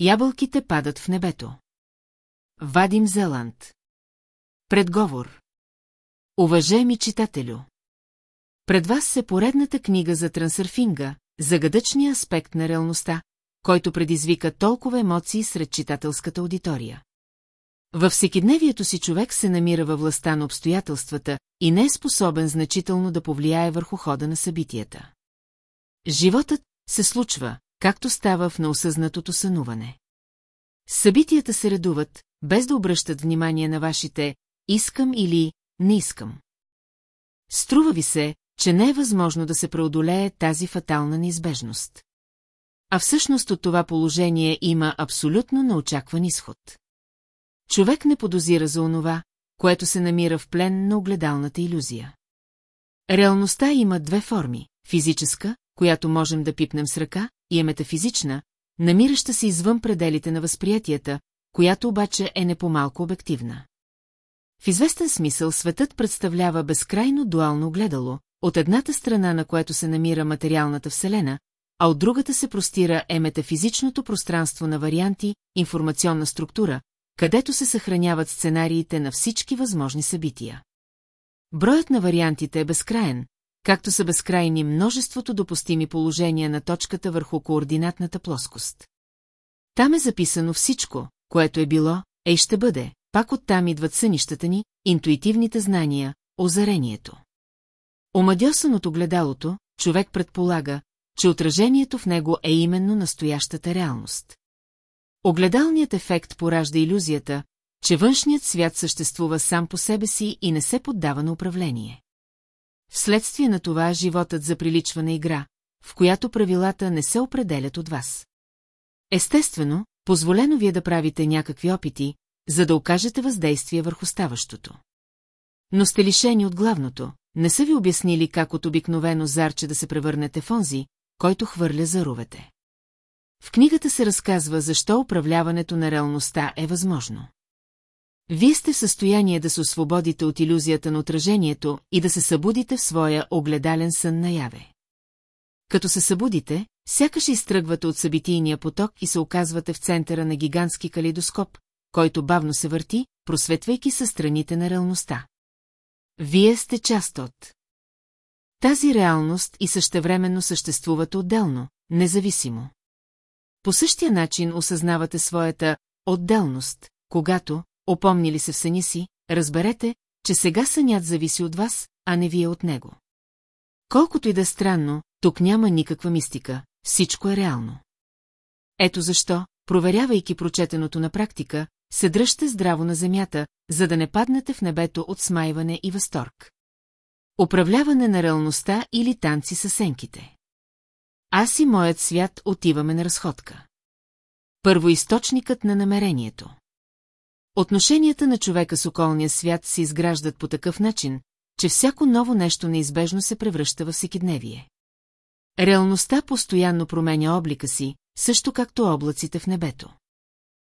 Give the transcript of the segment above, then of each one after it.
ябълките падат в небето. Вадим Зеланд. Предговор. Уважаеми читателю. Пред вас е поредната книга за трансърфинга, загадъчния аспект на реалността, който предизвика толкова емоции сред читателската аудитория. Във всекидневието си човек се намира във властта на обстоятелствата и не е способен значително да повлияе върху хода на събитията. Животът се случва, както става в неосъзнатото сънуване. Събитията се редуват, без да обръщат внимание на вашите «искам» или «не искам». Струва ви се, че не е възможно да се преодолее тази фатална неизбежност. А всъщност от това положение има абсолютно неочакван изход. Човек не подозира за онова, което се намира в плен на огледалната иллюзия. Реалността има две форми – физическа, която можем да пипнем с ръка, и е метафизична, намираща се извън пределите на възприятията, която обаче е не по-малко обективна. В известен смисъл светът представлява безкрайно дуално огледало, от едната страна на което се намира материалната вселена, а от другата се простира е метафизичното пространство на варианти, информационна структура, където се съхраняват сценариите на всички възможни събития. Броят на вариантите е безкраен, както са безкрайни множеството допустими положения на точката върху координатната плоскост. Там е записано всичко, което е било, е и ще бъде, пак оттам идват сънищата ни, интуитивните знания, озарението. Омадьосан от огледалото, човек предполага, че отражението в него е именно настоящата реалност. Огледалният ефект поражда иллюзията, че външният свят съществува сам по себе си и не се поддава на управление. Вследствие на това животът заприличва на игра, в която правилата не се определят от вас. Естествено, позволено ви е да правите някакви опити, за да окажете въздействие върху ставащото. Но сте лишени от главното, не са ви обяснили как от обикновено зарче да се превърнете в онзи, който хвърля заровете. В книгата се разказва защо управляването на реалността е възможно. Вие сте в състояние да се освободите от иллюзията на отражението и да се събудите в своя огледален сън наяве. Като се събудите, сякаш изтръгвате от събитийния поток и се оказвате в центъра на гигантски калейдоскоп, който бавно се върти, просветвайки със страните на реалността. Вие сте част от тази реалност и същевременно съществувате отделно, независимо. По същия начин осъзнавате своята отделност, когато, опомнили се в съня си, разберете, че сега сънят зависи от вас, а не вие от него. Колкото и да е странно, тук няма никаква мистика, всичко е реално. Ето защо, проверявайки прочетеното на практика, се дръжте здраво на земята, за да не паднете в небето от смайване и възторг. Управляване на реалността или танци с сенките. Аз и моят свят отиваме на разходка. Първоисточникът на намерението. Отношенията на човека с околния свят се изграждат по такъв начин, че всяко ново нещо неизбежно се превръща във всекидневие. Реалността постоянно променя облика си, също както облаците в небето.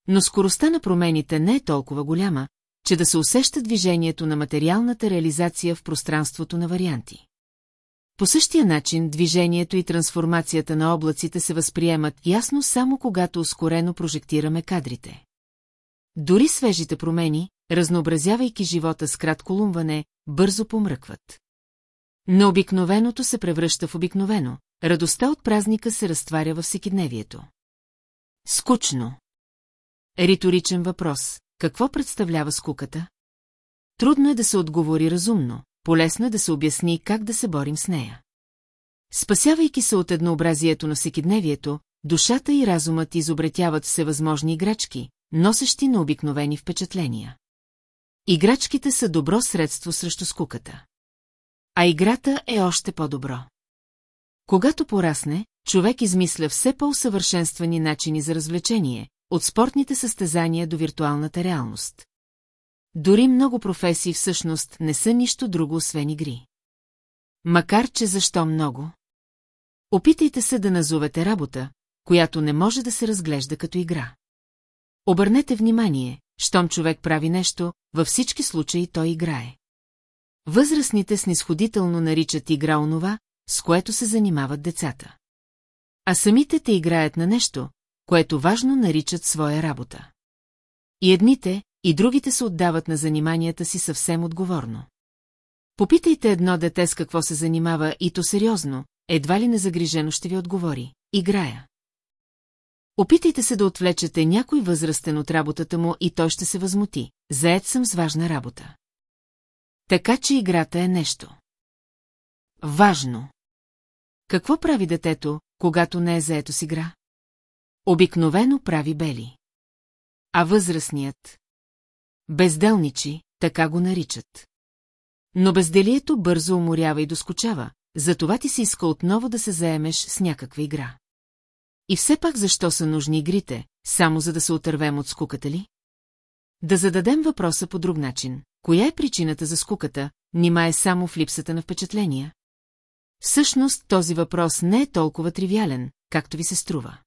Но скоростта на промените не е толкова голяма, че да се усеща движението на материалната реализация в пространството на варианти. По същия начин движението и трансформацията на облаците се възприемат ясно само когато ускорено прожектираме кадрите. Дори свежите промени, разнообразявайки живота с кратко лумване, бързо помръкват. Но обикновеното се превръща в обикновено, радостта от празника се разтваря във всекидневието. Скучно. Риторичен въпрос. Какво представлява скуката? Трудно е да се отговори разумно, полезно е да се обясни как да се борим с нея. Спасявайки се от еднообразието на всекидневието, душата и разумът изобретяват всевъзможни играчки, носещи на обикновени впечатления. Играчките са добро средство срещу скуката. А играта е още по-добро. Когато порасне, човек измисля все по-усъвършенствани начини за развлечение, от спортните състезания до виртуалната реалност. Дори много професии всъщност не са нищо друго освен игри. Макар, че защо много? Опитайте се да назовете работа, която не може да се разглежда като игра. Обърнете внимание, щом човек прави нещо, във всички случаи той играе. Възрастните снисходително наричат игра онова, с което се занимават децата. А самите те играят на нещо, което важно наричат своя работа. И едните, и другите се отдават на заниманията си съвсем отговорно. Попитайте едно дете с какво се занимава и то сериозно, едва ли незагрижено ще ви отговори. Играя. Опитайте се да отвлечете някой възрастен от работата му и той ще се възмути. Заед съм с важна работа. Така че играта е нещо. Важно. Какво прави детето, когато не е заето с игра? Обикновено прави бели. А възрастният? Безделничи, така го наричат. Но безделието бързо уморява и доскочава, затова ти се иска отново да се заемеш с някаква игра. И все пак защо са нужни игрите, само за да се отървем от скуката ли? Да зададем въпроса по друг начин. Коя е причината за скуката, нима е само в липсата на впечатления? Всъщност този въпрос не е толкова тривиален, както ви се струва.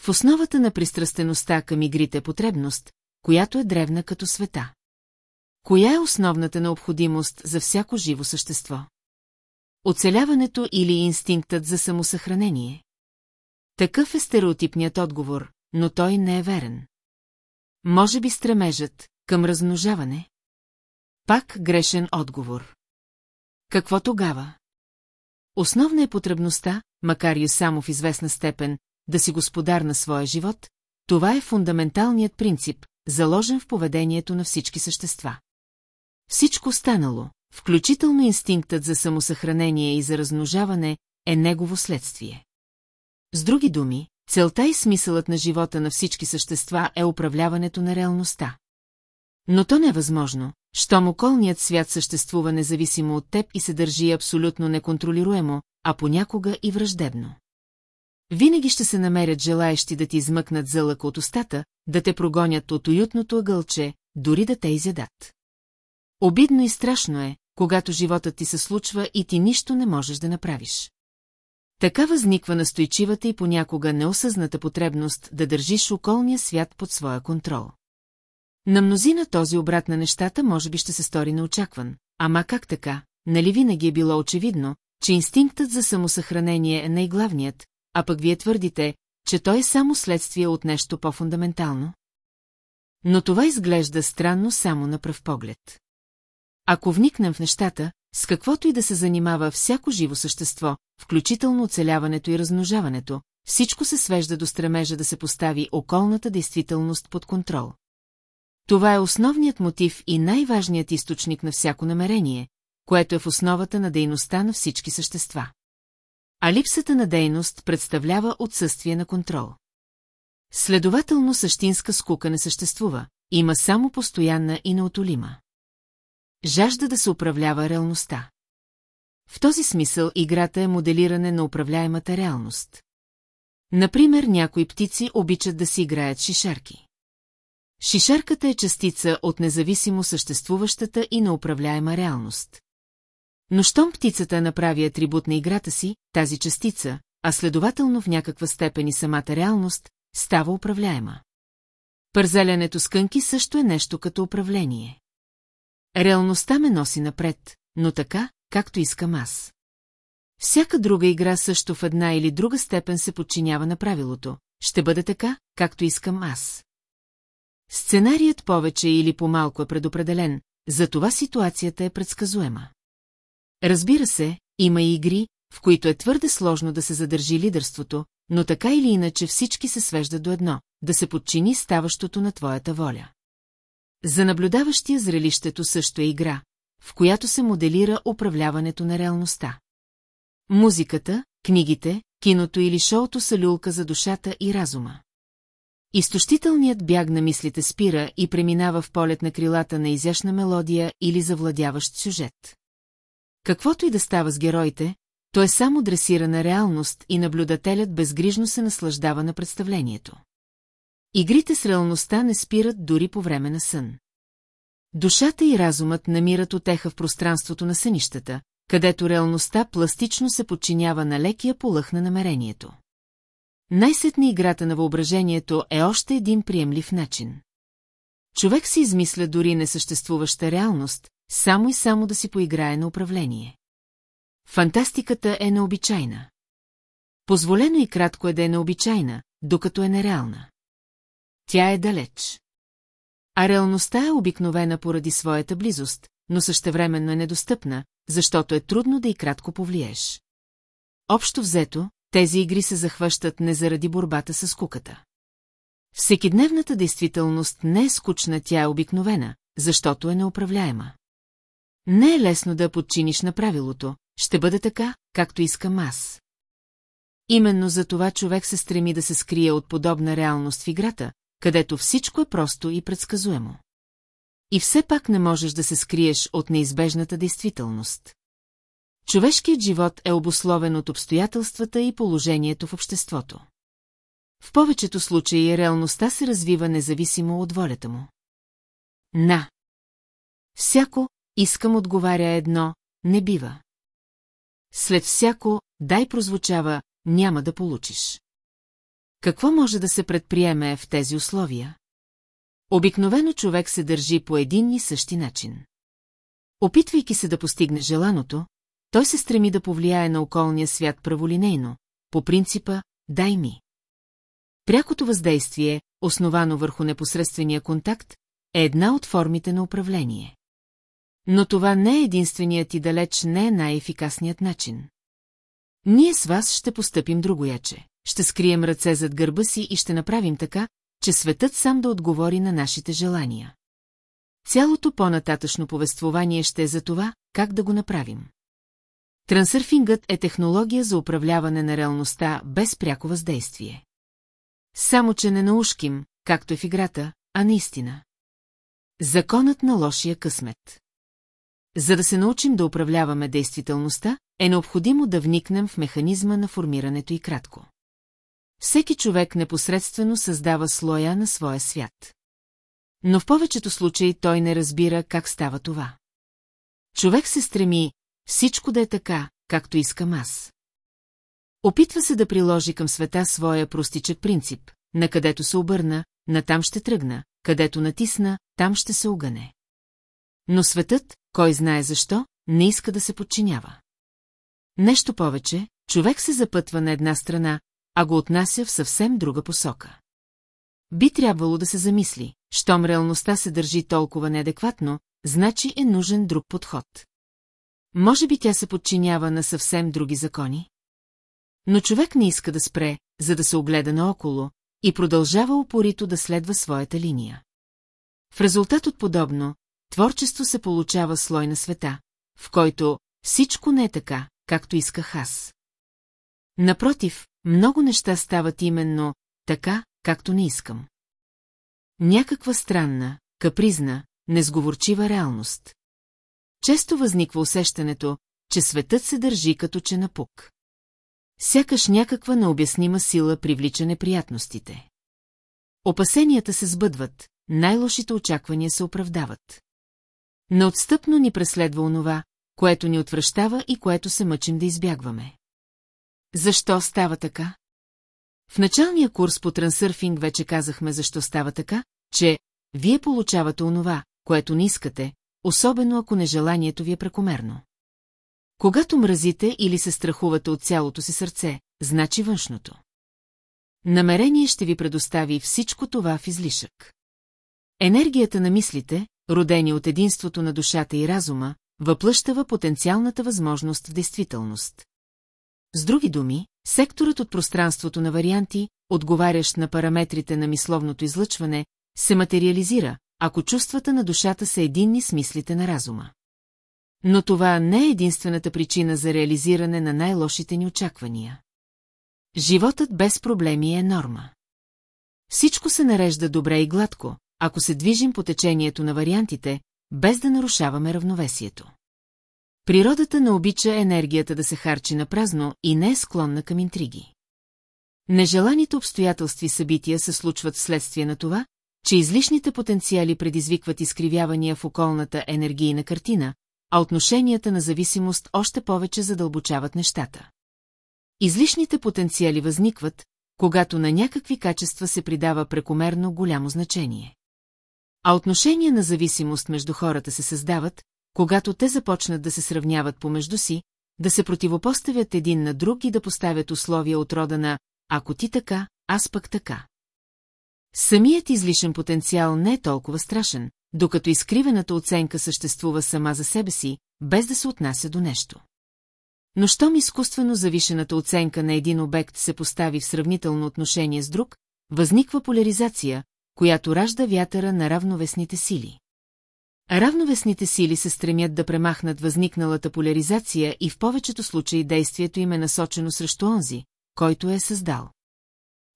В основата на пристрастеността към игрите е потребност, която е древна като света. Коя е основната необходимост за всяко живо същество? Оцеляването или инстинктът за самосъхранение? Такъв е стереотипният отговор, но той не е верен. Може би стремежът към размножаване? Пак грешен отговор. Какво тогава? Основна е потребността, макар и само в известна степен, да си господар на своя живот, това е фундаменталният принцип, заложен в поведението на всички същества. Всичко останало, включително инстинктът за самосъхранение и за размножаване, е негово следствие. С други думи, целта и смисълът на живота на всички същества е управляването на реалността. Но то не е щом околният свят съществува независимо от теб и се държи абсолютно неконтролируемо, а понякога и враждебно. Винаги ще се намерят желаещи да ти измъкнат зълък от устата, да те прогонят от уютното ъгълче, дори да те изядат. Обидно и страшно е, когато животът ти се случва и ти нищо не можеш да направиш. Така възниква настойчивата и понякога неосъзната потребност да държиш околния свят под своя контрол. На мнозина този обрат на нещата може би ще се стори неочакван, ама как така, нали винаги е било очевидно, че инстинктът за самосъхранение е най-главният, а пък вие твърдите, че той е само следствие от нещо по-фундаментално? Но това изглежда странно само на пръв поглед. Ако вникнем в нещата, с каквото и да се занимава всяко живо същество, включително оцеляването и размножаването, всичко се свежда до стремежа да се постави околната действителност под контрол. Това е основният мотив и най-важният източник на всяко намерение, което е в основата на дейността на всички същества. А липсата на дейност представлява отсъствие на контрол. Следователно същинска скука не съществува, има само постоянна и неотолима. Жажда да се управлява реалността. В този смисъл играта е моделиране на управляемата реалност. Например, някои птици обичат да си играят шишарки. Шишарката е частица от независимо съществуващата и неуправляема реалност. Но щом птицата направи атрибут на играта си, тази частица, а следователно в някаква степен и самата реалност, става управляема. Пързелянето с кънки също е нещо като управление. Реалността ме носи напред, но така, както искам аз. Всяка друга игра също в една или друга степен се подчинява на правилото. Ще бъде така, както искам аз. Сценарият повече или по-малко е предопределен, затова ситуацията е предсказуема. Разбира се, има и игри, в които е твърде сложно да се задържи лидерството, но така или иначе всички се свеждат до едно – да се подчини ставащото на твоята воля. За наблюдаващия зрелището също е игра, в която се моделира управляването на реалността. Музиката, книгите, киното или шоуто са люлка за душата и разума. Изтощителният бяг на мислите спира и преминава в полет на крилата на изящна мелодия или завладяващ сюжет. Каквото и да става с героите, то е само дресирана реалност и наблюдателят безгрижно се наслаждава на представлението. Игрите с реалността не спират дори по време на сън. Душата и разумът намират отеха в пространството на сънищата, където реалността пластично се подчинява на лекия полъх на намерението. Най-сетна играта на въображението е още един приемлив начин. Човек си измисля дори несъществуваща реалност, само и само да си поиграе на управление. Фантастиката е необичайна. Позволено и кратко е да е необичайна, докато е нереална. Тя е далеч. А реалността е обикновена поради своята близост, но същевременно е недостъпна, защото е трудно да и кратко повлиеш. Общо взето, тези игри се захващат не заради борбата с куката. Всекидневната действителност не е скучна, тя е обикновена, защото е неуправляема. Не е лесно да подчиниш на правилото, ще бъде така, както искам аз. Именно за това човек се стреми да се скрие от подобна реалност в играта, където всичко е просто и предсказуемо. И все пак не можеш да се скриеш от неизбежната действителност. Човешкият живот е обусловен от обстоятелствата и положението в обществото. В повечето случаи реалността се развива независимо от волята му. На. Всяко, искам отговаря едно, не бива. След всяко, дай прозвучава, няма да получиш. Какво може да се предприеме в тези условия? Обикновено човек се държи по един и същи начин. Опитвайки се да постигне желаното, той се стреми да повлияе на околния свят праволинейно, по принципа «дай ми». Прякото въздействие, основано върху непосредствения контакт, е една от формите на управление. Но това не е единственият и далеч не е най-ефикасният начин. Ние с вас ще постъпим другояче. Ще скрием ръце зад гърба си и ще направим така, че светът сам да отговори на нашите желания. Цялото по-нататъчно повествование ще е за това, как да го направим. Трансърфингът е технология за управляване на реалността без пряко въздействие. Само, че не наушким, както е в играта, а наистина. Законът на лошия късмет. За да се научим да управляваме действителността, е необходимо да вникнем в механизма на формирането и кратко. Всеки човек непосредствено създава слоя на своя свят. Но в повечето случаи той не разбира как става това. Човек се стреми всичко да е така, както искам аз. Опитва се да приложи към света своя простичък принцип, на където се обърна, натам ще тръгна, където натисна, там ще се огъне. Но светът, кой знае защо, не иска да се подчинява. Нещо повече, човек се запътва на една страна, а го отнася в съвсем друга посока. Би трябвало да се замисли, щом реалността се държи толкова неадекватно, значи е нужен друг подход. Може би тя се подчинява на съвсем други закони? Но човек не иска да спре, за да се огледа наоколо, и продължава упорито да следва своята линия. В резултат от подобно, творчество се получава слой на света, в който всичко не е така, както исках аз. Напротив, много неща стават именно така, както не искам. Някаква странна, капризна, незговорчива реалност. Често възниква усещането, че светът се държи като че напук. Сякаш някаква необяснима сила привлича неприятностите. Опасенията се сбъдват, най-лошите очаквания се оправдават. Неотстъпно ни преследва онова, което ни отвръщава и което се мъчим да избягваме. Защо става така? В началния курс по трансърфинг вече казахме защо става така, че вие получавате онова, което не искате, особено ако нежеланието ви е прекомерно. Когато мразите или се страхувате от цялото си сърце, значи външното. Намерение ще ви предостави всичко това в излишък. Енергията на мислите, родени от единството на душата и разума, въплъщава потенциалната възможност в действителност. С други думи, секторът от пространството на варианти, отговарящ на параметрите на мисловното излъчване, се материализира, ако чувствата на душата са единни с мислите на разума. Но това не е единствената причина за реализиране на най-лошите ни очаквания. Животът без проблеми е норма. Всичко се нарежда добре и гладко, ако се движим по течението на вариантите, без да нарушаваме равновесието. Природата не обича енергията да се харчи на празно и не е склонна към интриги. Нежеланите обстоятелства и събития се случват вследствие на това, че излишните потенциали предизвикват изкривявания в околната енергийна картина, а отношенията на зависимост още повече задълбочават нещата. Излишните потенциали възникват, когато на някакви качества се придава прекомерно голямо значение. А отношения на зависимост между хората се създават, когато те започнат да се сравняват помежду си, да се противопоставят един на друг и да поставят условия от рода на «ако ти така, аз пък така. Самият излишен потенциал не е толкова страшен, докато изкривената оценка съществува сама за себе си, без да се отнася до нещо. Но щом изкуствено завишената оценка на един обект се постави в сравнително отношение с друг, възниква поляризация, която ражда вятъра на равновесните сили. Равновесните сили се стремят да премахнат възникналата поляризация и в повечето случаи действието им е насочено срещу онзи, който е създал.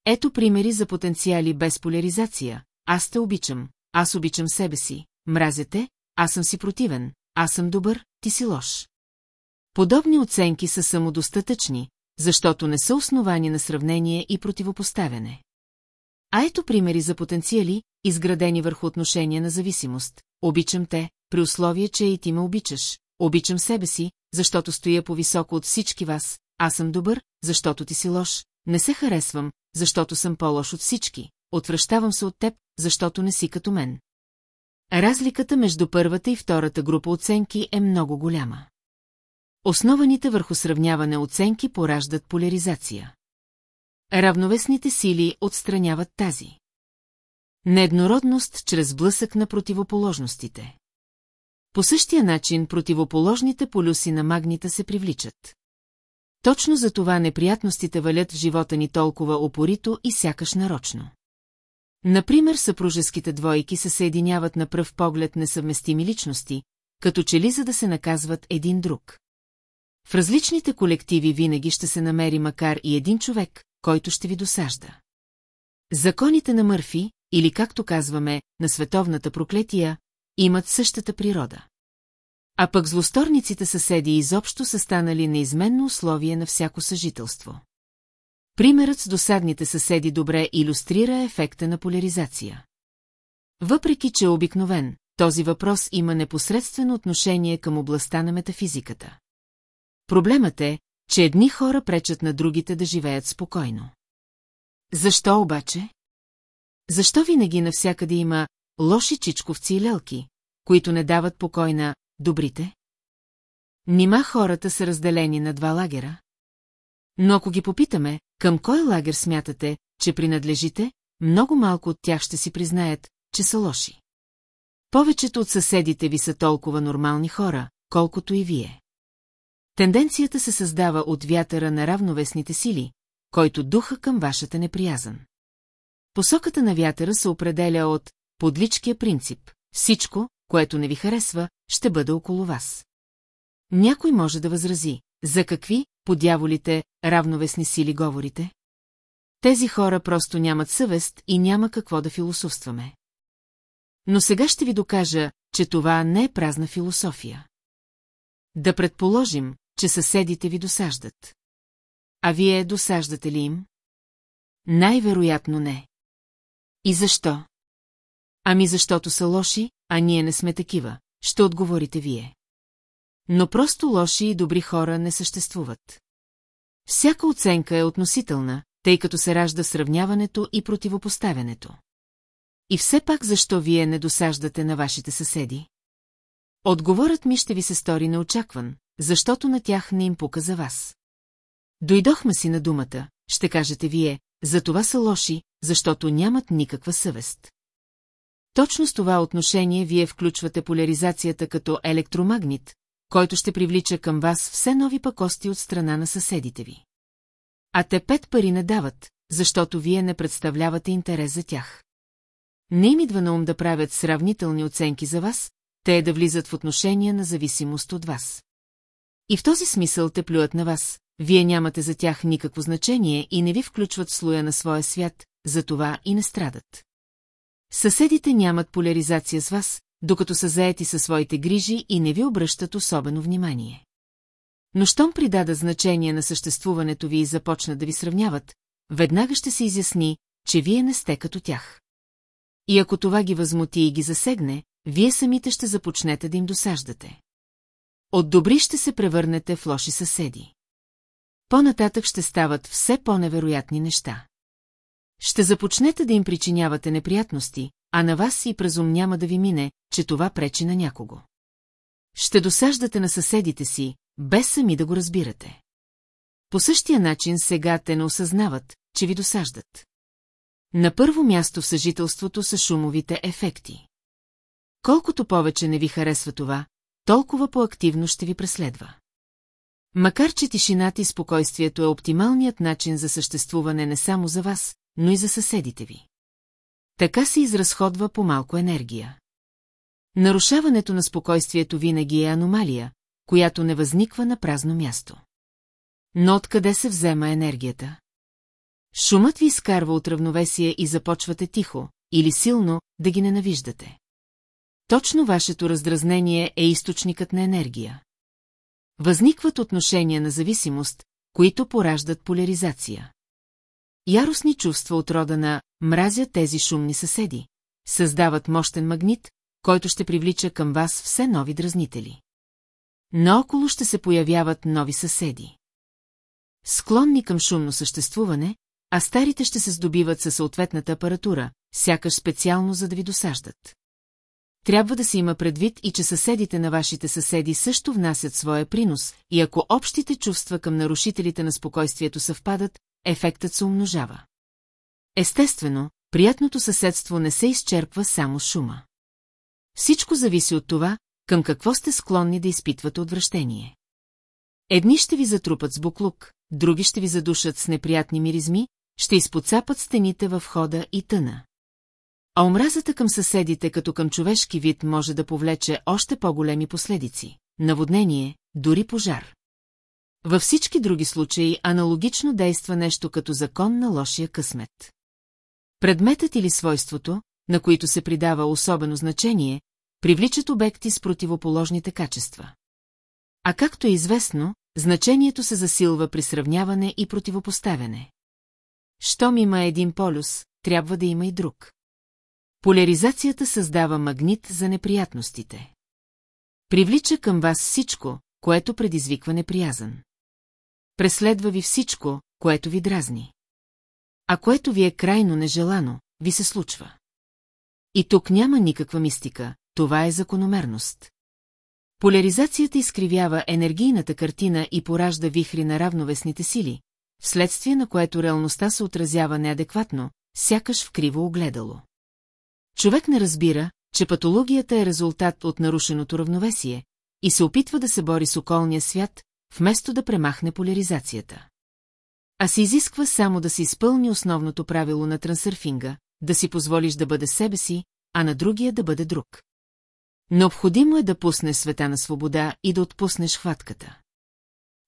Ето примери за потенциали без поляризация. Аз те обичам, аз обичам себе си, мразете, аз съм си противен, аз съм добър, ти си лош. Подобни оценки са самодостатъчни, защото не са основани на сравнение и противопоставяне. А ето примери за потенциали, изградени върху отношения на зависимост. Обичам те, при условие, че и ти ме обичаш. Обичам себе си, защото стоя по-високо от всички вас. Аз съм добър, защото ти си лош. Не се харесвам, защото съм по-лош от всички. Отвръщавам се от теб, защото не си като мен. Разликата между първата и втората група оценки е много голяма. Основаните върху сравняване оценки пораждат поляризация. Равновесните сили отстраняват тази. Нееднородност чрез блъсък на противоположностите. По същия начин противоположните полюси на магнита се привличат. Точно за това неприятностите валят в живота ни толкова опорито и сякаш нарочно. Например, съпружеските двойки се съединяват на пръв поглед несъвместими личности, като че ли за да се наказват един друг. В различните колективи винаги ще се намери макар и един човек, който ще ви досажда. Законите на Мърфи, или както казваме, на световната проклетия, имат същата природа. А пък злосторниците съседи изобщо са станали неизменно условие на всяко съжителство. Примерът с досадните съседи добре иллюстрира ефекта на поляризация. Въпреки, че е обикновен, този въпрос има непосредствено отношение към областта на метафизиката. Проблемът е, че едни хора пречат на другите да живеят спокойно. Защо обаче? Защо винаги навсякъде има лоши чичковци и лелки, които не дават покой на добрите? Нима хората са разделени на два лагера? Но ако ги попитаме, към кой лагер смятате, че принадлежите, много малко от тях ще си признаят, че са лоши. Повечето от съседите ви са толкова нормални хора, колкото и вие. Тенденцията се създава от вятъра на равновесните сили, който духа към вашата неприязан. Посоката на вятъра се определя от подличкия принцип. Всичко, което не ви харесва, ще бъде около вас. Някой може да възрази, за какви, по дяволите, равновесни сили говорите? Тези хора просто нямат съвест и няма какво да философстваме. Но сега ще ви докажа, че това не е празна философия. Да предположим, че съседите ви досаждат. А вие досаждате ли им? Най-вероятно не. И защо? Ами защото са лоши, а ние не сме такива, ще отговорите вие. Но просто лоши и добри хора не съществуват. Всяка оценка е относителна, тъй като се ражда сравняването и противопоставянето. И все пак защо вие не досаждате на вашите съседи? Отговорът ми ще ви се стори неочакван, защото на тях не им пука за вас. Дойдохме си на думата, ще кажете вие, за това са лоши, защото нямат никаква съвест. Точно с това отношение вие включвате поляризацията като електромагнит, който ще привлича към вас все нови пакости от страна на съседите ви. А те пет пари не дават, защото вие не представлявате интерес за тях. Не им идва на ум да правят сравнителни оценки за вас, те да влизат в отношения на зависимост от вас. И в този смисъл те плюят на вас, вие нямате за тях никакво значение и не ви включват в слоя на своя свят, затова и не страдат. Съседите нямат поляризация с вас, докато са заети със своите грижи и не ви обръщат особено внимание. Но щом придадат значение на съществуването ви и започнат да ви сравняват, веднага ще се изясни, че вие не сте като тях. И ако това ги възмути и ги засегне, вие самите ще започнете да им досаждате. От добри ще се превърнете в лоши съседи. По-нататък ще стават все по-невероятни неща. Ще започнете да им причинявате неприятности, а на вас и през няма да ви мине, че това пречи на някого. Ще досаждате на съседите си, без сами да го разбирате. По същия начин сега те не осъзнават, че ви досаждат. На първо място в съжителството са шумовите ефекти. Колкото повече не ви харесва това, толкова по-активно ще ви преследва. Макар че тишината и спокойствието е оптималният начин за съществуване не само за вас, но и за съседите ви. Така се изразходва по малко енергия. Нарушаването на спокойствието винаги е аномалия, която не възниква на празно място. Но откъде се взема енергията? Шумът ви изкарва от равновесие и започвате тихо, или силно, да ги ненавиждате. Точно вашето раздразнение е източникът на енергия. Възникват отношения на зависимост, които пораждат поляризация. Яростни чувства от рода на «мразя тези шумни съседи», създават мощен магнит, който ще привлича към вас все нови дразнители. Наоколо ще се появяват нови съседи. Склонни към шумно съществуване, а старите ще се здобиват със съответната апаратура, сякаш специално за да ви досаждат. Трябва да се има предвид и че съседите на вашите съседи също внасят своя принос, и ако общите чувства към нарушителите на спокойствието съвпадат, ефектът се умножава. Естествено, приятното съседство не се изчерпва само шума. Всичко зависи от това, към какво сте склонни да изпитвате отвращение. Едни ще ви затрупат с буклук, други ще ви задушат с неприятни миризми, ще изпоцапат стените в хода и тъна. А омразата към съседите като към човешки вид може да повлече още по-големи последици – наводнение, дори пожар. Във всички други случаи аналогично действа нещо като закон на лошия късмет. Предметът или свойството, на които се придава особено значение, привличат обекти с противоположните качества. А както е известно, значението се засилва при сравняване и противопоставяне. Щом има един полюс, трябва да има и друг. Поляризацията създава магнит за неприятностите. Привлича към вас всичко, което предизвиква неприязан. Преследва ви всичко, което ви дразни. А което ви е крайно нежелано, ви се случва. И тук няма никаква мистика, това е закономерност. Поляризацията изкривява енергийната картина и поражда вихри на равновесните сили, вследствие на което реалността се отразява неадекватно, сякаш в криво огледало. Човек не разбира, че патологията е резултат от нарушеното равновесие и се опитва да се бори с околния свят, вместо да премахне поляризацията. А се изисква само да се изпълни основното правило на трансърфинга, да си позволиш да бъде себе си, а на другия да бъде друг. Необходимо е да пуснеш света на свобода и да отпуснеш хватката.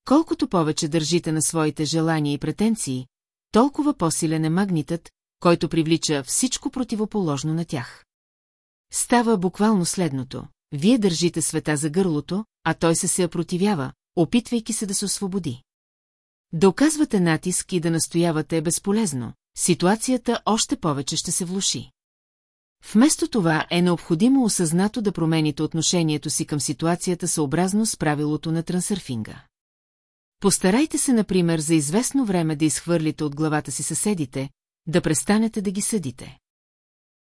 Колкото повече държите на своите желания и претенции, толкова по-силен е магнитът, който привлича всичко противоположно на тях. Става буквално следното. Вие държите света за гърлото, а той се се противява, опитвайки се да се освободи. Да оказвате натиск и да настоявате е безполезно, ситуацията още повече ще се влуши. Вместо това е необходимо осъзнато да промените отношението си към ситуацията съобразно с правилото на трансърфинга. Постарайте се, например, за известно време да изхвърлите от главата си съседите, да престанете да ги съдите.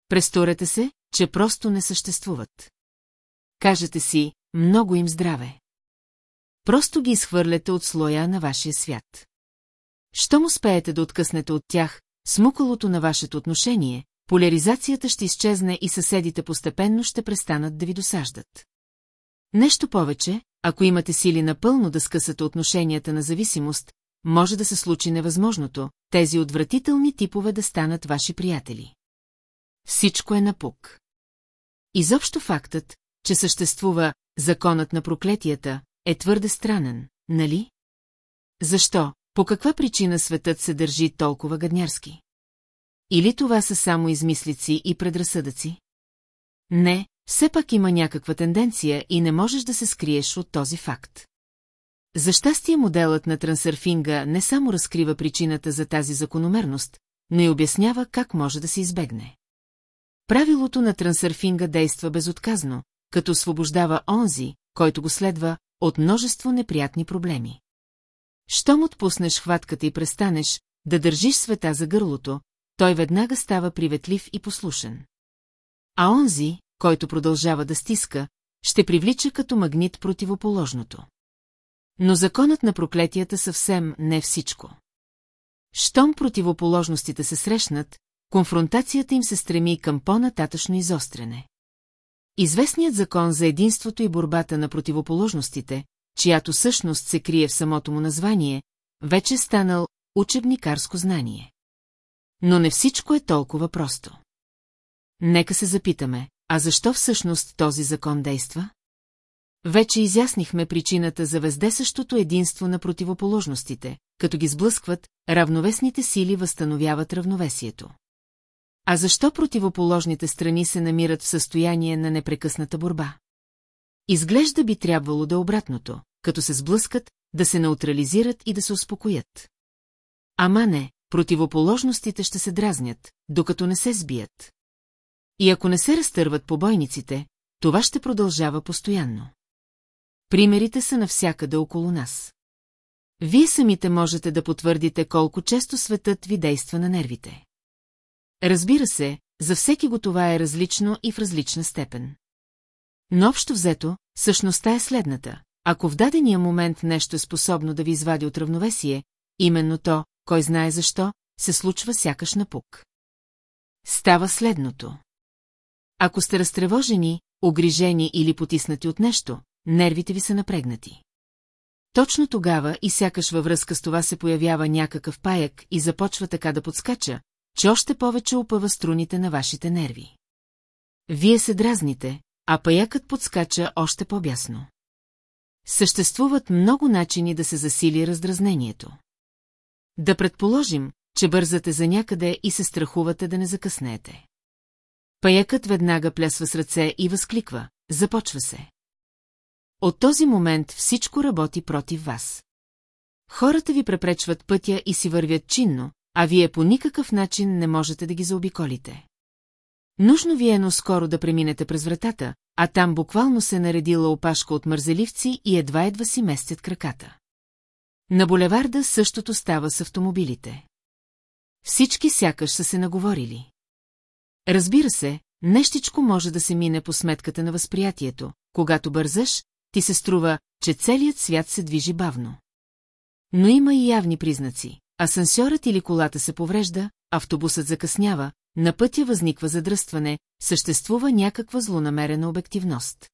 Престорете се, че просто не съществуват. Кажете си, много им здраве. Просто ги изхвърляте от слоя на вашия свят. Щом успеете да откъснете от тях, смукалото на вашето отношение, поляризацията ще изчезне и съседите постепенно ще престанат да ви досаждат. Нещо повече, ако имате сили напълно да скъсате отношенията на зависимост, може да се случи невъзможното, тези отвратителни типове да станат ваши приятели. Всичко е напук. Изобщо фактът, че съществува законът на проклетията, е твърде странен, нали? Защо, по каква причина светът се държи толкова гаднярски? Или това са само измислици и предразсъдъци? Не, все пак има някаква тенденция и не можеш да се скриеш от този факт. За щастие моделът на трансърфинга не само разкрива причината за тази закономерност, но и обяснява как може да се избегне. Правилото на трансърфинга действа безотказно, като освобождава онзи, който го следва, от множество неприятни проблеми. Щом отпуснеш хватката и престанеш да държиш света за гърлото, той веднага става приветлив и послушен. А онзи, който продължава да стиска, ще привлича като магнит противоположното. Но законът на проклетията съвсем не всичко. Щом противоположностите се срещнат, конфронтацията им се стреми към по-нататъчно изострене. Известният закон за единството и борбата на противоположностите, чиято същност се крие в самото му название, вече станал учебникарско знание. Но не всичко е толкова просто. Нека се запитаме, а защо всъщност този закон действа? Вече изяснихме причината за вездесъщото единство на противоположностите, като ги сблъскват, равновесните сили възстановяват равновесието. А защо противоположните страни се намират в състояние на непрекъсната борба? Изглежда би трябвало да е обратното, като се сблъскат, да се неутрализират и да се успокоят. Ама не, противоположностите ще се дразнят, докато не се сбият. И ако не се разтърват побойниците, това ще продължава постоянно. Примерите са навсякъде около нас. Вие самите можете да потвърдите колко често светът ви действа на нервите. Разбира се, за всеки го това е различно и в различна степен. Но общо взето, същността е следната. Ако в дадения момент нещо е способно да ви извади от равновесие, именно то, кой знае защо, се случва сякаш напук. Става следното. Ако сте разтревожени, огрижени или потиснати от нещо, нервите ви са напрегнати. Точно тогава и сякаш във връзка с това се появява някакъв паяк и започва така да подскача, че още повече опъва струните на вашите нерви. Вие се дразните, а паякът подскача още по-бясно. Съществуват много начини да се засили раздразнението. Да предположим, че бързате за някъде и се страхувате да не закъснеете. Паякът веднага плясва с ръце и възкликва, започва се. От този момент всичко работи против вас. Хората ви препречват пътя и си вървят чинно, а вие по никакъв начин не можете да ги заобиколите. Нужно ви е но скоро да преминете през вратата, а там буквално се наредила опашка от мързеливци и едва-едва си местят краката. На булеварда същото става с автомобилите. Всички сякаш са се наговорили. Разбира се, нещичко може да се мине по сметката на възприятието, когато бързаш, ти се струва, че целият свят се движи бавно. Но има и явни признаци. Асансьорът или колата се поврежда, автобусът закъснява, на пътя възниква задръстване, съществува някаква злонамерена обективност.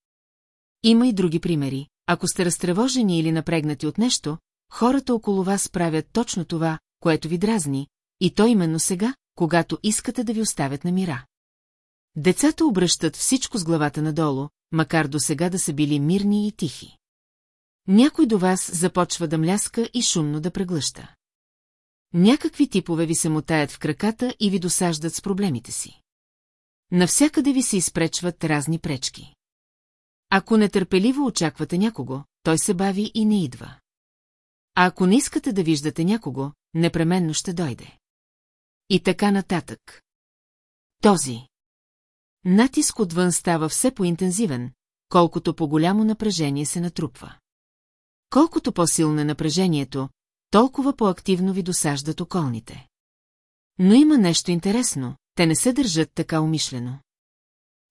Има и други примери. Ако сте разтревожени или напрегнати от нещо, хората около вас правят точно това, което ви дразни, и то именно сега, когато искате да ви оставят на мира. Децата обръщат всичко с главата надолу, макар до сега да са били мирни и тихи. Някой до вас започва да мляска и шумно да преглъща. Някакви типове ви се мотаят в краката и ви досаждат с проблемите си. Навсякъде ви се изпречват разни пречки. Ако нетърпеливо очаквате някого, той се бави и не идва. А ако не искате да виждате някого, непременно ще дойде. И така нататък. Този. Натиск отвън става все по-интензивен, колкото по-голямо напрежение се натрупва. Колкото по-силно е напрежението, толкова по-активно ви досаждат околните. Но има нещо интересно, те не се държат така умишлено.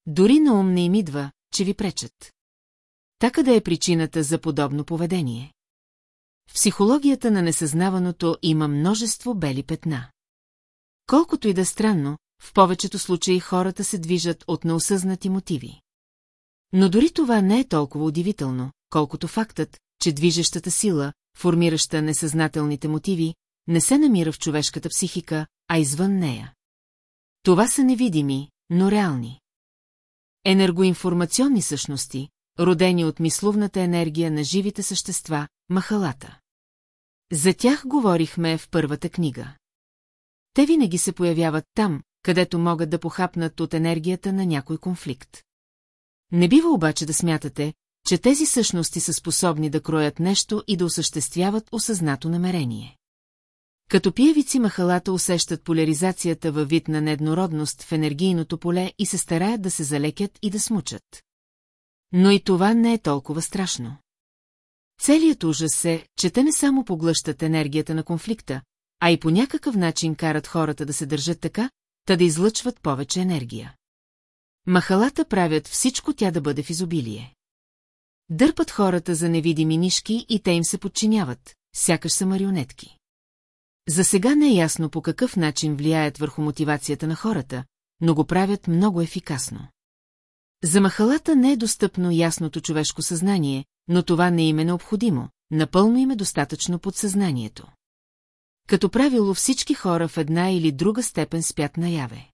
Дори на ум не им идва, че ви пречат. Така да е причината за подобно поведение. В психологията на несъзнаваното има множество бели петна. Колкото и да е странно, в повечето случаи хората се движат от неосъзнати мотиви. Но дори това не е толкова удивително, колкото фактът, че движещата сила, формираща несъзнателните мотиви, не се намира в човешката психика, а извън нея. Това са невидими, но реални. Енергоинформационни същности, родени от мисловната енергия на живите същества, махалата. За тях говорихме в първата книга. Те винаги се появяват там, където могат да похапнат от енергията на някой конфликт. Не бива обаче да смятате, че тези същности са способни да кроят нещо и да осъществяват осъзнато намерение. Като пиевици махалата усещат поляризацията във вид на нееднородност в енергийното поле и се стараят да се залекят и да смучат. Но и това не е толкова страшно. Целият ужас е, че те не само поглъщат енергията на конфликта, а и по някакъв начин карат хората да се държат така, та да излъчват повече енергия. Махалата правят всичко тя да бъде в изобилие. Дърпат хората за невидими нишки и те им се подчиняват, сякаш са марионетки. За сега не е ясно по какъв начин влияят върху мотивацията на хората, но го правят много ефикасно. За махалата не е достъпно ясното човешко съзнание, но това не им е необходимо, напълно им е достатъчно подсъзнанието. Като правило всички хора в една или друга степен спят наяве.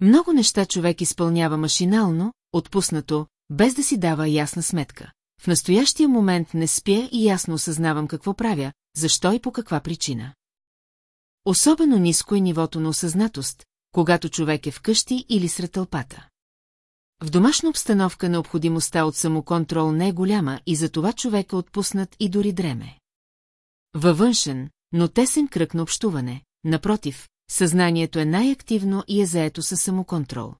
Много неща човек изпълнява машинално, отпуснато, без да си дава ясна сметка. В настоящия момент не спя и ясно осъзнавам какво правя, защо и по каква причина. Особено ниско е нивото на осъзнатост, когато човек е вкъщи или сред тълпата. В домашна обстановка необходимостта от самоконтрол не е голяма и за това човек е отпуснат и дори дреме. Във външен, но тесен кръг на общуване, напротив, съзнанието е най-активно и е заето със самоконтрол.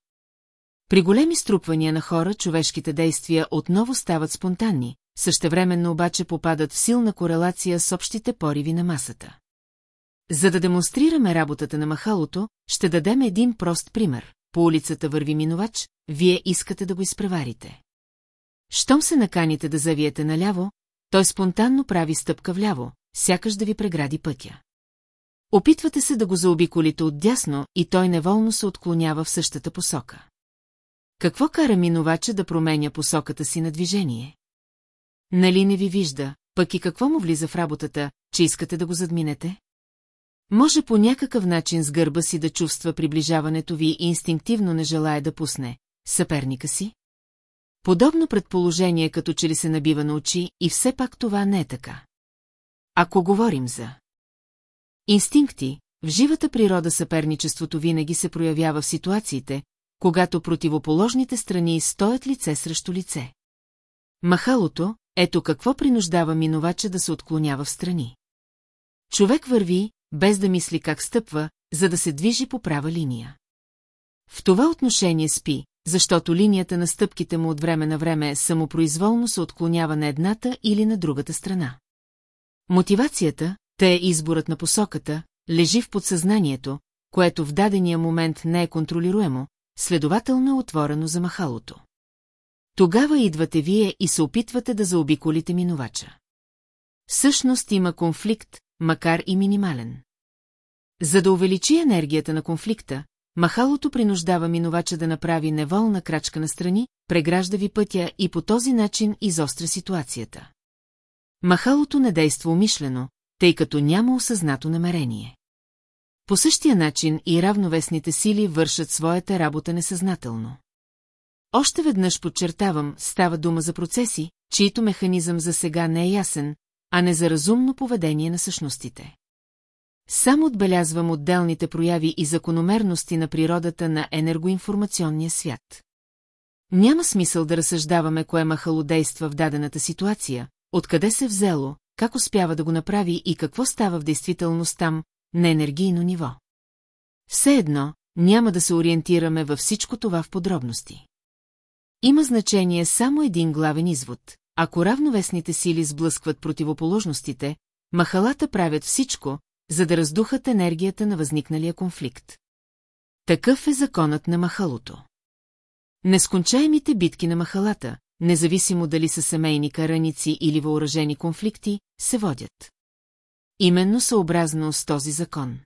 При големи струпвания на хора човешките действия отново стават спонтанни, същевременно обаче попадат в силна корелация с общите пориви на масата. За да демонстрираме работата на махалото, ще дадем един прост пример. По улицата върви минувач, вие искате да го изпреварите. Щом се наканите да завиете наляво, той спонтанно прави стъпка вляво, сякаш да ви прегради пътя. Опитвате се да го заобиколите отдясно и той неволно се отклонява в същата посока. Какво кара минувача да променя посоката си на движение? Нали не ви вижда, пък и какво му влиза в работата, че искате да го задминете? Може по някакъв начин с гърба си да чувства приближаването ви и инстинктивно не желая да пусне съперника си? Подобно предположение като че ли се набива на очи и все пак това не е така. Ако говорим за инстинкти, в живата природа съперничеството винаги се проявява в ситуациите, когато противоположните страни стоят лице срещу лице. Махалото, ето какво принуждава минувача да се отклонява в страни. Човек върви, без да мисли как стъпва, за да се движи по права линия. В това отношение спи, защото линията на стъпките му от време на време самопроизволно се отклонява на едната или на другата страна. Мотивацията, те е изборът на посоката, лежи в подсъзнанието, което в дадения момент не е контролируемо, следователно е отворено за махалото. Тогава идвате вие и се опитвате да заобиколите минувача. Всъщност има конфликт, макар и минимален. За да увеличи енергията на конфликта, махалото принуждава минувача да направи неволна крачка на страни, прегражда ви пътя и по този начин изостря ситуацията. Махалото не действа умишлено, тъй като няма осъзнато намерение. По същия начин и равновесните сили вършат своята работа несъзнателно. Още веднъж подчертавам, става дума за процеси, чието механизъм за сега не е ясен, а не за разумно поведение на същностите. Само отбелязвам отделните прояви и закономерности на природата на енергоинформационния свят. Няма смисъл да разсъждаваме кое махало действа в дадената ситуация, откъде се взело, как успява да го направи и какво става в действителност там, на енергийно ниво. Все едно, няма да се ориентираме във всичко това в подробности. Има значение само един главен извод. Ако равновесните сили сблъскват противоположностите, махалата правят всичко, за да раздухат енергията на възникналия конфликт. Такъв е законът на махалото. Нескончаемите битки на махалата, независимо дали са семейни караници или въоръжени конфликти, се водят. Именно съобразно с този закон.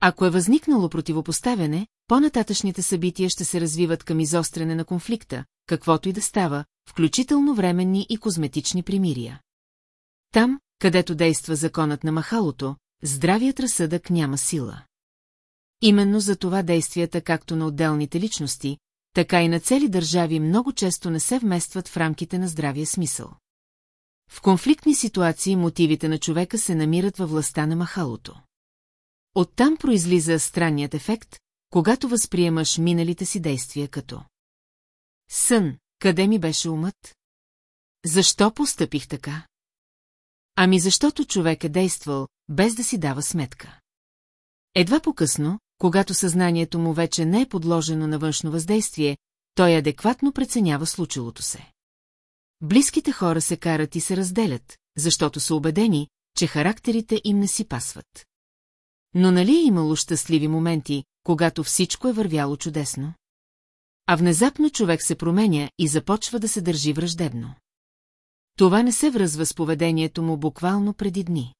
Ако е възникнало противопоставяне, по-нататъчните събития ще се развиват към изострене на конфликта, каквото и да става, включително временни и козметични примирия. Там, където действа законът на махалото, здравият разсъдък няма сила. Именно за това действията както на отделните личности, така и на цели държави много често не се вместват в рамките на здравия смисъл. В конфликтни ситуации мотивите на човека се намират във властта на махалото. Оттам произлиза странният ефект, когато възприемаш миналите си действия като Сън, къде ми беше умът? Защо постъпих така? Ами защото човек е действал, без да си дава сметка. Едва по-късно, когато съзнанието му вече не е подложено на външно въздействие, той адекватно преценява случилото се. Близките хора се карат и се разделят, защото са убедени, че характерите им не си пасват. Но нали е имало щастливи моменти, когато всичко е вървяло чудесно? А внезапно човек се променя и започва да се държи враждебно. Това не се връзва с поведението му буквално преди дни.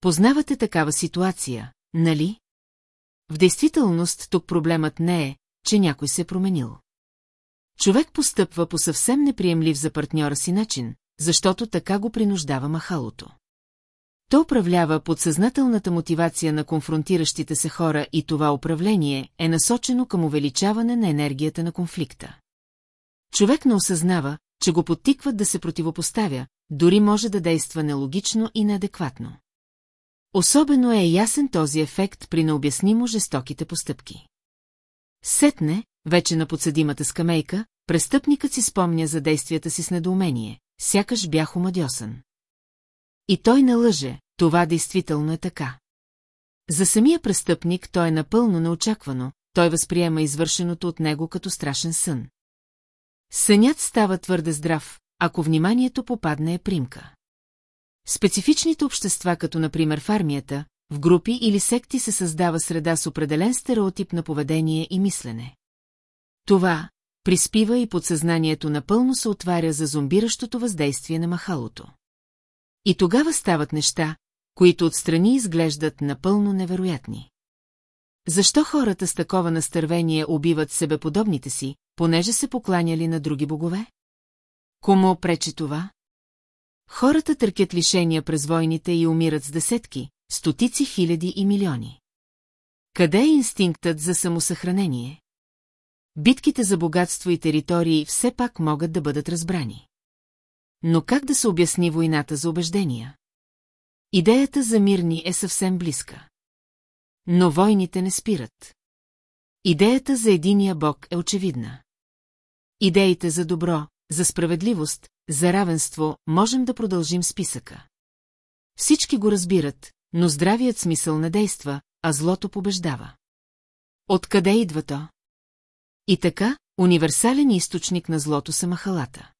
Познавате такава ситуация, нали? В действителност тук проблемът не е, че някой се е променил. Човек постъпва по съвсем неприемлив за партньора си начин, защото така го принуждава махалото. То управлява подсъзнателната мотивация на конфронтиращите се хора и това управление е насочено към увеличаване на енергията на конфликта. Човек не осъзнава, че го подтикват да се противопоставя, дори може да действа нелогично и неадекватно. Особено е ясен този ефект при необяснимо жестоките постъпки. Сетне, вече на подсъдимата скамейка, престъпникът си спомня за действията си с недоумение, сякаш бях омадьосан. И той не лъже, това действително е така. За самия престъпник той е напълно неочаквано, той възприема извършеното от него като страшен сън. Сънят става твърде здрав, ако вниманието попадне е примка. Специфичните общества, като например в армията, в групи или секти се създава среда с определен стереотип на поведение и мислене. Това приспива и подсъзнанието напълно се отваря за зомбиращото въздействие на махалото. И тогава стават неща, които отстрани изглеждат напълно невероятни. Защо хората с такова настървение убиват себеподобните си, понеже се покланяли на други богове? Кому пречи това? Хората търкят лишения през войните и умират с десетки, стотици хиляди и милиони. Къде е инстинктът за самосъхранение? Битките за богатство и територии все пак могат да бъдат разбрани. Но как да се обясни войната за убеждения? Идеята за мирни е съвсем близка. Но войните не спират. Идеята за единия бог е очевидна. Идеите за добро, за справедливост, за равенство, можем да продължим списъка. Всички го разбират, но здравият смисъл не действа, а злото побеждава. Откъде идва то? И така, универсален източник на злото са махалата.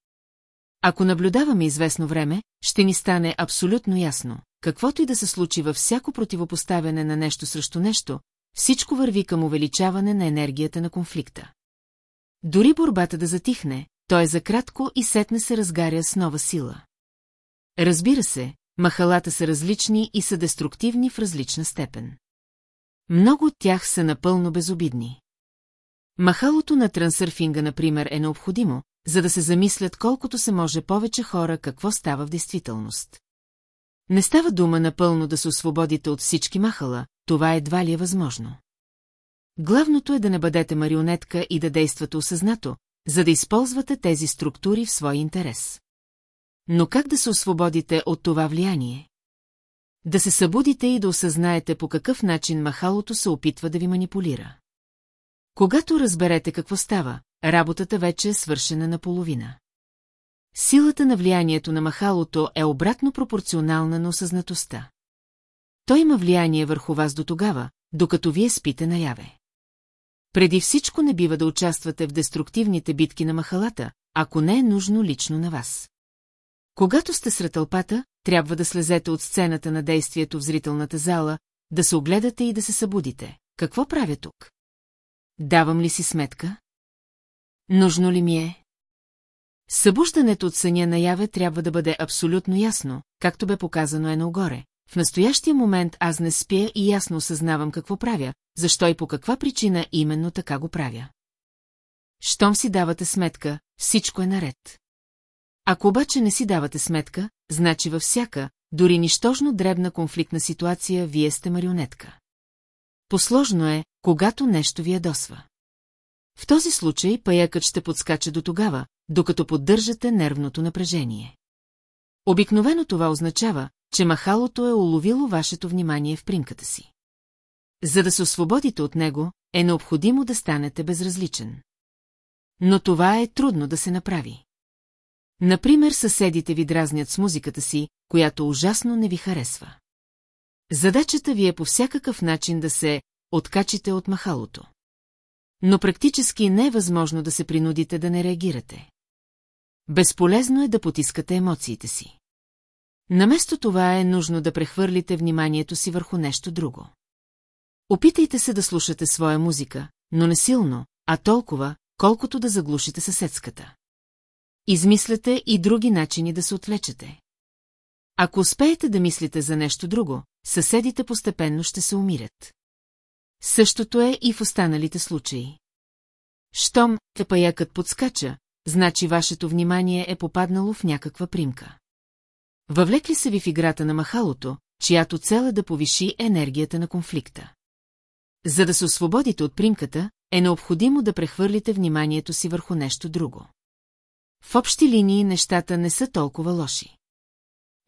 Ако наблюдаваме известно време, ще ни стане абсолютно ясно, каквото и да се случи във всяко противопоставяне на нещо срещу нещо, всичко върви към увеличаване на енергията на конфликта. Дори борбата да затихне, той е за кратко и сетне се разгаря с нова сила. Разбира се, махалата са различни и са деструктивни в различна степен. Много от тях са напълно безобидни. Махалото на трансърфинга, например, е необходимо, за да се замислят колкото се може повече хора какво става в действителност. Не става дума напълно да се освободите от всички махала, това едва ли е възможно. Главното е да не бъдете марионетка и да действате осъзнато, за да използвате тези структури в свой интерес. Но как да се освободите от това влияние? Да се събудите и да осъзнаете по какъв начин махалото се опитва да ви манипулира. Когато разберете какво става, работата вече е свършена наполовина. Силата на влиянието на махалото е обратно пропорционална на осъзнатостта. Той има влияние върху вас до тогава, докато вие спите наяве. Преди всичко не бива да участвате в деструктивните битки на махалата, ако не е нужно лично на вас. Когато сте сред тълпата, трябва да слезете от сцената на действието в зрителната зала, да се огледате и да се събудите. Какво правя тук? Давам ли си сметка? Нужно ли ми е? Събуждането от съня наяве трябва да бъде абсолютно ясно, както бе показано е нагоре. В настоящия момент аз не спя и ясно осъзнавам какво правя, защо и по каква причина именно така го правя. Щом си давате сметка, всичко е наред. Ако обаче не си давате сметка, значи във всяка, дори нищожно дребна конфликтна ситуация, вие сте марионетка. Посложно е, когато нещо ви ядосва. В този случай паякът ще подскача до тогава, докато поддържате нервното напрежение. Обикновено това означава, че махалото е уловило вашето внимание в примката си. За да се освободите от него, е необходимо да станете безразличен. Но това е трудно да се направи. Например, съседите ви дразнят с музиката си, която ужасно не ви харесва. Задачата ви е по всякакъв начин да се откачите от махалото. Но практически не е възможно да се принудите да не реагирате. Безполезно е да потискате емоциите си. Наместо това е нужно да прехвърлите вниманието си върху нещо друго. Опитайте се да слушате своя музика, но не силно, а толкова, колкото да заглушите съседската. Измисляте и други начини да се отвлечете. Ако успеете да мислите за нещо друго, съседите постепенно ще се умирят. Същото е и в останалите случаи. Щом тъпаякът подскача, значи вашето внимание е попаднало в някаква примка. Въвлекли се ви в играта на махалото, чиято цел е да повиши енергията на конфликта. За да се освободите от примката, е необходимо да прехвърлите вниманието си върху нещо друго. В общи линии нещата не са толкова лоши.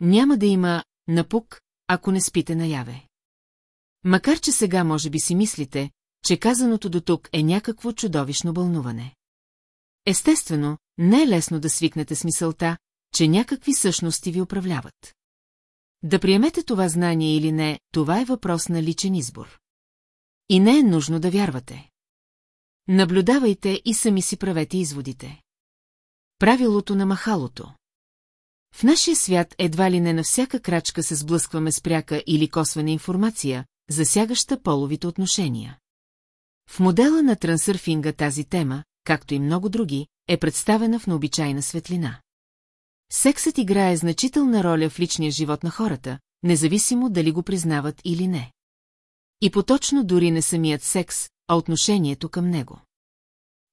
Няма да има напук, ако не спите наяве. Макар че сега може би си мислите, че казаното до тук е някакво чудовищно бълнуване. Естествено, не е лесно да свикнете с мисълта, че някакви същности ви управляват. Да приемете това знание или не, това е въпрос на личен избор. И не е нужно да вярвате. Наблюдавайте и сами си правете изводите. Правилото на махалото В нашия свят едва ли не на всяка крачка се сблъскваме с пряка или косвена информация, засягаща половите отношения. В модела на трансърфинга тази тема, както и много други, е представена в необичайна светлина. Сексът играе значителна роля в личния живот на хората, независимо дали го признават или не. И поточно дори не самият секс, а отношението към него.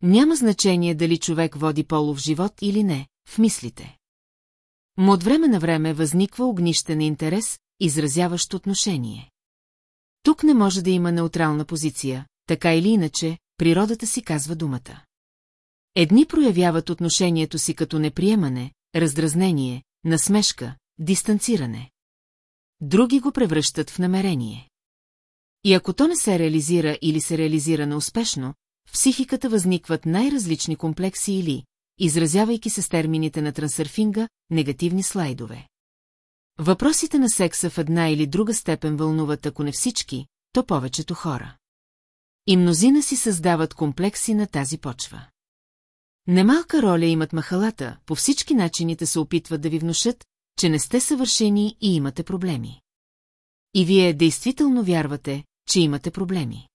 Няма значение дали човек води полов живот или не, в мислите. Му от време на време възниква огнище на интерес, изразяващ отношение. Тук не може да има неутрална позиция, така или иначе, природата си казва думата. Едни проявяват отношението си като неприемане, раздразнение, насмешка, дистанциране. Други го превръщат в намерение. И ако то не се реализира или се реализира неуспешно, в психиката възникват най-различни комплекси или, изразявайки се с термините на трансърфинга, негативни слайдове. Въпросите на секса в една или друга степен вълнуват, ако не всички, то повечето хора. И мнозина си създават комплекси на тази почва. Немалка роля имат махалата, по всички начините се опитват да ви внушат, че не сте съвършени и имате проблеми. И вие действително вярвате, че имате проблеми.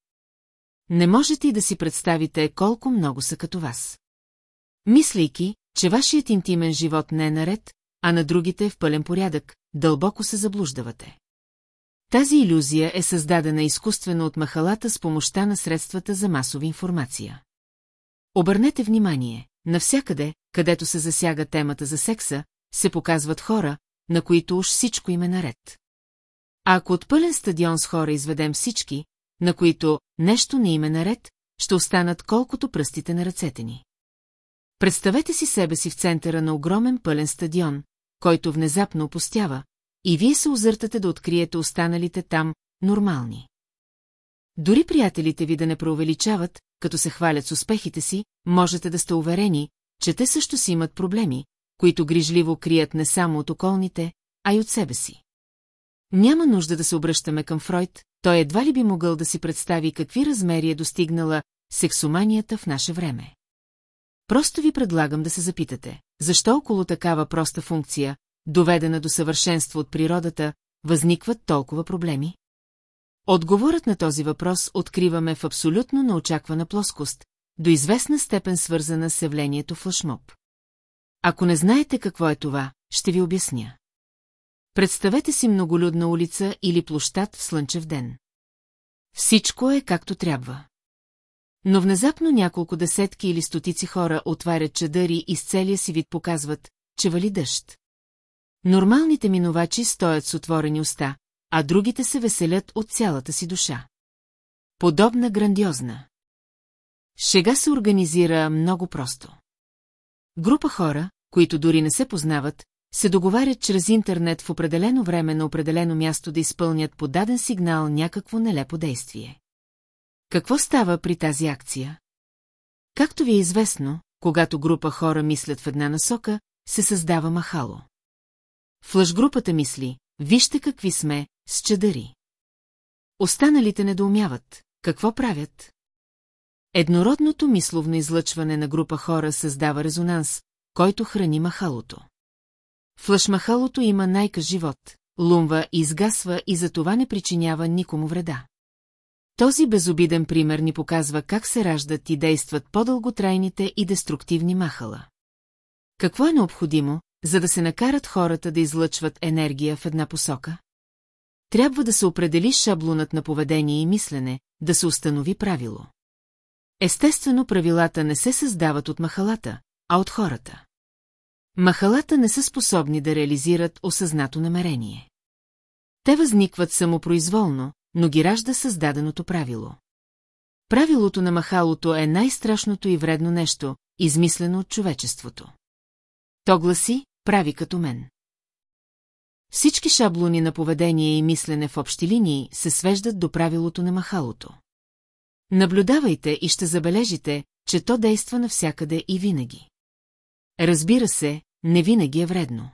Не можете и да си представите колко много са като вас. Мислейки, че вашият интимен живот не е наред, а на другите е в пълен порядък, дълбоко се заблуждавате. Тази иллюзия е създадена изкуствено от махалата с помощта на средствата за масова информация. Обърнете внимание, навсякъде, където се засяга темата за секса, се показват хора, на които уж всичко им е наред. А ако от пълен стадион с хора изведем всички, на които нещо не им е наред, ще останат колкото пръстите на ръцете ни. Представете си себе си в центъра на огромен пълен стадион, който внезапно опустява, и вие се озъртате да откриете останалите там нормални. Дори приятелите ви да не преувеличават, като се хвалят с успехите си, можете да сте уверени, че те също си имат проблеми, които грижливо крият не само от околните, а и от себе си. Няма нужда да се обръщаме към Фройд, той едва ли би могъл да си представи какви размери е достигнала сексоманията в наше време. Просто ви предлагам да се запитате, защо около такава проста функция, доведена до съвършенство от природата, възникват толкова проблеми? Отговорът на този въпрос откриваме в абсолютно неочаквана плоскост, до известна степен свързана с явлението флашмоб. Ако не знаете какво е това, ще ви обясня. Представете си многолюдна улица или площад в слънчев ден. Всичко е както трябва. Но внезапно няколко десетки или стотици хора отварят чадъри и с целия си вид показват, че вали дъжд. Нормалните минувачи стоят с отворени уста, а другите се веселят от цялата си душа. Подобна грандиозна. Шега се организира много просто. Група хора, които дори не се познават, се договарят чрез интернет в определено време на определено място да изпълнят по даден сигнал някакво нелепо действие. Какво става при тази акция? Както ви е известно, когато група хора мислят в една насока, се създава махало. Флъж-групата мисли, вижте какви сме, с чадъри. Останалите недоумяват, какво правят? Еднородното мисловно излъчване на група хора създава резонанс, който храни махалото. Флъшмахалото има най-къс живот, лумва и изгасва и за това не причинява никому вреда. Този безобиден пример ни показва как се раждат и действат по-дълготрайните и деструктивни махала. Какво е необходимо, за да се накарат хората да излъчват енергия в една посока? Трябва да се определи шаблонът на поведение и мислене, да се установи правило. Естествено, правилата не се създават от махалата, а от хората. Махалата не са способни да реализират осъзнато намерение. Те възникват самопроизволно, но ги ражда създаденото правило. Правилото на махалото е най-страшното и вредно нещо, измислено от човечеството. То гласи, прави като мен. Всички шаблони на поведение и мислене в общи линии се свеждат до правилото на махалото. Наблюдавайте и ще забележите, че то действа навсякъде и винаги. Разбира се, не винаги е вредно.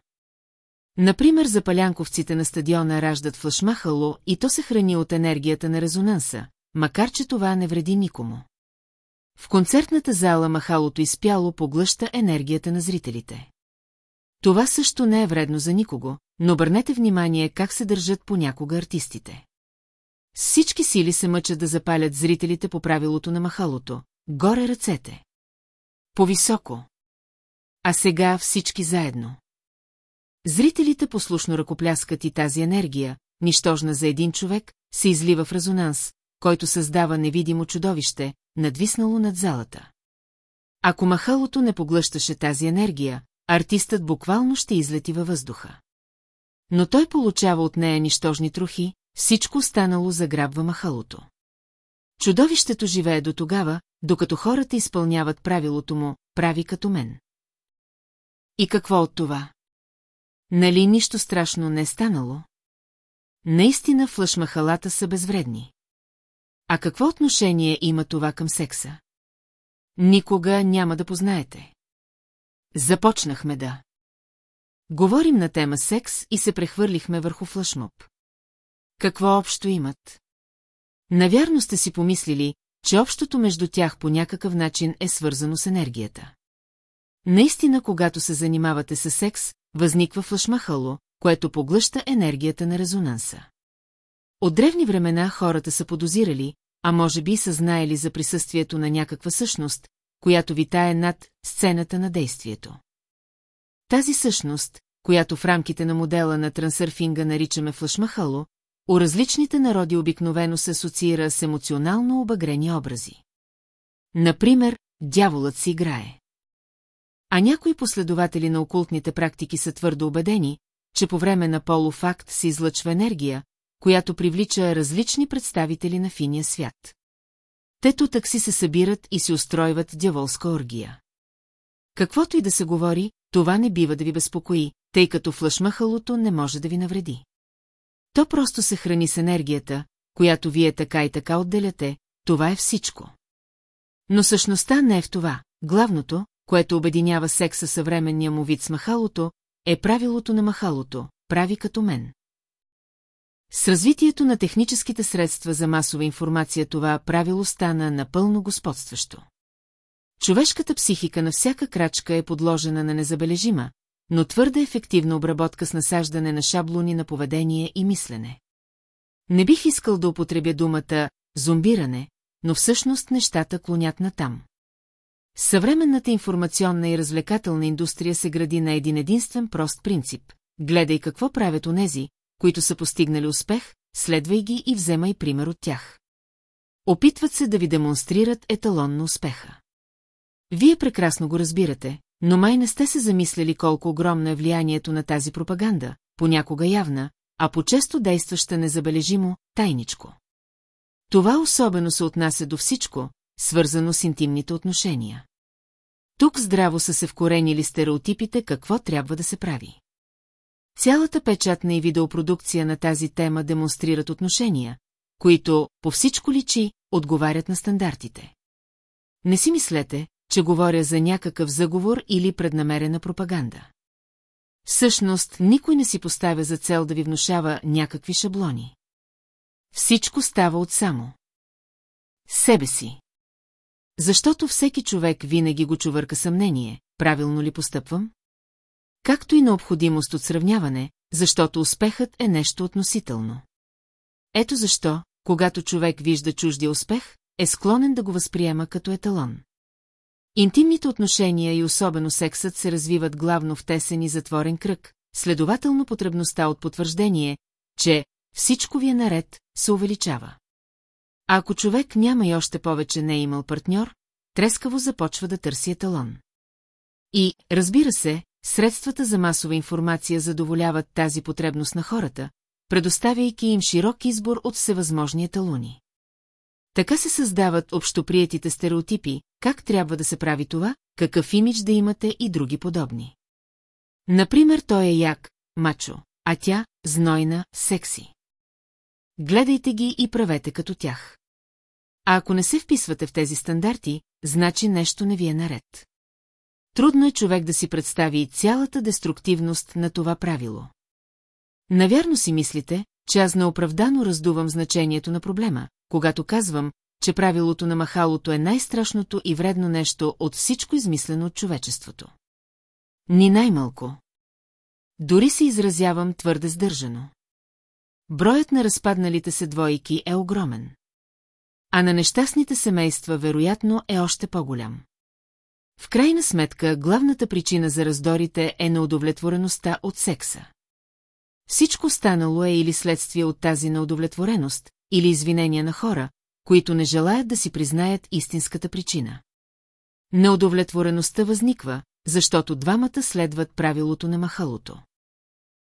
Например, запалянковците на стадиона раждат флашмахало и то се храни от енергията на резонанса, макар че това не вреди никому. В концертната зала махалото изпяло поглъща енергията на зрителите. Това също не е вредно за никого, но обърнете внимание как се държат понякога артистите. С всички сили се мъчат да запалят зрителите по правилото на махалото. Горе ръцете. Повисоко. А сега всички заедно. Зрителите послушно ръкопляскат и тази енергия, нищожна за един човек, се излива в резонанс, който създава невидимо чудовище, надвиснало над залата. Ако махалото не поглъщаше тази енергия, артистът буквално ще излети във въздуха. Но той получава от нея нищожни трохи, всичко останало заграбва махалото. Чудовището живее до тогава, докато хората изпълняват правилото му, прави като мен. И какво от това? Нали нищо страшно не е станало? Наистина флъшмахалата са безвредни. А какво отношение има това към секса? Никога няма да познаете. Започнахме да. Говорим на тема секс и се прехвърлихме върху флашмоб. Какво общо имат? Навярно сте си помислили, че общото между тях по някакъв начин е свързано с енергията. Наистина, когато се занимавате с секс, възниква флашмахало, което поглъща енергията на резонанса. От древни времена хората са подозирали, а може би са знаели за присъствието на някаква същност, която витае над сцената на действието. Тази същност, която в рамките на модела на трансърфинга наричаме флашмахало, у различните народи обикновено се асоциира с емоционално обагрени образи. Например, дяволът си играе. А някои последователи на окултните практики са твърдо убедени, че по време на полуфакт се излъчва енергия, която привлича различни представители на финия свят. Те тутък си се събират и си устройват дяволска оргия. Каквото и да се говори, това не бива да ви безпокои, тъй като флашмахалото не може да ви навреди. То просто се храни с енергията, която вие така и така отделяте, това е всичко. Но същността не е в това. Главното, което обединява секса съвременния му вид с махалото, е правилото на махалото, прави като мен. С развитието на техническите средства за масова информация това правило стана напълно господстващо. Човешката психика на всяка крачка е подложена на незабележима, но твърде ефективна обработка с насаждане на шаблони на поведение и мислене. Не бих искал да употребя думата «зомбиране», но всъщност нещата клонят на там. Съвременната информационна и развлекателна индустрия се гради на един единствен прост принцип. Гледай какво правят онези, които са постигнали успех, следвай ги и вземай пример от тях. Опитват се да ви демонстрират еталон на успеха. Вие прекрасно го разбирате, но май не сте се замисляли колко огромно е влиянието на тази пропаганда, понякога явна, а по-често действаща незабележимо, тайничко. Това особено се отнася до всичко, свързано с интимните отношения. Тук здраво са се вкоренили стереотипите какво трябва да се прави. Цялата печатна и видеопродукция на тази тема демонстрират отношения, които, по всичко личи, отговарят на стандартите. Не си мислете, че говоря за някакъв заговор или преднамерена пропаганда. Всъщност, никой не си поставя за цел да ви внушава някакви шаблони. Всичко става от само. Себе си. Защото всеки човек винаги го чувърка съмнение, правилно ли постъпвам? Както и необходимост от сравняване, защото успехът е нещо относително. Ето защо, когато човек вижда чуждия успех, е склонен да го възприема като еталон. Интимните отношения и особено сексът се развиват главно в тесен и затворен кръг, следователно потребността от потвърждение, че всичко ви е наред, се увеличава. А ако човек няма и още повече не е имал партньор, трескаво започва да търси еталон. И, разбира се, средствата за масова информация задоволяват тази потребност на хората, предоставяйки им широк избор от всевъзможни еталони. Така се създават общоприетите стереотипи, как трябва да се прави това, какъв имидж да имате и други подобни. Например, той е як, мачо, а тя – знойна, секси. Гледайте ги и правете като тях. А ако не се вписвате в тези стандарти, значи нещо не ви е наред. Трудно е човек да си представи цялата деструктивност на това правило. Навярно си мислите, че аз неоправдано раздувам значението на проблема, когато казвам, че правилото на махалото е най-страшното и вредно нещо от всичко измислено от човечеството. Ни най-малко. Дори се изразявам твърде сдържано. Броят на разпадналите се двойки е огромен. А на нещастните семейства вероятно е още по-голям. В крайна сметка, главната причина за раздорите е неудовлетвореността от секса. Всичко станало е или следствие от тази неудовлетвореност, или извинения на хора, които не желаят да си признаят истинската причина. Неудовлетвореността възниква, защото двамата следват правилото на махалото.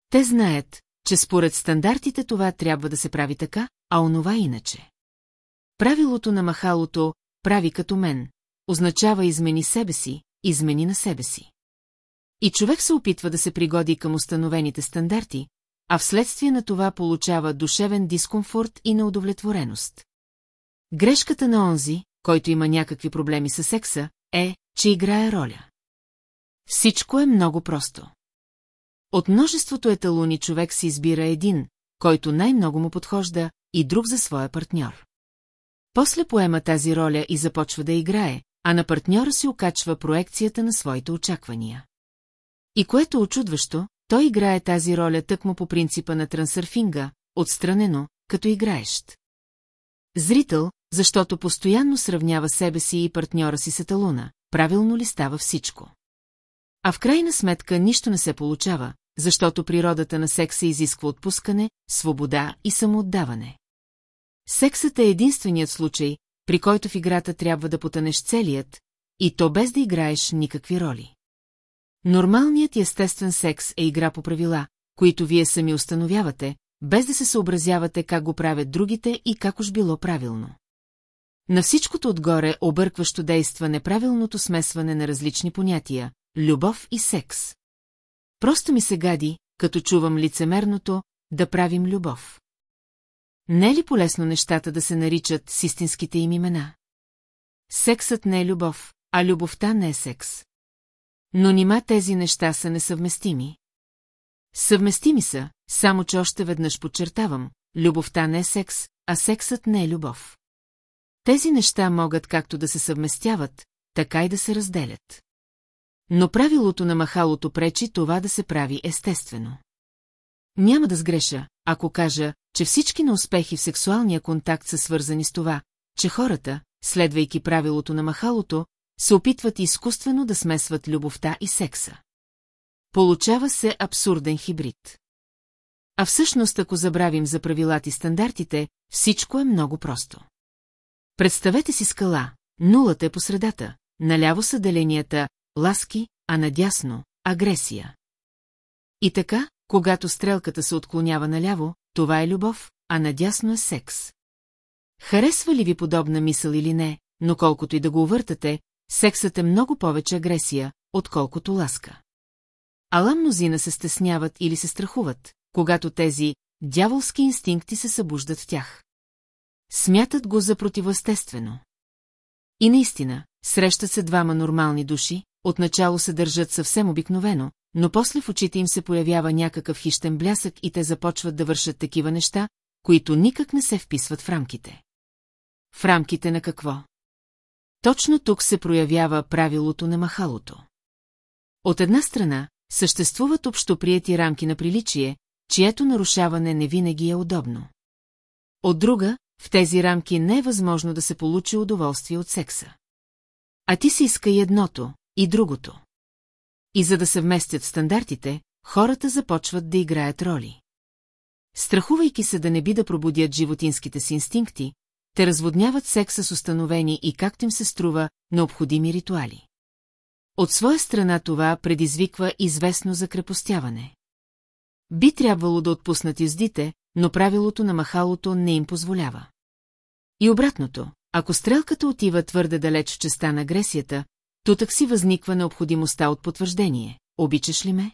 Те знаят, че според стандартите това трябва да се прави така, а онова иначе. Правилото на махалото «прави като мен» означава измени себе си, измени на себе си. И човек се опитва да се пригоди към установените стандарти, а вследствие на това получава душевен дискомфорт и неудовлетвореност. Грешката на онзи, който има някакви проблеми с секса, е, че играе роля. Всичко е много просто. От множеството еталони човек си избира един, който най-много му подхожда, и друг за своя партньор. После поема тази роля и започва да играе, а на партньора си окачва проекцията на своите очаквания. И което очудващо, той играе тази роля тъкмо по принципа на трансърфинга, отстранено, като играещ. Зрител, защото постоянно сравнява себе си и партньора си с еталуна, правилно ли става всичко. А в крайна сметка нищо не се получава, защото природата на секса изисква отпускане, свобода и самоотдаване. Сексът е единственият случай, при който в играта трябва да потънеш целият, и то без да играеш никакви роли. Нормалният и естествен секс е игра по правила, които вие сами установявате, без да се съобразявате как го правят другите и как уж било правилно. На всичкото отгоре объркващо действа неправилното смесване на различни понятия – любов и секс. Просто ми се гади, като чувам лицемерното, да правим любов. Не е ли полезно нещата да се наричат с истинските им имена? Сексът не е любов, а любовта не е секс. Но нима тези неща са несъвместими. Съвместими са, само че още веднъж подчертавам, любовта не е секс, а сексът не е любов. Тези неща могат както да се съвместяват, така и да се разделят. Но правилото на махалото пречи това да се прави естествено. Няма да сгреша, ако кажа, че всички неуспехи в сексуалния контакт са свързани с това, че хората, следвайки правилото на махалото, се опитват изкуствено да смесват любовта и секса. Получава се абсурден хибрид. А всъщност, ако забравим за правилата и стандартите, всичко е много просто. Представете си скала, нулата е по средата, наляво са деленията ласки, а надясно – агресия. И така, когато стрелката се отклонява наляво, това е любов, а надясно е секс. Харесва ли ви подобна мисъл или не, но колкото и да го увъртате, сексът е много повече агресия, отколкото ласка. Ала мнозина се стесняват или се страхуват, когато тези дяволски инстинкти се събуждат в тях. Смятат го за противоестествено. И наистина, срещат се двама нормални души, отначало се държат съвсем обикновено, но после в очите им се появява някакъв хищен блясък и те започват да вършат такива неща, които никак не се вписват в рамките. В рамките на какво? Точно тук се проявява правилото на махалото. От една страна, съществуват общоприяти рамки на приличие, чието нарушаване не винаги е удобно. От друга, в тези рамки не е възможно да се получи удоволствие от секса. А ти си иска и едното, и другото. И за да се вместят стандартите, хората започват да играят роли. Страхувайки се да не би да пробудят животинските си инстинкти, те разводняват секса с установени и както им се струва необходими ритуали. От своя страна това предизвиква известно закрепостяване. Би трябвало да отпуснат издите, но правилото на махалото не им позволява. И обратното, ако стрелката отива твърде далеч в частта на агресията, тутък си възниква необходимостта от потвърждение. Обичаш ли ме?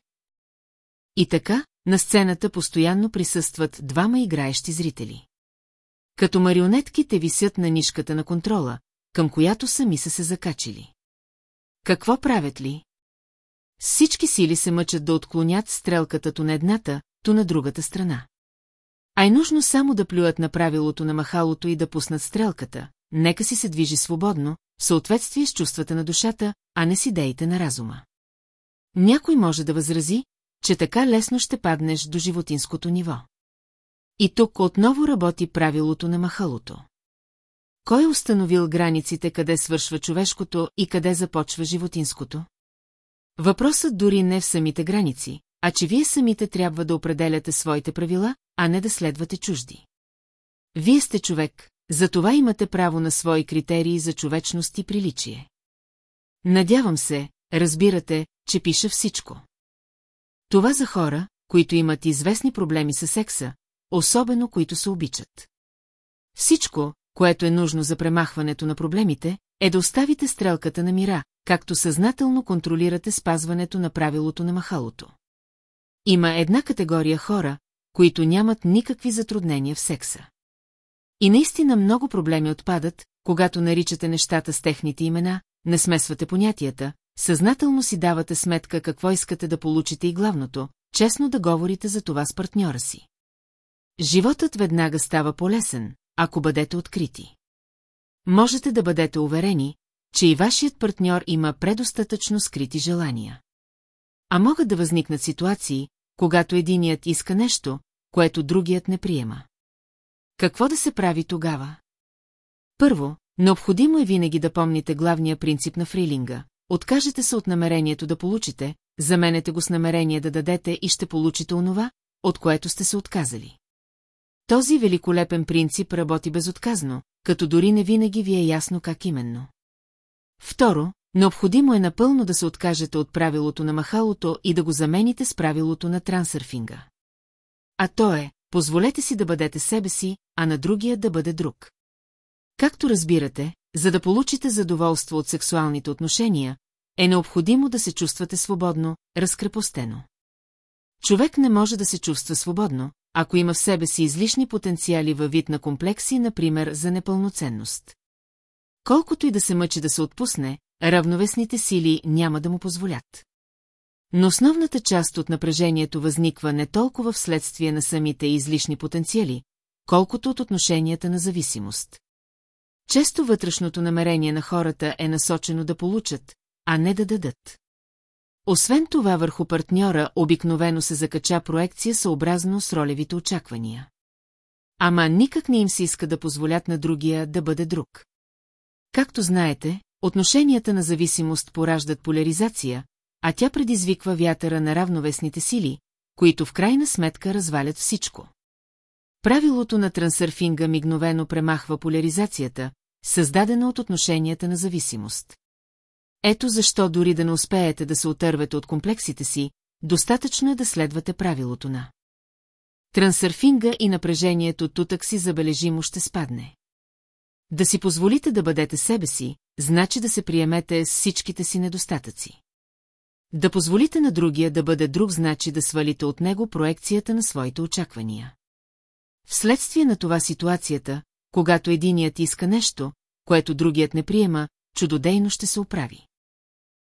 И така, на сцената постоянно присъстват двама играещи зрители. Като марионетки те висят на нишката на контрола, към която сами са се закачили. Какво правят ли? всички сили се мъчат да отклонят стрелката то на едната, то на другата страна. А е нужно само да плюят на правилото на махалото и да пуснат стрелката, нека си се движи свободно, съответствие с чувствата на душата, а не с идеите на разума. Някой може да възрази, че така лесно ще паднеш до животинското ниво. И тук отново работи правилото на махалото. Кой е установил границите къде свършва човешкото и къде започва животинското? Въпросът дори не в самите граници, а че вие самите трябва да определяте своите правила, а не да следвате чужди. Вие сте човек, затова имате право на свои критерии за човечност и приличие. Надявам се, разбирате, че пиша всичко. Това за хора, които имат известни проблеми с секса, особено които се обичат. Всичко, което е нужно за премахването на проблемите, е да оставите стрелката на мира, както съзнателно контролирате спазването на правилото на махалото. Има една категория хора, които нямат никакви затруднения в секса. И наистина много проблеми отпадат, когато наричате нещата с техните имена, не смесвате понятията, съзнателно си давате сметка какво искате да получите и главното, честно да говорите за това с партньора си. Животът веднага става полесен, ако бъдете открити. Можете да бъдете уверени, че и вашият партньор има предостатъчно скрити желания. А могат да възникнат ситуации, когато единият иска нещо, което другият не приема. Какво да се прави тогава? Първо, необходимо е винаги да помните главния принцип на фрилинга. Откажете се от намерението да получите, заменете го с намерение да дадете и ще получите онова, от което сте се отказали. Този великолепен принцип работи безотказно, като дори не винаги ви е ясно как именно. Второ, необходимо е напълно да се откажете от правилото на махалото и да го замените с правилото на трансърфинга. А то е, позволете си да бъдете себе си, а на другия да бъде друг. Както разбирате, за да получите задоволство от сексуалните отношения, е необходимо да се чувствате свободно, разкрепостено. Човек не може да се чувства свободно, ако има в себе си излишни потенциали във вид на комплекси, например за непълноценност. Колкото и да се мъчи да се отпусне, равновесните сили няма да му позволят. Но основната част от напрежението възниква не толкова вследствие на самите излишни потенциали, колкото от отношенията на зависимост. Често вътрешното намерение на хората е насочено да получат, а не да дадат. Освен това върху партньора обикновено се закача проекция съобразно с ролевите очаквания. Ама никак не им се иска да позволят на другия да бъде друг. Както знаете, отношенията на зависимост пораждат поляризация, а тя предизвиква вятъра на равновесните сили, които в крайна сметка развалят всичко. Правилото на трансърфинга мигновено премахва поляризацията, създадена от отношенията на зависимост. Ето защо дори да не успеете да се отървете от комплексите си, достатъчно е да следвате правилото на. Трансърфинга и напрежението тутък си забележимо ще спадне. Да си позволите да бъдете себе си, значи да се приемете с всичките си недостатъци. Да позволите на другия да бъде друг, значи да свалите от него проекцията на своите очаквания. Вследствие на това ситуацията, когато единият иска нещо, което другият не приема, чудодейно ще се оправи.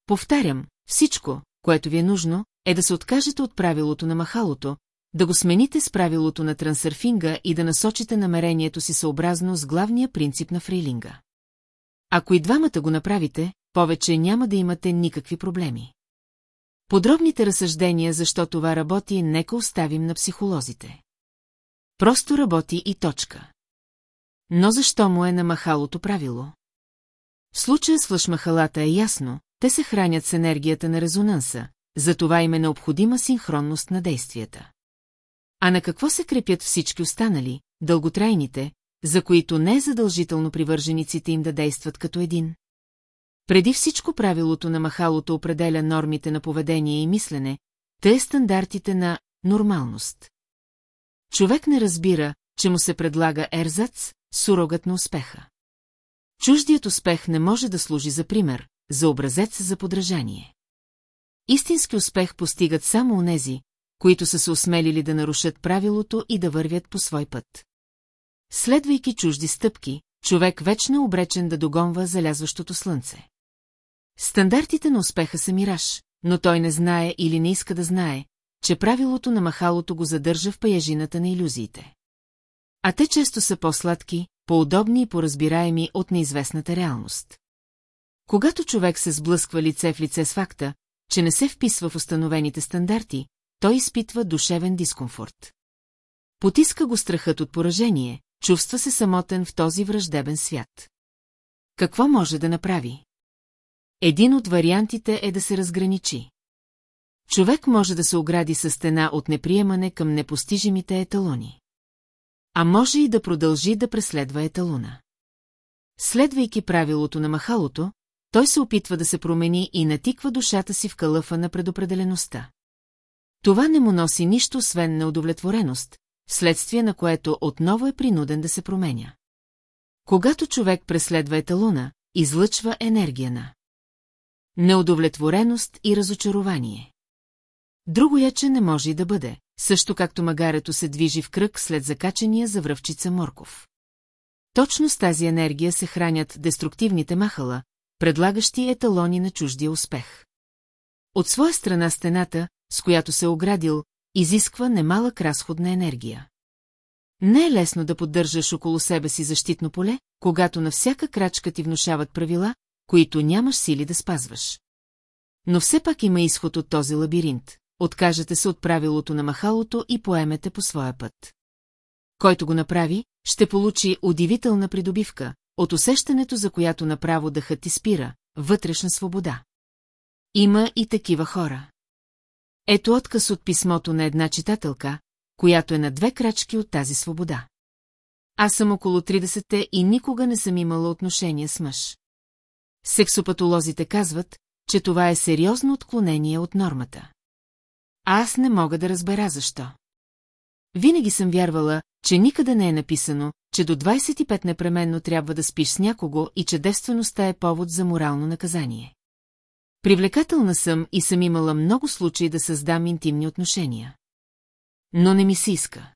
Повтарям, всичко, което ви е нужно, е да се откажете от правилото на махалото, да го смените с правилото на трансърфинга и да насочите намерението си съобразно с главния принцип на фрилинга. Ако и двамата го направите, повече няма да имате никакви проблеми. Подробните разсъждения защо това работи, нека оставим на психолозите. Просто работи и точка. Но защо му е на махалото правило? В случая с флашмахалата е ясно, те се хранят с енергията на резонанса, затова им е необходима синхронност на действията. А на какво се крепят всички останали, дълготрайните, за които не е задължително привържениците им да действат като един? Преди всичко правилото на махалото определя нормите на поведение и мислене, те стандартите на нормалност. Човек не разбира, че му се предлага ерзац, сурогът на успеха. Чуждият успех не може да служи за пример, за образец за подражание. Истински успех постигат само онези, които са се осмелили да нарушат правилото и да вървят по свой път. Следвайки чужди стъпки, човек вечно е обречен да догонва залязващото слънце. Стандартите на успеха са мираж, но той не знае или не иска да знае, че правилото на махалото го задържа в паяжината на иллюзиите. А те често са по-сладки, по-удобни и по-разбираеми от неизвестната реалност. Когато човек се сблъсква лице в лице с факта, че не се вписва в установените стандарти, той изпитва душевен дискомфорт. Потиска го страхът от поражение, чувства се самотен в този враждебен свят. Какво може да направи? Един от вариантите е да се разграничи. Човек може да се огради със стена от неприемане към непостижимите еталони. А може и да продължи да преследва еталона. Следвайки правилото на махалото, той се опитва да се промени и натиква душата си в калъфа на предопределеността. Това не му носи нищо, освен неудовлетвореност, вследствие на което отново е принуден да се променя. Когато човек преследва еталона, излъчва енергия на неудовлетвореност и разочарование. Друго яче не може и да бъде, също както магарето се движи в кръг след закачения за връвчица морков. Точно с тази енергия се хранят деструктивните махала, предлагащи еталони на чуждия успех. От своя страна стената, с която се е оградил, изисква немалък разход на енергия. Не е лесно да поддържаш около себе си защитно поле, когато на всяка крачка ти внушават правила, които нямаш сили да спазваш. Но все пак има изход от този лабиринт. Откажете се от правилото на махалото и поемете по своя път. Който го направи, ще получи удивителна придобивка, от усещането, за която направо дъхът ти спира, вътрешна свобода. Има и такива хора. Ето отказ от писмото на една читателка, която е на две крачки от тази свобода. Аз съм около 30-те и никога не съм имала отношение с мъж. Сексопатолозите казват, че това е сериозно отклонение от нормата. Аз не мога да разбера защо. Винаги съм вярвала, че никъде не е написано, че до 25 непременно трябва да спиш с някого и че девствеността е повод за морално наказание. Привлекателна съм и съм имала много случаи да създам интимни отношения. Но не ми се иска.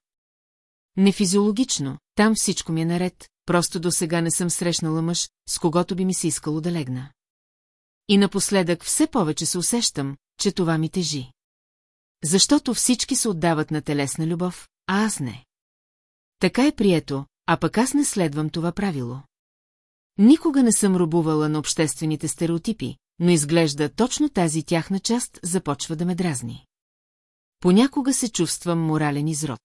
Не физиологично, там всичко ми е наред, просто до сега не съм срещнала мъж, с когото би ми се искало да легна. И напоследък все повече се усещам, че това ми тежи. Защото всички се отдават на телесна любов, а аз не. Така е прието, а пък аз не следвам това правило. Никога не съм робувала на обществените стереотипи, но изглежда точно тази тяхна част започва да ме дразни. Понякога се чувствам морален изрод.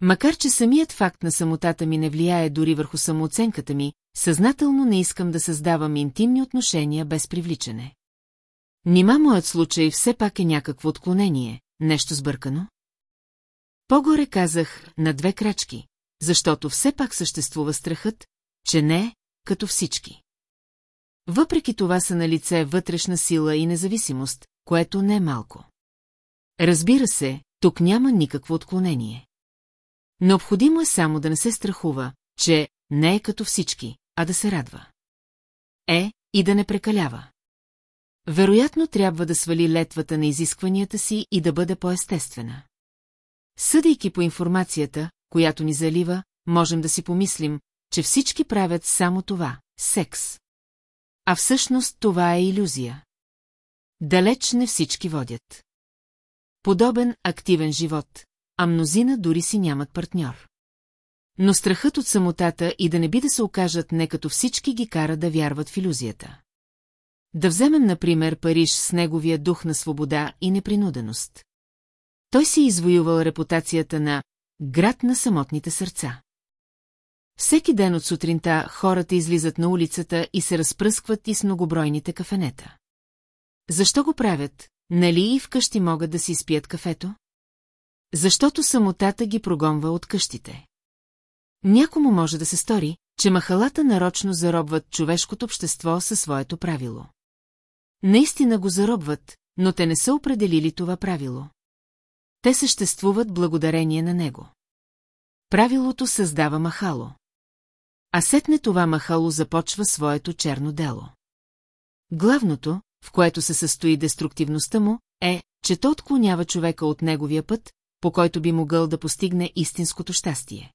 Макар, че самият факт на самотата ми не влияе дори върху самооценката ми, съзнателно не искам да създавам интимни отношения без привличане. Нима моят случай все пак е някакво отклонение, нещо сбъркано? По-горе казах на две крачки, защото все пак съществува страхът, че не като всички. Въпреки това са на лице вътрешна сила и независимост, което не е малко. Разбира се, тук няма никакво отклонение. Необходимо е само да не се страхува, че не е като всички, а да се радва. Е, и да не прекалява. Вероятно трябва да свали летвата на изискванията си и да бъде по-естествена. Съдейки по информацията, която ни залива, можем да си помислим, че всички правят само това – секс. А всъщност това е иллюзия. Далеч не всички водят. Подобен активен живот, а мнозина дори си нямат партньор. Но страхът от самотата и да не би да се окажат не като всички ги кара да вярват в иллюзията. Да вземем, например, Париж с неговия дух на свобода и непринуденост. Той си извоювал репутацията на град на самотните сърца. Всеки ден от сутринта хората излизат на улицата и се разпръскват и с многобройните кафенета. Защо го правят? Нали и вкъщи могат да си изпият кафето? Защото самотата ги прогонва от къщите. Някому може да се стори, че махалата нарочно заробват човешкото общество със своето правило. Наистина го заробват, но те не са определили това правило. Те съществуват благодарение на него. Правилото създава махало. А сетне това махало започва своето черно дело. Главното, в което се състои деструктивността му, е, че то отклонява човека от неговия път, по който би могъл да постигне истинското щастие.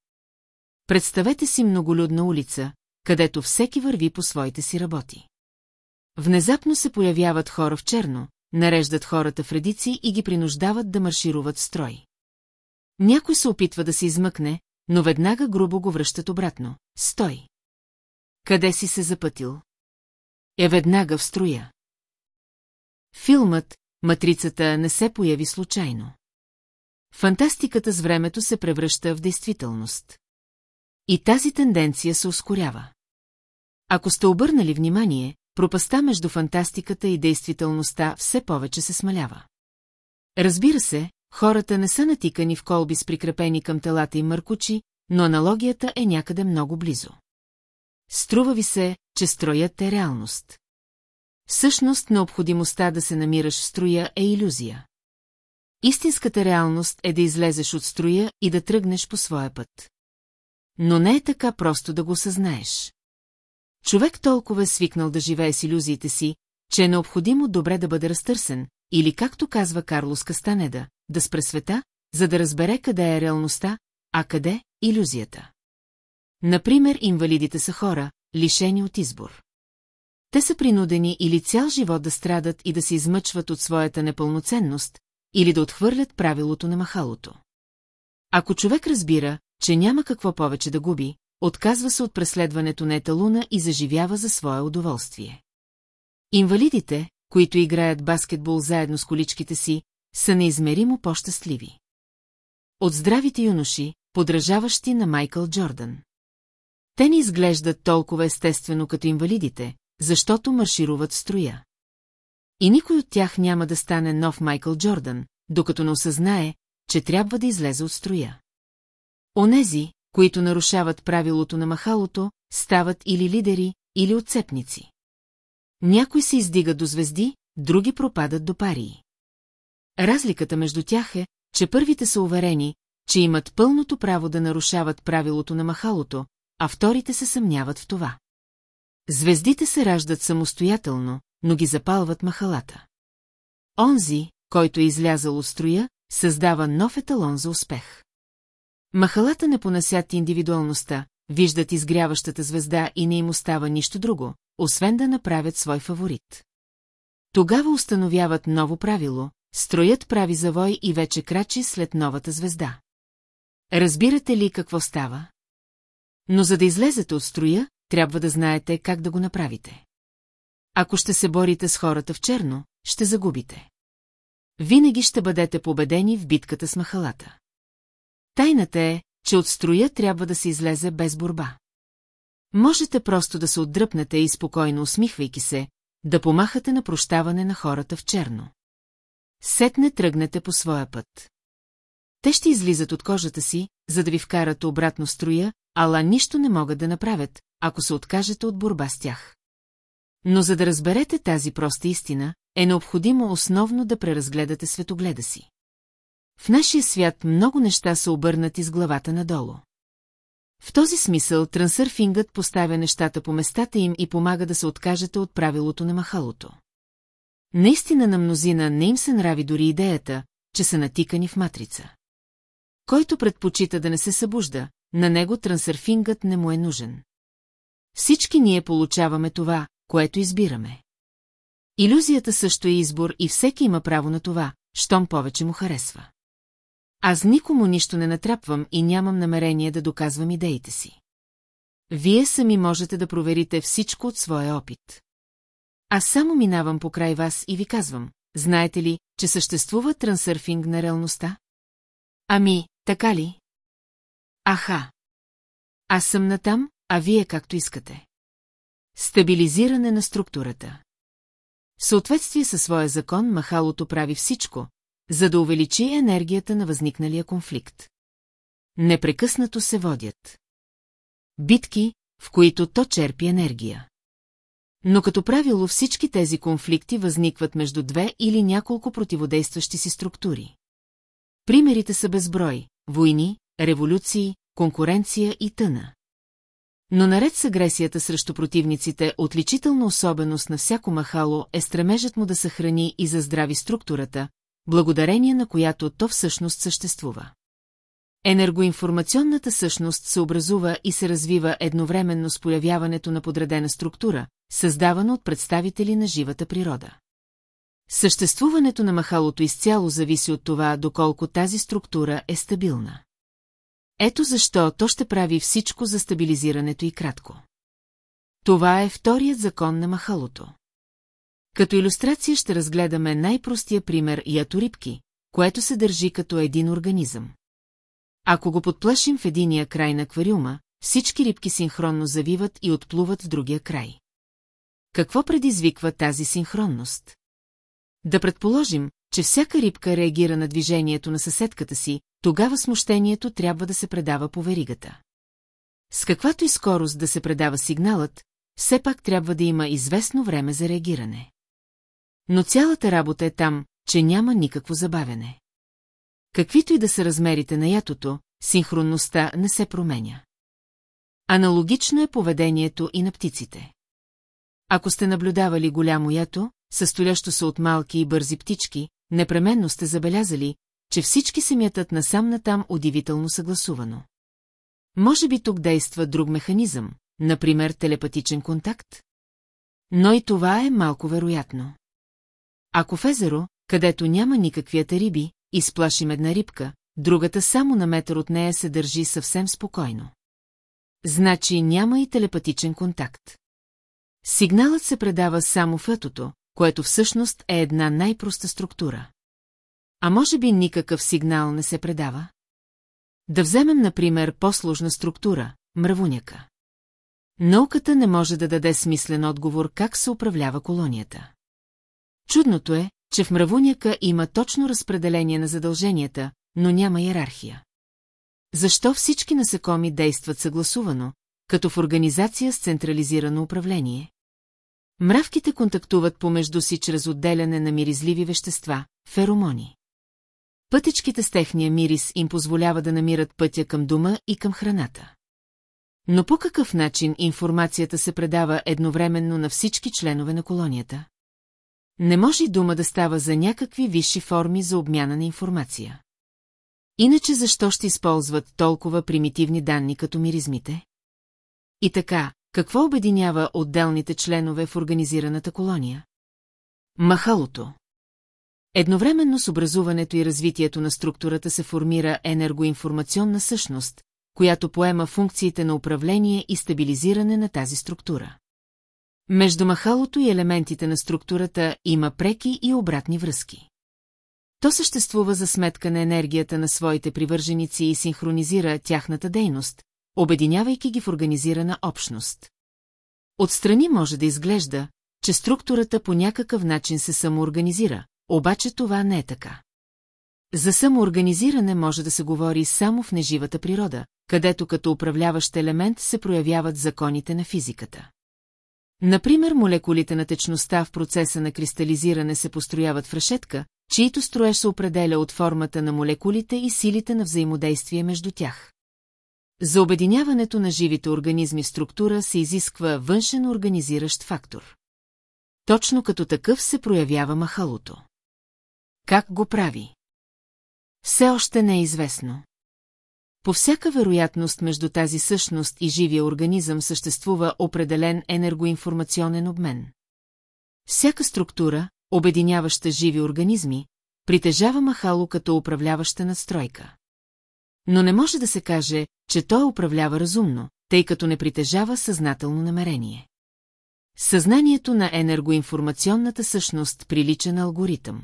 Представете си многолюдна улица, където всеки върви по своите си работи. Внезапно се появяват хора в черно, нареждат хората в редици и ги принуждават да маршируват в строй. Някой се опитва да се измъкне, но веднага грубо го връщат обратно. Стой! Къде си се запътил? Е веднага в строя. Филмът, матрицата не се появи случайно. Фантастиката с времето се превръща в действителност. И тази тенденция се ускорява. Ако сте обърнали внимание, пропаста между фантастиката и действителността все повече се смалява. Разбира се, хората не са натикани в колби с прикрепени към телата и мъркучи, но аналогията е някъде много близо. Струва ви се, че строят е реалност. Всъщност необходимостта да се намираш в строя е иллюзия. Истинската реалност е да излезеш от строя и да тръгнеш по своя път. Но не е така просто да го съзнаеш. Човек толкова е свикнал да живее с иллюзиите си, че е необходимо добре да бъде разтърсен, или както казва Карлос Кастанеда, да спре света, за да разбере къде е реалността, а къде – иллюзията. Например, инвалидите са хора, лишени от избор. Те са принудени или цял живот да страдат и да се измъчват от своята непълноценност, или да отхвърлят правилото на махалото. Ако човек разбира, че няма какво повече да губи, отказва се от преследването на еталуна и заживява за свое удоволствие. Инвалидите, които играят баскетбол заедно с количките си, са неизмеримо по-щастливи. От здравите юноши, подражаващи на Майкъл Джордан. Те ни изглеждат толкова естествено като инвалидите, защото маршируват строя. И никой от тях няма да стане нов Майкъл Джордан, докато не осъзнае, че трябва да излезе от строя. Онези, които нарушават правилото на махалото, стават или лидери, или отцепници. Някои се издигат до звезди, други пропадат до парии. Разликата между тях е, че първите са уверени, че имат пълното право да нарушават правилото на махалото, а вторите се съмняват в това. Звездите се раждат самостоятелно, но ги запалват махалата. Онзи, който е излязал от строя, създава нов еталон за успех. Махалата не понасят индивидуалността, виждат изгряващата звезда и не им остава нищо друго, освен да направят свой фаворит. Тогава установяват ново правило, строят прави завой и вече крачи след новата звезда. Разбирате ли какво става? Но за да излезете от строя, трябва да знаете как да го направите. Ако ще се борите с хората в черно, ще загубите. Винаги ще бъдете победени в битката с махалата. Тайната е, че от строя трябва да се излезе без борба. Можете просто да се отдръпнете и спокойно усмихвайки се, да помахате на прощаване на хората в черно. Сетне тръгнете по своя път. Те ще излизат от кожата си, за да ви вкарат обратно строя, ала нищо не могат да направят, ако се откажете от борба с тях. Но за да разберете тази проста истина, е необходимо основно да преразгледате светогледа си. В нашия свят много неща са обърнати с главата надолу. В този смисъл трансърфингът поставя нещата по местата им и помага да се откажете от правилото на махалото. Наистина на мнозина не им се нрави дори идеята, че са натикани в матрица. Който предпочита да не се събужда, на него трансърфингът не му е нужен. Всички ние получаваме това, което избираме. Иллюзията също е избор и всеки има право на това, щом повече му харесва. Аз никому нищо не натрапвам и нямам намерение да доказвам идеите си. Вие сами можете да проверите всичко от своя опит. Аз само минавам покрай вас и ви казвам, знаете ли, че съществува трансърфинг на реалността? Ами, така ли? Аха. Аз съм натам, а вие както искате. Стабилизиране на структурата. В съответствие със своя закон, махалото прави всичко, за да увеличи енергията на възникналия конфликт. Непрекъснато се водят. Битки, в които то черпи енергия. Но като правило всички тези конфликти възникват между две или няколко противодействащи си структури. Примерите са безброй – войни, революции, конкуренция и тъна. Но наред с агресията срещу противниците, отличителна особеност на всяко махало е стремежът му да съхрани и заздрави структурата, благодарение на която то всъщност съществува. Енергоинформационната същност се образува и се развива едновременно с появяването на подредена структура, създавана от представители на живата природа. Съществуването на махалото изцяло зависи от това, доколко тази структура е стабилна. Ето защо то ще прави всичко за стабилизирането и кратко. Това е вторият закон на махалото. Като иллюстрация ще разгледаме най-простия пример яторибки, което се държи като един организъм. Ако го подплашим в единия край на аквариума, всички рибки синхронно завиват и отплуват в другия край. Какво предизвиква тази синхронност? Да предположим, че всяка рибка реагира на движението на съседката си, тогава смущението трябва да се предава по веригата. С каквато и скорост да се предава сигналът, все пак трябва да има известно време за реагиране. Но цялата работа е там, че няма никакво забавене. Каквито и да са размерите на ятото, синхронността не се променя. Аналогично е поведението и на птиците. Ако сте наблюдавали голямо ято, състоящо се от малки и бързи птички, непременно сте забелязали, че всички се мятат насам-натам удивително съгласувано. Може би тук действа друг механизъм, например телепатичен контакт? Но и това е малко вероятно. Ако в езеро, където няма никакви атариби, изплашим една рибка, другата само на метър от нея се държи съвсем спокойно. Значи няма и телепатичен контакт. Сигналът се предава само в ътото, което всъщност е една най-проста структура. А може би никакъв сигнал не се предава? Да вземем, например, по-сложна структура – мравуняка. Науката не може да даде смислен отговор как се управлява колонията. Чудното е, че в мравуняка има точно разпределение на задълженията, но няма иерархия. Защо всички насекоми действат съгласувано, като в организация с централизирано управление? Мравките контактуват помежду си чрез отделяне на миризливи вещества, феромони. Пътечките с техния мирис им позволява да намират пътя към дома и към храната. Но по какъв начин информацията се предава едновременно на всички членове на колонията? Не може дума да става за някакви висши форми за обмяна на информация. Иначе защо ще използват толкова примитивни данни като миризмите? И така, какво обединява отделните членове в организираната колония? Махалото. Едновременно с образуването и развитието на структурата се формира енергоинформационна същност, която поема функциите на управление и стабилизиране на тази структура. Между махалото и елементите на структурата има преки и обратни връзки. То съществува за сметка на енергията на своите привърженици и синхронизира тяхната дейност, обединявайки ги в организирана общност. Отстрани може да изглежда, че структурата по някакъв начин се самоорганизира, обаче това не е така. За самоорганизиране може да се говори само в неживата природа, където като управляващ елемент се проявяват законите на физиката. Например, молекулите на течността в процеса на кристализиране се построяват в решетка, чието строеж се определя от формата на молекулите и силите на взаимодействие между тях. За обединяването на живите организми структура се изисква външен организиращ фактор. Точно като такъв се проявява махалото. Как го прави? Все още не е известно. По всяка вероятност между тази същност и живия организъм съществува определен енергоинформационен обмен. Всяка структура, обединяваща живи организми, притежава махало като управляваща надстройка. Но не може да се каже, че той управлява разумно, тъй като не притежава съзнателно намерение. Съзнанието на енергоинформационната същност прилича на алгоритъм.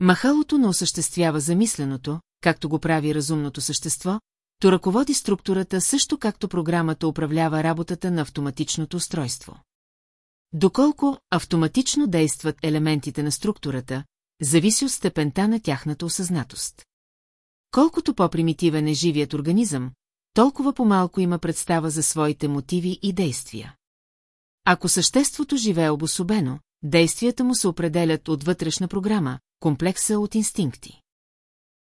Махалото не осъществява замисленото, както го прави разумното същество, то ръководи структурата също както програмата управлява работата на автоматичното устройство. Доколко автоматично действат елементите на структурата, зависи от степента на тяхната осъзнатост. Колкото по-примитивен е живият организъм, толкова по-малко има представа за своите мотиви и действия. Ако съществото живее обособено, действията му се определят от вътрешна програма, комплекса от инстинкти.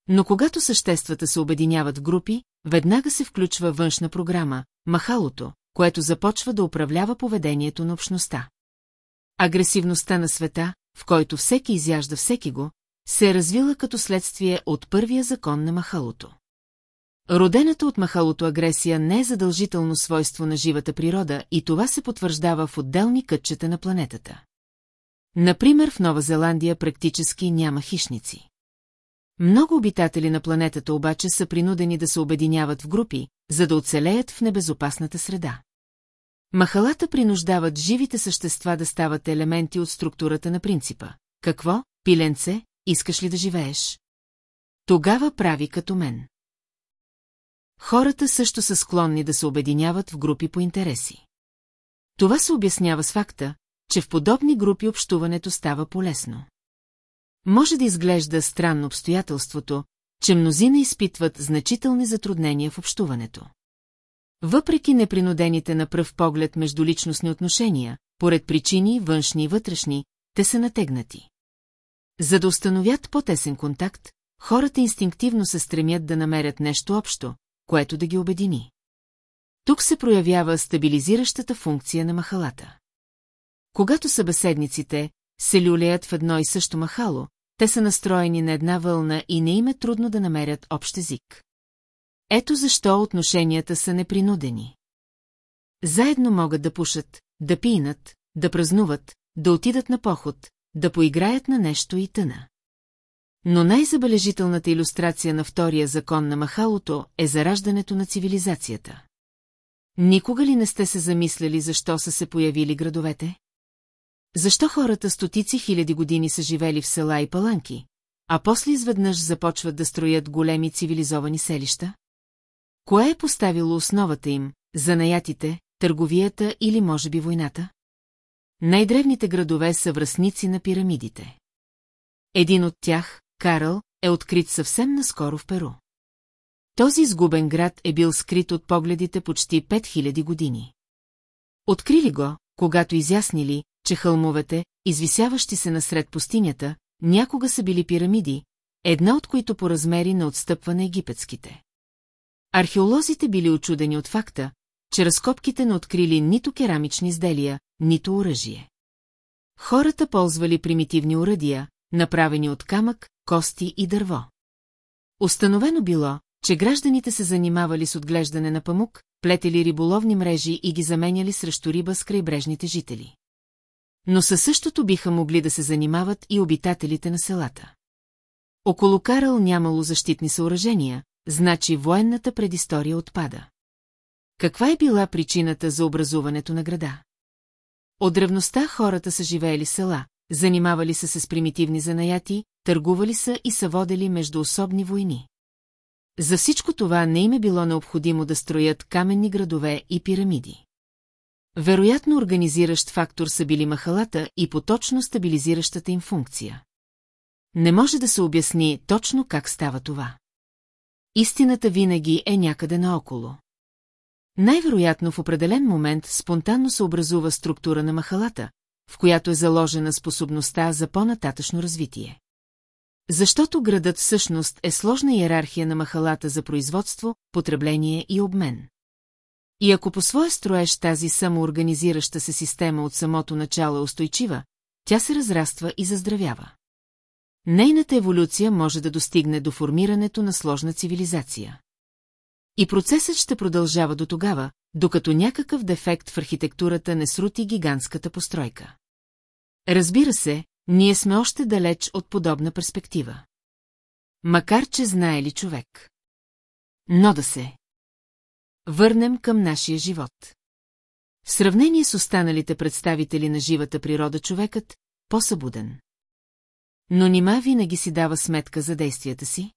Но когато съществата се обединяват в групи, веднага се включва външна програма, махалото, което започва да управлява поведението на общността. Агресивността на света, в който всеки изяжда всеки го, се е развила като следствие от първия закон на махалото. Родената от махалото агресия не е задължително свойство на живата природа и това се потвърждава в отделни кътчета на планетата. Например, в Нова Зеландия практически няма хищници. Много обитатели на планетата обаче са принудени да се обединяват в групи, за да оцелеят в небезопасната среда. Махалата принуждават живите същества да стават елементи от структурата на принципа. Какво, пиленце, искаш ли да живееш? Тогава прави като мен. Хората също са склонни да се обединяват в групи по интереси. Това се обяснява с факта, че в подобни групи общуването става полезно. Може да изглежда странно обстоятелството, че мнозина изпитват значителни затруднения в общуването. Въпреки непринудените на пръв поглед междуличностни отношения, поред причини, външни и вътрешни, те са натегнати. За да установят по-тесен контакт, хората инстинктивно се стремят да намерят нещо общо, което да ги обедини. Тук се проявява стабилизиращата функция на махалата. Когато събеседниците се люлеят в едно и също махало, те са настроени на една вълна и не им е трудно да намерят общ език. Ето защо отношенията са непринудени. Заедно могат да пушат, да пинат, да празнуват, да отидат на поход, да поиграят на нещо и тъна. Но най-забележителната иллюстрация на втория закон на махалото е зараждането на цивилизацията. Никога ли не сте се замисляли защо са се появили градовете? Защо хората стотици хиляди години са живели в села и паланки, а после изведнъж започват да строят големи цивилизовани селища? Кое е поставило основата им, занаятите, търговията или може би войната? Най-древните градове са връзници на пирамидите. Един от тях, Карл, е открит съвсем наскоро в Перу. Този изгубен град е бил скрит от погледите почти 5000 години. Открили го, когато изяснили, че хълмовете, извисяващи се насред пустинята, някога са били пирамиди, една от които по размери на отстъпва на египетските. Археолозите били очудени от факта, че разкопките не открили нито керамични изделия, нито оръжие. Хората ползвали примитивни уръдия, направени от камък, кости и дърво. Установено било, че гражданите се занимавали с отглеждане на памук, плетели риболовни мрежи и ги заменяли срещу риба с крайбрежните жители. Но със същото биха могли да се занимават и обитателите на селата. Около Карал нямало защитни съоръжения, значи военната предистория отпада. Каква е била причината за образуването на града? От древността хората са живеели села, занимавали се с примитивни занаяти, търгували са и са водели между особни войни. За всичко това не им е било необходимо да строят каменни градове и пирамиди. Вероятно организиращ фактор са били махалата и поточно стабилизиращата им функция. Не може да се обясни точно как става това. Истината винаги е някъде наоколо. Най-вероятно в определен момент спонтанно се образува структура на махалата, в която е заложена способността за по-нататъчно развитие. Защото градът всъщност е сложна иерархия на махалата за производство, потребление и обмен. И ако по своя строеж тази самоорганизираща се система от самото начало е устойчива, тя се разраства и заздравява. Нейната еволюция може да достигне до формирането на сложна цивилизация. И процесът ще продължава до тогава, докато някакъв дефект в архитектурата не срути гигантската постройка. Разбира се, ние сме още далеч от подобна перспектива. Макар, че знае ли човек. Но да се. Върнем към нашия живот. В сравнение с останалите представители на живата природа човекът, по-събуден. Но нима винаги си дава сметка за действията си?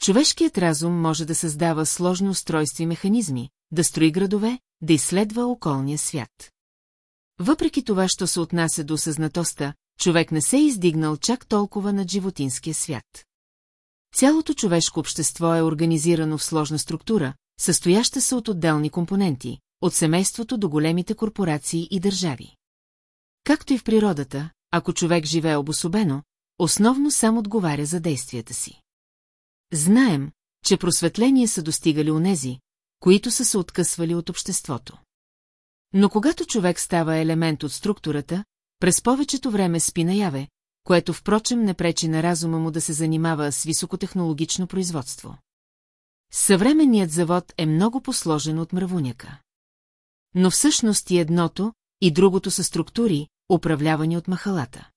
Човешкият разум може да създава сложни устройства и механизми, да строи градове, да изследва околния свят. Въпреки това, що се отнася до съзнатостта, човек не се е издигнал чак толкова над животинския свят. Цялото човешко общество е организирано в сложна структура, състояща се от отделни компоненти, от семейството до големите корпорации и държави. Както и в природата, ако човек живее обособено, основно сам отговаря за действията си. Знаем, че просветление са достигали унези, които са се откъсвали от обществото. Но когато човек става елемент от структурата, през повечето време спи наяве, което впрочем не пречи на разума му да се занимава с високотехнологично производство. Съвременният завод е много посложен от мравуняка. Но всъщност и едното, и другото са структури, управлявани от махалата.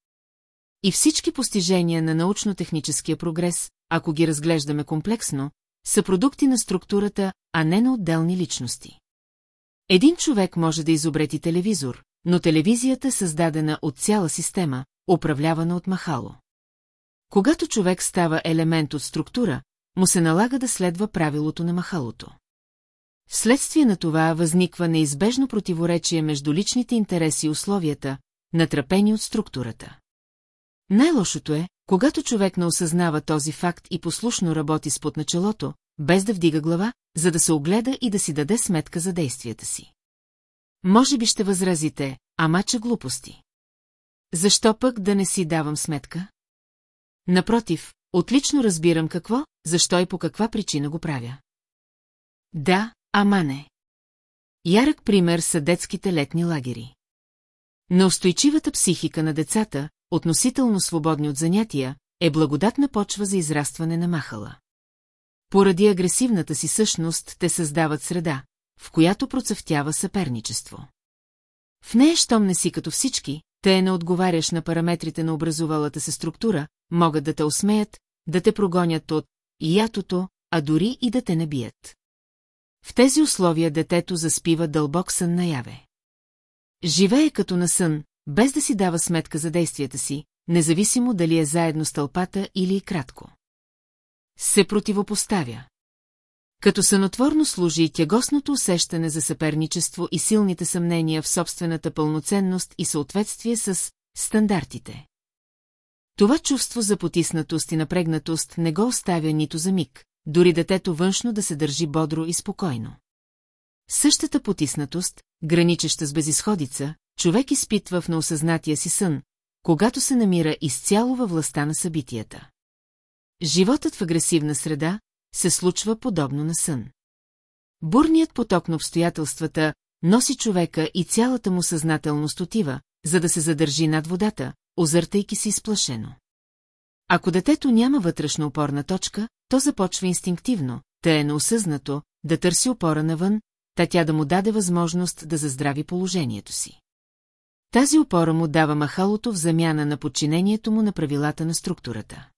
И всички постижения на научно-техническия прогрес, ако ги разглеждаме комплексно, са продукти на структурата, а не на отделни личности. Един човек може да изобрети телевизор, но телевизията е създадена от цяла система, управлявана от махало. Когато човек става елемент от структура, му се налага да следва правилото на махалото. Вследствие на това възниква неизбежно противоречие между личните интереси и условията, натрапени от структурата. Най-лошото е, когато човек не осъзнава този факт и послушно работи с под началото, без да вдига глава, за да се огледа и да си даде сметка за действията си. Може би ще възразите, ама че глупости. Защо пък да не си давам сметка? Напротив, отлично разбирам какво, защо и по каква причина го правя. Да, ама не. Ярък пример са детските летни лагери. На устойчивата психика на децата, относително свободни от занятия, е благодатна почва за израстване на махала. Поради агресивната си същност те създават среда, в която процъфтява съперничество. В нея, щом не си като всички, те не отговаряш на параметрите на образувалата се структура, могат да те усмеят, да те прогонят от ятото, а дори и да те набият. В тези условия детето заспива дълбок сън наяве. Живее като на сън, без да си дава сметка за действията си, независимо дали е заедно с тълпата или и кратко. Се противопоставя. Като сънотворно служи тягосното усещане за съперничество и силните съмнения в собствената пълноценност и съответствие с стандартите. Това чувство за потиснатост и напрегнатост не го оставя нито за миг, дори детето външно да се държи бодро и спокойно. Същата потиснатост, граничеща с безисходица, човек изпитва в неосъзнатия си сън, когато се намира изцяло във властта на събитията. Животът в агресивна среда се случва подобно на сън. Бурният поток на обстоятелствата носи човека и цялата му съзнателност отива, за да се задържи над водата, озъртайки се изплашено. Ако детето няма вътрешна опорна точка, то започва инстинктивно, те е неосъзнато, да търси опора навън, та тя да му даде възможност да заздрави положението си. Тази опора му дава махалото в замяна на подчинението му на правилата на структурата.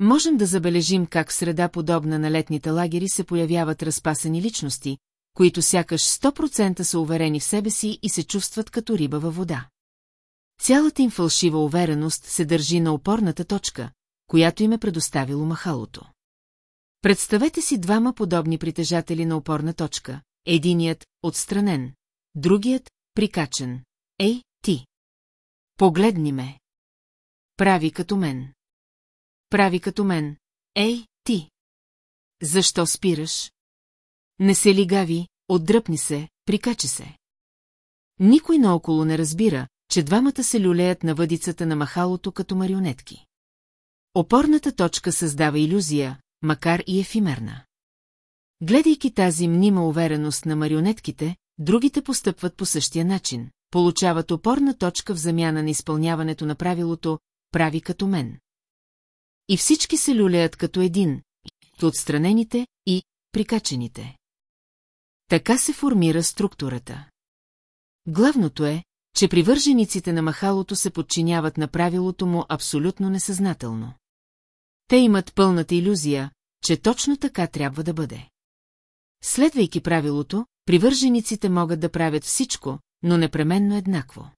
Можем да забележим как в среда подобна на летните лагери се появяват разпасани личности, които сякаш 100% са уверени в себе си и се чувстват като риба във вода. Цялата им фалшива увереност се държи на опорната точка, която им е предоставило махалото. Представете си двама подобни притежатели на опорна точка, единият – отстранен, другият – прикачен. Ей, ти! Погледни ме! Прави като мен. Прави като мен. Ей, ти! Защо спираш? Не се лигави, отдръпни се, прикачи се. Никой наоколо не разбира, че двамата се люлеят на въдицата на махалото като марионетки. Опорната точка създава иллюзия, макар и ефимерна. Гледайки тази мнима увереност на марионетките, другите постъпват по същия начин, получават опорна точка в замяна на изпълняването на правилото «прави като мен». И всички се люлеят като един, отстранените и прикачените. Така се формира структурата. Главното е, че привържениците на махалото се подчиняват на правилото му абсолютно несъзнателно. Те имат пълната иллюзия, че точно така трябва да бъде. Следвайки правилото, привържениците могат да правят всичко, но непременно еднакво.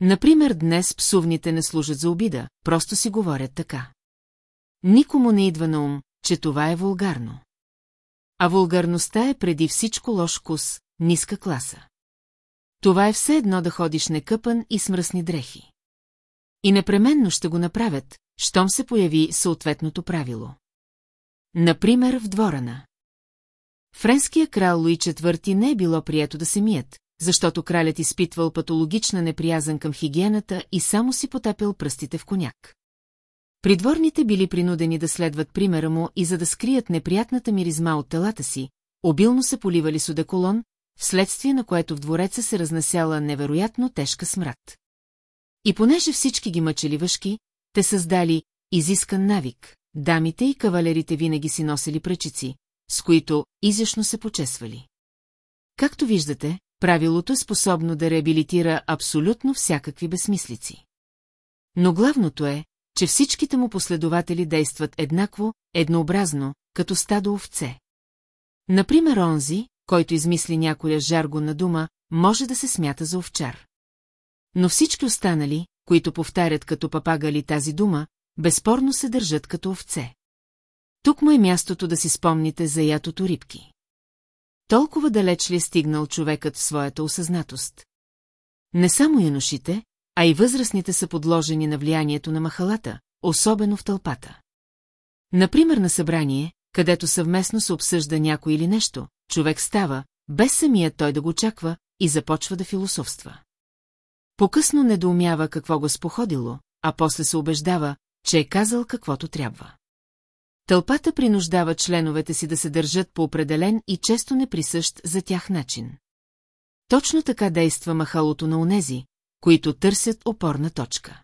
Например, днес псувните не служат за обида, просто си говорят така. Никому не идва на ум, че това е вулгарно. А вулгарността е преди всичко лош вкус, ниска класа. Това е все едно да ходиш некъпан и с мръсни дрехи. И непременно ще го направят, щом се появи съответното правило. Например, в двора на. Френския крал Луи IV не е било прието да се мият, защото кралят изпитвал патологична неприязан към хигиената и само си потапил пръстите в коняк. Придворните били принудени да следват примера му и за да скрият неприятната миризма от телата си, обилно се поливали с одеколон, вследствие на което в двореца се разнасяла невероятно тежка смрад. И понеже всички ги мъчели въшки, те създали изискан навик, дамите и кавалерите винаги си носили пръчици, с които изящно се почесвали. Както виждате, правилото е способно да реабилитира абсолютно всякакви безсмислици. Но главното е, че всичките му последователи действат еднакво, еднообразно, като стадо овце. Например, онзи, който измисли някоя жаргонна дума, може да се смята за овчар. Но всички останали, които повтарят като папагали тази дума, безспорно се държат като овце. Тук му е мястото да си спомните за ятото рибки. Толкова далеч ли е стигнал човекът в своята осъзнатост? Не само юношите, а и възрастните са подложени на влиянието на махалата, особено в тълпата. Например на събрание, където съвместно се обсъжда някой или нещо, човек става, без самият той да го очаква, и започва да философства. Покъсно недоумява какво го споходило, а после се убеждава, че е казал каквото трябва. Тълпата принуждава членовете си да се държат по определен и често неприсъщ за тях начин. Точно така действа махалото на унези, които търсят опорна точка.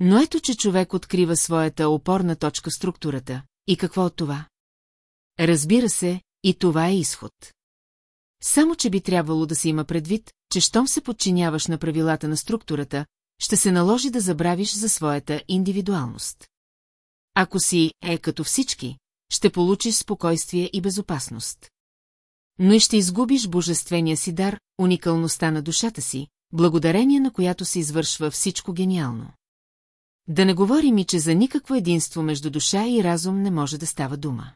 Но ето, че човек открива своята опорна точка в структурата. И какво от това? Разбира се, и това е изход. Само, че би трябвало да се има предвид, че щом се подчиняваш на правилата на структурата, ще се наложи да забравиш за своята индивидуалност. Ако си е като всички, ще получиш спокойствие и безопасност. Но и ще изгубиш божествения си дар, уникалността на душата си, благодарение на която се извършва всичко гениално. Да не говорим и, че за никакво единство между душа и разум не може да става дума.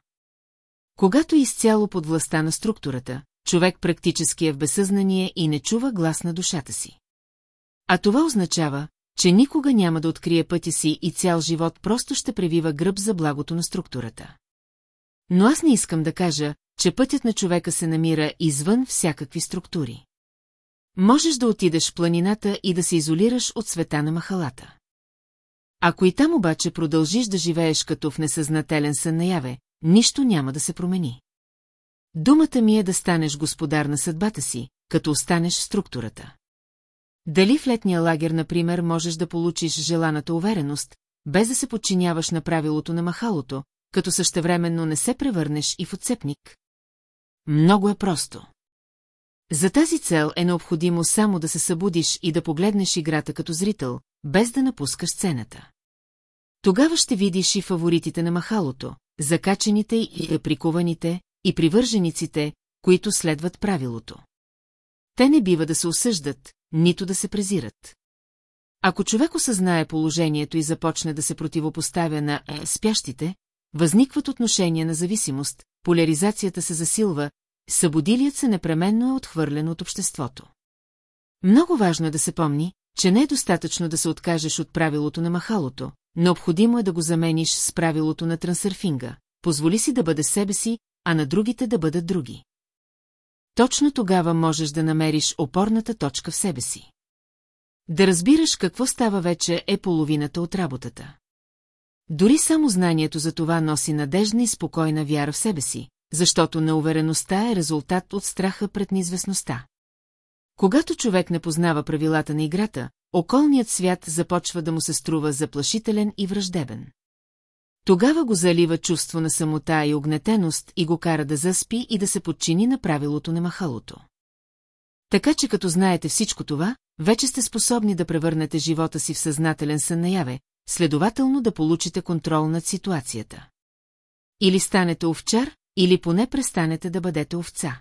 Когато изцяло под властта на структурата, човек практически е в безсъзнание и не чува глас на душата си. А това означава, че никога няма да открие пътя си и цял живот просто ще превива гръб за благото на структурата. Но аз не искам да кажа, че пътят на човека се намира извън всякакви структури. Можеш да отидеш в планината и да се изолираш от света на махалата. Ако и там обаче продължиш да живееш като в несъзнателен сън наяве, нищо няма да се промени. Думата ми е да станеш господар на съдбата си, като останеш в структурата. Дали в летния лагер, например, можеш да получиш желаната увереност, без да се подчиняваш на правилото на махалото, като същевременно не се превърнеш и в отцепник? Много е просто. За тази цел е необходимо само да се събудиш и да погледнеш играта като зрител, без да напускаш сцената. Тогава ще видиш и фаворитите на махалото, закачените и прикуваните, и привържениците, които следват правилото. Те не бива да се осъждат, нито да се презират. Ако човек осъзнае положението и започне да се противопоставя на е, спящите, възникват отношения на зависимост, поляризацията се засилва, събудилият се непременно е отхвърлен от обществото. Много важно е да се помни, че не е достатъчно да се откажеш от правилото на махалото, необходимо е да го замениш с правилото на трансърфинга. Позволи си да бъде себе си, а на другите да бъдат други. Точно тогава можеш да намериш опорната точка в себе си. Да разбираш какво става вече е половината от работата. Дори само знанието за това носи надежна и спокойна вяра в себе си, защото неувереността е резултат от страха пред неизвестността. Когато човек не познава правилата на играта, околният свят започва да му се струва заплашителен и враждебен. Тогава го залива чувство на самота и огнетеност и го кара да заспи и да се подчини на правилото на махалото. Така че като знаете всичко това, вече сте способни да превърнете живота си в съзнателен сън наяве, следователно да получите контрол над ситуацията. Или станете овчар, или поне престанете да бъдете овца.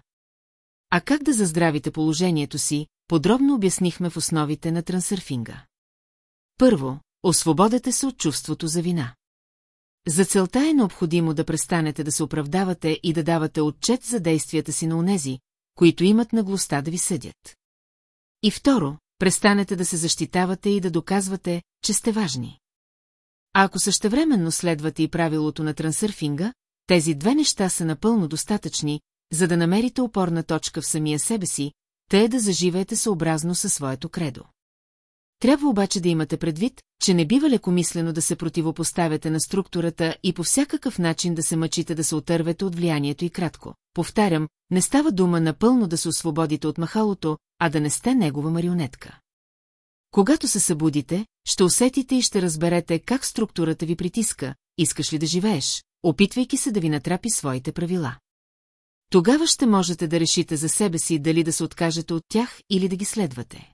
А как да заздравите положението си, подробно обяснихме в основите на трансърфинга. Първо, освободете се от чувството за вина. За целта е необходимо да престанете да се оправдавате и да давате отчет за действията си на унези, които имат наглостта да ви съдят. И второ, престанете да се защитавате и да доказвате, че сте важни. А ако същевременно следвате и правилото на трансърфинга, тези две неща са напълно достатъчни, за да намерите опорна точка в самия себе си, те да заживеете съобразно със своето кредо. Трябва обаче да имате предвид, че не бива лекомислено да се противопоставяте на структурата и по всякакъв начин да се мъчите да се отървете от влиянието и кратко. Повтарям, не става дума напълно да се освободите от махалото, а да не сте негова марионетка. Когато се събудите, ще усетите и ще разберете как структурата ви притиска, искаш ли да живееш, опитвайки се да ви натрапи своите правила. Тогава ще можете да решите за себе си дали да се откажете от тях или да ги следвате.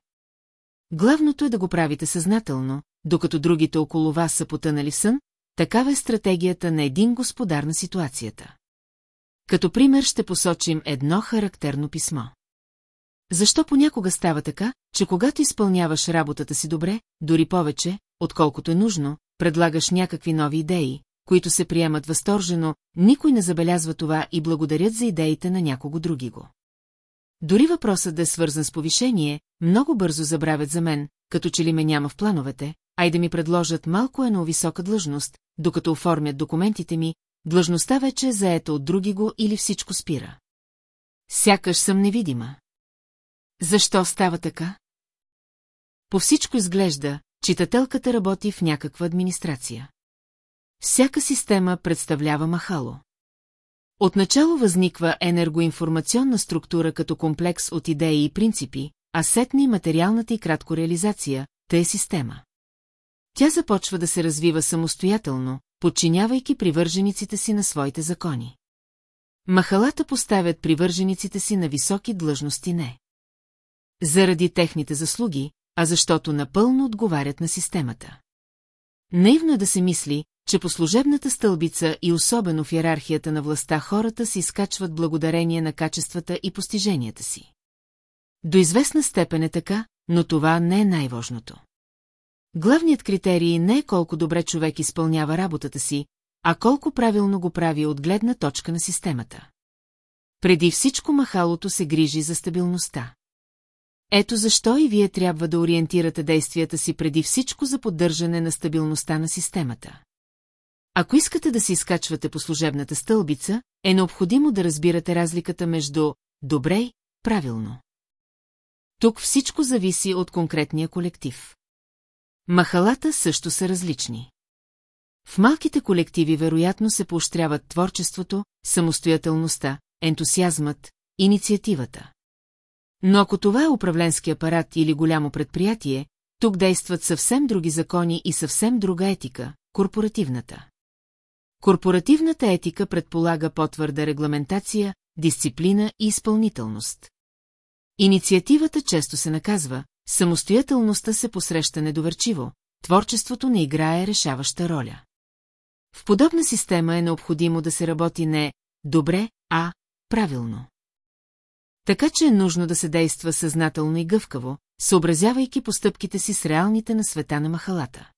Главното е да го правите съзнателно, докато другите около вас са потънали в сън, такава е стратегията на един господар на ситуацията. Като пример ще посочим едно характерно писмо. Защо понякога става така, че когато изпълняваш работата си добре, дори повече, отколкото е нужно, предлагаш някакви нови идеи, които се приемат възторжено, никой не забелязва това и благодарят за идеите на някого други го. Дори въпросът да е свързан с повишение, много бързо забравят за мен, като че ли ме няма в плановете, а и да ми предложат малко едно висока длъжност, докато оформят документите ми, длъжността вече е заета от други го или всичко спира. Сякаш съм невидима. Защо става така? По всичко изглежда, читателката работи в някаква администрация. Всяка система представлява махало. Отначало възниква енергоинформационна структура като комплекс от идеи и принципи, а сетни материалната и кратко реализация, те е система. Тя започва да се развива самостоятелно, подчинявайки привържениците си на своите закони. Махалата поставят привържениците си на високи длъжности не. Заради техните заслуги, а защото напълно отговарят на системата. Наивно е да се мисли, че по служебната стълбица и особено в иерархията на властта хората се изкачват благодарение на качествата и постиженията си. До известна степен е така, но това не е най-важното. Главният критерий не е колко добре човек изпълнява работата си, а колко правилно го прави от гледна точка на системата. Преди всичко махалото се грижи за стабилността. Ето защо и вие трябва да ориентирате действията си преди всичко за поддържане на стабилността на системата. Ако искате да се изкачвате по служебната стълбица, е необходимо да разбирате разликата между «добре» и «правилно». Тук всичко зависи от конкретния колектив. Махалата също са различни. В малките колективи вероятно се поощряват творчеството, самостоятелността, ентусиазмът, инициативата. Но ако това е управленски апарат или голямо предприятие, тук действат съвсем други закони и съвсем друга етика – корпоративната. Корпоративната етика предполага по-твърда регламентация, дисциплина и изпълнителност. Инициативата често се наказва, самостоятелността се посреща недоверчиво, творчеството не играе решаваща роля. В подобна система е необходимо да се работи не добре, а правилно. Така че е нужно да се действа съзнателно и гъвкаво, съобразявайки постъпките си с реалните на света на махалата.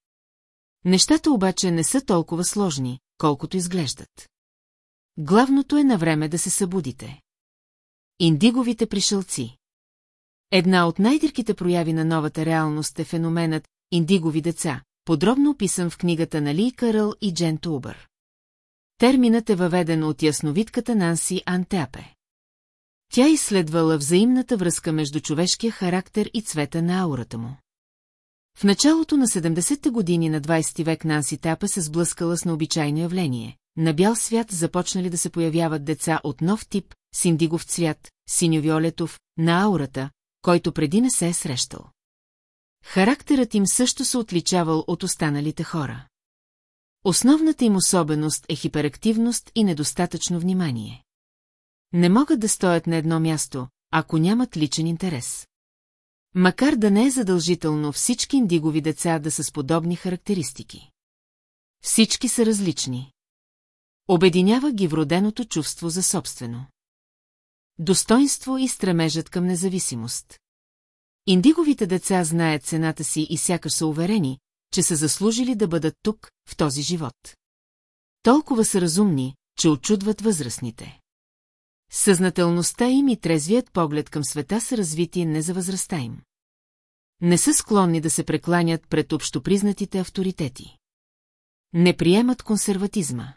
Нещата обаче не са толкова сложни, колкото изглеждат. Главното е на време да се събудите. Индиговите пришелци Една от най-дирките прояви на новата реалност е феноменът «индигови деца», подробно описан в книгата на Ли Каръл и Джен Тубър. Терминът е въведен от ясновидката Нанси Антеапе. Тя изследвала взаимната връзка между човешкия характер и цвета на аурата му. В началото на 70-те години на 20 век Нанси Тапа се сблъскала с необичайно явление. На бял свят започнали да се появяват деца от нов тип, с индигов цвят, синьо-виолетов, на аурата, който преди не се е срещал. Характерът им също се отличавал от останалите хора. Основната им особеност е хиперактивност и недостатъчно внимание. Не могат да стоят на едно място, ако нямат личен интерес. Макар да не е задължително всички индигови деца да са с подобни характеристики. Всички са различни. Обединява ги вроденото чувство за собствено. Достоинство и стремежът към независимост. Индиговите деца знаят цената си и сякаш са уверени, че са заслужили да бъдат тук, в този живот. толкова са разумни, че очудват възрастните. Съзнателността им и трезвият поглед към света са развити не за възрастта им. Не са склонни да се прекланят пред общопризнатите авторитети. Не приемат консерватизма.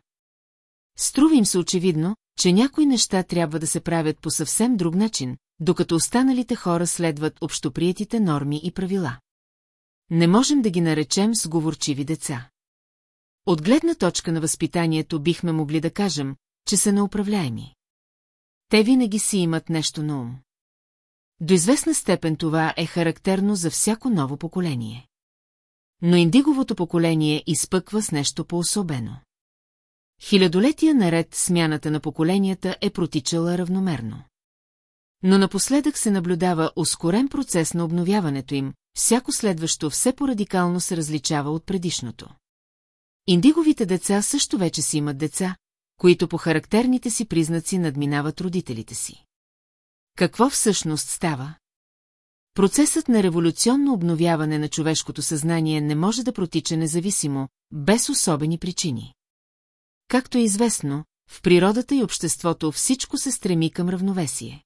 Струва им се очевидно, че някои неща трябва да се правят по съвсем друг начин, докато останалите хора следват общоприетите норми и правила. Не можем да ги наречем сговорчиви деца. От гледна точка на възпитанието бихме могли да кажем, че са неуправляеми. Те винаги си имат нещо на ум. До известна степен това е характерно за всяко ново поколение. Но индиговото поколение изпъква с нещо по-особено. Хилядолетия наред смяната на поколенията е протичала равномерно. Но напоследък се наблюдава ускорен процес на обновяването им, всяко следващо все по-радикално се различава от предишното. Индиговите деца също вече си имат деца, които по характерните си признаци надминават родителите си. Какво всъщност става? Процесът на революционно обновяване на човешкото съзнание не може да протича независимо, без особени причини. Както е известно, в природата и обществото всичко се стреми към равновесие.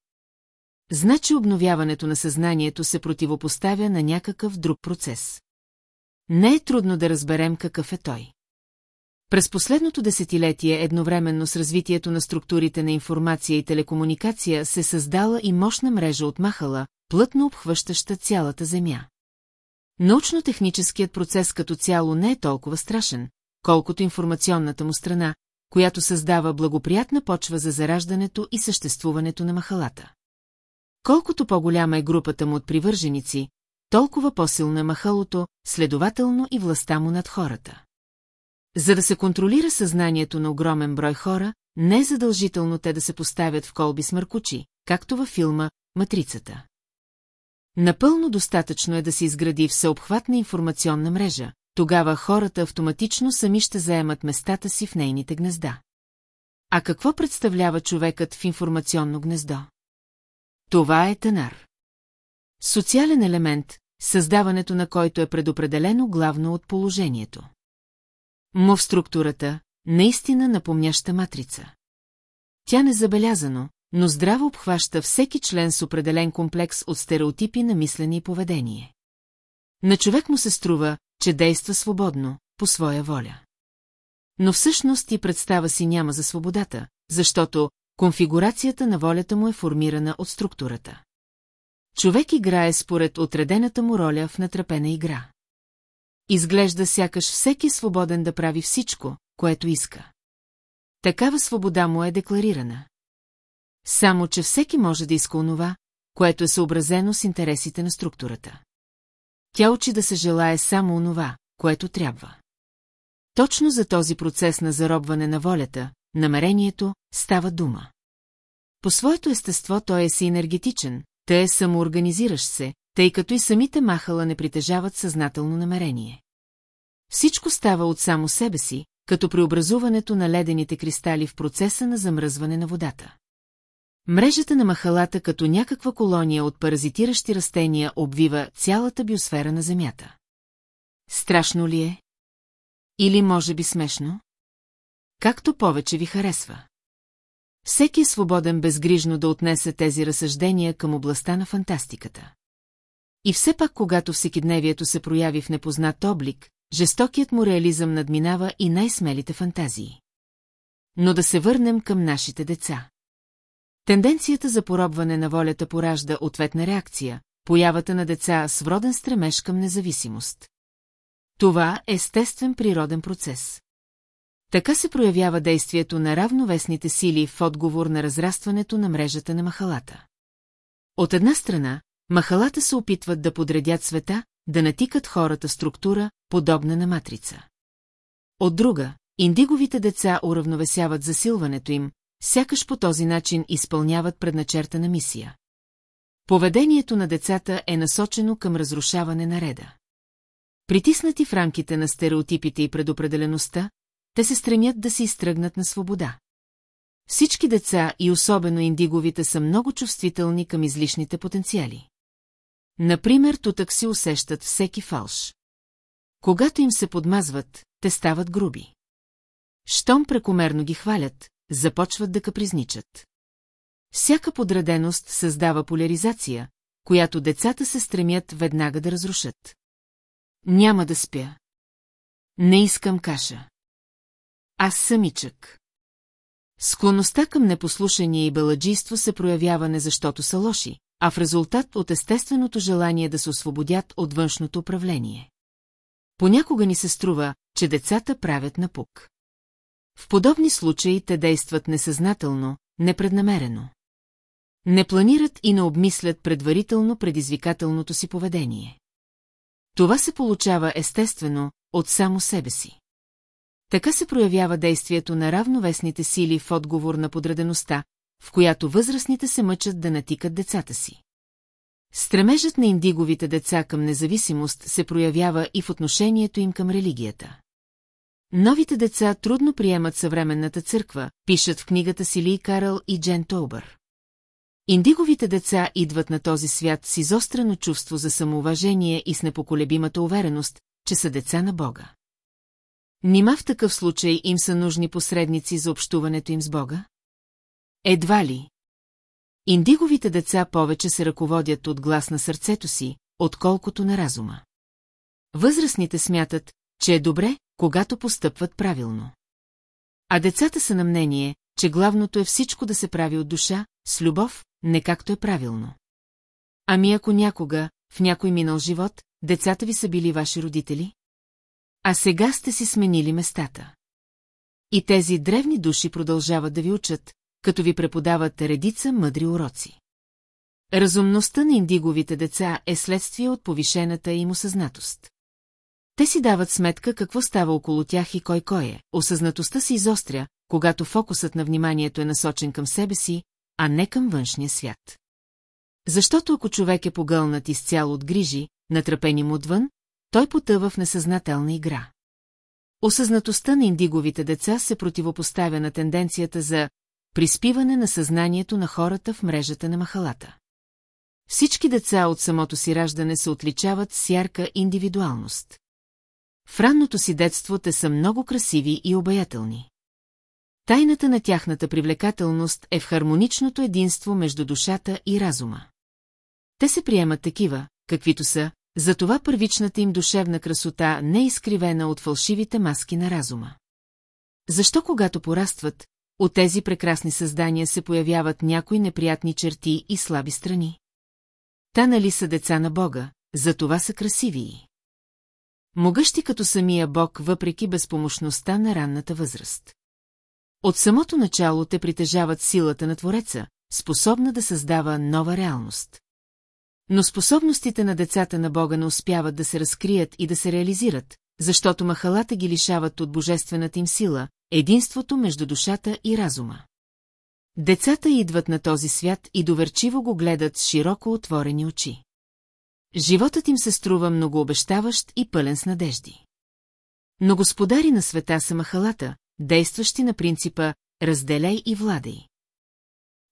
Значи обновяването на съзнанието се противопоставя на някакъв друг процес. Не е трудно да разберем какъв е той. През последното десетилетие едновременно с развитието на структурите на информация и телекомуникация се създала и мощна мрежа от махала, плътно обхващаща цялата Земя. Научно-техническият процес като цяло не е толкова страшен, колкото информационната му страна, която създава благоприятна почва за зараждането и съществуването на махалата. Колкото по-голяма е групата му от привърженици, толкова по-силна е махалото, следователно и властта му над хората. За да се контролира съзнанието на огромен брой хора, не е задължително те да се поставят в колби с мъркучи, както във филма «Матрицата». Напълно достатъчно е да се изгради всеобхватна информационна мрежа, тогава хората автоматично сами ще заемат местата си в нейните гнезда. А какво представлява човекът в информационно гнездо? Това е тенар. Социален елемент, създаването на който е предопределено главно от положението. Му структурата, наистина напомняща матрица. Тя незабелязано, но здраво обхваща всеки член с определен комплекс от стереотипи на мислене и поведение. На човек му се струва, че действа свободно, по своя воля. Но всъщност и представа си няма за свободата, защото конфигурацията на волята му е формирана от структурата. Човек играе според отредената му роля в натрапена игра. Изглежда сякаш всеки свободен да прави всичко, което иска. Такава свобода му е декларирана. Само, че всеки може да иска онова, което е съобразено с интересите на структурата. Тя учи да се желае само онова, което трябва. Точно за този процес на заробване на волята, намерението, става дума. По своето естество той е си енергетичен, те е самоорганизиращ се, тъй като и самите махала не притежават съзнателно намерение. Всичко става от само себе си, като преобразуването на ледените кристали в процеса на замръзване на водата. Мрежата на махалата като някаква колония от паразитиращи растения обвива цялата биосфера на Земята. Страшно ли е? Или може би смешно? Както повече ви харесва. Всеки е свободен безгрижно да отнесе тези разсъждения към областта на фантастиката. И все пак, когато всекидневието се прояви в непознат облик, жестокият му реализъм надминава и най-смелите фантазии. Но да се върнем към нашите деца. Тенденцията за поробване на волята поражда ответна реакция, появата на деца с вроден стремеж към независимост. Това е естествен природен процес. Така се проявява действието на равновесните сили в отговор на разрастването на мрежата на махалата. От една страна, махалата се опитват да подредят света, да натикат хората структура, подобна на матрица. От друга, индиговите деца уравновесяват засилването им, сякаш по този начин изпълняват предначертана мисия. Поведението на децата е насочено към разрушаване на реда. Притиснати в рамките на стереотипите и предопределеността, те се стремят да се изтръгнат на свобода. Всички деца и особено индиговите са много чувствителни към излишните потенциали. Например, тутък си усещат всеки фалш. Когато им се подмазват, те стават груби. Щом прекомерно ги хвалят, започват да капризничат. Всяка подреденост създава поляризация, която децата се стремят веднага да разрушат. Няма да спя. Не искам каша. Аз самичък. Склонността към непослушание и баладжийство се проявява не защото са лоши, а в резултат от естественото желание да се освободят от външното управление. Понякога ни се струва, че децата правят напук. В подобни случаи те действат несъзнателно, непреднамерено. Не планират и не обмислят предварително предизвикателното си поведение. Това се получава естествено, от само себе си. Така се проявява действието на равновесните сили в отговор на подредеността, в която възрастните се мъчат да натикат децата си. Стремежът на индиговите деца към независимост се проявява и в отношението им към религията. Новите деца трудно приемат съвременната църква, пишат в книгата си Ли Карл и Джен Тобър. Индиговите деца идват на този свят с изострено чувство за самоуважение и с непоколебимата увереност, че са деца на Бога. Нима в такъв случай им са нужни посредници за общуването им с Бога? Едва ли. Индиговите деца повече се ръководят от глас на сърцето си, отколкото на разума. Възрастните смятат, че е добре, когато постъпват правилно. А децата са на мнение, че главното е всичко да се прави от душа, с любов, не както е правилно. Ами ако някога, в някой минал живот, децата ви са били ваши родители? А сега сте си сменили местата. И тези древни души продължават да ви учат, като ви преподават редица мъдри уроци. Разумността на индиговите деца е следствие от повишената им осъзнатост. Те си дават сметка какво става около тях и кой кой е. Осъзнатостта се изостря, когато фокусът на вниманието е насочен към себе си, а не към външния свят. Защото ако човек е погълнат изцяло от грижи, натрапени му отвън, той потъва в несъзнателна игра. Осъзнатостта на индиговите деца се противопоставя на тенденцията за приспиване на съзнанието на хората в мрежата на махалата. Всички деца от самото си раждане се отличават с ярка индивидуалност. В ранното си детство те са много красиви и обаятелни. Тайната на тяхната привлекателност е в хармоничното единство между душата и разума. Те се приемат такива, каквито са, затова първичната им душевна красота не е изкривена от фалшивите маски на разума. Защо когато порастват, от тези прекрасни създания се появяват някои неприятни черти и слаби страни? Та нали са деца на Бога, затова са красиви. Могъщи като самия Бог, въпреки безпомощността на ранната възраст. От самото начало те притежават силата на Твореца, способна да създава нова реалност. Но способностите на децата на Бога не успяват да се разкрият и да се реализират, защото махалата ги лишават от божествената им сила, единството между душата и разума. Децата идват на този свят и доверчиво го гледат с широко отворени очи. Животът им се струва многообещаващ и пълен с надежди. Но господари на света са махалата, действащи на принципа «разделей и владей».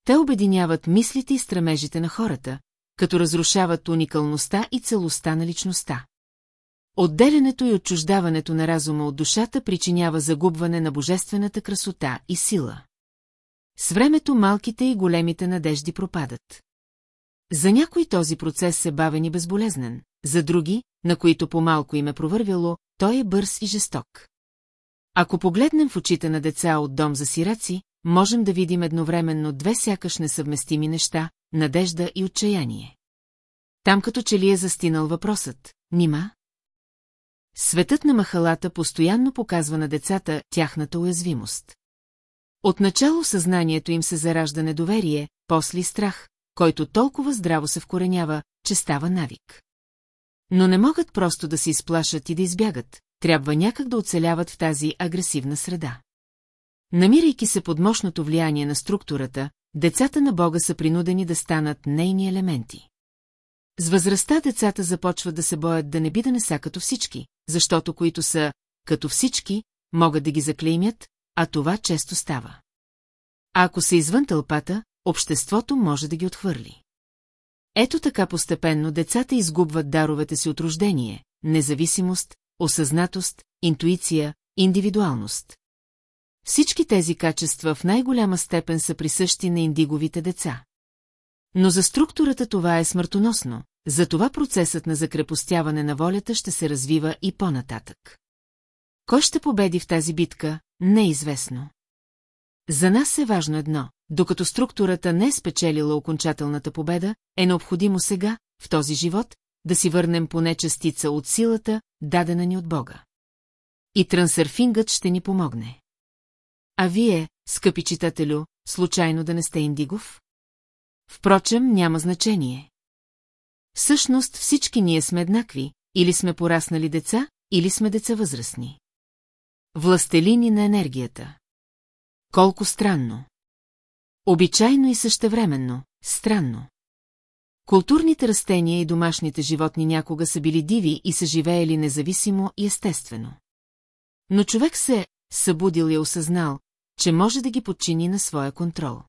Те обединяват мислите и стремежите на хората, като разрушават уникалността и целостта на личността. Отделянето и отчуждаването на разума от душата причинява загубване на божествената красота и сила. С времето малките и големите надежди пропадат. За някой този процес е бавен и безболезнен, за други, на които по-малко им е провървяло, той е бърз и жесток. Ако погледнем в очите на деца от дом за сираци, можем да видим едновременно две сякаш несъвместими неща – надежда и отчаяние. Там като че ли е застинал въпросът – нима? Светът на махалата постоянно показва на децата тяхната уязвимост. Отначало съзнанието им се заражда недоверие, после страх, който толкова здраво се вкоренява, че става навик. Но не могат просто да се изплашат и да избягат, трябва някак да оцеляват в тази агресивна среда. Намирайки се под мощното влияние на структурата, децата на Бога са принудени да станат нейни елементи. С възрастта децата започват да се боят да не би да не са като всички, защото които са като всички, могат да ги заклеймят, а това често става. А ако са извън тълпата, обществото може да ги отхвърли. Ето така постепенно децата изгубват даровете си от рождение, независимост, осъзнатост, интуиция, индивидуалност. всички тези качества в най-голяма степен са присъщи на индиговите деца. Но за структурата това е смъртоносно, затова процесът на закрепостяване на волята ще се развива и по-нататък. Кой ще победи в тази битка, не е известно. За нас е важно едно, докато структурата не е спечелила окончателната победа, е необходимо сега, в този живот, да си върнем поне частица от силата, дадена ни от Бога. И трансърфингът ще ни помогне. А вие, скъпи читателю, случайно да не сте индигов? Впрочем, няма значение. Всъщност всички ние сме еднакви, или сме пораснали деца, или сме деца възрастни. Властелини на енергията. Колко странно. Обичайно и същевременно, странно. Културните растения и домашните животни някога са били диви и са живеели независимо и естествено. Но човек се събудил и осъзнал, че може да ги подчини на своя контрол.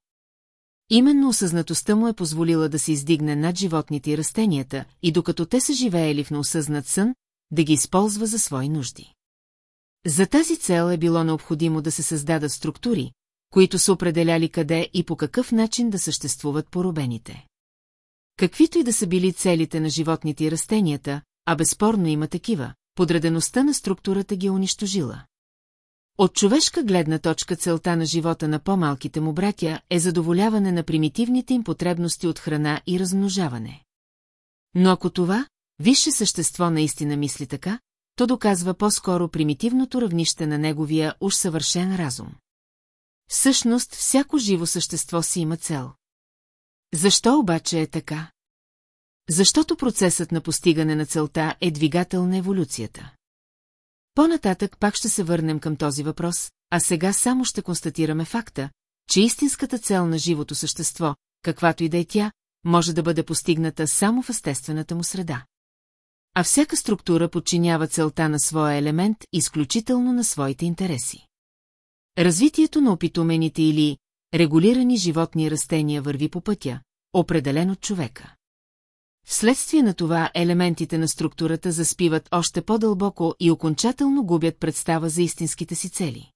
Именно осъзнатостта му е позволила да се издигне над животните и растенията, и докато те са живеели в неосъзнат сън, да ги използва за свои нужди. За тази цел е било необходимо да се създадат структури, които са определяли къде и по какъв начин да съществуват поробените. Каквито и да са били целите на животните и растенията, а безспорно има такива, подредеността на структурата ги е унищожила. От човешка гледна точка целта на живота на по-малките му братя е задоволяване на примитивните им потребности от храна и размножаване. Но ако това, висше същество наистина мисли така, то доказва по-скоро примитивното равнище на неговия уж съвършен разум. Всъщност, всяко живо същество си има цел. Защо обаче е така? Защото процесът на постигане на целта е двигател на еволюцията. По-нататък пак ще се върнем към този въпрос, а сега само ще констатираме факта, че истинската цел на живото същество, каквато и да е тя, може да бъде постигната само в естествената му среда. А всяка структура подчинява целта на своя елемент изключително на своите интереси. Развитието на опитумените или регулирани животни растения върви по пътя, определен от човека. Вследствие на това елементите на структурата заспиват още по-дълбоко и окончателно губят представа за истинските си цели.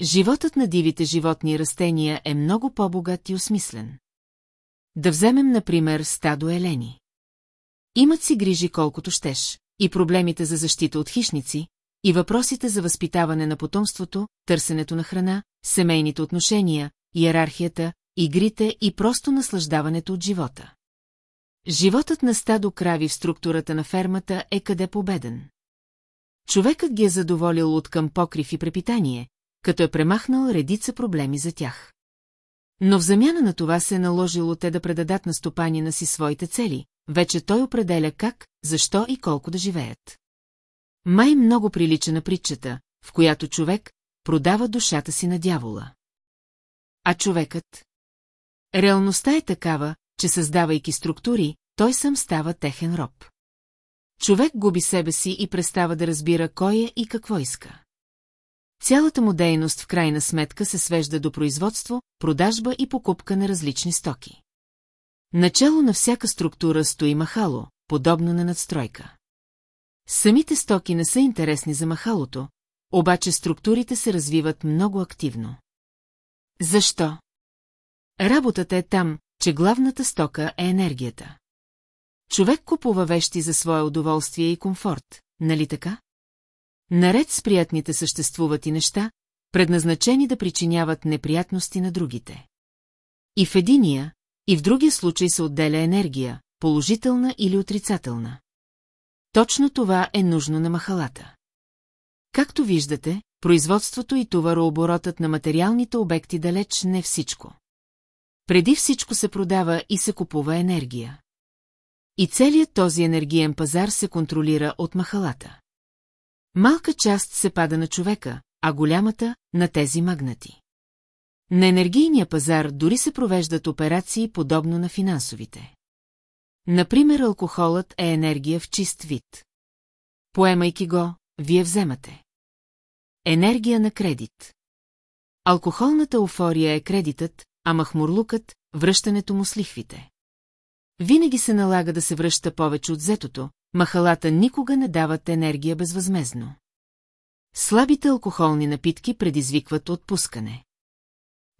Животът на дивите животни и растения е много по-богат и осмислен. Да вземем, например, стадо елени. Имат си грижи колкото щеш, и проблемите за защита от хищници, и въпросите за възпитаване на потомството, търсенето на храна, семейните отношения, иерархията, игрите и просто наслаждаването от живота. Животът на стадо крави в структурата на фермата е къде победен. Човекът ги е задоволил от към покрив и препитание, като е премахнал редица проблеми за тях. Но в замяна на това се е наложило те да предадат на стопанина си своите цели, вече той определя как, защо и колко да живеят. Май много прилича на притчата, в която човек продава душата си на дявола. А човекът? Реалността е такава, че създавайки структури, той сам става техен роб. Човек губи себе си и престава да разбира кой е и какво иска. Цялата му дейност в крайна сметка се свежда до производство, продажба и покупка на различни стоки. Начало на всяка структура стои махало, подобно на надстройка. Самите стоки не са интересни за махалото, обаче структурите се развиват много активно. Защо? Работата е там, че главната стока е енергията. Човек купува вещи за свое удоволствие и комфорт, нали така? Наред с приятните съществуват и неща, предназначени да причиняват неприятности на другите. И в единия, и в другия случай се отделя енергия, положителна или отрицателна. Точно това е нужно на махалата. Както виждате, производството и товарооборотът на материалните обекти далеч не всичко. Преди всичко се продава и се купува енергия. И целият този енергиен пазар се контролира от махалата. Малка част се пада на човека, а голямата – на тези магнати. На енергийния пазар дори се провеждат операции подобно на финансовите. Например, алкохолът е енергия в чист вид. Поемайки го, вие вземате. Енергия на кредит. Алкохолната еуфория е кредитът, а махмурлукът – връщането му с лихвите. Винаги се налага да се връща повече от взетото, махалата никога не дават енергия безвъзмезно. Слабите алкохолни напитки предизвикват отпускане.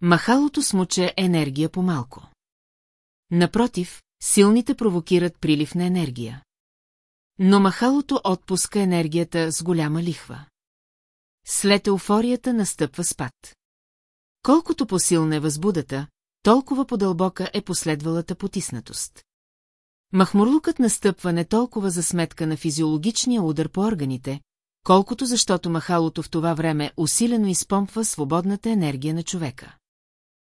Махалото смуче енергия по-малко. Напротив, силните провокират прилив на енергия. Но махалото отпуска енергията с голяма лихва. След еуфорията настъпва спад. Колкото по-силна е възбудата, толкова по-дълбока е последвалата потиснатост. Махмурлукът настъпва не толкова за сметка на физиологичния удар по органите, колкото защото махалото в това време усилено изпомпва свободната енергия на човека.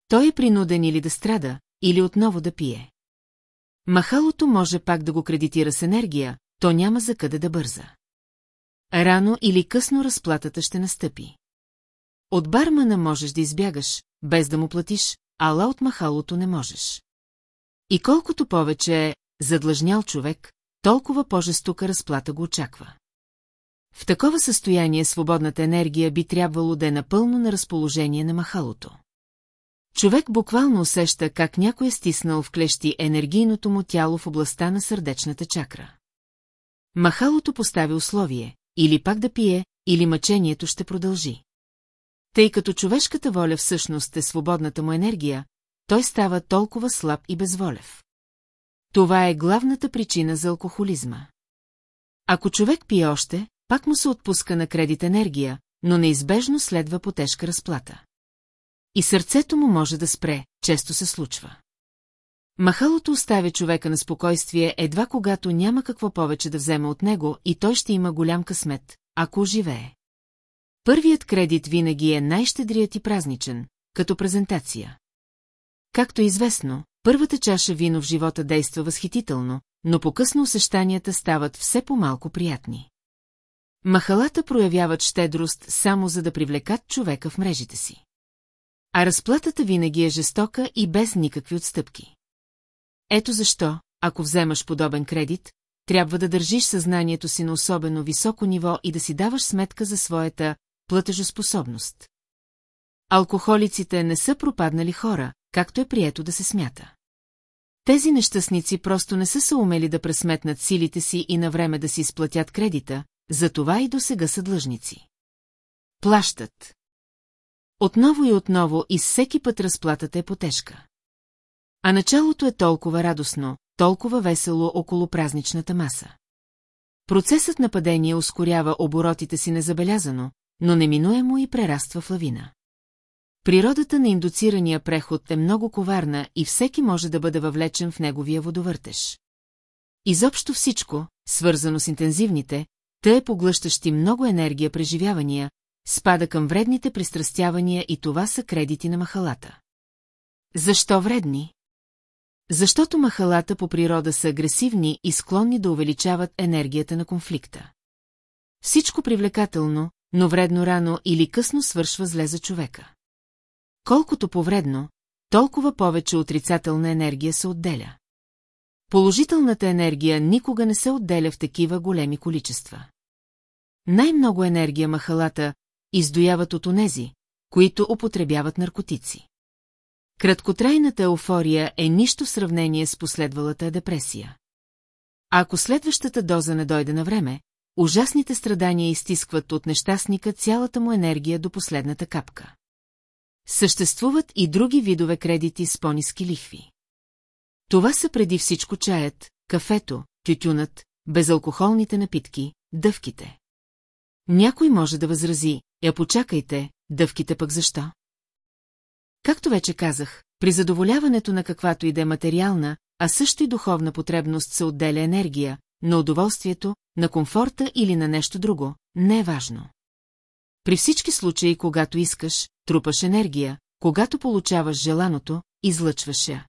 Той е принуден или да страда, или отново да пие. Махалото може пак да го кредитира с енергия, то няма за къде да бърза. Рано или късно разплатата ще настъпи. От бармана можеш да избягаш, без да му платиш, ала от махалото не можеш. И колкото повече е задлъжнял човек, толкова по-жестока разплата го очаква. В такова състояние свободната енергия би трябвало да е напълно на разположение на махалото. Човек буквално усеща как някой е стиснал в клещи енергийното му тяло в областта на сърдечната чакра. Махалото постави условие, или пак да пие, или мъчението ще продължи. Тъй като човешката воля всъщност е свободната му енергия, той става толкова слаб и безволев. Това е главната причина за алкохолизма. Ако човек пие още, пак му се отпуска на кредит енергия, но неизбежно следва по тежка разплата. И сърцето му може да спре, често се случва. Махалото оставя човека на спокойствие едва когато няма какво повече да вземе от него и той ще има голям късмет, ако оживее. Първият кредит винаги е най-щедрият и празничен, като презентация. Както е известно, първата чаша вино в живота действа възхитително, но по-късно усещанията стават все по-малко приятни. Махалата проявяват щедрост само за да привлекат човека в мрежите си. А разплатата винаги е жестока и без никакви отстъпки. Ето защо, ако вземаш подобен кредит, трябва да държиш съзнанието си на особено високо ниво и да си даваш сметка за своята платежоспособност. Алкохолиците не са пропаднали хора, както е прието да се смята. Тези нещастници просто не са се умели да пресметнат силите си и на време да си изплатят кредита, затова и до сега са длъжници. Плащат. Отново и отново и всеки път разплатата е потежка. А началото е толкова радостно, толкова весело около празничната маса. Процесът на падение ускорява оборотите си незабелязано, но неминуемо и прераства в лавина. Природата на индуцирания преход е много коварна и всеки може да бъде въвлечен в неговия водовъртеж. Изобщо всичко, свързано с интензивните, тъй поглъщащи много енергия преживявания, спада към вредните пристрастявания и това са кредити на махалата. Защо вредни? Защото махалата по природа са агресивни и склонни да увеличават енергията на конфликта. Всичко привлекателно, но вредно рано или късно свършва зле за човека. Колкото повредно, толкова повече отрицателна енергия се отделя. Положителната енергия никога не се отделя в такива големи количества. Най-много енергия махалата издояват от онези, които употребяват наркотици. Краткотрайната еуфория е нищо в сравнение с последвалата депресия. Ако следващата доза не дойде на време, ужасните страдания изтискват от нещастника цялата му енергия до последната капка. Съществуват и други видове кредити с по-низки лихви. Това са преди всичко чаят, кафето, тютюнът, безалкохолните напитки, дъвките. Някой може да възрази, я почакайте, дъвките пък защо? Както вече казах, при задоволяването на каквато и да е материална, а също и духовна потребност се отделя енергия, на удоволствието, на комфорта или на нещо друго, не е важно. При всички случаи, когато искаш, трупаш енергия, когато получаваш желаното, излъчваш я.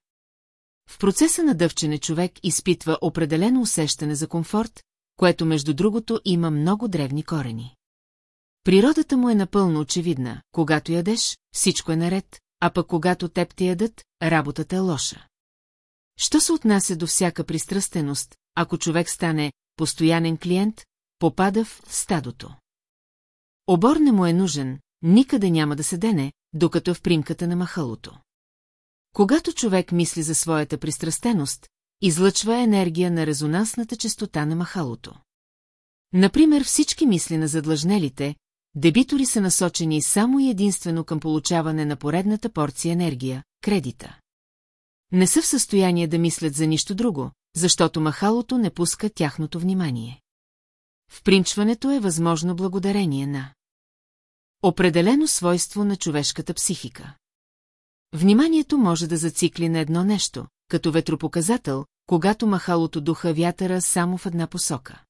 В процеса на дъвчене човек изпитва определено усещане за комфорт, което между другото има много древни корени. Природата му е напълно очевидна, когато ядеш, всичко е наред, а пък когато теб те ядат, работата е лоша. Що се отнася до всяка пристрастеност, ако човек стане постоянен клиент, попада в стадото. Обор не му е нужен, никъде няма да се дене, докато е в примката на махалото. Когато човек мисли за своята пристрастеност, излъчва енергия на резонансната частота на махалото. Например, всички мисли на задлъжнелите, дебитори са насочени само и единствено към получаване на поредната порция енергия, кредита. Не са в състояние да мислят за нищо друго, защото махалото не пуска тяхното внимание. Впринчването е възможно благодарение на определено свойство на човешката психика. Вниманието може да зацикли на едно нещо, като ветропоказател, когато махалото духа вятъра само в една посока.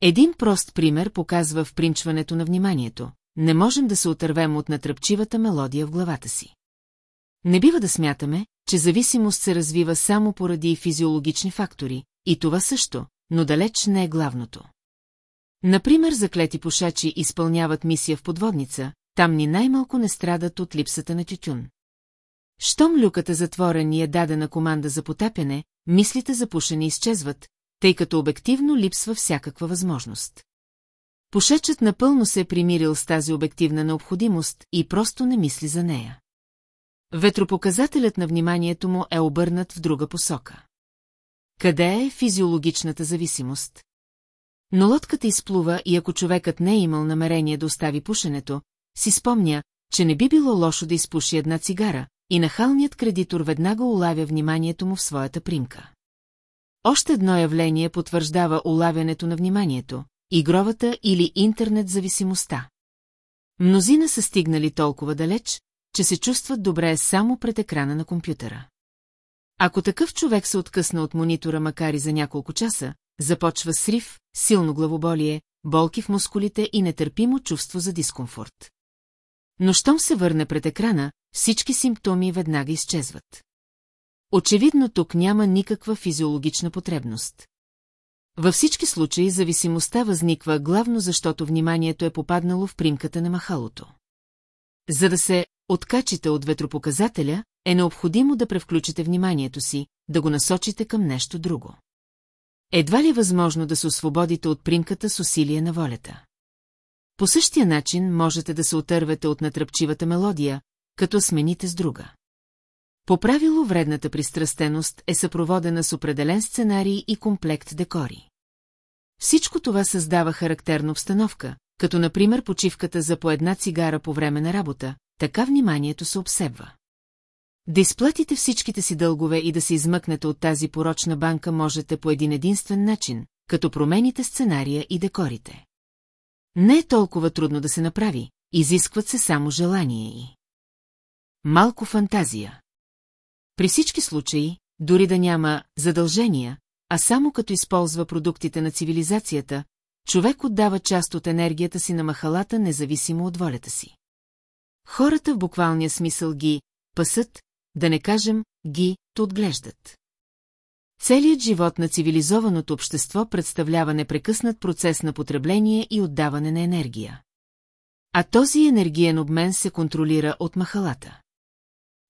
Един прост пример показва впринчването на вниманието. Не можем да се отървем от натръпчивата мелодия в главата си. Не бива да смятаме, че зависимост се развива само поради физиологични фактори, и това също, но далеч не е главното. Например, заклети пушачи изпълняват мисия в подводница, там ни най-малко не страдат от липсата на тютюн. Щом люкът е затворен и е дадена команда за потапяне, мислите за пушене изчезват, тъй като обективно липсва всякаква възможност. Пушечът напълно се е примирил с тази обективна необходимост и просто не мисли за нея. Ветропоказателят на вниманието му е обърнат в друга посока. Къде е физиологичната зависимост? Но лодката изплува и ако човекът не е имал намерение да остави пушенето, си спомня, че не би било лошо да изпуши една цигара, и нахалният кредитор веднага улавя вниманието му в своята примка. Още едно явление потвърждава улавянето на вниманието – игровата или интернет-зависимостта. Мнозина са стигнали толкова далеч, че се чувстват добре само пред екрана на компютъра. Ако такъв човек се откъсна от монитора макар и за няколко часа, започва срив, силно главоболие, болки в мускулите и нетърпимо чувство за дискомфорт. Но щом се върне пред екрана, всички симптоми веднага изчезват. Очевидно тук няма никаква физиологична потребност. Във всички случаи зависимостта възниква главно защото вниманието е попаднало в примката на махалото. За да се откачите от ветропоказателя, е необходимо да превключите вниманието си, да го насочите към нещо друго. Едва ли е възможно да се освободите от примката с усилие на волята. По същия начин можете да се отървете от натръпчивата мелодия, като смените с друга. По правило вредната пристрастеност е съпроводена с определен сценарий и комплект декори. Всичко това създава характерна обстановка, като например почивката за по една цигара по време на работа, така вниманието се обсебва. Да изплатите всичките си дългове и да се измъкнете от тази порочна банка можете по един единствен начин, като промените сценария и декорите. Не е толкова трудно да се направи, изискват се само желание и... Малко фантазия. При всички случаи, дори да няма задължения, а само като използва продуктите на цивилизацията, човек отдава част от енергията си на махалата независимо от волята си. Хората в буквалния смисъл ги пасат, да не кажем ги отглеждат. Целият живот на цивилизованото общество представлява непрекъснат процес на потребление и отдаване на енергия. А този енергиен обмен се контролира от махалата.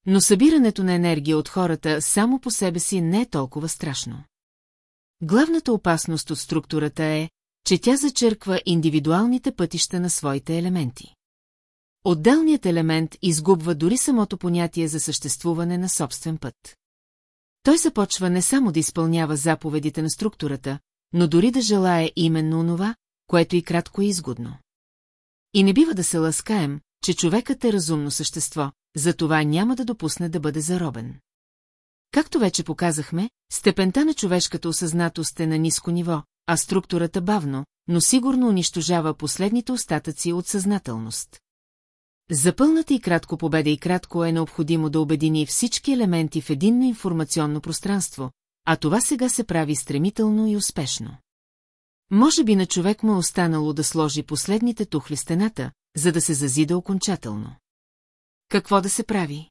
Но събирането на енергия от хората само по себе си не е толкова страшно. Главната опасност от структурата е, че тя зачерква индивидуалните пътища на своите елементи. Отделният елемент изгубва дори самото понятие за съществуване на собствен път. Той започва не само да изпълнява заповедите на структурата, но дори да желае именно онова, което и кратко е изгодно. И не бива да се ласкаем, че човекът е разумно същество, затова няма да допусне да бъде заробен. Както вече показахме, степента на човешката осъзнатост е на ниско ниво, а структурата бавно, но сигурно унищожава последните остатъци от съзнателност. За пълната и кратко победа и кратко е необходимо да обедини всички елементи в единно информационно пространство, а това сега се прави стремително и успешно. Може би на човек му е останало да сложи последните тухли стената, за да се зазида окончателно. Какво да се прави?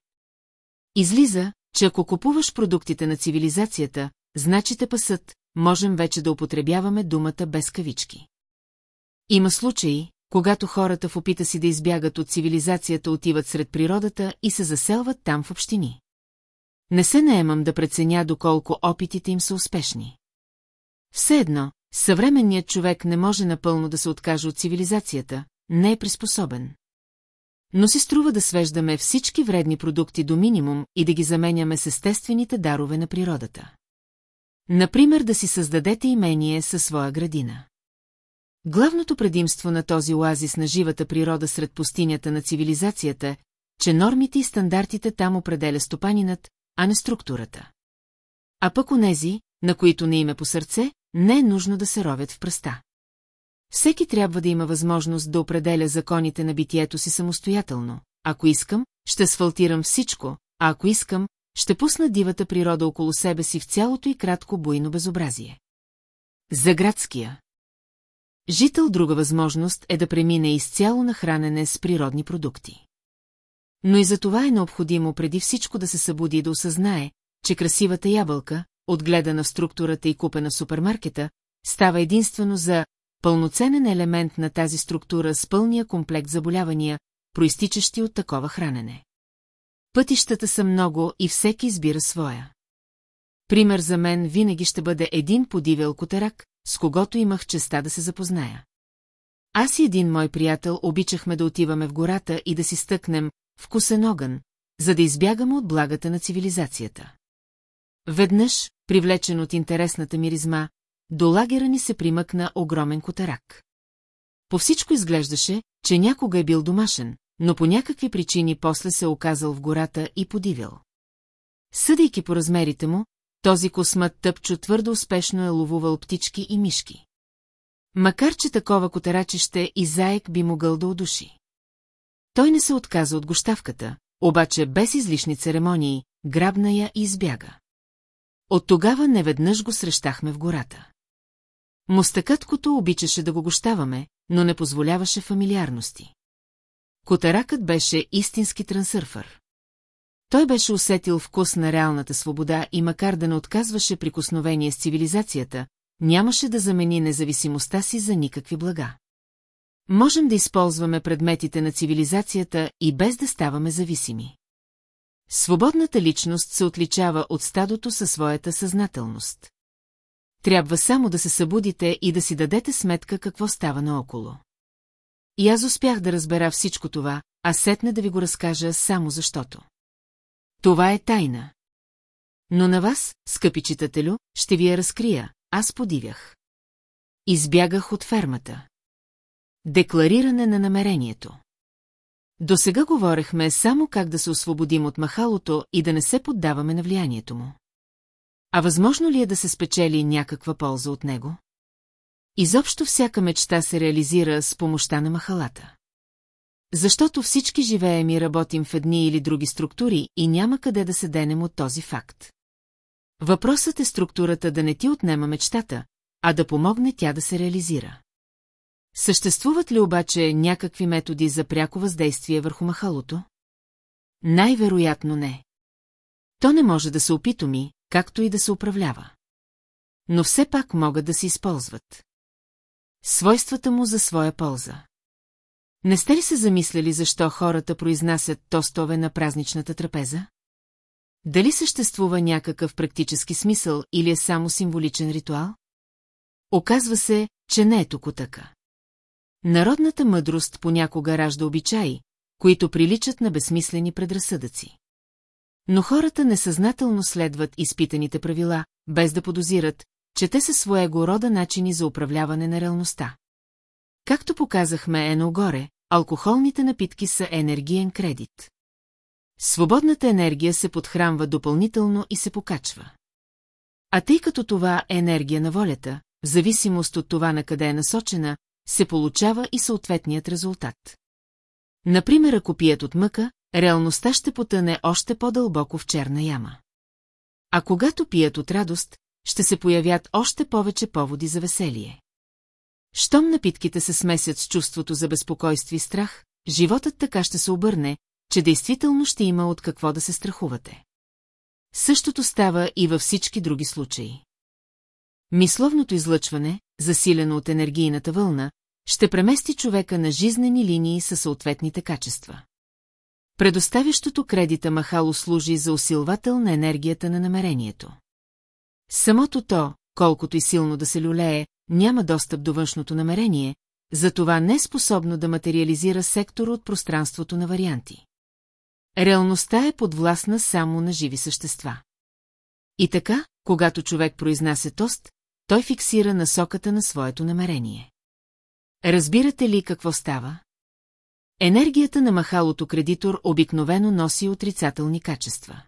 Излиза, че ако купуваш продуктите на цивилизацията, значи те можем вече да употребяваме думата без кавички. Има случаи, когато хората в опита си да избягат от цивилизацията отиват сред природата и се заселват там в общини. Не се наемам да преценя доколко опитите им са успешни. Все едно, съвременният човек не може напълно да се откаже от цивилизацията, не е приспособен. Но си струва да свеждаме всички вредни продукти до минимум и да ги заменяме с естествените дарове на природата. Например, да си създадете имение със своя градина. Главното предимство на този оазис на живата природа сред пустинята на цивилизацията, че нормите и стандартите там определя стопанинът, а не структурата. А пък онези, на които не име по сърце, не е нужно да се ровят в пръста. Всеки трябва да има възможност да определя законите на битието си самостоятелно. Ако искам, ще асфалтирам всичко, а ако искам, ще пусна дивата природа около себе си в цялото и кратко буйно безобразие. За градския. Жител друга възможност е да премине изцяло на хранене с природни продукти. Но и за това е необходимо преди всичко да се събуди и да осъзнае, че красивата ябълка, отгледана в структурата и купена в супермаркета, става единствено за пълноценен елемент на тази структура с пълния комплект заболявания, проистичащи от такова хранене. Пътищата са много и всеки избира своя. Пример за мен винаги ще бъде един подивел котерак, с когото имах честа да се запозная. Аз и един мой приятел обичахме да отиваме в гората и да си стъкнем вкусен огън, за да избягаме от благата на цивилизацията. Веднъж, привлечен от интересната миризма, до лагера ни се примъкна огромен котарак. По всичко изглеждаше, че някога е бил домашен, но по някакви причини после се е оказал в гората и подивил. Съдейки по размерите му, този космат тъпчо твърдо успешно е ловувал птички и мишки. Макар, че такова котарачище и заек би могъл да удуши. Той не се отказа от гощавката, обаче без излишни церемонии, грабна я и избяга. От тогава неведнъж го срещахме в гората. Мустакъткото обичаше да го гощаваме, но не позволяваше фамилиарности. Котаракът беше истински трансърфър. Той беше усетил вкус на реалната свобода и макар да не отказваше прикосновение с цивилизацията, нямаше да замени независимостта си за никакви блага. Можем да използваме предметите на цивилизацията и без да ставаме зависими. Свободната личност се отличава от стадото със своята съзнателност. Трябва само да се събудите и да си дадете сметка какво става наоколо. И аз успях да разбера всичко това, а сетне да ви го разкажа само защото. Това е тайна. Но на вас, скъпи читателю, ще ви я разкрия, аз подивях. Избягах от фермата. Деклариране на намерението. До сега говорехме само как да се освободим от махалото и да не се поддаваме на влиянието му. А възможно ли е да се спечели някаква полза от него? Изобщо всяка мечта се реализира с помощта на махалата. Защото всички живеем и работим в едни или други структури и няма къде да се денем от този факт. Въпросът е структурата да не ти отнема мечтата, а да помогне тя да се реализира. Съществуват ли обаче някакви методи за пряко въздействие върху махалото? Най-вероятно не. То не може да се опитоми, както и да се управлява. Но все пак могат да се използват. Свойствата му за своя полза. Не сте ли се замисляли защо хората произнасят тостове на празничната трапеза? Дали съществува някакъв практически смисъл или е само символичен ритуал? Оказва се, че не е тук така. Народната мъдрост понякога ражда обичаи, които приличат на безсмислени предразсъдъци. Но хората несъзнателно следват изпитаните правила, без да подозират, че те са своего рода начини за управляване на реалността. Както показахме ено горе, алкохолните напитки са енергиен кредит. Свободната енергия се подхранва допълнително и се покачва. А тъй като това е енергия на волята, в зависимост от това на къде е насочена, се получава и съответният резултат. Например, ако пият от мъка, реалността ще потъне още по-дълбоко в черна яма. А когато пият от радост, ще се появят още повече поводи за веселие. Щом напитките се смесят с чувството за безпокойство и страх, животът така ще се обърне, че действително ще има от какво да се страхувате. Същото става и във всички други случаи. Мисловното излъчване, засилено от енергийната вълна, ще премести човека на жизнени линии със съответните качества. Предоставящото кредита махало служи за усилвател на енергията на намерението. Самото то, колкото и силно да се люлее, няма достъп до външното намерение, затова не е способно да материализира сектор от пространството на варианти. Реалността е подвластна само на живи същества. И така, когато човек произнася тост, той фиксира насоката на своето намерение. Разбирате ли какво става? Енергията на махалото кредитор обикновено носи отрицателни качества.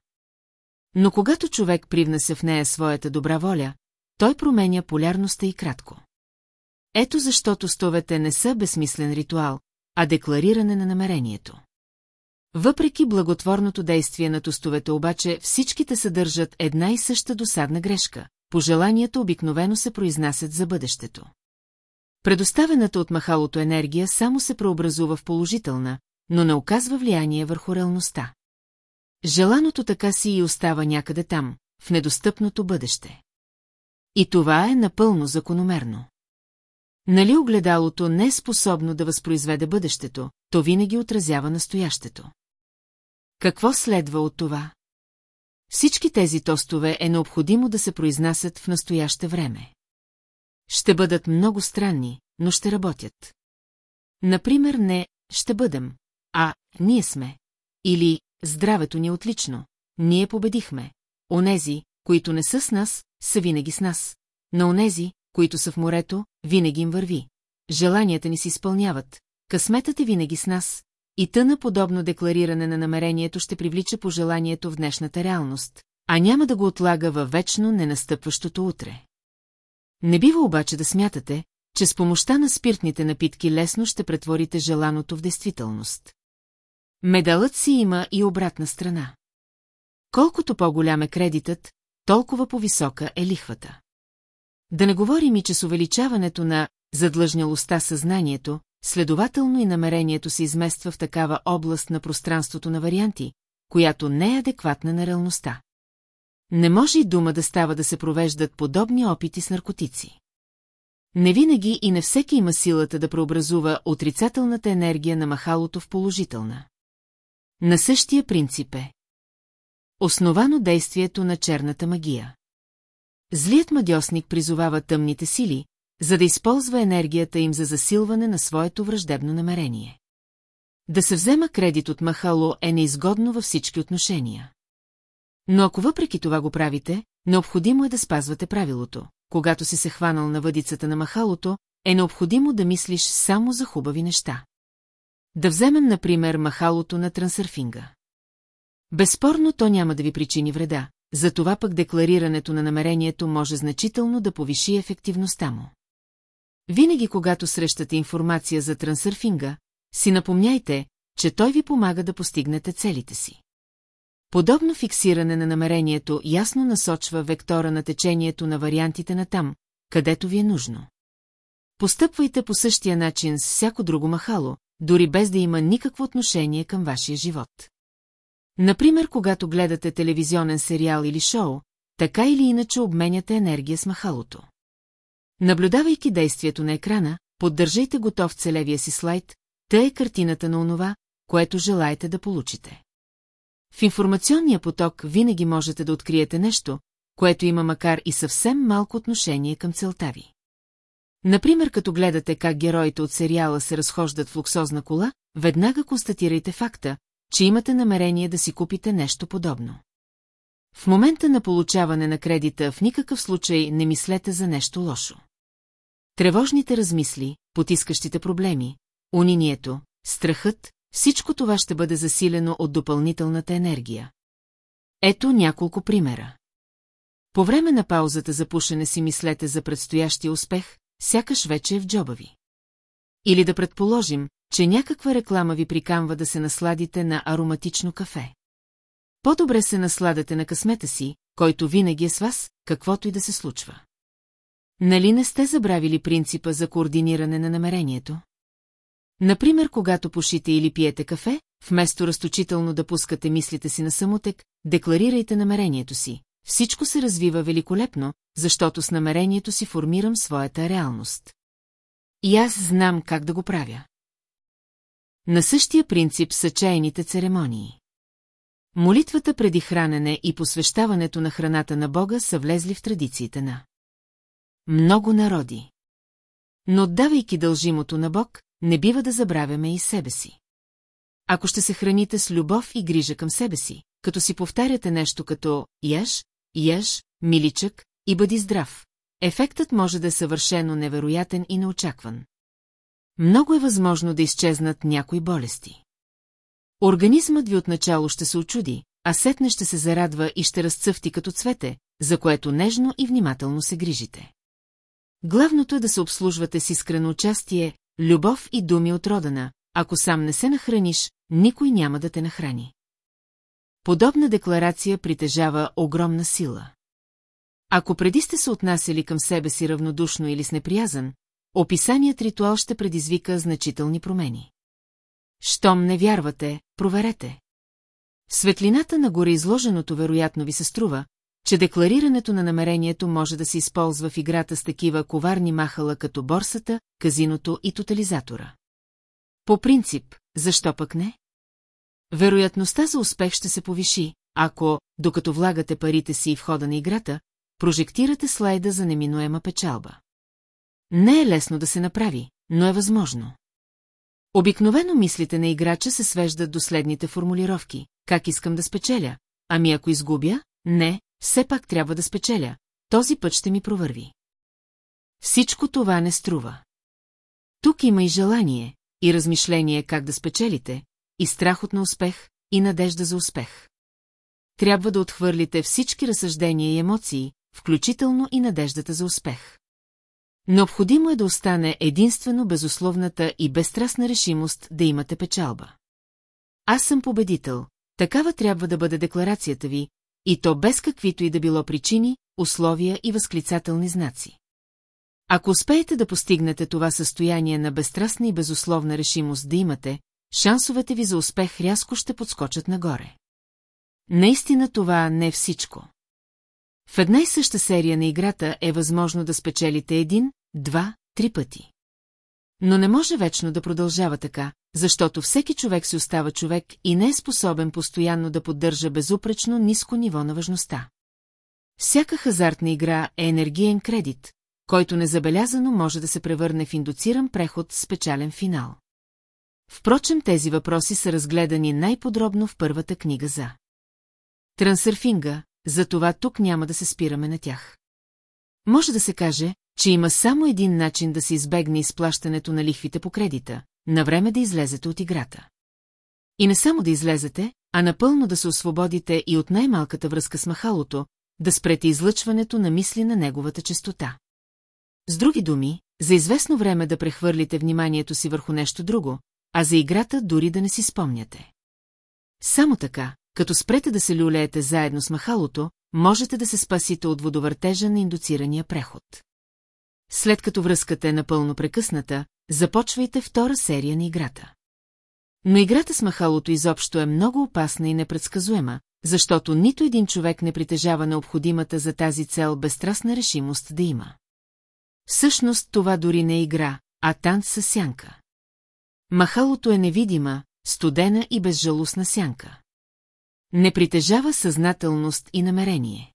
Но когато човек привнесе в нея своята добра воля, той променя полярността и кратко. Ето защото стовете не са безсмислен ритуал, а деклариране на намерението. Въпреки благотворното действие на тостовете обаче, всичките съдържат една и съща досадна грешка. Пожеланията обикновено се произнасят за бъдещето. Предоставената от махалото енергия само се преобразува в положителна, но не оказва влияние върху реалността. Желаното така си и остава някъде там, в недостъпното бъдеще. И това е напълно закономерно. Нали огледалото не е способно да възпроизведе бъдещето, то винаги отразява настоящето. Какво следва от това? Всички тези тостове е необходимо да се произнасят в настояще време. Ще бъдат много странни, но ще работят. Например, не «ще бъдем», а «ние сме» или «здравето ни е отлично», «ние победихме», «онези, които не са с нас, са винаги с нас», на онези, които са в морето, винаги им върви. Желанията ни се изпълняват, късметът е винаги с нас, и тъна подобно деклариране на намерението ще привлича пожеланието в днешната реалност, а няма да го отлага във вечно ненастъпващото утре. Не бива обаче да смятате, че с помощта на спиртните напитки лесно ще претворите желаното в действителност. Медалът си има и обратна страна. Колкото по-голям е кредитът, толкова по-висока е лихвата. Да не говорим и, че с увеличаването на задлъжнялостта съзнанието, следователно и намерението се измества в такава област на пространството на варианти, която не е адекватна на реалността. Не може и дума да става да се провеждат подобни опити с наркотици. Не винаги и не всеки има силата да преобразува отрицателната енергия на махалото в положителна. На същия принцип е. Основано действието на черната магия. Злият магиосник призовава тъмните сили, за да използва енергията им за засилване на своето враждебно намерение. Да се взема кредит от Махало е неизгодно във всички отношения. Но ако въпреки това го правите, необходимо е да спазвате правилото. Когато си се хванал на въдицата на махалото, е необходимо да мислиш само за хубави неща. Да вземем, например, махалото на трансърфинга. Безспорно то няма да ви причини вреда, затова пък декларирането на намерението може значително да повиши ефективността му. Винаги, когато срещате информация за трансърфинга, си напомняйте, че той ви помага да постигнете целите си. Подобно фиксиране на намерението ясно насочва вектора на течението на вариантите на там, където ви е нужно. Постъпвайте по същия начин с всяко друго махало, дори без да има никакво отношение към вашия живот. Например, когато гледате телевизионен сериал или шоу, така или иначе обменяте енергия с махалото. Наблюдавайки действието на екрана, поддържайте готов целевия си слайд, тъй е картината на онова, което желаете да получите. В информационния поток винаги можете да откриете нещо, което има макар и съвсем малко отношение към целта ви. Например, като гледате как героите от сериала се разхождат в луксозна кола, веднага констатирайте факта, че имате намерение да си купите нещо подобно. В момента на получаване на кредита в никакъв случай не мислете за нещо лошо. Тревожните размисли, потискащите проблеми, унинието, страхът, всичко това ще бъде засилено от допълнителната енергия. Ето няколко примера. По време на паузата за пушене си мислете за предстоящия успех, сякаш вече е в джоба ви. Или да предположим, че някаква реклама ви прикамва да се насладите на ароматично кафе. По-добре се насладете на късмета си, който винаги е с вас, каквото и да се случва. Нали не сте забравили принципа за координиране на намерението? Например, когато пушите или пиете кафе, вместо разточително да пускате мислите си на самотек, декларирайте намерението си. Всичко се развива великолепно, защото с намерението си формирам своята реалност. И аз знам как да го правя. На същия принцип са чайните церемонии. Молитвата преди хранене и посвещаването на храната на Бога са влезли в традициите на много народи. Но отдавайки дължимото на Бог, не бива да забравяме и себе си. Ако ще се храните с любов и грижа към себе си, като си повтаряте нещо като «Еш, еш, миличък» и «Бъди здрав», ефектът може да е съвършено невероятен и неочакван. много е възможно да изчезнат някои болести. Организмът ви отначало ще се очуди, а сетне ще се зарадва и ще разцъфти като цвете, за което нежно и внимателно се грижите. Главното е да се обслужвате с искрено участие, любов и думи от родана, ако сам не се нахраниш, никой няма да те нахрани. Подобна декларация притежава огромна сила. Ако преди сте се отнасяли към себе си равнодушно или с неприязан, описаният ритуал ще предизвика значителни промени. Щом не вярвате, проверете. Светлината на горе изложеното вероятно ви се струва, че декларирането на намерението може да се използва в играта с такива коварни махала като борсата, казиното и тотализатора. По принцип, защо пък не? Вероятността за успех ще се повиши, ако, докато влагате парите си в хода на играта, прожектирате слайда за неминуема печалба. Не е лесно да се направи, но е възможно. Обикновено мислите на играча се свеждат до следните формулировки. Как искам да спечеля? Ами ако изгубя? Не, все пак трябва да спечеля. Този път ще ми провърви. Всичко това не струва. Тук има и желание, и размишление как да спечелите, и страх на успех, и надежда за успех. Трябва да отхвърлите всички разсъждения и емоции, включително и надеждата за успех. Необходимо е да остане единствено безусловната и безстрастна решимост да имате печалба. Аз съм победител, такава трябва да бъде декларацията ви, и то без каквито и да било причини, условия и възклицателни знаци. Ако успеете да постигнете това състояние на безстрастна и безусловна решимост да имате, шансовете ви за успех рязко ще подскочат нагоре. Наистина това не е всичко. В една и съща серия на играта е възможно да спечелите един, два, три пъти. Но не може вечно да продължава така, защото всеки човек си остава човек и не е способен постоянно да поддържа безупречно ниско ниво на важността. Всяка хазартна игра е енергиен кредит, който незабелязано може да се превърне в индуциран преход с печален финал. Впрочем, тези въпроси са разгледани най-подробно в първата книга за трансърфинга, затова тук няма да се спираме на тях. Може да се каже, че има само един начин да се избегне изплащането на лихвите по кредита, на време да излезете от играта. И не само да излезете, а напълно да се освободите и от най-малката връзка с махалото, да спрете излъчването на мисли на неговата частота. С други думи, за известно време да прехвърлите вниманието си върху нещо друго, а за играта дори да не си спомняте. Само така, като спрете да се люлеете заедно с махалото, можете да се спасите от водовъртежа на индуцирания преход. След като връзката е напълно прекъсната, започвайте втора серия на играта. Но играта с махалото изобщо е много опасна и непредсказуема, защото нито един човек не притежава необходимата за тази цел безстрастна решимост да има. Всъщност това дори не е игра, а танц с сянка. Махалото е невидима, студена и безжалостна сянка. Не притежава съзнателност и намерение.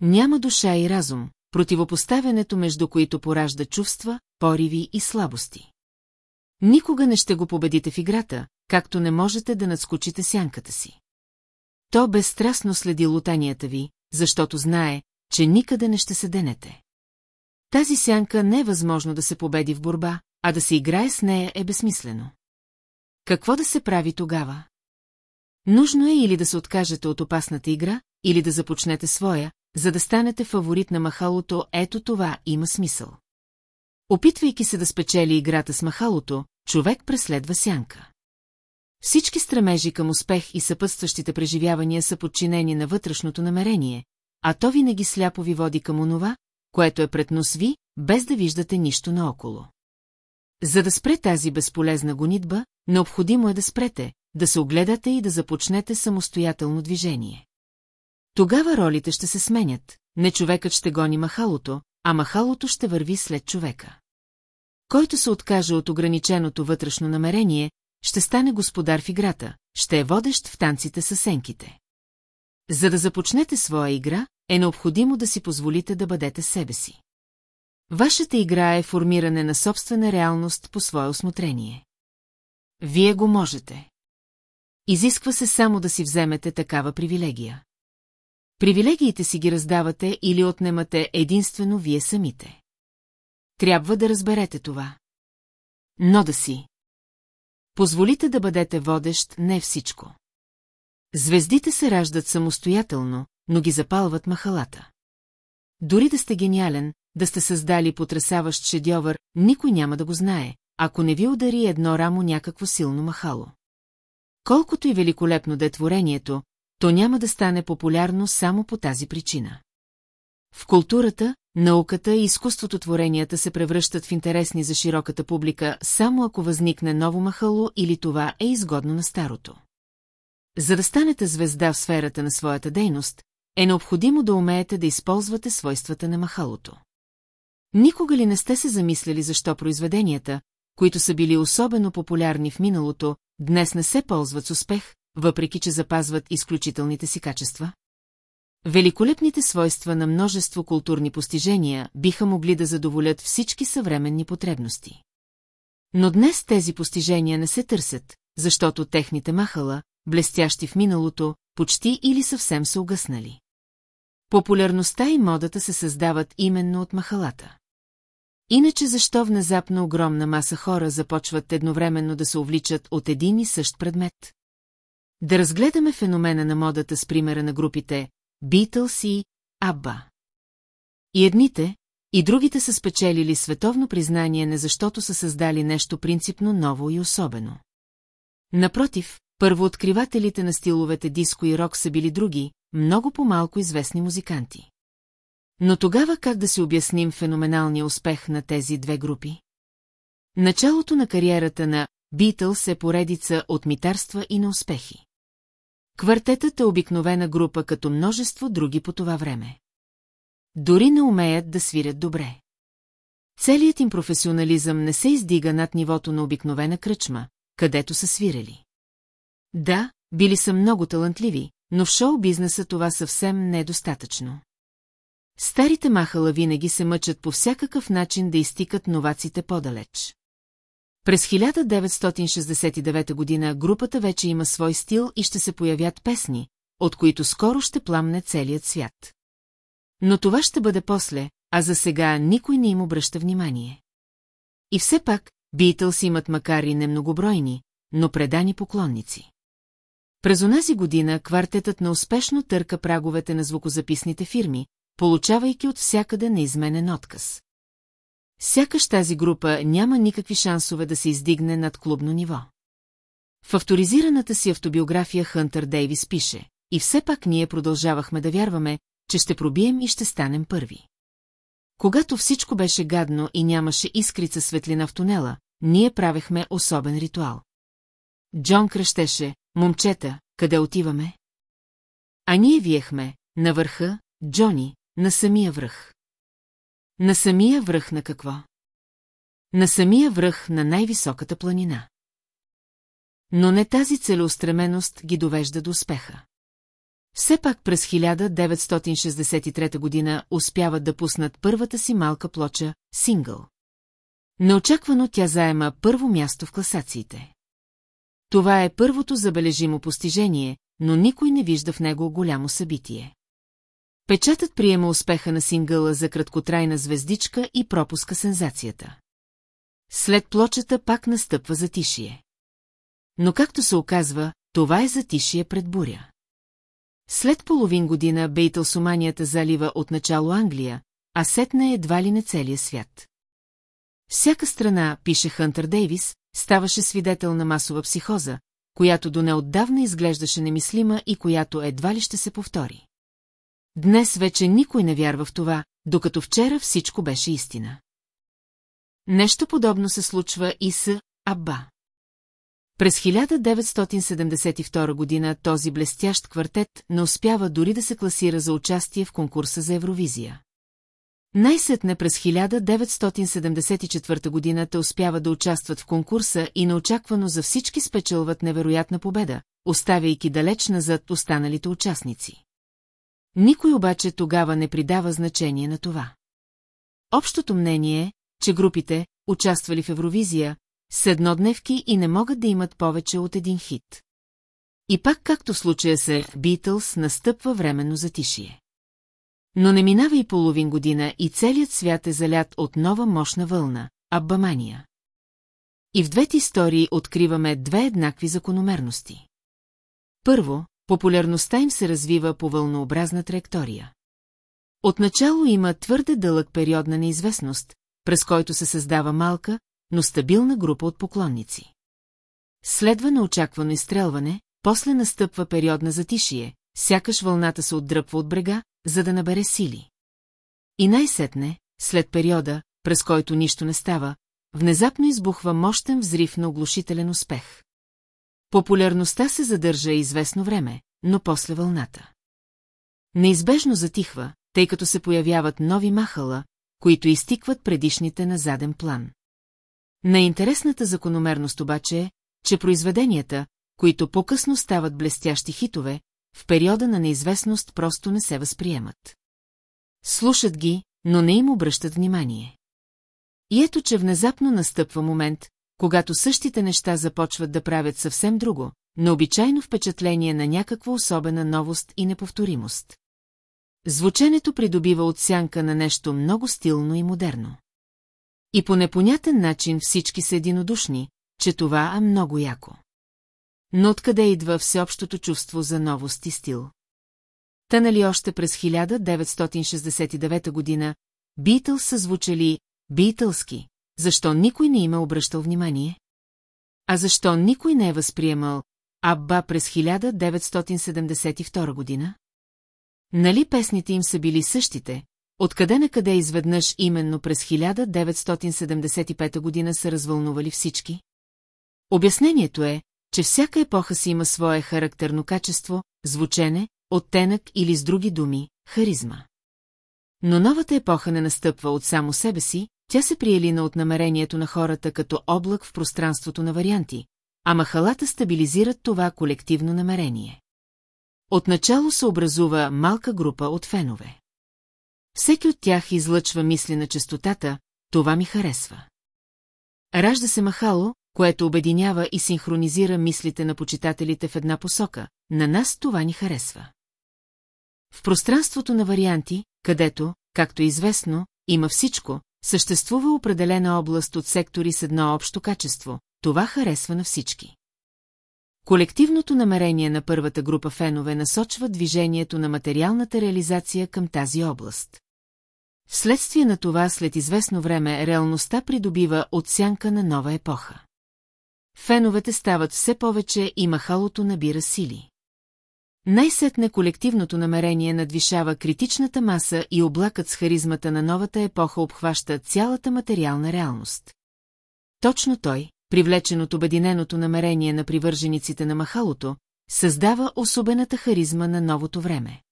Няма душа и разум, противопоставянето между които поражда чувства, пориви и слабости. Никога не ще го победите в играта, както не можете да надскочите сянката си. То безстрастно следи лутанията ви, защото знае, че никъде не ще се денете. Тази сянка не е възможно да се победи в борба, а да се играе с нея е безсмислено. Какво да се прави тогава? Нужно е или да се откажете от опасната игра, или да започнете своя, за да станете фаворит на махалото, ето това има смисъл. Опитвайки се да спечели играта с махалото, човек преследва сянка. Всички стремежи към успех и съпътстващите преживявания са подчинени на вътрешното намерение, а то винаги сляпо ви води към онова, което е пред нос ви, без да виждате нищо наоколо. За да спре тази безполезна гонитба, необходимо е да спрете, да се огледате и да започнете самостоятелно движение. Тогава ролите ще се сменят, не човекът ще гони махалото, а махалото ще върви след човека. Който се откаже от ограниченото вътрешно намерение, ще стане господар в играта, ще е водещ в танците с сенките. За да започнете своя игра, е необходимо да си позволите да бъдете себе си. Вашата игра е формиране на собствена реалност по свое осмотрение. Вие го можете. Изисква се само да си вземете такава привилегия. Привилегиите си ги раздавате или отнемате единствено вие самите. Трябва да разберете това. Но да си. Позволите да бъдете водещ не всичко. Звездите се раждат самостоятелно, но ги запалват махалата. Дори да сте гениален, да сте създали потрясаващ шедьовър, никой няма да го знае, ако не ви удари едно рамо някакво силно махало. Колкото и великолепно да е творението, то няма да стане популярно само по тази причина. В културата, науката и изкуството творенията се превръщат в интересни за широката публика, само ако възникне ново махало или това е изгодно на старото. За да станете звезда в сферата на своята дейност, е необходимо да умеете да използвате свойствата на махалото. Никога ли не сте се замисляли защо произведенията, които са били особено популярни в миналото, днес не се ползват с успех, въпреки че запазват изключителните си качества? Великолепните свойства на множество културни постижения биха могли да задоволят всички съвременни потребности. Но днес тези постижения не се търсят, защото техните махала, блестящи в миналото, почти или съвсем са угъснали. Популярността и модата се създават именно от махалата. Иначе защо внезапно огромна маса хора започват едновременно да се увличат от един и същ предмет? Да разгледаме феномена на модата с примера на групите Beatles и Абба. И едните, и другите са спечелили световно признание не защото са създали нещо принципно ново и особено. Напротив, първооткривателите на стиловете диско и рок са били други, много по-малко известни музиканти. Но тогава как да си обясним феноменалния успех на тези две групи? Началото на кариерата на Битълс е поредица от митарства и на успехи. Квартетът е обикновена група като множество други по това време. Дори не умеят да свирят добре. Целият им професионализъм не се издига над нивото на обикновена кръчма, където са свирели. Да, били са много талантливи, но в шоу-бизнеса това съвсем не е. Старите махала винаги се мъчат по всякакъв начин да изтикат новаците по-далеч. През 1969 година групата вече има свой стил и ще се появят песни, от които скоро ще пламне целият свят. Но това ще бъде после, а за сега никой не им обръща внимание. И все пак, Битълс имат макар и немногобройни, но предани поклонници. През онази година квартетът на успешно търка праговете на звукозаписните фирми, получавайки от всякъде неизменен отказ. Сякаш тази група няма никакви шансове да се издигне над клубно ниво. В авторизираната си автобиография Хънтър Дейвис пише, и все пак ние продължавахме да вярваме, че ще пробием и ще станем първи. Когато всичко беше гадно и нямаше искрица светлина в тунела, ние правехме особен ритуал. Джон кръщеше, момчета, къде отиваме? А ние виехме, на върха, Джони, на самия връх. На самия връх на какво? На самия връх на най-високата планина. Но не тази целеустременост ги довежда до успеха. Все пак през 1963 година успяват да пуснат първата си малка плоча – сингъл. Неочаквано тя заема първо място в класациите. Това е първото забележимо постижение, но никой не вижда в него голямо събитие. Печатът приема успеха на сингъла за краткотрайна звездичка и пропуска сензацията. След плочата пак настъпва затишие. Но както се оказва, това е затишие пред буря. След половин година бейтълсоманията залива от начало Англия, а сетна едва ли не целия свят. Всяка страна, пише Хънтър Дейвис, ставаше свидетел на масова психоза, която до неотдавна изглеждаше немислима и която едва ли ще се повтори. Днес вече никой не вярва в това, докато вчера всичко беше истина. Нещо подобно се случва и с Абба. През 1972 година този блестящ квартет не успява дори да се класира за участие в конкурса за Евровизия. Най-сетне през 1974 година те успява да участват в конкурса и неочаквано за всички спечелват невероятна победа, оставяйки далеч назад останалите участници. Никой обаче тогава не придава значение на това. Общото мнение е, че групите, участвали в Евровизия, са еднодневки и не могат да имат повече от един хит. И пак както случая се Битълс настъпва временно затишие. Но не минава и половин година и целият свят е залят от нова мощна вълна – Аббамания. И в двете истории откриваме две еднакви закономерности. Първо, популярността им се развива по вълнообразна траектория. Отначало има твърде дълъг период на неизвестност, през който се създава малка, но стабилна група от поклонници. Следва на очаквано изстрелване, после настъпва период на затишие, сякаш вълната се отдръпва от брега, за да набере сили. И най-сетне, след периода, през който нищо не става, внезапно избухва мощен взрив на оглушителен успех. Популярността се задържа известно време, но после вълната. Неизбежно затихва, тъй като се появяват нови махала, които изтикват предишните на заден план. Наинтересната закономерност обаче е, че произведенията, които по-късно стават блестящи хитове, в периода на неизвестност просто не се възприемат. Слушат ги, но не им обръщат внимание. И ето, че внезапно настъпва момент, когато същите неща започват да правят съвсем друго, необичайно впечатление на някаква особена новост и неповторимост. Звученето придобива отсянка на нещо много стилно и модерно. И по непонятен начин всички са единодушни, че това е много яко. Но откъде идва всеобщото чувство за новост и стил? Та нали още през 1969 година Битъл са звучали битълски, защо никой не има е обръщал внимание? А защо никой не е възприемал Абба през 1972 година? Нали песните им са били същите, откъде на къде изведнъж именно през 1975 година са развълнували всички? Обяснението е, че всяка епоха си има свое характерно качество, звучене, оттенък или с други думи, харизма. Но новата епоха не настъпва от само себе си, тя се приелина от намерението на хората като облак в пространството на варианти, а махалата стабилизират това колективно намерение. Отначало се образува малка група от фенове. Всеки от тях излъчва мисли на частотата, това ми харесва. Ражда се махало, което обединява и синхронизира мислите на почитателите в една посока, на нас това ни харесва. В пространството на варианти, където, както е известно, има всичко, съществува определена област от сектори с едно общо качество, това харесва на всички. Колективното намерение на първата група фенове насочва движението на материалната реализация към тази област. Вследствие на това след известно време реалността придобива отсянка на нова епоха. Феновете стават все повече и махалото набира сили. Най-сетне колективното намерение надвишава критичната маса и облакът с харизмата на новата епоха обхваща цялата материална реалност. Точно той, привлечен от обединеното намерение на привържениците на махалото, създава особената харизма на новото време.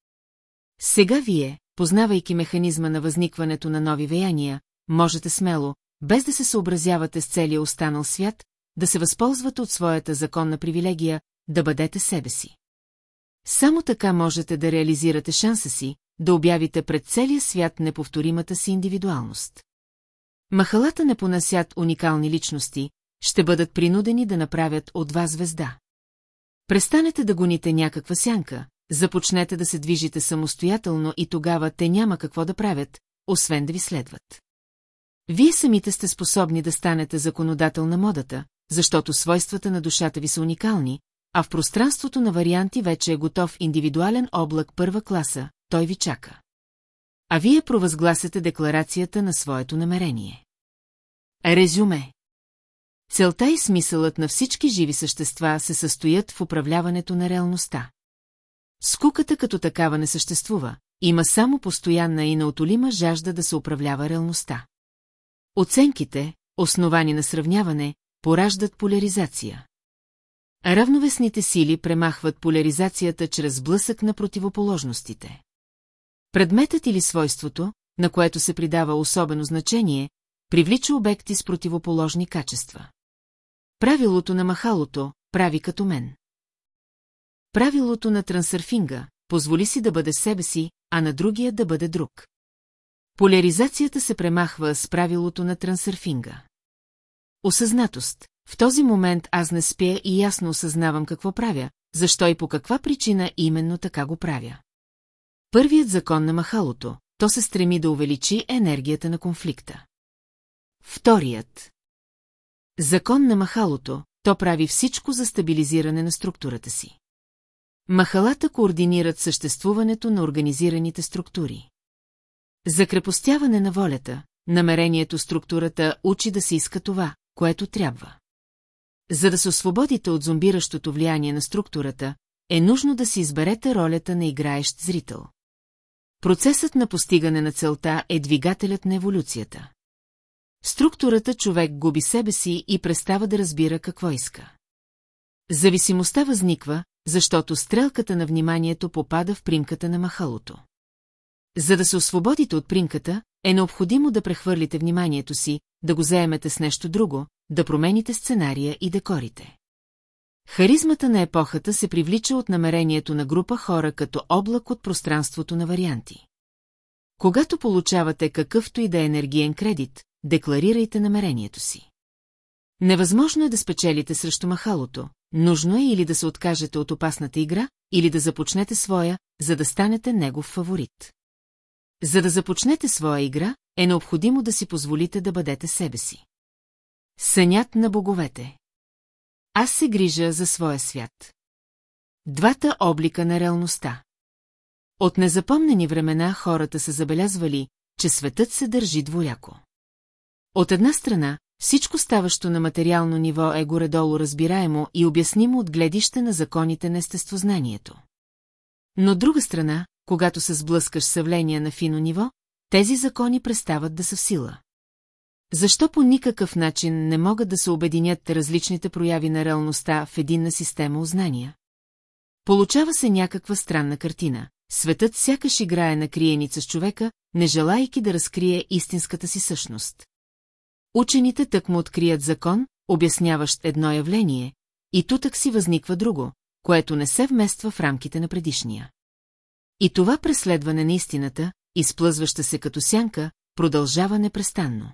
Сега вие, познавайки механизма на възникването на нови веяния, можете смело, без да се съобразявате с целия останал свят, да се възползвате от своята законна привилегия, да бъдете себе си. Само така можете да реализирате шанса си, да обявите пред целия свят неповторимата си индивидуалност. Махалата не понасят уникални личности, ще бъдат принудени да направят от вас звезда. Престанете да гоните някаква сянка, започнете да се движите самостоятелно и тогава те няма какво да правят, освен да ви следват. Вие самите сте способни да станете законодател на модата, защото свойствата на душата ви са уникални, а в пространството на варианти вече е готов индивидуален облак първа класа, той ви чака. А вие провъзгласяте декларацията на своето намерение. Резюме Целта и смисълът на всички живи същества се състоят в управляването на реалността. Скуката като такава не съществува, има само постоянна и неотолима жажда да се управлява реалността. Оценките, основани на сравняване, пораждат поляризация. Равновесните сили премахват поляризацията чрез блъсък на противоположностите. Предметът или свойството, на което се придава особено значение, привлича обекти с противоположни качества. Правилото на махалото прави като мен. Правилото на трансърфинга позволи си да бъде себе си, а на другия да бъде друг. Поляризацията се премахва с правилото на трансърфинга. Осъзнатост. В този момент аз не спя и ясно осъзнавам какво правя, защо и по каква причина именно така го правя. Първият закон на махалото, то се стреми да увеличи енергията на конфликта. Вторият. Закон на махалото, то прави всичко за стабилизиране на структурата си. Махалата координират съществуването на организираните структури. За крепостяване на волята, намерението структурата учи да се иска това, което трябва. За да се освободите от зомбиращото влияние на структурата, е нужно да си изберете ролята на играещ зрител. Процесът на постигане на целта е двигателят на еволюцията. Структурата човек губи себе си и престава да разбира какво иска. Зависимостта възниква, защото стрелката на вниманието попада в примката на махалото. За да се освободите от примката, е необходимо да прехвърлите вниманието си, да го заемете с нещо друго, да промените сценария и декорите. Харизмата на епохата се привлича от намерението на група хора като облак от пространството на варианти. Когато получавате какъвто и да е енергиен кредит, декларирайте намерението си. Невъзможно е да спечелите срещу махалото, нужно е или да се откажете от опасната игра, или да започнете своя, за да станете негов фаворит. За да започнете своя игра, е необходимо да си позволите да бъдете себе си. Сънят на боговете Аз се грижа за своя свят. Двата облика на реалността. От незапомнени времена хората са забелязвали, че светът се държи двояко. От една страна, всичко ставащо на материално ниво е горе-долу разбираемо и обяснимо от гледище на законите на естествознанието. Но от друга страна, когато се сблъскаш с явления на фино ниво, тези закони престават да са в сила. Защо по никакъв начин не могат да се обединят различните прояви на реалността в единна система узнания? Получава се някаква странна картина. Светът сякаш играе на криеница с човека, не желайки да разкрие истинската си същност. Учените тък му открият закон, обясняващ едно явление, и тутък си възниква друго, което не се вмества в рамките на предишния. И това преследване на истината, изплъзваща се като сянка, продължава непрестанно.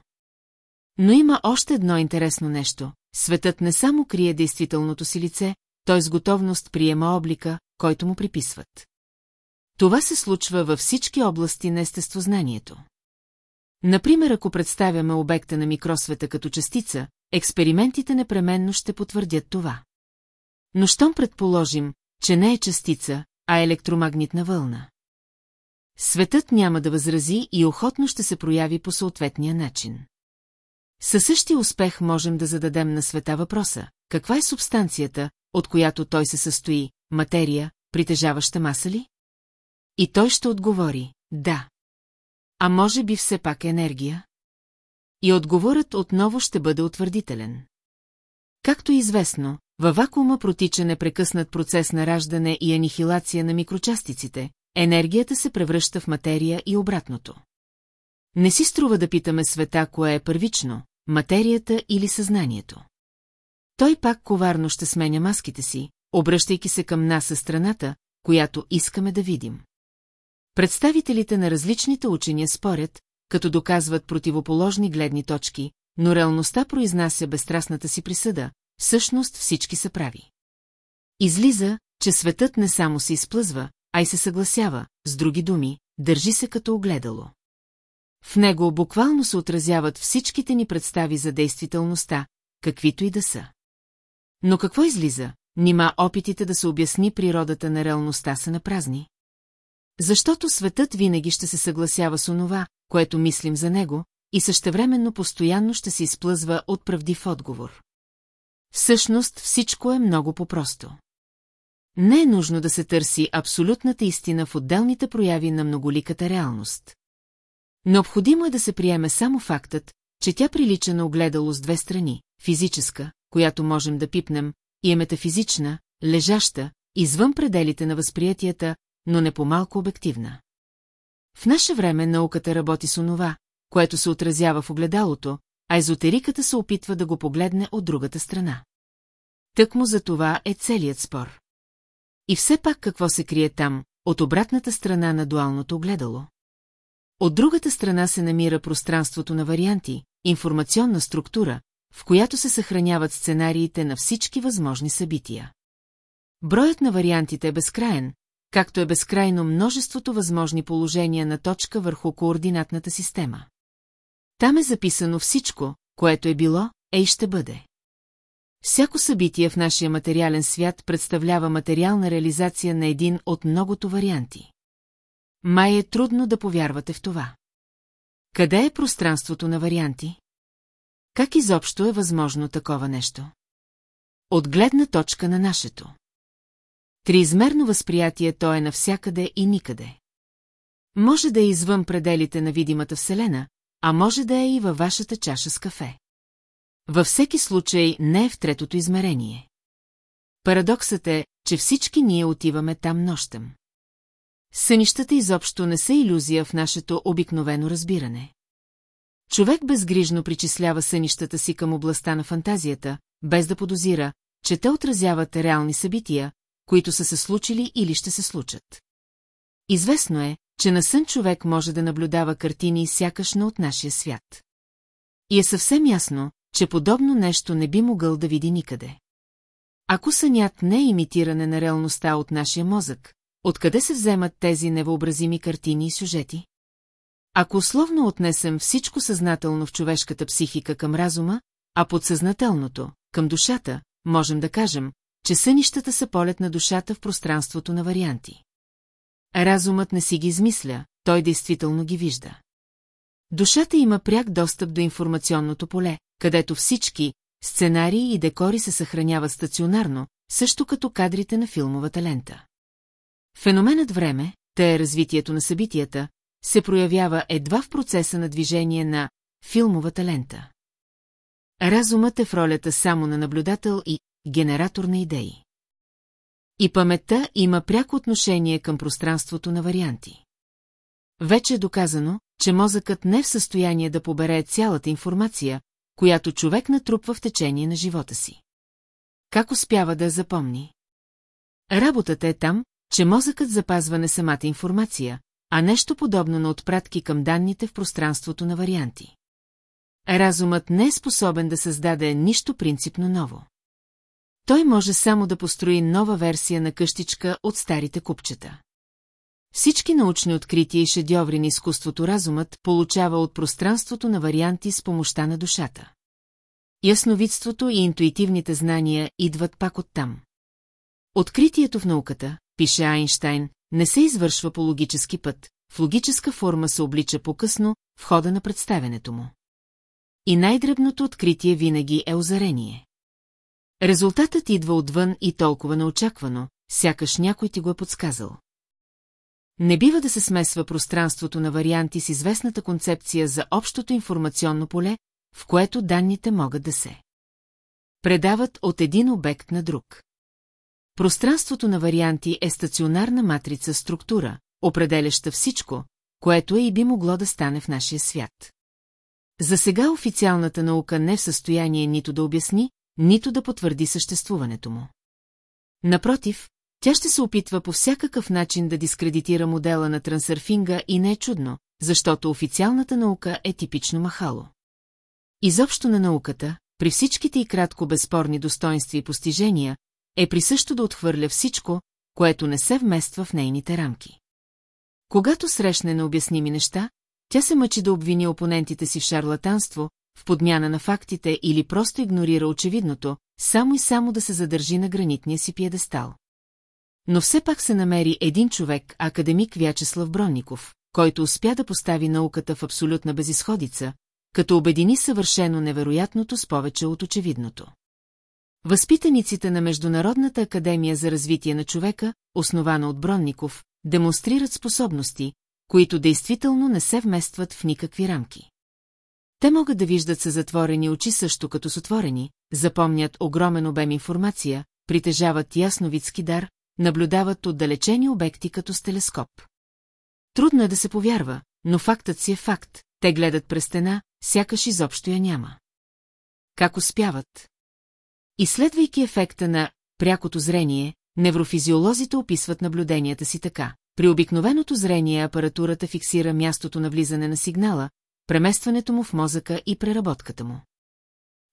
Но има още едно интересно нещо. Светът не само крие действителното си лице, той с готовност приема облика, който му приписват. Това се случва във всички области на естествознанието. Например, ако представяме обекта на микросвета като частица, експериментите непременно ще потвърдят това. Но щом предположим, че не е частица, а електромагнитна вълна. Светът няма да възрази и охотно ще се прояви по съответния начин. Със същия успех можем да зададем на света въпроса, каква е субстанцията, от която той се състои, материя, притежаваща маса ли? И той ще отговори, да. А може би все пак енергия? И отговорът отново ще бъде утвърдителен. Както е известно, във вакуума протича непрекъснат процес на раждане и анихилация на микрочастиците, енергията се превръща в материя и обратното. Не си струва да питаме света, кое е първично, материята или съзнанието. Той пак коварно ще сменя маските си, обръщайки се към нас със страната, която искаме да видим. Представителите на различните учения спорят, като доказват противоположни гледни точки, но реалността произнася безстрастната си присъда, всъщност всички са прави. Излиза, че светът не само се изплъзва, а и се съгласява, с други думи, държи се като огледало. В него буквално се отразяват всичките ни представи за действителността, каквито и да са. Но какво излиза? Нима опитите да се обясни природата на реалността са на празни? Защото светът винаги ще се съгласява с онова, което мислим за него, и същевременно постоянно ще се изплъзва от правдив отговор. Всъщност всичко е много по-просто. Не е нужно да се търси абсолютната истина в отделните прояви на многоликата реалност. Необходимо е да се приеме само фактът, че тя прилича на огледало с две страни – физическа, която можем да пипнем, и е метафизична, лежаща, извън пределите на възприятията, но не по-малко обективна. В наше време науката работи с онова, което се отразява в огледалото, а езотериката се опитва да го погледне от другата страна. Тъкмо за това е целият спор. И все пак какво се крие там, от обратната страна на дуалното огледало? От другата страна се намира пространството на варианти, информационна структура, в която се съхраняват сценариите на всички възможни събития. Броят на вариантите е безкраен, както е безкрайно множеството възможни положения на точка върху координатната система. Там е записано всичко, което е било, е и ще бъде. Всяко събитие в нашия материален свят представлява материална реализация на един от многото варианти. Май е трудно да повярвате в това. Къде е пространството на варианти? Как изобщо е възможно такова нещо? От гледна точка на нашето. Триизмерно възприятие то е навсякъде и никъде. Може да е извън пределите на видимата вселена, а може да е и във вашата чаша с кафе. Във всеки случай не е в третото измерение. Парадоксът е, че всички ние отиваме там нощем. Сънищата изобщо не са иллюзия в нашето обикновено разбиране. Човек безгрижно причислява сънищата си към областта на фантазията, без да подозира, че те отразяват реални събития, които са се случили или ще се случат. Известно е, че на сън човек може да наблюдава картини сякаш на от нашия свят. И е съвсем ясно, че подобно нещо не би могъл да види никъде. Ако сънят не е имитиране на реалността от нашия мозък, откъде се вземат тези невъобразими картини и сюжети? Ако условно отнесем всичко съзнателно в човешката психика към разума, а подсъзнателното – към душата, можем да кажем, че сънищата са полет на душата в пространството на варианти. Разумът не си ги измисля, той действително ги вижда. Душата има пряк достъп до информационното поле, където всички сценарии и декори се съхраняват стационарно, също като кадрите на филмовата лента. Феноменът време, те е развитието на събитията, се проявява едва в процеса на движение на филмовата лента. Разумът е в ролята само на наблюдател и генератор на идеи. И паметта има пряко отношение към пространството на варианти. Вече е доказано, че мозъкът не е в състояние да побере цялата информация, която човек натрупва в течение на живота си. Как успява да я запомни? Работата е там, че мозъкът запазва не самата информация, а нещо подобно на отпратки към данните в пространството на варианти. Разумът не е способен да създаде нищо принципно ново. Той може само да построи нова версия на къщичка от старите купчета. Всички научни открития и шедьоври на изкуството разумът получава от пространството на варианти с помощта на душата. Ясновидството и интуитивните знания идват пак оттам. Откритието в науката, пише Айнштайн, не се извършва по логически път, в логическа форма се облича по-късно, в хода на представенето му. И най-дребното откритие винаги е озарение. Резултатът идва отвън и толкова неочаквано, сякаш някой ти го е подсказал. Не бива да се смесва пространството на варианти с известната концепция за общото информационно поле, в което данните могат да се предават от един обект на друг. Пространството на варианти е стационарна матрица структура, определяща всичко, което е и би могло да стане в нашия свят. За сега официалната наука не е в състояние нито да обясни, нито да потвърди съществуването му. Напротив, тя ще се опитва по всякакъв начин да дискредитира модела на трансърфинга и не е чудно, защото официалната наука е типично махало. Изобщо на науката, при всичките и кратко безспорни достоинства и постижения, е присъщо да отхвърля всичко, което не се вмества в нейните рамки. Когато срещне необясними неща, тя се мъчи да обвини опонентите си в шарлатанство, в подмяна на фактите или просто игнорира очевидното, само и само да се задържи на гранитния си пиедестал. Но все пак се намери един човек, академик Вячеслав Бронников, който успя да постави науката в абсолютна безисходица, като обедини съвършено невероятното с повече от очевидното. Възпитаниците на Международната академия за развитие на човека, основана от Бронников, демонстрират способности, които действително не се вместват в никакви рамки. Те могат да виждат със затворени очи също като с отворени, запомнят огромен обем информация, притежават ясновидски дар, наблюдават отдалечени обекти като с телескоп. Трудно е да се повярва, но фактът си е факт, те гледат през стена, сякаш изобщо я няма. Как успяват? Изследвайки ефекта на прякото зрение, неврофизиолозите описват наблюденията си така. При обикновеното зрение апаратурата фиксира мястото на влизане на сигнала, преместването му в мозъка и преработката му.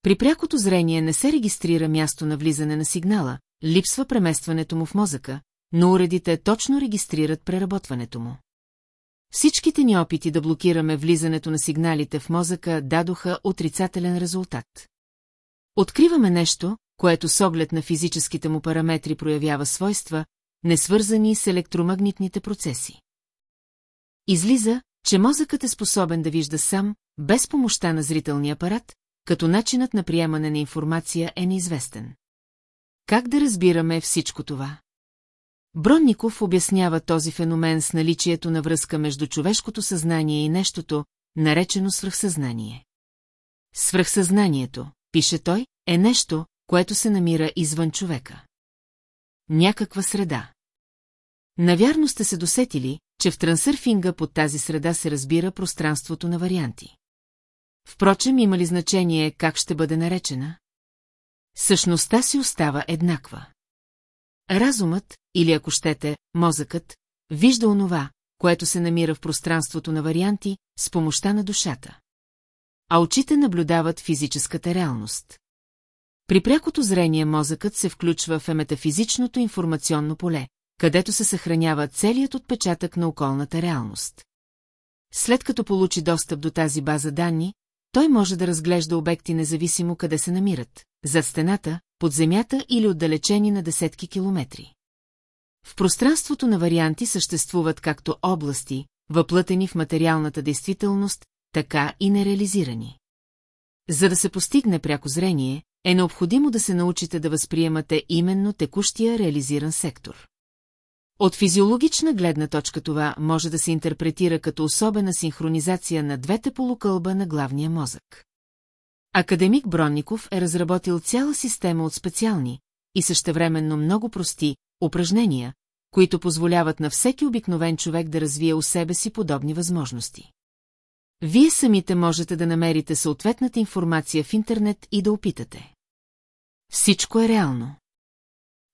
При прякото зрение не се регистрира място на влизане на сигнала, липсва преместването му в мозъка, но уредите точно регистрират преработването му. Всичките ни опити да блокираме влизането на сигналите в мозъка дадоха отрицателен резултат. Откриваме нещо, което с оглед на физическите му параметри проявява свойства, несвързани с електромагнитните процеси. Излиза, че мозъкът е способен да вижда сам, без помощта на зрителния апарат, като начинът на приемане на информация е неизвестен. Как да разбираме всичко това? Бронников обяснява този феномен с наличието на връзка между човешкото съзнание и нещото, наречено свръхсъзнание. Свръхсъзнанието, пише той, е нещо, което се намира извън човека. Някаква среда. Навярно сте се досетили, че в трансърфинга под тази среда се разбира пространството на варианти. Впрочем, има ли значение как ще бъде наречена? Същността си остава еднаква. Разумът, или ако щете, мозъкът, вижда онова, което се намира в пространството на варианти, с помощта на душата. А очите наблюдават физическата реалност. При прякото зрение мозъкът се включва в метафизичното информационно поле, където се съхранява целият отпечатък на околната реалност. След като получи достъп до тази база данни, той може да разглежда обекти независимо къде се намират, за стената, под земята или отдалечени на десетки километри. В пространството на варианти съществуват както области, въплътени в материалната действителност, така и нереализирани. За да се постигне пряко зрение, е необходимо да се научите да възприемате именно текущия реализиран сектор. От физиологична гледна точка това може да се интерпретира като особена синхронизация на двете полукълба на главния мозък. Академик Бронников е разработил цяла система от специални и същевременно много прости упражнения, които позволяват на всеки обикновен човек да развие у себе си подобни възможности. Вие самите можете да намерите съответната информация в интернет и да опитате. Всичко е реално.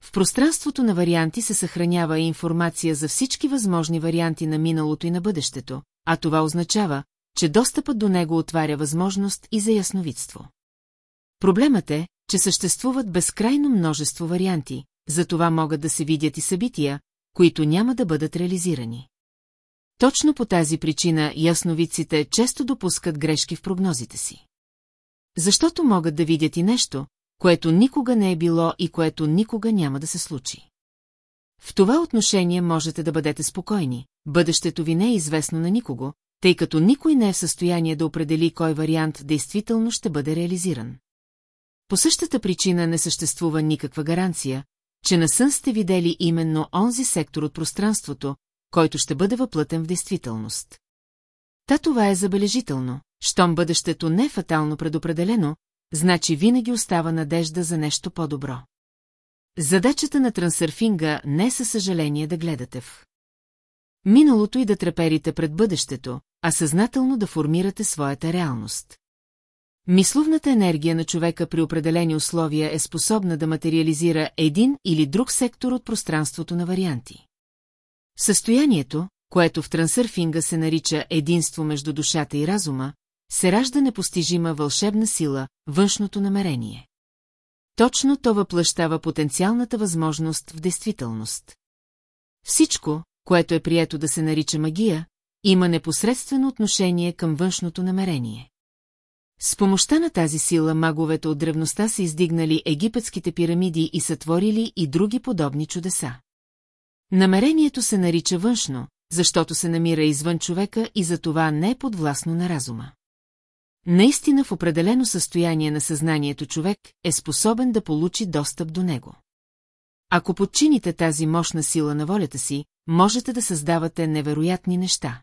В пространството на варианти се съхранява информация за всички възможни варианти на миналото и на бъдещето, а това означава, че достъпът до него отваря възможност и за ясновидство. Проблемът е, че съществуват безкрайно множество варианти, за това могат да се видят и събития, които няма да бъдат реализирани. Точно по тази причина ясновидците често допускат грешки в прогнозите си. Защото могат да видят и нещо, което никога не е било и което никога няма да се случи. В това отношение можете да бъдете спокойни, бъдещето ви не е известно на никого, тъй като никой не е в състояние да определи кой вариант действително ще бъде реализиран. По същата причина не съществува никаква гаранция, че на сън сте видели именно онзи сектор от пространството, който ще бъде въплътен в действителност. Та това е забележително, щом бъдещето не е фатално предопределено, значи винаги остава надежда за нещо по-добро. Задачата на трансърфинга не е със съжаление да гледате в миналото и да треперите пред бъдещето, а съзнателно да формирате своята реалност. Мисловната енергия на човека при определени условия е способна да материализира един или друг сектор от пространството на варианти. Състоянието, което в трансърфинга се нарича единство между душата и разума, се ражда непостижима вълшебна сила, външното намерение. Точно то въплъщава потенциалната възможност в действителност. Всичко, което е прието да се нарича магия, има непосредствено отношение към външното намерение. С помощта на тази сила маговете от древността са издигнали египетските пирамиди и сътворили и други подобни чудеса. Намерението се нарича външно, защото се намира извън човека и за това не е подвластно на разума. Наистина в определено състояние на съзнанието човек е способен да получи достъп до него. Ако подчините тази мощна сила на волята си, можете да създавате невероятни неща.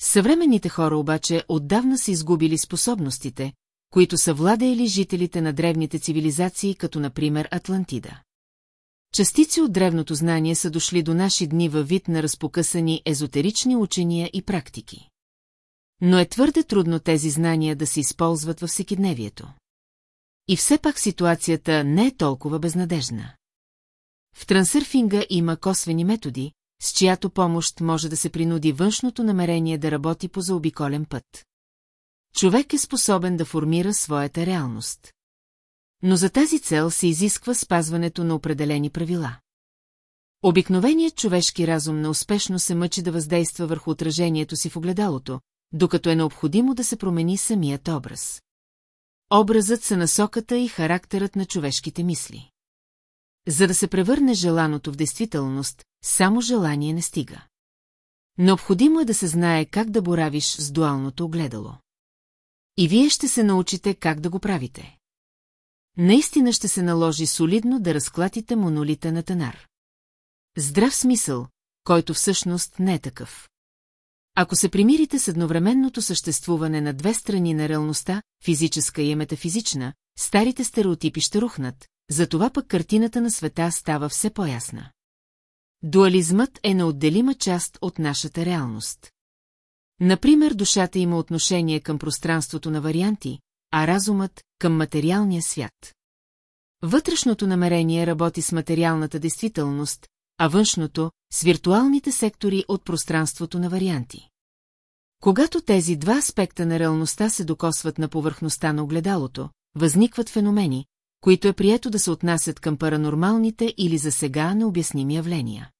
Съвременните хора обаче отдавна са изгубили способностите, които са владеели жителите на древните цивилизации, като например Атлантида. Частици от древното знание са дошли до наши дни във вид на разпокъсани езотерични учения и практики. Но е твърде трудно тези знания да се използват във всекидневието. И все пак ситуацията не е толкова безнадежна. В трансърфинга има косвени методи, с чиято помощ може да се принуди външното намерение да работи по заобиколен път. Човек е способен да формира своята реалност. Но за тази цел се изисква спазването на определени правила. Обикновеният човешки разум неуспешно се мъчи да въздейства върху отражението си в огледалото, докато е необходимо да се промени самият образ. Образът са насоката и характерът на човешките мисли. За да се превърне желаното в действителност, само желание не стига. Необходимо е да се знае как да боравиш с дуалното огледало. И вие ще се научите как да го правите. Наистина ще се наложи солидно да разклатите монолита на Танар. Здрав смисъл, който всъщност не е такъв. Ако се примирите с едновременното съществуване на две страни на реалността, физическа и метафизична, старите стереотипи ще рухнат, затова пък картината на света става все по-ясна. Дуализмът е неотделима част от нашата реалност. Например, душата има отношение към пространството на варианти, а разумът – към материалния свят. Вътрешното намерение работи с материалната действителност, а външното – с виртуалните сектори от пространството на варианти. Когато тези два аспекта на реалността се докосват на повърхността на огледалото, възникват феномени, които е прието да се отнасят към паранормалните или за сега необясними явления.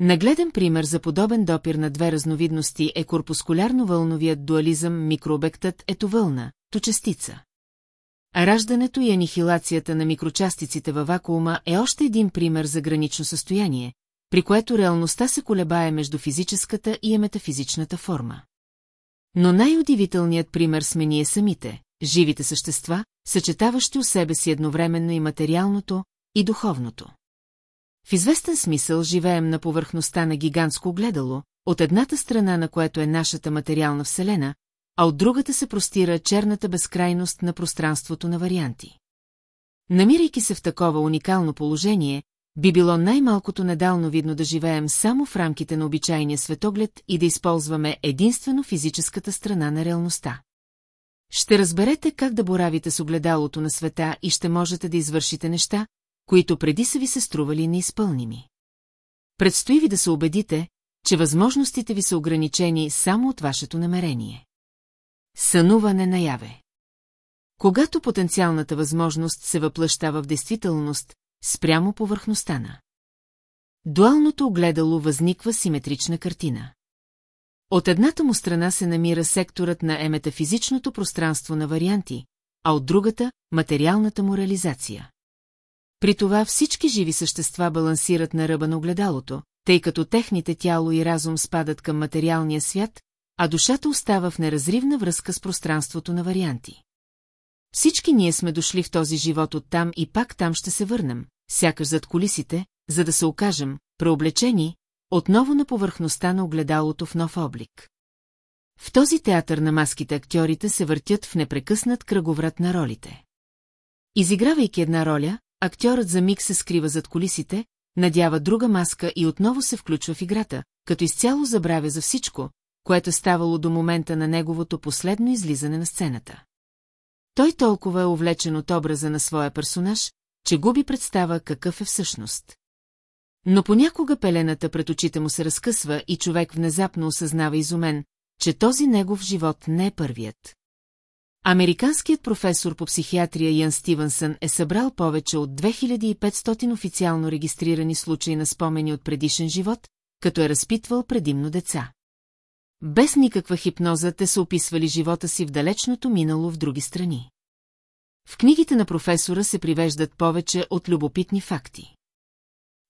Нагледен пример за подобен допир на две разновидности е корпускулярно-вълновият дуализъм микрообектът ето вълна, то частица. Раждането и анихилацията на микрочастиците във вакуума е още един пример за гранично състояние, при което реалността се колебае между физическата и метафизичната форма. Но най-удивителният пример сме ние самите, живите същества, съчетаващи у себе си едновременно и материалното, и духовното. В известен смисъл живеем на повърхността на гигантско гледало, от едната страна на което е нашата материална вселена, а от другата се простира черната безкрайност на пространството на варианти. Намирайки се в такова уникално положение, би било най-малкото недално видно да живеем само в рамките на обичайния светоглед и да използваме единствено физическата страна на реалността. Ще разберете как да боравите с огледалото на света и ще можете да извършите неща, които преди са ви се стрували неизпълними. Предстои ви да се убедите, че възможностите ви са ограничени само от вашето намерение. Сънуване наяве Когато потенциалната възможност се въплъщава в действителност, спрямо повърхността на. Дуалното огледало възниква симетрична картина. От едната му страна се намира секторът на еметафизичното пространство на варианти, а от другата – материалната му реализация. При това всички живи същества балансират на ръба на огледалото, тъй като техните тяло и разум спадат към материалния свят, а душата остава в неразривна връзка с пространството на варианти. Всички ние сме дошли в този живот оттам и пак там ще се върнем, сякаш зад колисите, за да се окажем, преоблечени, отново на повърхността на огледалото в нов облик. В този театър на маските актьорите се въртят в непрекъснат кръговрат на ролите. Изигравайки една роля, актьорът за миг се скрива зад колисите, надява друга маска и отново се включва в играта, като изцяло забравя за всичко, което е ставало до момента на неговото последно излизане на сцената. Той толкова е увлечен от образа на своя персонаж, че губи представа какъв е всъщност. Но понякога пелената пред очите му се разкъсва и човек внезапно осъзнава изумен, че този негов живот не е първият. Американският професор по психиатрия Ян Стивенсън е събрал повече от 2500 официално регистрирани случаи на спомени от предишен живот, като е разпитвал предимно деца. Без никаква хипноза те са описвали живота си в далечното минало в други страни. В книгите на професора се привеждат повече от любопитни факти.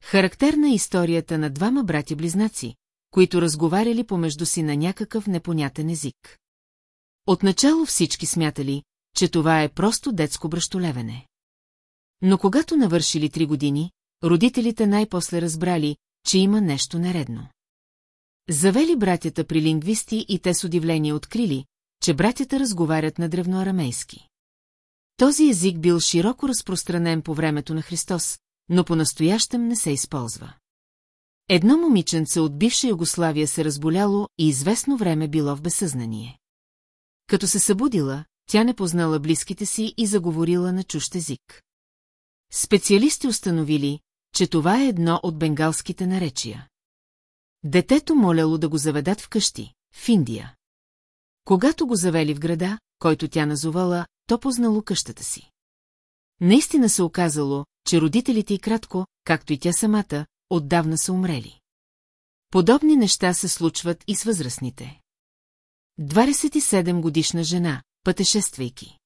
Характерна е историята на двама братя-близнаци, които разговаряли помежду си на някакъв непонятен език. Отначало всички смятали, че това е просто детско бръщолевене. Но когато навършили три години, родителите най-после разбрали, че има нещо нередно. Завели братята при лингвисти и те с удивление открили, че братята разговарят на древноарамейски. Този език бил широко разпространен по времето на Христос, но по-настоящем не се използва. Едно момиченце от бивша Югославия се разболяло и известно време било в безсъзнание. Като се събудила, тя не познала близките си и заговорила на чущ език. Специалисти установили, че това е едно от бенгалските наречия. Детето моляло да го заведат вкъщи, в Индия. Когато го завели в града, който тя назовала, то познало къщата си. Наистина се оказало, че родителите и кратко, както и тя самата, отдавна са умрели. Подобни неща се случват и с възрастните. 27 годишна жена, пътешествайки.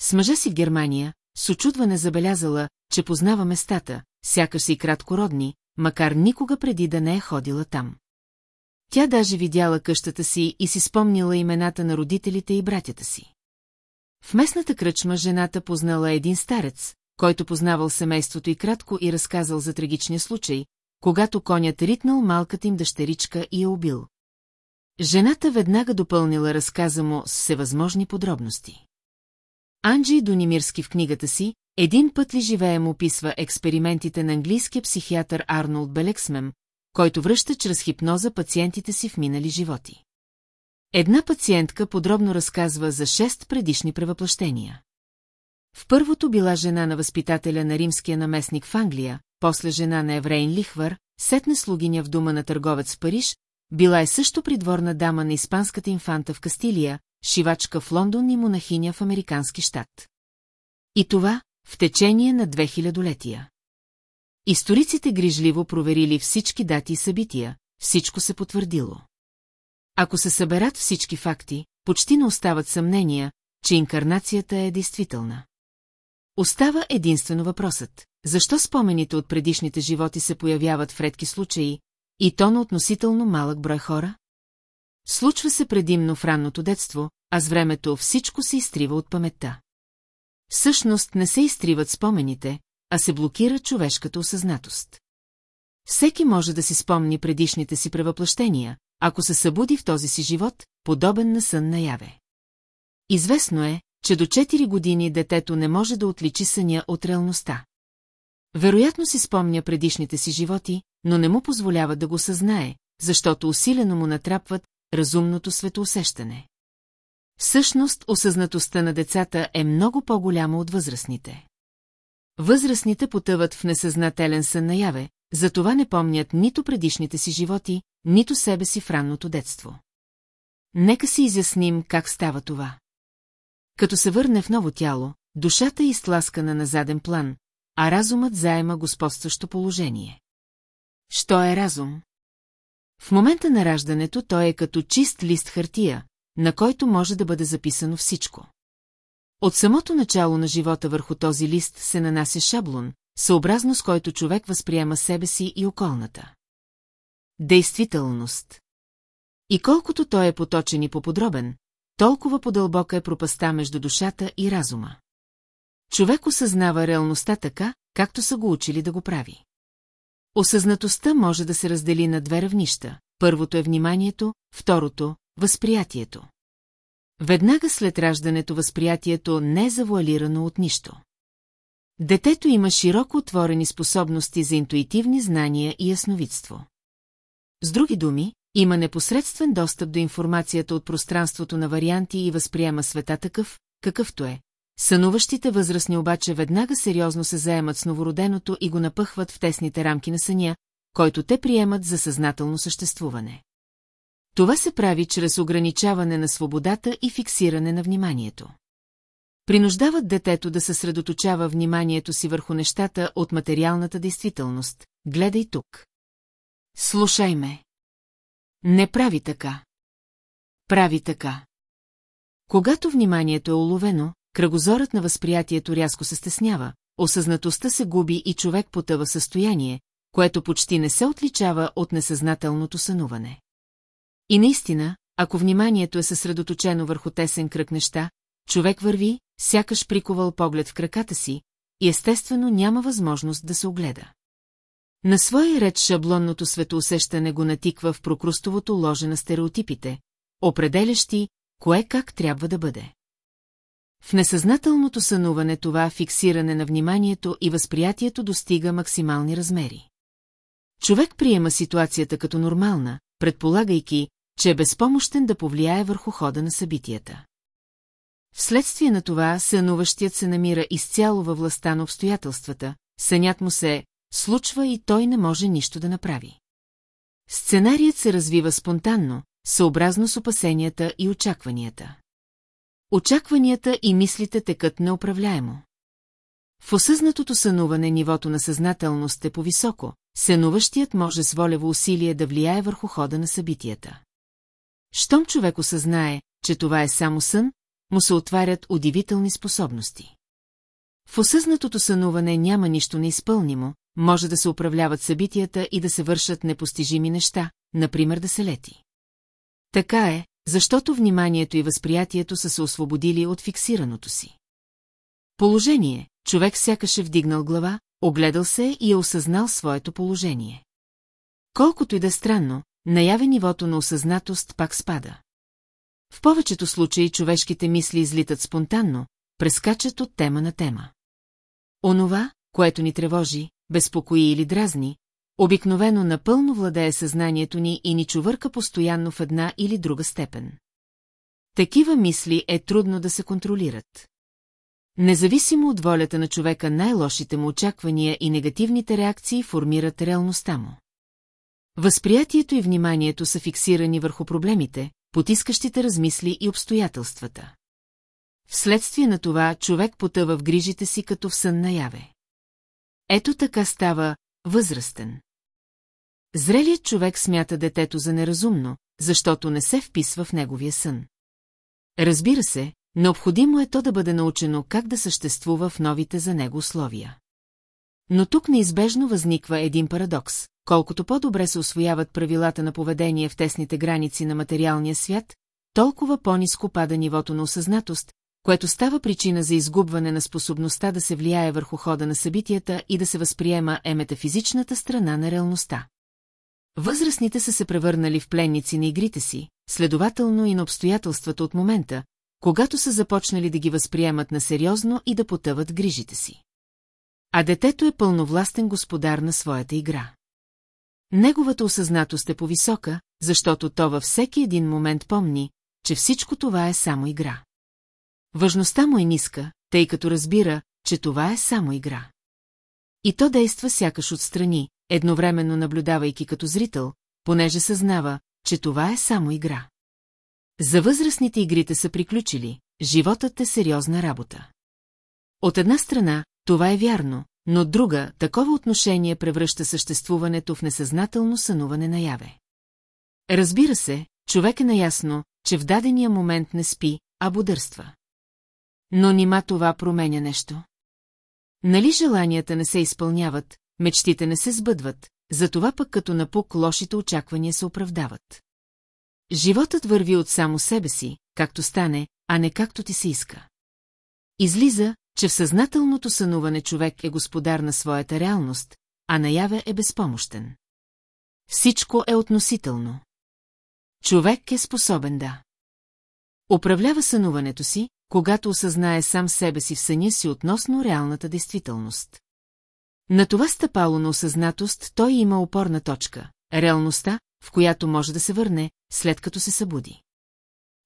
с мъжа си в Германия, с очудване забелязала, че познава местата, сякаш си краткородни, макар никога преди да не е ходила там. Тя даже видяла къщата си и си спомнила имената на родителите и братята си. В местната кръчма жената познала един старец, който познавал семейството и кратко и разказал за трагичния случай, когато конят ритнал малката им дъщеричка и я убил. Жената веднага допълнила разказа му с всевъзможни подробности. Анджи Донимирски в книгата си «Един път ли живеем» описва експериментите на английския психиатър Арнолд Белексмем, който връща чрез хипноза пациентите си в минали животи. Една пациентка подробно разказва за шест предишни превъплъщения. В първото била жена на възпитателя на римския наместник в Англия, после жена на еврейн Лихвар, сетне слугиня в дома на търговец в Париж, била е също придворна дама на испанската инфанта в Кастилия, шивачка в Лондон и монахиня в Американски щат. И това в течение на две хилядолетия. Историците грижливо проверили всички дати и събития, всичко се потвърдило. Ако се съберат всички факти, почти не остават съмнения, че инкарнацията е действителна. Остава единствено въпросът, защо спомените от предишните животи се появяват в редки случаи, и то на относително малък брой хора? Случва се предимно в ранното детство, а с времето всичко се изтрива от паметта. Всъщност не се изтриват спомените, а се блокира човешката осъзнатост. Всеки може да си спомни предишните си превъплъщения, ако се събуди в този си живот, подобен на сън наяве. Известно е, че до 4 години детето не може да отличи съня от реалността. Вероятно си спомня предишните си животи, но не му позволява да го съзнае, защото усилено му натрапват разумното светоусещане. Всъщност, осъзнатостта на децата е много по-голяма от възрастните. Възрастните потъват в несъзнателен сън наяве, затова не помнят нито предишните си животи, нито себе си в ранното детство. Нека си изясним как става това. Като се върне в ново тяло, душата е изтласкана на заден план, а разумът заема господстващо положение. Що е разум? В момента на раждането той е като чист лист хартия, на който може да бъде записано всичко. От самото начало на живота върху този лист се нанася шаблон, съобразно с който човек възприема себе си и околната. Действителност И колкото той е поточен и поподробен, толкова подълбока е пропаста между душата и разума. Човек осъзнава реалността така, както са го учили да го прави. Осъзнатостта може да се раздели на две равнища. Първото е вниманието, второто – възприятието. Веднага след раждането възприятието не е завуалирано от нищо. Детето има широко отворени способности за интуитивни знания и ясновидство. С други думи, има непосредствен достъп до информацията от пространството на варианти и възприема света такъв, какъвто е. Сънуващите възрастни обаче веднага сериозно се заемат с новороденото и го напъхват в тесните рамки на съня, който те приемат за съзнателно съществуване. Това се прави чрез ограничаване на свободата и фиксиране на вниманието. Принуждават детето да съсредоточава вниманието си върху нещата от материалната действителност. Гледай тук. Слушай ме. Не прави така. Прави така. Когато вниманието е уловено, кръгозорът на възприятието рязко се стеснява, осъзнатостта се губи и човек потъва състояние, което почти не се отличава от несъзнателното сънуване. И наистина, ако вниманието е съсредоточено върху тесен кръг неща, човек върви, сякаш приковал поглед в краката си, и естествено няма възможност да се огледа. На своя ред шаблонното светоусещане го натиква в прокрустовото ложе на стереотипите, определящи кое как трябва да бъде. В несъзнателното сънуване това фиксиране на вниманието и възприятието достига максимални размери. Човек приема ситуацията като нормална, предполагайки, че е безпомощен да повлияе върху хода на събитията. Вследствие на това сънуващият се намира изцяло във властта на обстоятелствата, сънят му се случва и той не може нищо да направи. Сценарият се развива спонтанно, съобразно с опасенията и очакванията. Очакванията и мислите текат неуправляемо. В осъзнатото сънуване нивото на съзнателност е по-високо, сънуващият може с волево усилие да влияе върху хода на събитията. Щом човек осъзнае, че това е само сън, му се отварят удивителни способности. В осъзнатото сънуване няма нищо неизпълнимо, може да се управляват събитията и да се вършат непостижими неща, например да се лети. Така е, защото вниманието и възприятието са се освободили от фиксираното си. Положение, човек сякаш е вдигнал глава, огледал се и е осъзнал своето положение. Колкото и да е странно, наяве нивото на осъзнатост пак спада. В повечето случаи човешките мисли излитат спонтанно, прескачат от тема на тема. Онова, което ни тревожи, безпокои или дразни, обикновено напълно владее съзнанието ни и ни чувърка постоянно в една или друга степен. Такива мисли е трудно да се контролират. Независимо от волята на човека, най-лошите му очаквания и негативните реакции формират реалността му. Възприятието и вниманието са фиксирани върху проблемите, потискащите размисли и обстоятелствата. Вследствие на това човек потъва в грижите си като в сън наяве. Ето така става възрастен. Зрелият човек смята детето за неразумно, защото не се вписва в неговия сън. Разбира се, необходимо е то да бъде научено как да съществува в новите за него условия. Но тук неизбежно възниква един парадокс. Колкото по-добре се освояват правилата на поведение в тесните граници на материалния свят, толкова по-низко пада нивото на осъзнатост, което става причина за изгубване на способността да се влияе върху хода на събитията и да се възприема е метафизичната страна на реалността. Възрастните са се превърнали в пленници на игрите си, следователно и на обстоятелствата от момента, когато са започнали да ги възприемат на сериозно и да потъват грижите си. А детето е пълновластен господар на своята игра. Неговата осъзнатост е повисока, защото то във всеки един момент помни, че всичко това е само игра. Важността му е ниска, тъй като разбира, че това е само игра. И то действа сякаш отстрани, едновременно наблюдавайки като зрител, понеже съзнава, че това е само игра. За възрастните игрите са приключили, животът е сериозна работа. От една страна, това е вярно, но друга, такова отношение превръща съществуването в несъзнателно сънуване наяве. Разбира се, човек е наясно, че в дадения момент не спи, а бодърства. Но нима това променя нещо? Нали желанията не се изпълняват, мечтите не се сбъдват, затова пък като напук лошите очаквания се оправдават. Животът върви от само себе си, както стане, а не както ти се иска. Излиза, че в съзнателното сънуване човек е господар на своята реалност, а наяве е безпомощен. Всичко е относително. Човек е способен да. Управлява сънуването си, когато осъзнае сам себе си в съня си относно реалната действителност. На това стъпало на осъзнатост той има опорна точка – реалността, в която може да се върне, след като се събуди.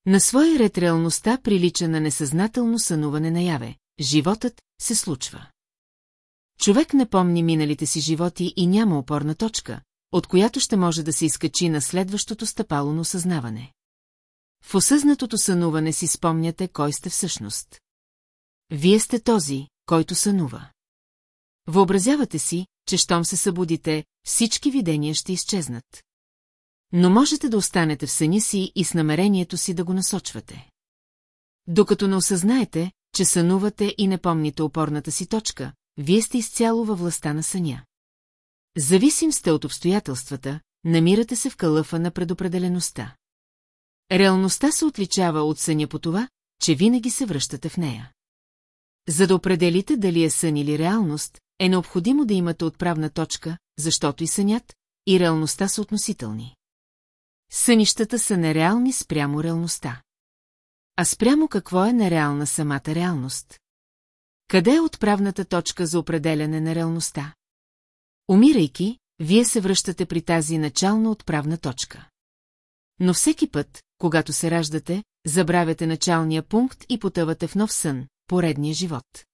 На своя ред реалността прилича на несъзнателно сънуване наяве, животът се случва. Човек не помни миналите си животи и няма опорна точка, от която ще може да се изкачи на следващото стъпало на осъзнаване. В осъзнатото сънуване си спомняте кой сте всъщност. Вие сте този, който сънува. Въобразявате си, че щом се събудите, всички видения ще изчезнат. Но можете да останете в съня си и с намерението си да го насочвате. Докато не осъзнаете, че сънувате и не помните опорната си точка, вие сте изцяло във властта на съня. Зависим сте от обстоятелствата, намирате се в кълъфа на предопределеността. Реалността се отличава от съня по това, че винаги се връщате в нея. За да определите дали е сън или реалност, е необходимо да имате отправна точка, защото и сънят, и реалността са относителни. Сънищата са нереални спрямо реалността. А спрямо какво е нереална самата реалност? Къде е отправната точка за определяне на реалността? Умирайки, вие се връщате при тази начална отправна точка. Но всеки път, когато се раждате, забравяте началния пункт и потъвате в нов сън, поредния живот.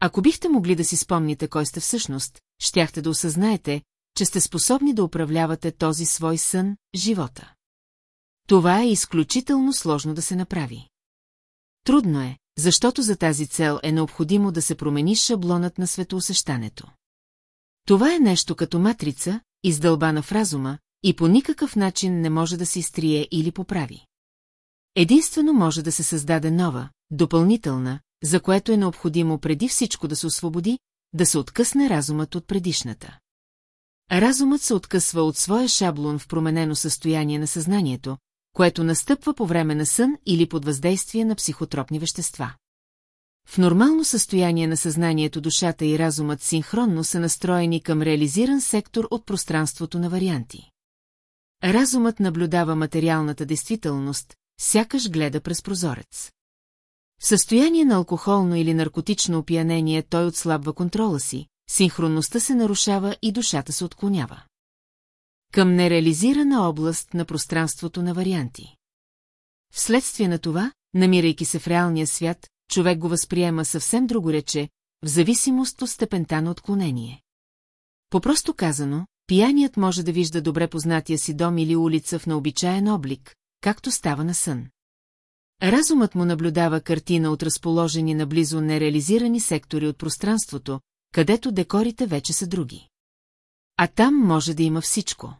Ако бихте могли да си спомните кой сте всъщност, щяхте да осъзнаете, че сте способни да управлявате този свой сън, живота. Това е изключително сложно да се направи. Трудно е, защото за тази цел е необходимо да се промени шаблонът на светоусещането. Това е нещо като матрица, издълбана в разума, и по никакъв начин не може да се изтрие или поправи. Единствено може да се създаде нова, допълнителна, за което е необходимо преди всичко да се освободи, да се откъсне разумът от предишната. Разумът се откъсва от своя шаблон в променено състояние на съзнанието, което настъпва по време на сън или под въздействие на психотропни вещества. В нормално състояние на съзнанието душата и разумът синхронно са настроени към реализиран сектор от пространството на варианти. Разумът наблюдава материалната действителност, сякаш гледа през прозорец. В състояние на алкохолно или наркотично опиянение той отслабва контрола си, синхронността се нарушава и душата се отклонява. Към нереализирана област на пространството на варианти. Вследствие на това, намирайки се в реалния свят, човек го възприема съвсем друго рече, в зависимост от степента на отклонение. Попросто казано, пияният може да вижда добре познатия си дом или улица в необичаен облик, както става на сън. Разумът му наблюдава картина от разположени наблизо нереализирани сектори от пространството, където декорите вече са други. А там може да има всичко.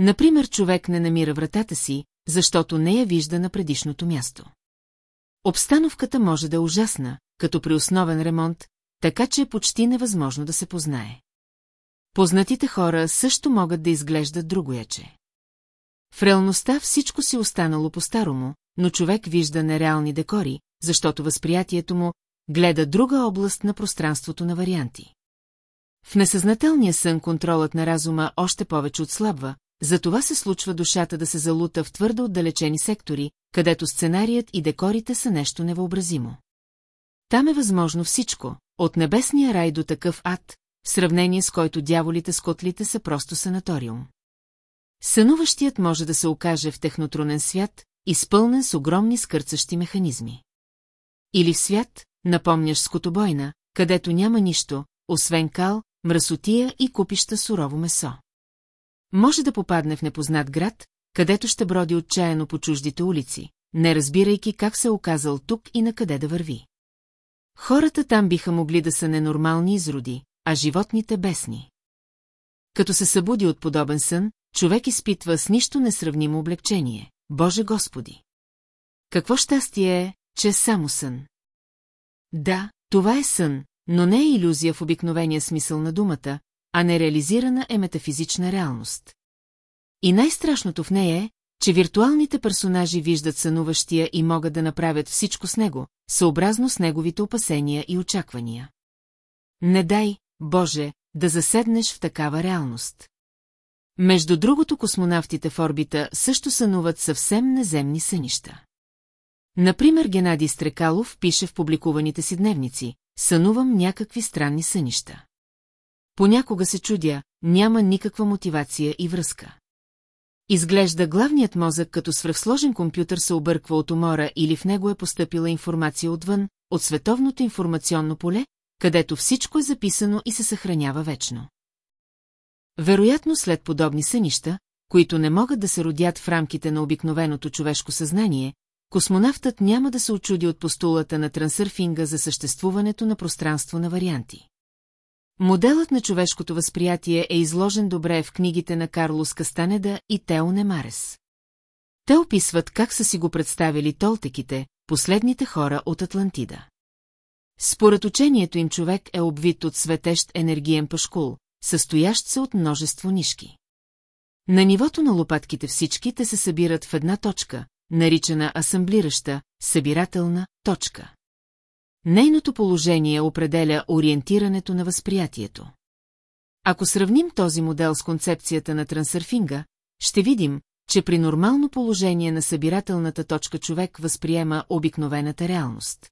Например, човек не намира вратата си, защото не я вижда на предишното място. Обстановката може да е ужасна, като при основен ремонт, така че е почти невъзможно да се познае. Познатите хора също могат да изглеждат другояче. В реалността всичко си останало по-старому, но човек вижда нереални декори, защото възприятието му гледа друга област на пространството на варианти. В несъзнателния сън контролът на разума още повече отслабва, затова се случва душата да се залута в твърдо отдалечени сектори, където сценарият и декорите са нещо невъобразимо. Там е възможно всичко, от небесния рай до такъв ад, в сравнение с който дяволите с котлите са просто санаториум. Сънуващият може да се окаже в технотронен свят, изпълнен с огромни скърцащи механизми. Или в свят, напомняш скотобойна, където няма нищо, освен кал, мръсотия и купища сурово месо. Може да попадне в непознат град, където ще броди отчаяно по чуждите улици, не разбирайки как се е оказал тук и на къде да върви. Хората там биха могли да са ненормални изроди, а животните бесни. Като се събуди от подобен сън, човек изпитва с нищо несравнимо облегчение. Боже Господи! Какво щастие е, че е само сън? Да, това е сън, но не е иллюзия в обикновения смисъл на думата, а нереализирана е метафизична реалност. И най-страшното в нея е, че виртуалните персонажи виждат сънуващия и могат да направят всичко с него, съобразно с неговите опасения и очаквания. Не дай, Боже, да заседнеш в такава реалност. Между другото космонавтите в орбита също сънуват съвсем неземни сънища. Например, Геннадий Стрекалов пише в публикуваните си дневници «Сънувам някакви странни сънища». Понякога се чудя, няма никаква мотивация и връзка. Изглежда главният мозък като свръхсложен компютър се обърква от умора или в него е поступила информация отвън, от световното информационно поле, където всичко е записано и се съхранява вечно. Вероятно след подобни сънища, които не могат да се родят в рамките на обикновеното човешко съзнание, космонавтът няма да се очуди от постулата на трансърфинга за съществуването на пространство на варианти. Моделът на човешкото възприятие е изложен добре в книгите на Карлос Кастанеда и Тео Немарес. Те описват как са си го представили толтеките, последните хора от Атлантида. Според учението им човек е обвит от светещ енергиен пашкул, състоящ се от множество нишки. На нивото на лопатките всички те се събират в една точка, наричана асамблираща, събирателна точка. Нейното положение определя ориентирането на възприятието. Ако сравним този модел с концепцията на трансърфинга, ще видим, че при нормално положение на събирателната точка човек възприема обикновената реалност.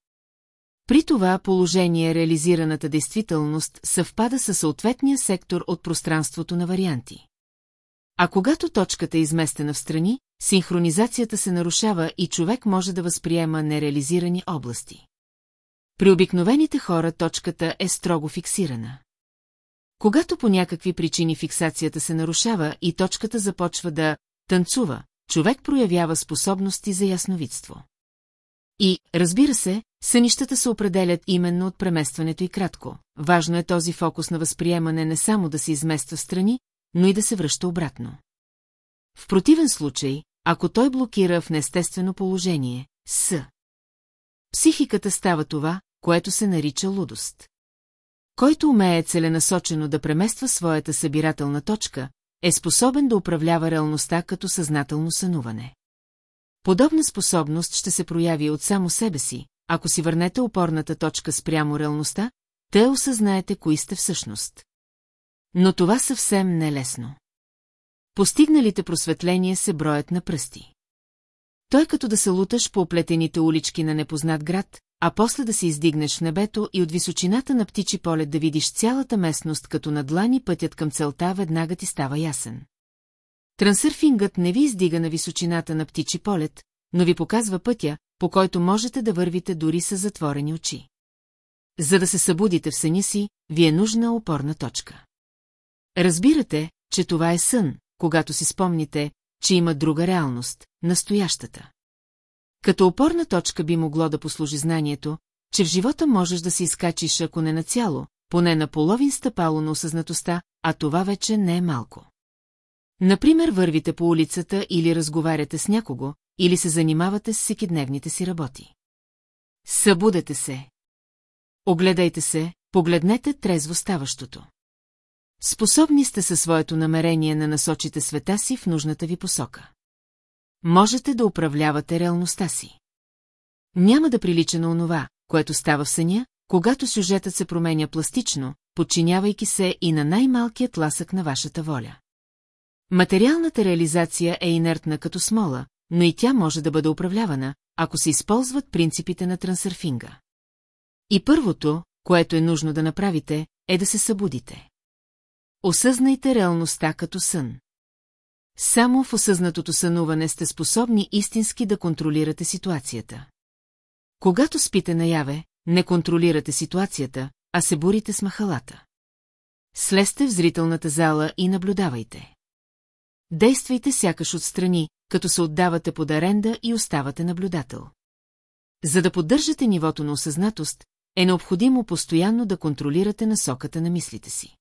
При това положение реализираната действителност съвпада със съответния сектор от пространството на варианти. А когато точката е изместена в страни, синхронизацията се нарушава и човек може да възприема нереализирани области. При обикновените хора точката е строго фиксирана. Когато по някакви причини фиксацията се нарушава и точката започва да танцува, човек проявява способности за ясновидство. И, разбира се, сънищата се определят именно от преместването и кратко. Важно е този фокус на възприемане не само да се измества страни, но и да се връща обратно. В противен случай, ако той блокира в неестествено положение, с. Психиката става това, което се нарича лудост. Който умее целенасочено да премества своята събирателна точка, е способен да управлява реалността като съзнателно сънуване. Подобна способност ще се прояви от само себе си, ако си върнете опорната точка спрямо реалността, те осъзнаете кои сте всъщност. Но това съвсем не е лесно. Постигналите просветление се броят на пръсти. Той като да се луташ по оплетените улички на непознат град, а после да се издигнеш в небето и от височината на птичи полет да видиш цялата местност като на длани пътят към целта веднага ти става ясен. Трансърфингът не ви издига на височината на птичи полет, но ви показва пътя, по който можете да вървите дори с затворени очи. За да се събудите в съня си, ви е нужна опорна точка. Разбирате, че това е сън, когато си спомните, че има друга реалност, настоящата. Като опорна точка би могло да послужи знанието, че в живота можеш да се изкачиш, ако не на цяло, поне на половин стъпало на осъзнатостта, а това вече не е малко. Например, вървите по улицата или разговаряте с някого, или се занимавате с всекидневните си работи. Събудете се. Огледайте се, погледнете трезво ставащото. Способни сте със своето намерение на насочите света си в нужната ви посока. Можете да управлявате реалността си. Няма да прилича на онова, което става в съня, когато сюжетът се променя пластично, подчинявайки се и на най-малкият ласък на вашата воля. Материалната реализация е инертна като смола, но и тя може да бъде управлявана, ако се използват принципите на трансърфинга. И първото, което е нужно да направите, е да се събудите. Осъзнайте реалността като сън. Само в осъзнатото сънуване сте способни истински да контролирате ситуацията. Когато спите наяве, не контролирате ситуацията, а се борите с махалата. Слезте в зрителната зала и наблюдавайте. Действайте сякаш отстрани, като се отдавате под аренда и оставате наблюдател. За да поддържате нивото на осъзнатост, е необходимо постоянно да контролирате насоката на мислите си.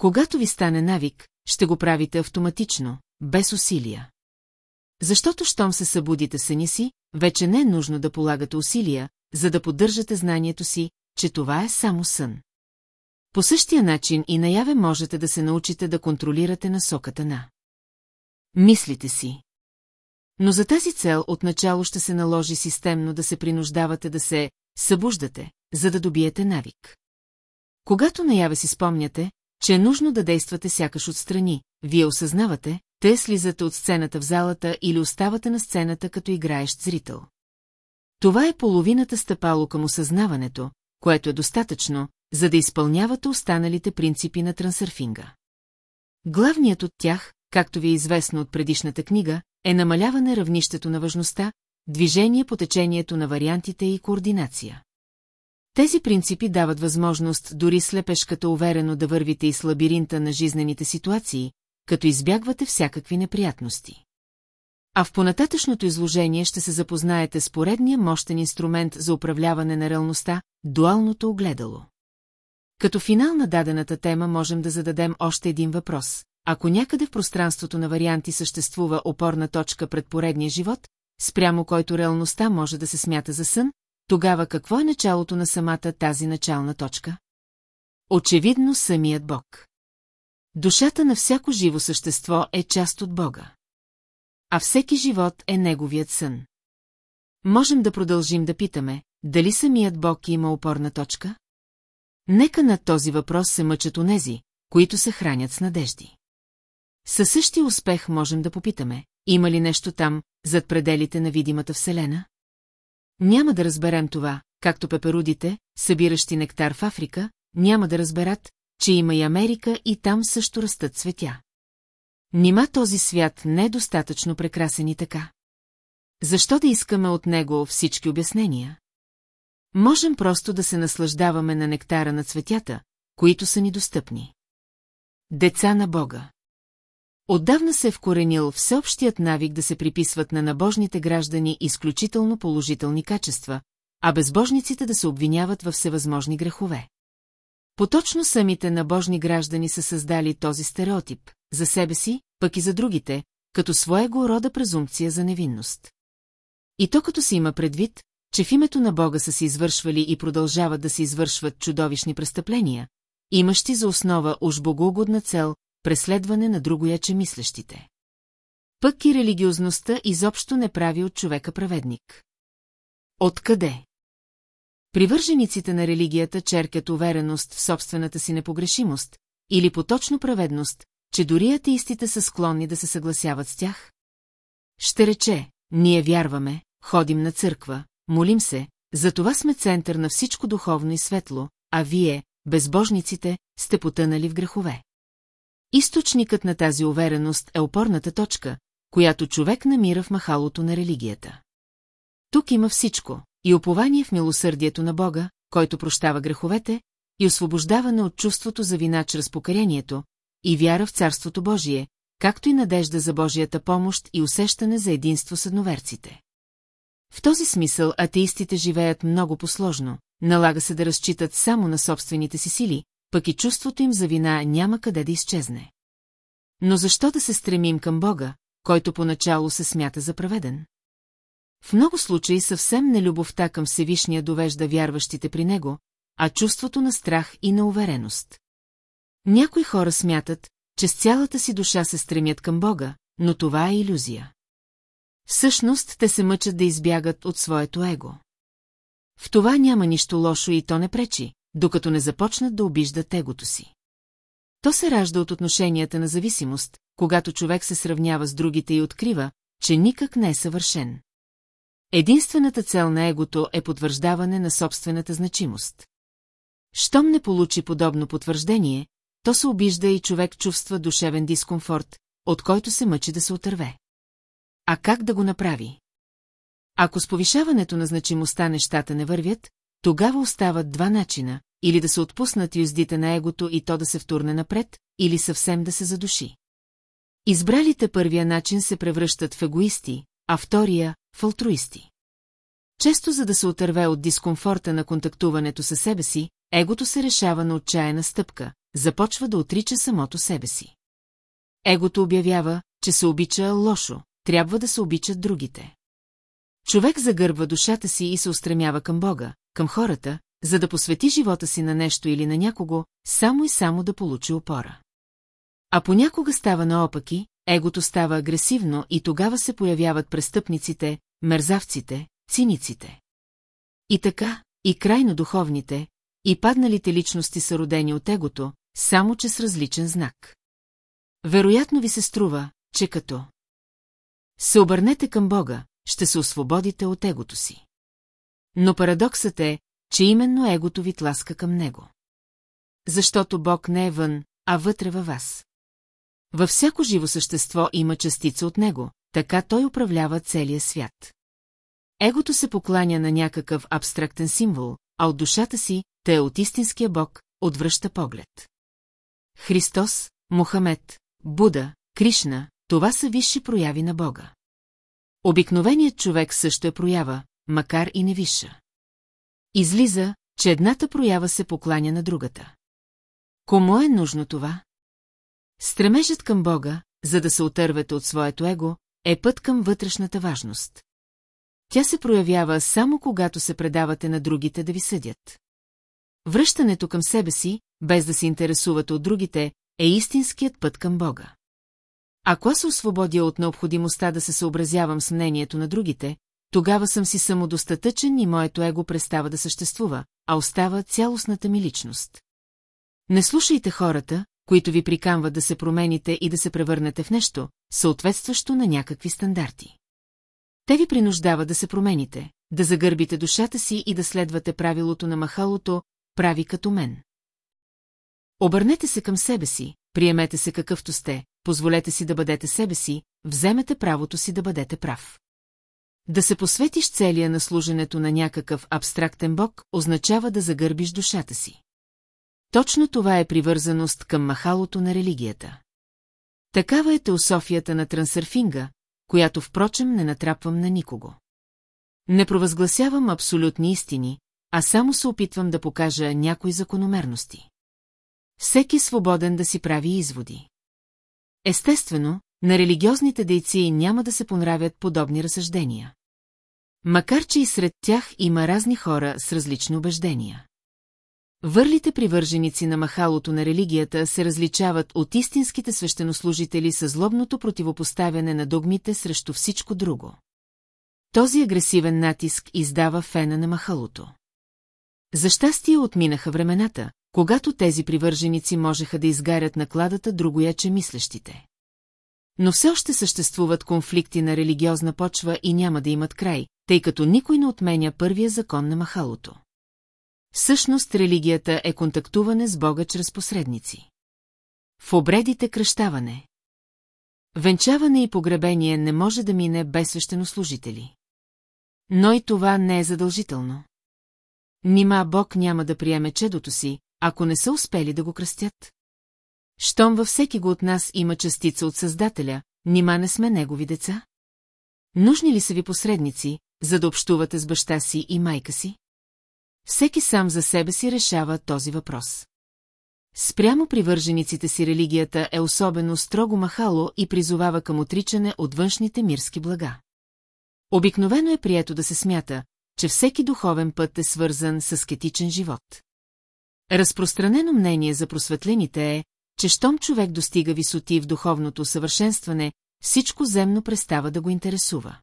Когато ви стане навик, ще го правите автоматично, без усилия. Защото щом се събудите съни си, вече не е нужно да полагате усилия, за да поддържате знанието си, че това е само сън. По същия начин и наяве можете да се научите да контролирате насоката на мислите си. Но за тази цел отначало ще се наложи системно да се принуждавате да се събуждате, за да добиете навик. Когато наяве си спомняте, че е нужно да действате сякаш отстрани, вие осъзнавате, те слизате от сцената в залата или оставате на сцената като играещ зрител. Това е половината стъпало към осъзнаването, което е достатъчно, за да изпълнявате останалите принципи на трансърфинга. Главният от тях, както ви е известно от предишната книга, е намаляване равнището на важността, движение по течението на вариантите и координация. Тези принципи дават възможност дори слепешката уверено да вървите и с лабиринта на жизнените ситуации, като избягвате всякакви неприятности. А в понататъчното изложение ще се запознаете с поредния мощен инструмент за управляване на реалността – дуалното огледало. Като финал на дадената тема можем да зададем още един въпрос. Ако някъде в пространството на варианти съществува опорна точка пред поредния живот, спрямо който реалността може да се смята за сън, тогава какво е началото на самата тази начална точка? Очевидно самият Бог. Душата на всяко живо същество е част от Бога. А всеки живот е неговият сън. Можем да продължим да питаме, дали самият Бог има опорна точка? Нека над този въпрос се мъчат онези, които се хранят с надежди. Със същия успех можем да попитаме, има ли нещо там, зад пределите на видимата Вселена? Няма да разберем това, както пеперудите, събиращи нектар в Африка, няма да разберат, че има и Америка и там също растат цветя. Нима този свят не е достатъчно прекрасен и така. Защо да искаме от него всички обяснения? Можем просто да се наслаждаваме на нектара на цветята, които са ни достъпни. Деца на Бога Отдавна се е вкоренил всеобщият навик да се приписват на набожните граждани изключително положителни качества, а безбожниците да се обвиняват във всевъзможни грехове. Поточно самите набожни граждани са създали този стереотип, за себе си, пък и за другите, като своего рода презумпция за невинност. И то като се има предвид, че в името на Бога са се извършвали и продължават да се извършват чудовищни престъпления, имащи за основа уж богоугодна цел преследване на другояче мислещите. Пък и религиозността изобщо не прави от човека праведник. Откъде? Привържениците на религията черкат увереност в собствената си непогрешимост или поточно праведност, че дори атеистите са склонни да се съгласяват с тях? Ще рече, ние вярваме, ходим на църква, молим се, затова сме център на всичко духовно и светло, а вие, безбожниците, сте потънали в грехове. Източникът на тази увереност е опорната точка, която човек намира в махалото на религията. Тук има всичко, и упование в милосърдието на Бога, който прощава греховете, и освобождаване от чувството за вина чрез покаянието, и вяра в Царството Божие, както и надежда за Божията помощ и усещане за единство с едноверците. В този смисъл атеистите живеят много посложно, налага се да разчитат само на собствените си сили, пък и чувството им за вина няма къде да изчезне. Но защо да се стремим към Бога, който поначало се смята за праведен? В много случаи съвсем не любовта към Всевишния довежда вярващите при него, а чувството на страх и на увереност. Някои хора смятат, че с цялата си душа се стремят към Бога, но това е иллюзия. Всъщност те се мъчат да избягат от своето его. В това няма нищо лошо и то не пречи, докато не започнат да обиждат егото си. То се ражда от отношенията на зависимост, когато човек се сравнява с другите и открива, че никак не е съвършен. Единствената цел на егото е потвърждаване на собствената значимост. Щом не получи подобно потвърждение, то се обижда и човек чувства душевен дискомфорт, от който се мъчи да се отърве. А как да го направи? Ако с повишаването на значимостта нещата не вървят, тогава остават два начина, или да се отпуснат юздите на егото и то да се втурне напред, или съвсем да се задуши. Избралите първия начин се превръщат в егоисти, а втория – в алтруисти. Често за да се отърве от дискомфорта на контактуването със себе си, егото се решава на отчаяна стъпка, започва да отрича самото себе си. Егото обявява, че се обича лошо, трябва да се обичат другите. Човек загърбва душата си и се устремява към Бога, към хората, за да посвети живота си на нещо или на някого, само и само да получи опора. А понякога става наопаки, егото става агресивно и тогава се появяват престъпниците, мерзавците, циниците. И така, и крайно духовните, и падналите личности са родени от егото, само че с различен знак. Вероятно ви се струва, че като се обърнете към Бога, ще се освободите от егото си. Но парадоксът е, че именно егото ви тласка към него. Защото Бог не е вън, а вътре във вас. Във всяко живо същество има частица от него, така той управлява целия свят. Егото се покланя на някакъв абстрактен символ, а от душата си, те от истинския Бог, отвръща поглед. Христос, Мохамед, Буда, Кришна, това са висши прояви на Бога. Обикновеният човек също е проява, макар и не висша. Излиза, че едната проява се покланя на другата. Кому е нужно това? Стремежът към Бога, за да се отървете от своето его, е път към вътрешната важност. Тя се проявява само когато се предавате на другите да ви съдят. Връщането към себе си, без да се интересувате от другите, е истинският път към Бога. Ако аз се освободя от необходимостта да се съобразявам с мнението на другите, тогава съм си самодостатъчен и моето его престава да съществува, а остава цялостната ми личност. Не слушайте хората, които ви прикамват да се промените и да се превърнете в нещо, съответстващо на някакви стандарти. Те ви принуждават да се промените, да загърбите душата си и да следвате правилото на махалото «прави като мен». Обърнете се към себе си, приемете се какъвто сте, позволете си да бъдете себе си, вземете правото си да бъдете прав. Да се посветиш целия на служенето на някакъв абстрактен бог означава да загърбиш душата си. Точно това е привързаност към махалото на религията. Такава е теософията на трансърфинга, която впрочем не натрапвам на никого. Не провъзгласявам абсолютни истини, а само се опитвам да покажа някои закономерности. Всеки свободен да си прави изводи. Естествено, на религиозните дейци няма да се понравят подобни разсъждения. Макар, че и сред тях има разни хора с различни убеждения. Върлите привърженици на махалото на религията се различават от истинските свещенослужители с злобното противопоставяне на догмите срещу всичко друго. Този агресивен натиск издава фена на махалото. За щастие отминаха времената, когато тези привърженици можеха да изгарят накладата другояче мислещите. Но все още съществуват конфликти на религиозна почва и няма да имат край, тъй като никой не отменя първия закон на махалото. Всъщност религията е контактуване с Бога чрез посредници. В обредите кръщаване. Венчаване и погребение не може да мине без свещенослужители. Но и това не е задължително. Нима Бог няма да приеме чедото си, ако не са успели да го кръстят. Щом във всеки го от нас има частица от Създателя, нима не сме негови деца? Нужни ли са ви посредници, за да общувате с баща си и майка си? Всеки сам за себе си решава този въпрос. Спрямо привържениците си религията е особено строго махало и призовава към отричане от външните мирски блага. Обикновено е прието да се смята, че всеки духовен път е свързан с скетичен живот. Разпространено мнение за просветлените е, че щом човек достига висоти в духовното съвършенстване, всичко земно престава да го интересува.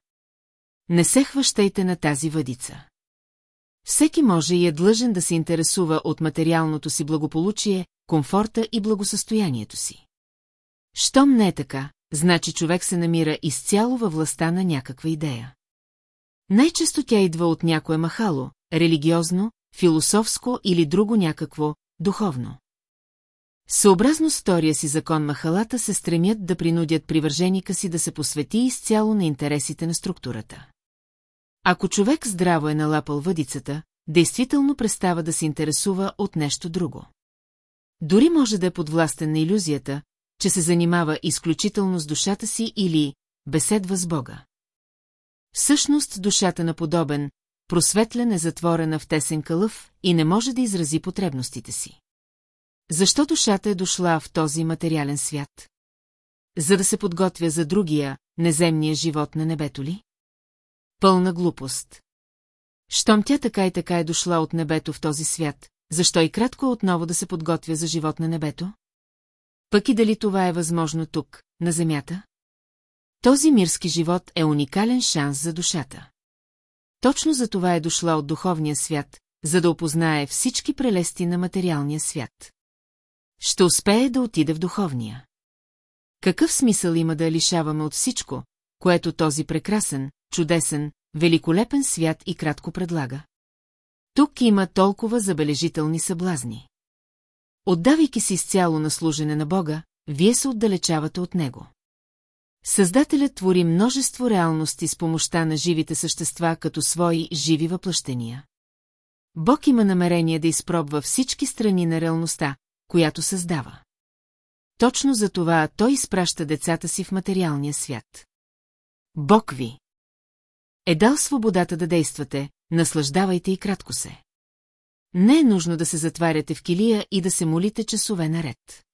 Не се хващайте на тази въдица. Всеки може и е длъжен да се интересува от материалното си благополучие, комфорта и благосъстоянието си. Щом не е така, значи човек се намира изцяло във властта на някаква идея. Най-често тя идва от някое махало, религиозно, философско или друго някакво, духовно. Съобразно с втория си закон махалата се стремят да принудят привърженика си да се посвети изцяло на интересите на структурата. Ако човек здраво е налапал въдицата, действително престава да се интересува от нещо друго. Дори може да е подвластен на иллюзията, че се занимава изключително с душата си или беседва с Бога. Всъщност душата на подобен, просветлен е затворена в тесен кълъв и не може да изрази потребностите си. Защо душата е дошла в този материален свят? За да се подготвя за другия, неземния живот на небето ли? Пълна глупост. Щом тя така и така е дошла от небето в този свят, защо и кратко отново да се подготвя за живот на небето? Пък и дали това е възможно тук, на земята? Този мирски живот е уникален шанс за душата. Точно за това е дошла от духовния свят, за да опознае всички прелести на материалния свят. Ще успее да отиде в духовния. Какъв смисъл има да лишаваме от всичко, което този прекрасен, чудесен, великолепен свят и кратко предлага? Тук има толкова забележителни съблазни. Отдавайки си изцяло на служене на Бога, вие се отдалечавате от Него. Създателят твори множество реалности с помощта на живите същества като свои живи въплъщения. Бог има намерение да изпробва всички страни на реалността, която създава. Точно за това той изпраща децата си в материалния свят. Бог ви е дал свободата да действате, наслаждавайте и кратко се. Не е нужно да се затваряте в килия и да се молите часове наред.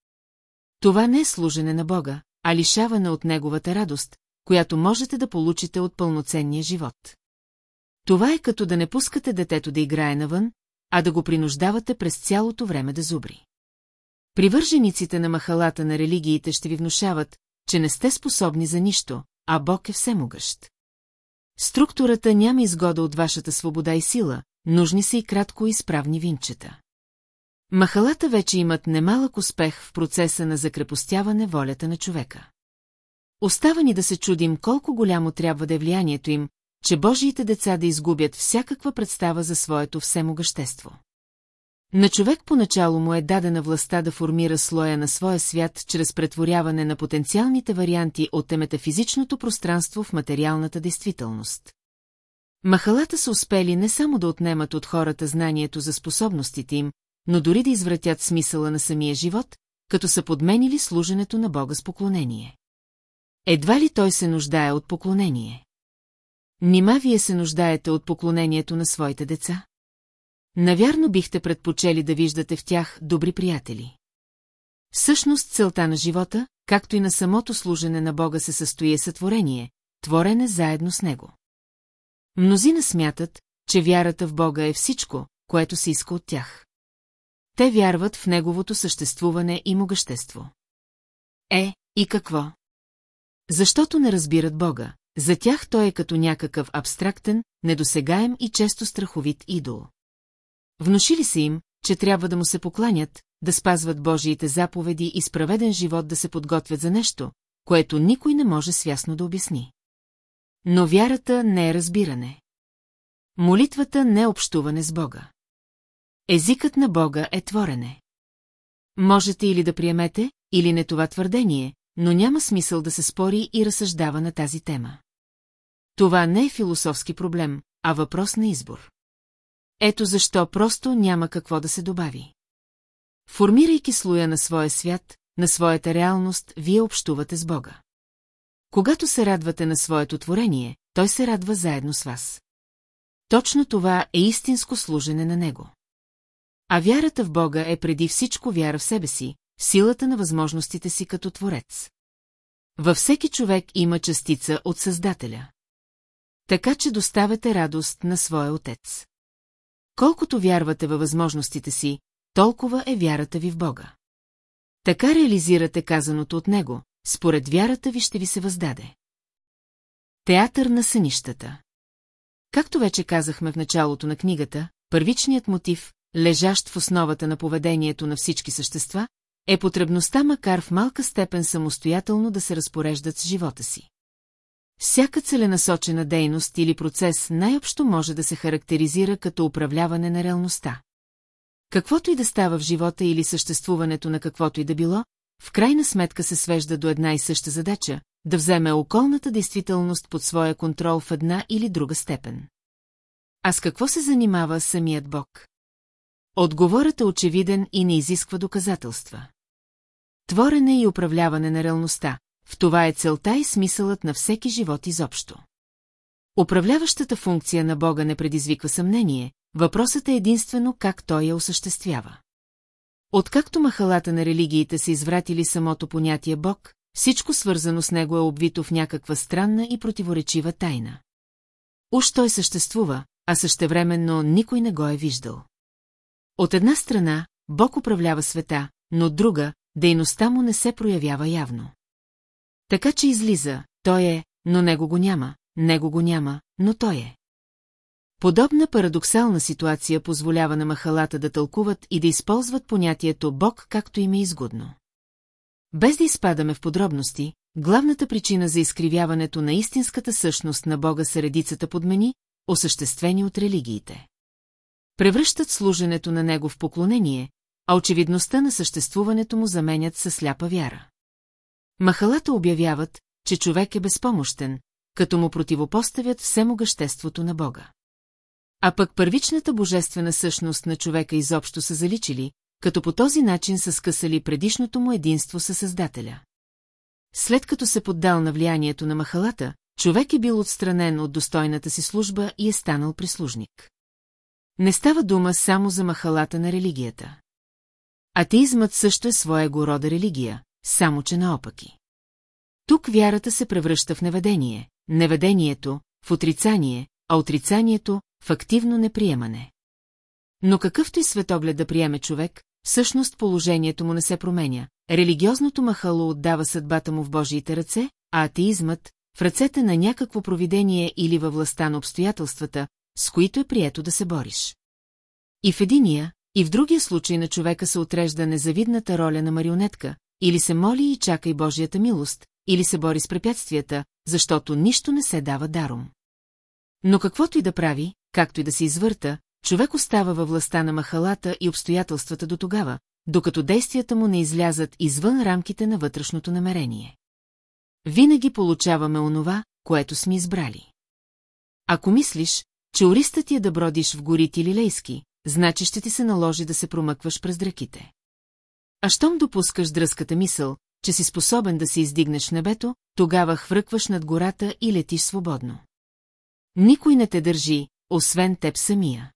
Това не е служене на Бога, а лишаване от неговата радост, която можете да получите от пълноценния живот. Това е като да не пускате детето да играе навън, а да го принуждавате през цялото време да зубри. Привържениците на махалата на религиите ще ви внушават, че не сте способни за нищо, а Бог е всемогъщ. Структурата няма изгода от вашата свобода и сила, нужни са и кратко изправни винчета. Махалата вече имат немалък успех в процеса на закрепостяване волята на човека. Остава ни да се чудим колко голямо трябва да е влиянието им, че Божиите деца да изгубят всякаква представа за своето всемогъщество. На човек поначало му е дадена властта да формира слоя на своя свят чрез претворяване на потенциалните варианти от метафизичното пространство в материалната действителност. Махалата са успели не само да отнемат от хората знанието за способностите им, но дори да извратят смисъла на самия живот, като са подменили служенето на Бога с поклонение. Едва ли той се нуждае от поклонение? Нима вие се нуждаете от поклонението на своите деца? Навярно бихте предпочели да виждате в тях добри приятели. Всъщност целта на живота, както и на самото служене на Бога се състои сътворение, творене заедно с Него. Мнозина смятат, че вярата в Бога е всичко, което се иска от тях. Те вярват в Неговото съществуване и могъщество. Е, и какво? Защото не разбират Бога, за тях той е като някакъв абстрактен, недосегаем и често страховит идол. Внушили се им, че трябва да му се покланят, да спазват Божиите заповеди и справеден живот да се подготвят за нещо, което никой не може свясно да обясни. Но вярата не е разбиране. Молитвата не е общуване с Бога. Езикът на Бога е творене. Можете или да приемете, или не това твърдение, но няма смисъл да се спори и разсъждава на тази тема. Това не е философски проблем, а въпрос на избор. Ето защо просто няма какво да се добави. Формирайки слоя на своя свят, на своята реалност, вие общувате с Бога. Когато се радвате на своето творение, той се радва заедно с вас. Точно това е истинско служене на Него. А вярата в Бога е преди всичко вяра в себе си, в силата на възможностите си като творец. Във всеки човек има частица от Създателя. Така че доставяте радост на своя отец. Колкото вярвате във възможностите си, толкова е вярата ви в Бога. Така реализирате казаното от Него, според вярата ви ще ви се въздаде. Театър на сънищата Както вече казахме в началото на книгата, първичният мотив, лежащ в основата на поведението на всички същества, е потребността макар в малка степен самостоятелно да се разпореждат с живота си. Всяка целенасочена дейност или процес най-общо може да се характеризира като управляване на реалността. Каквото и да става в живота или съществуването на каквото и да било, в крайна сметка се свежда до една и съща задача – да вземе околната действителност под своя контрол в една или друга степен. А с какво се занимава самият Бог? Отговорът е очевиден и не изисква доказателства. Творене и управляване на реалността, в това е целта и смисълът на всеки живот изобщо. Управляващата функция на Бога не предизвиква съмнение, въпросът е единствено как той я осъществява. Откакто махалата на религиите са извратили самото понятие Бог, всичко свързано с него е обвито в някаква странна и противоречива тайна. Уж той съществува, а същевременно никой не го е виждал. От една страна, Бог управлява света, но от друга, дейността му не се проявява явно. Така че излиза, той е, но него го няма, него го няма, но той е. Подобна парадоксална ситуация позволява на махалата да тълкуват и да използват понятието Бог както им е изгодно. Без да изпадаме в подробности, главната причина за изкривяването на истинската същност на Бога са редицата подмени, осъществени от религиите. Превръщат служенето на него в поклонение, а очевидността на съществуването му заменят със сляпа вяра. Махалата обявяват, че човек е безпомощен, като му противопоставят всемогъществото на Бога. А пък първичната божествена същност на човека изобщо са заличили, като по този начин са скъсали предишното му единство със Създателя. След като се поддал на влиянието на махалата, човек е бил отстранен от достойната си служба и е станал прислужник. Не става дума само за махалата на религията. Атеизмът също е своего рода религия, само че наопаки. Тук вярата се превръща в неведение, неведението – в отрицание, а отрицанието – в активно неприемане. Но какъвто и светоглед да приеме човек, всъщност положението му не се променя. Религиозното махало отдава съдбата му в Божиите ръце, а атеизмът – в ръцете на някакво провидение или във властта на обстоятелствата, с които е прието да се бориш. И в единия, и в другия случай на човека се отрежда незавидната роля на марионетка, или се моли и чака и Божията милост, или се бори с препятствията, защото нищо не се дава даром. Но каквото и да прави, както и да се извърта, човек остава във властта на махалата и обстоятелствата до тогава, докато действията му не излязат извън рамките на вътрешното намерение. Винаги получаваме онова, което сме избрали. Ако мислиш, че ористът ти е да бродиш в горите или лейски, значи ще ти се наложи да се промъкваш през драките. А щом допускаш дръската мисъл, че си способен да се издигнеш небето, тогава хвъркваш над гората и летиш свободно. Никой не те държи, освен теб самия.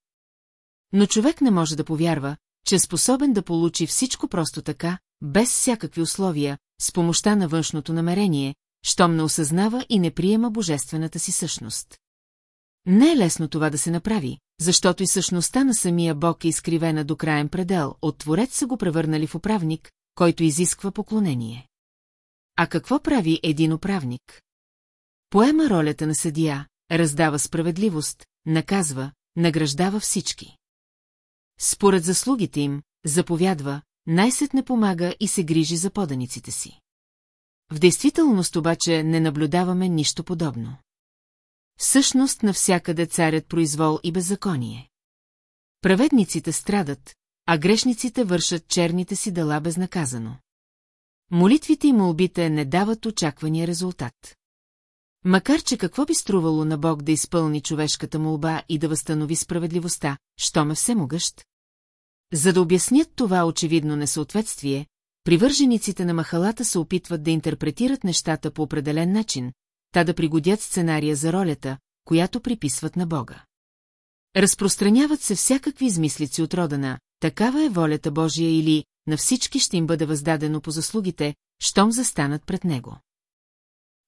Но човек не може да повярва, че е способен да получи всичко просто така, без всякакви условия, с помощта на външното намерение, щом не осъзнава и не приема божествената си същност. Не е лесно това да се направи, защото и същността на самия Бог е изкривена до краен предел, от Творец са го превърнали в управник, който изисква поклонение. А какво прави един управник? Поема ролята на съдия, раздава справедливост, наказва, награждава всички. Според заслугите им, заповядва, най-сетне помага и се грижи за поданиците си. В действителност обаче не наблюдаваме нищо подобно. Всъщност навсякъде царят произвол и беззаконие. Праведниците страдат, а грешниците вършат черните си дела безнаказано. Молитвите и молбите не дават очаквания резултат. Макар че какво би струвало на Бог да изпълни човешката молба и да възстанови справедливостта, що ме всемогъщ? За да обяснят това очевидно несъответствие, привържениците на махалата се опитват да интерпретират нещата по определен начин, та да пригодят сценария за ролята, която приписват на Бога. Разпространяват се всякакви измислици от родана, такава е волята Божия или на всички ще им бъде въздадено по заслугите, щом застанат пред него.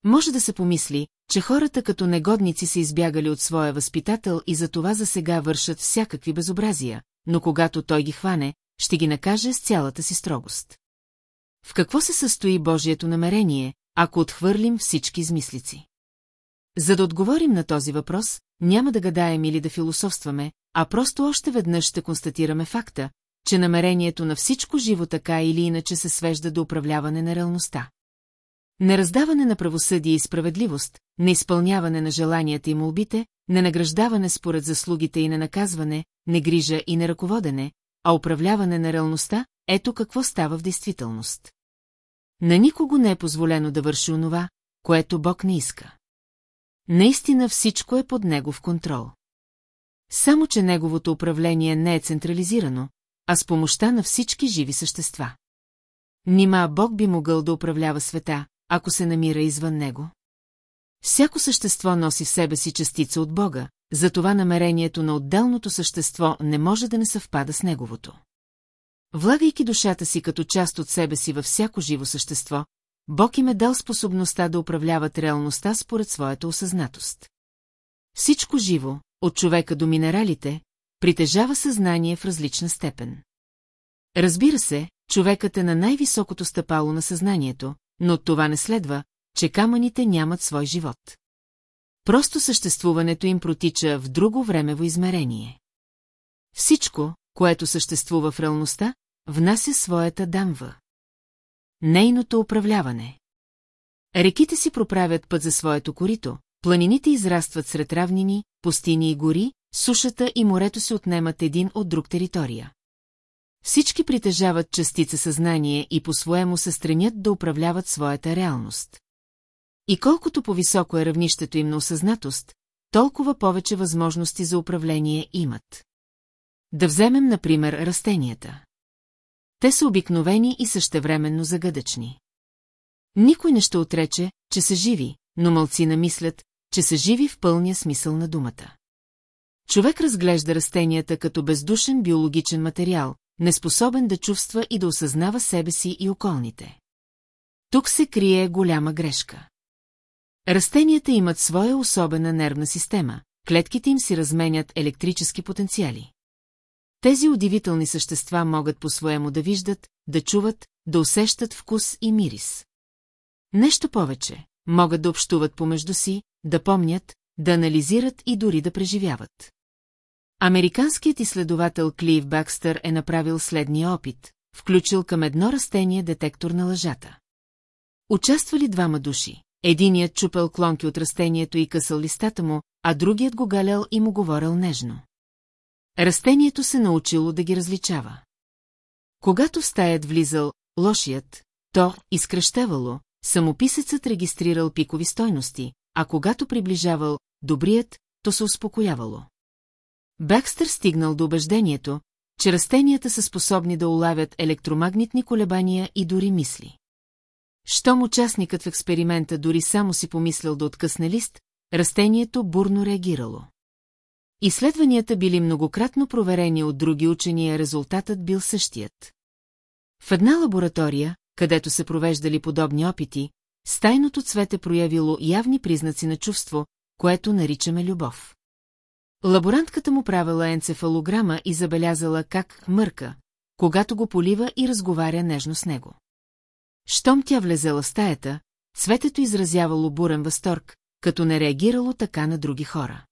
Може да се помисли, че хората като негодници са избягали от своя възпитател и за това за сега вършат всякакви безобразия, но когато той ги хване, ще ги накаже с цялата си строгост. В какво се състои Божието намерение, ако отхвърлим всички измислици? За да отговорим на този въпрос, няма да гадаем или да философстваме, а просто още веднъж ще констатираме факта, че намерението на всичко живо така или иначе се свежда до управляване на реалността. Нераздаване на правосъдие и справедливост, неизпълняване на желанията и молбите, ненаграждаване според заслугите и ненаказване, негрижа и неръководене, а управляване на реалността, ето какво става в действителност. На никого не е позволено да върши онова, което Бог не иска. Наистина всичко е под негов контрол. Само, че неговото управление не е централизирано, а с помощта на всички живи същества. Нима Бог би могъл да управлява света, ако се намира извън него? Всяко същество носи в себе си частица от Бога, затова намерението на отделното същество не може да не съвпада с неговото. Влагайки душата си като част от себе си във всяко живо същество, Бог им е дал способността да управляват реалността според своята осъзнатост. Всичко живо, от човека до минералите, притежава съзнание в различна степен. Разбира се, човекът е на най-високото стъпало на съзнанието, но от това не следва, че камъните нямат свой живот. Просто съществуването им протича в друго времево измерение. Всичко, което съществува в реалността, внася своята дамва. Нейното управляване. Реките си проправят път за своето корито, планините израстват сред равнини, пустини и гори, сушата и морето се отнемат един от друг територия. Всички притежават частица съзнание и по-своему се стремят да управляват своята реалност. И колкото по-високо е равнището им на осъзнатост, толкова повече възможности за управление имат. Да вземем, например, растенията. Те са обикновени и същевременно загадъчни. Никой не ще отрече, че са живи, но мълци намислят, че са живи в пълния смисъл на думата. Човек разглежда растенията като бездушен биологичен материал, неспособен да чувства и да осъзнава себе си и околните. Тук се крие голяма грешка. Растенията имат своя особена нервна система, клетките им си разменят електрически потенциали. Тези удивителни същества могат по-своему да виждат, да чуват, да усещат вкус и мирис. Нещо повече, могат да общуват помежду си, да помнят, да анализират и дори да преживяват. Американският изследовател Клив Бакстър е направил следния опит, включил към едно растение детектор на лъжата. Участвали двама души. Единият чупел клонки от растението и късал листата му, а другият го галял и му говорил нежно. Растението се научило да ги различава. Когато в стаят влизал лошият, то изкръщавало, самописецът регистрирал пикови стойности, а когато приближавал добрият, то се успокоявало. Бекстър стигнал до убеждението, че растенията са способни да улавят електромагнитни колебания и дори мисли. Щом участникът в експеримента дори само си помислял да откъсне лист, растението бурно реагирало. Изследванията били многократно проверени от други учени, а резултатът бил същият. В една лаборатория, където се провеждали подобни опити, стайното цвете проявило явни признаци на чувство, което наричаме любов. Лаборантката му правила енцефалограма и забелязала как мърка, когато го полива и разговаря нежно с него. Щом тя влезела в стаята, цветето изразявало бурен възторг, като не реагирало така на други хора.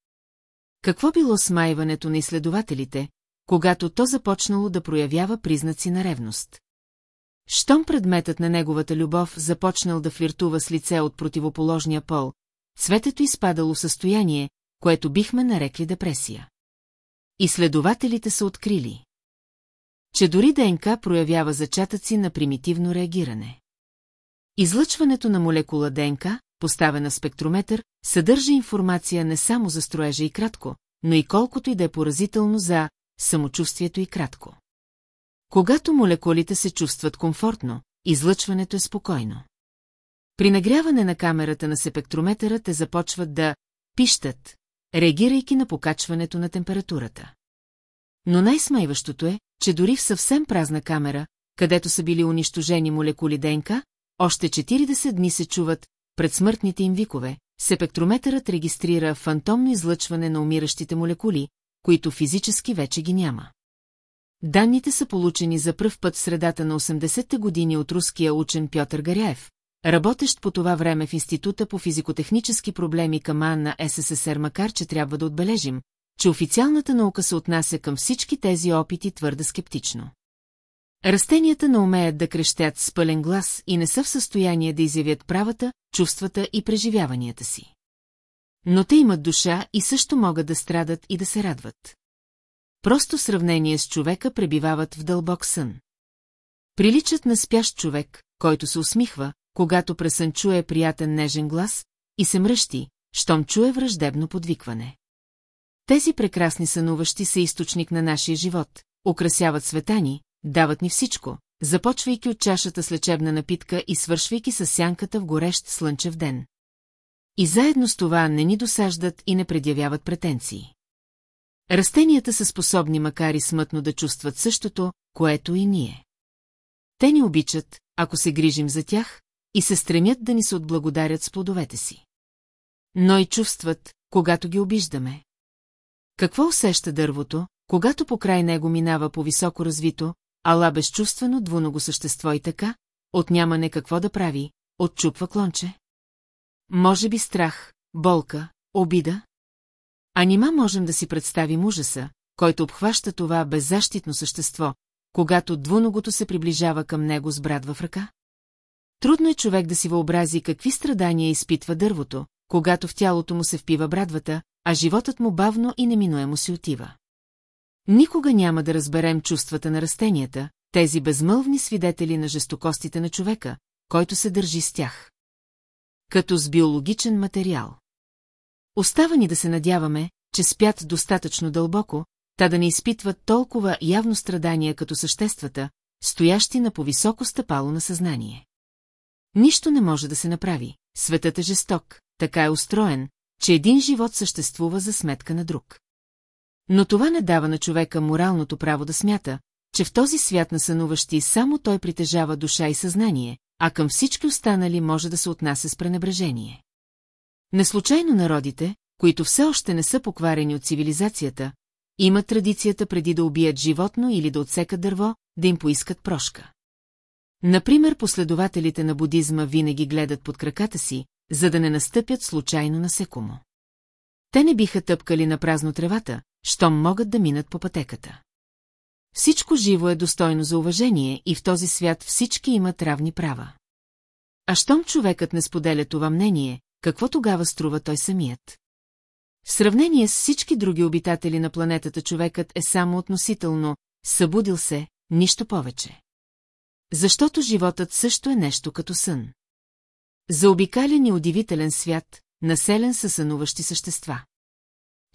Какво било смайването на изследователите, когато то започнало да проявява признаци на ревност? Щом предметът на неговата любов започнал да флиртува с лице от противоположния пол, цветето изпадало в състояние, което бихме нарекли депресия. Изследователите са открили, че дори ДНК проявява зачатъци на примитивно реагиране. Излъчването на молекула ДНК, поставена в спектрометър, съдържа информация не само за строежа и кратко, но и колкото и да е поразително за самочувствието и кратко. Когато молекулите се чувстват комфортно, излъчването е спокойно. При нагряване на камерата на спектрометъра те започват да пищат, реагирайки на покачването на температурата. Но най-смайващото е, че дори в съвсем празна камера, където са били унищожени молекули ДНК, още 40 дни се чуват предсмъртните им викове, сепектрометърът регистрира фантомно излъчване на умиращите молекули, които физически вече ги няма. Данните са получени за пръв път в средата на 80-те години от руския учен Пьотър Гаряев, работещ по това време в Института по физикотехнически проблеми към АН на СССР, макар че трябва да отбележим, че официалната наука се отнася към всички тези опити твърде скептично. Растенията не умеят да крещят с пълен глас и не са в състояние да изявят правата, чувствата и преживяванията си. Но те имат душа и също могат да страдат и да се радват. Просто сравнение с човека пребивават в дълбок сън. Приличат на спящ човек, който се усмихва, когато пресън чуе приятен нежен глас и се мръщи, щом чуе враждебно подвикване. Тези прекрасни сънуващи са източник на нашия живот, украсяват света ни, дават ни всичко, започвайки от чашата с лечебна напитка и свършвайки с сянката в горещ слънчев ден. И заедно с това не ни досаждат и не предявяват претенции. Растенията са способни макар и смътно да чувстват същото, което и ние. Те ни обичат, ако се грижим за тях, и се стремят да ни се отблагодарят с плодовете си. Но и чувстват, когато ги обиждаме. Какво усеща дървото, когато покрай него минава по високо развито, ала безчувствено двуного същество и така, от нямане какво да прави, отчупва клонче? Може би страх, болка, обида? А нима можем да си представим ужаса, който обхваща това беззащитно същество, когато двуногото се приближава към него с брат в ръка? Трудно е човек да си въобрази какви страдания изпитва дървото, когато в тялото му се впива брадвата, а животът му бавно и неминуемо си отива. Никога няма да разберем чувствата на растенията, тези безмълвни свидетели на жестокостите на човека, който се държи с тях. Като с биологичен материал. Остава ни да се надяваме, че спят достатъчно дълбоко, та да не изпитват толкова явно страдания като съществата, стоящи на повисоко стъпало на съзнание. Нищо не може да се направи, светът е жесток, така е устроен, че един живот съществува за сметка на друг. Но това не дава на човека моралното право да смята, че в този свят на сънуващи само той притежава душа и съзнание, а към всички останали може да се отнася с пренебрежение. Неслучайно народите, които все още не са покварени от цивилизацията, имат традицията преди да убият животно или да отсекат дърво, да им поискат прошка. Например, последователите на будизма винаги гледат под краката си, за да не настъпят случайно насекомо. Те не биха тъпкали на празно тревата, щом могат да минат по пътеката. Всичко живо е достойно за уважение и в този свят всички имат равни права. А щом човекът не споделя това мнение, какво тогава струва той самият? В сравнение с всички други обитатели на планетата човекът е само относително, събудил се, нищо повече. Защото животът също е нещо като сън. Заобикален и удивителен свят, населен със сънуващи същества.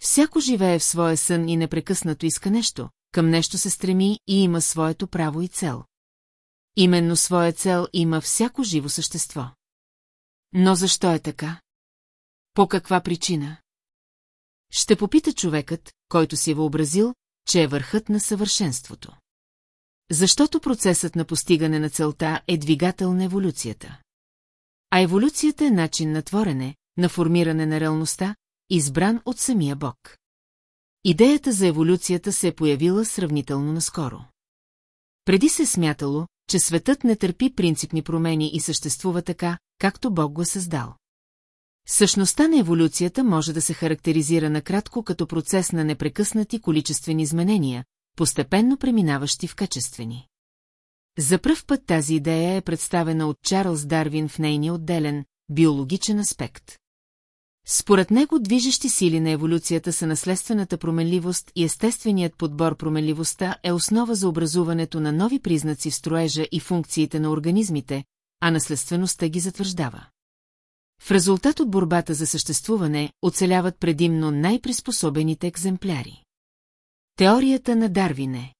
Всяко живее в своя сън и непрекъснато иска нещо, към нещо се стреми и има своето право и цел. Именно своя цел има всяко живо същество. Но защо е така? По каква причина? Ще попита човекът, който си е въобразил, че е върхът на съвършенството. Защото процесът на постигане на целта е двигател на еволюцията. А еволюцията е начин на творене, на формиране на реалността, избран от самия Бог. Идеята за еволюцията се е появила сравнително наскоро. Преди се е смятало, че светът не търпи принципни промени и съществува така, както Бог го е създал. Същността на еволюцията може да се характеризира накратко като процес на непрекъснати количествени изменения, постепенно преминаващи в качествени. За пръв път тази идея е представена от Чарлз Дарвин в нейния отделен, биологичен аспект. Според него движещи сили на еволюцията са наследствената променливост и естественият подбор променливостта е основа за образуването на нови признаци в строежа и функциите на организмите, а наследствеността ги затвърждава. В резултат от борбата за съществуване оцеляват предимно най-приспособените екземпляри. Теорията на Дарвин е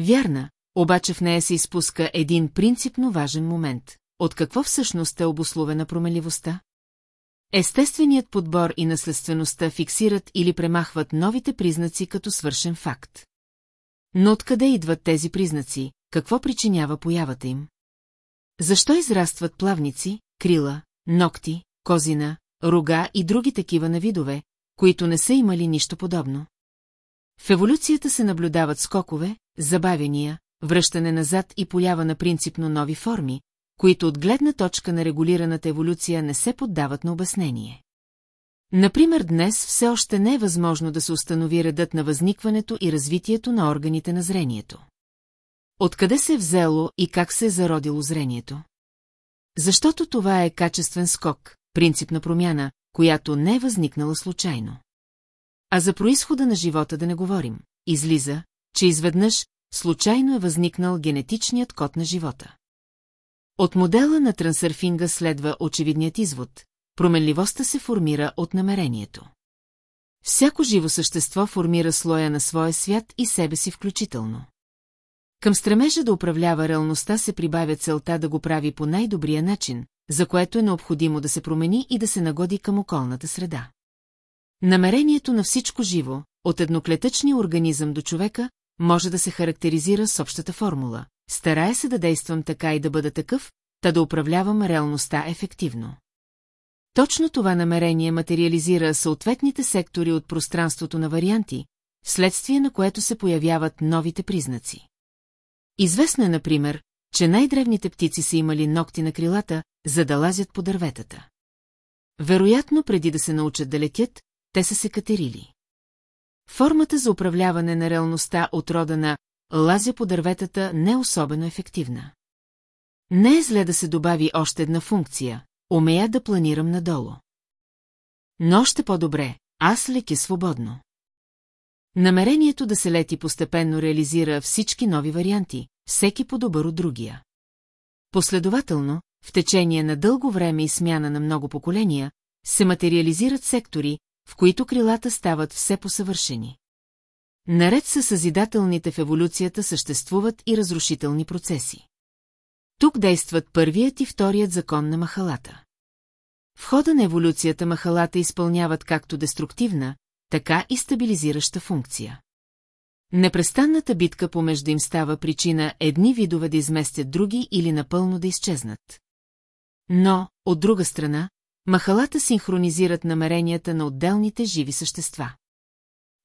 Вярна, обаче в нея се изпуска един принципно важен момент. От какво всъщност е обословена променливостта? Естественият подбор и наследствеността фиксират или премахват новите признаци като свършен факт. Но откъде идват тези признаци, какво причинява появата им? Защо израстват плавници, крила, ногти, козина, рога и други такива на видове, които не са имали нищо подобно? В еволюцията се наблюдават скокове, забавения, връщане назад и поява на принципно нови форми, които от гледна точка на регулираната еволюция не се поддават на обяснение. Например, днес все още не е възможно да се установи редът на възникването и развитието на органите на зрението. Откъде се е взело и как се е зародило зрението? Защото това е качествен скок, принципна промяна, която не е възникнала случайно. А за происхода на живота да не говорим. Излиза, че изведнъж случайно е възникнал генетичният код на живота. От модела на трансърфинга следва очевидният извод. Променливостта се формира от намерението. Всяко живо същество формира слоя на своя свят и себе си включително. Към стремежа да управлява реалността се прибавя целта да го прави по най-добрия начин, за което е необходимо да се промени и да се нагоди към околната среда. Намерението на всичко живо, от едноклетъчния организъм до човека, може да се характеризира с общата формула. Старая се да действам така и да бъда такъв, та да управлявам реалността ефективно. Точно това намерение материализира съответните сектори от пространството на варианти, вследствие на което се появяват новите признаци. Известно е, например, че най-древните птици са имали ногти на крилата, за да лазят по дърветата. Вероятно, преди да се научат да летят, те са се катерили. Формата за управляване на реалността от рода на лазя по дърветата не особено ефективна. Не е зле да се добави още една функция – умея да планирам надолу. Но още по-добре, аз леки свободно. Намерението да се лети постепенно реализира всички нови варианти, всеки по-добър от другия. Последователно, в течение на дълго време и смяна на много поколения, се материализират сектори, в които крилата стават все посъвършени. Наред с съзидателните в еволюцията съществуват и разрушителни процеси. Тук действат първият и вторият закон на махалата. В хода на еволюцията махалата изпълняват както деструктивна, така и стабилизираща функция. Непрестанната битка помежду им става причина едни видове да изместят други или напълно да изчезнат. Но, от друга страна, махалата синхронизират намеренията на отделните живи същества.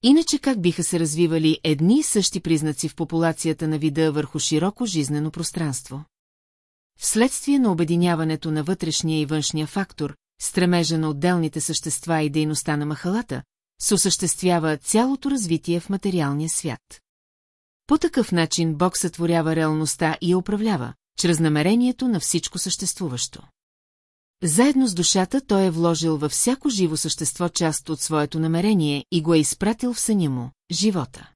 Иначе как биха се развивали едни и същи признаци в популацията на вида върху широко жизнено пространство? Вследствие на обединяването на вътрешния и външния фактор, стремежа на отделните същества и дейността на махалата, се осъществява цялото развитие в материалния свят. По такъв начин Бог сътворява реалността и я управлява, чрез намерението на всичко съществуващо. Заедно с душата той е вложил във всяко живо същество част от своето намерение и го е изпратил в съня му – живота.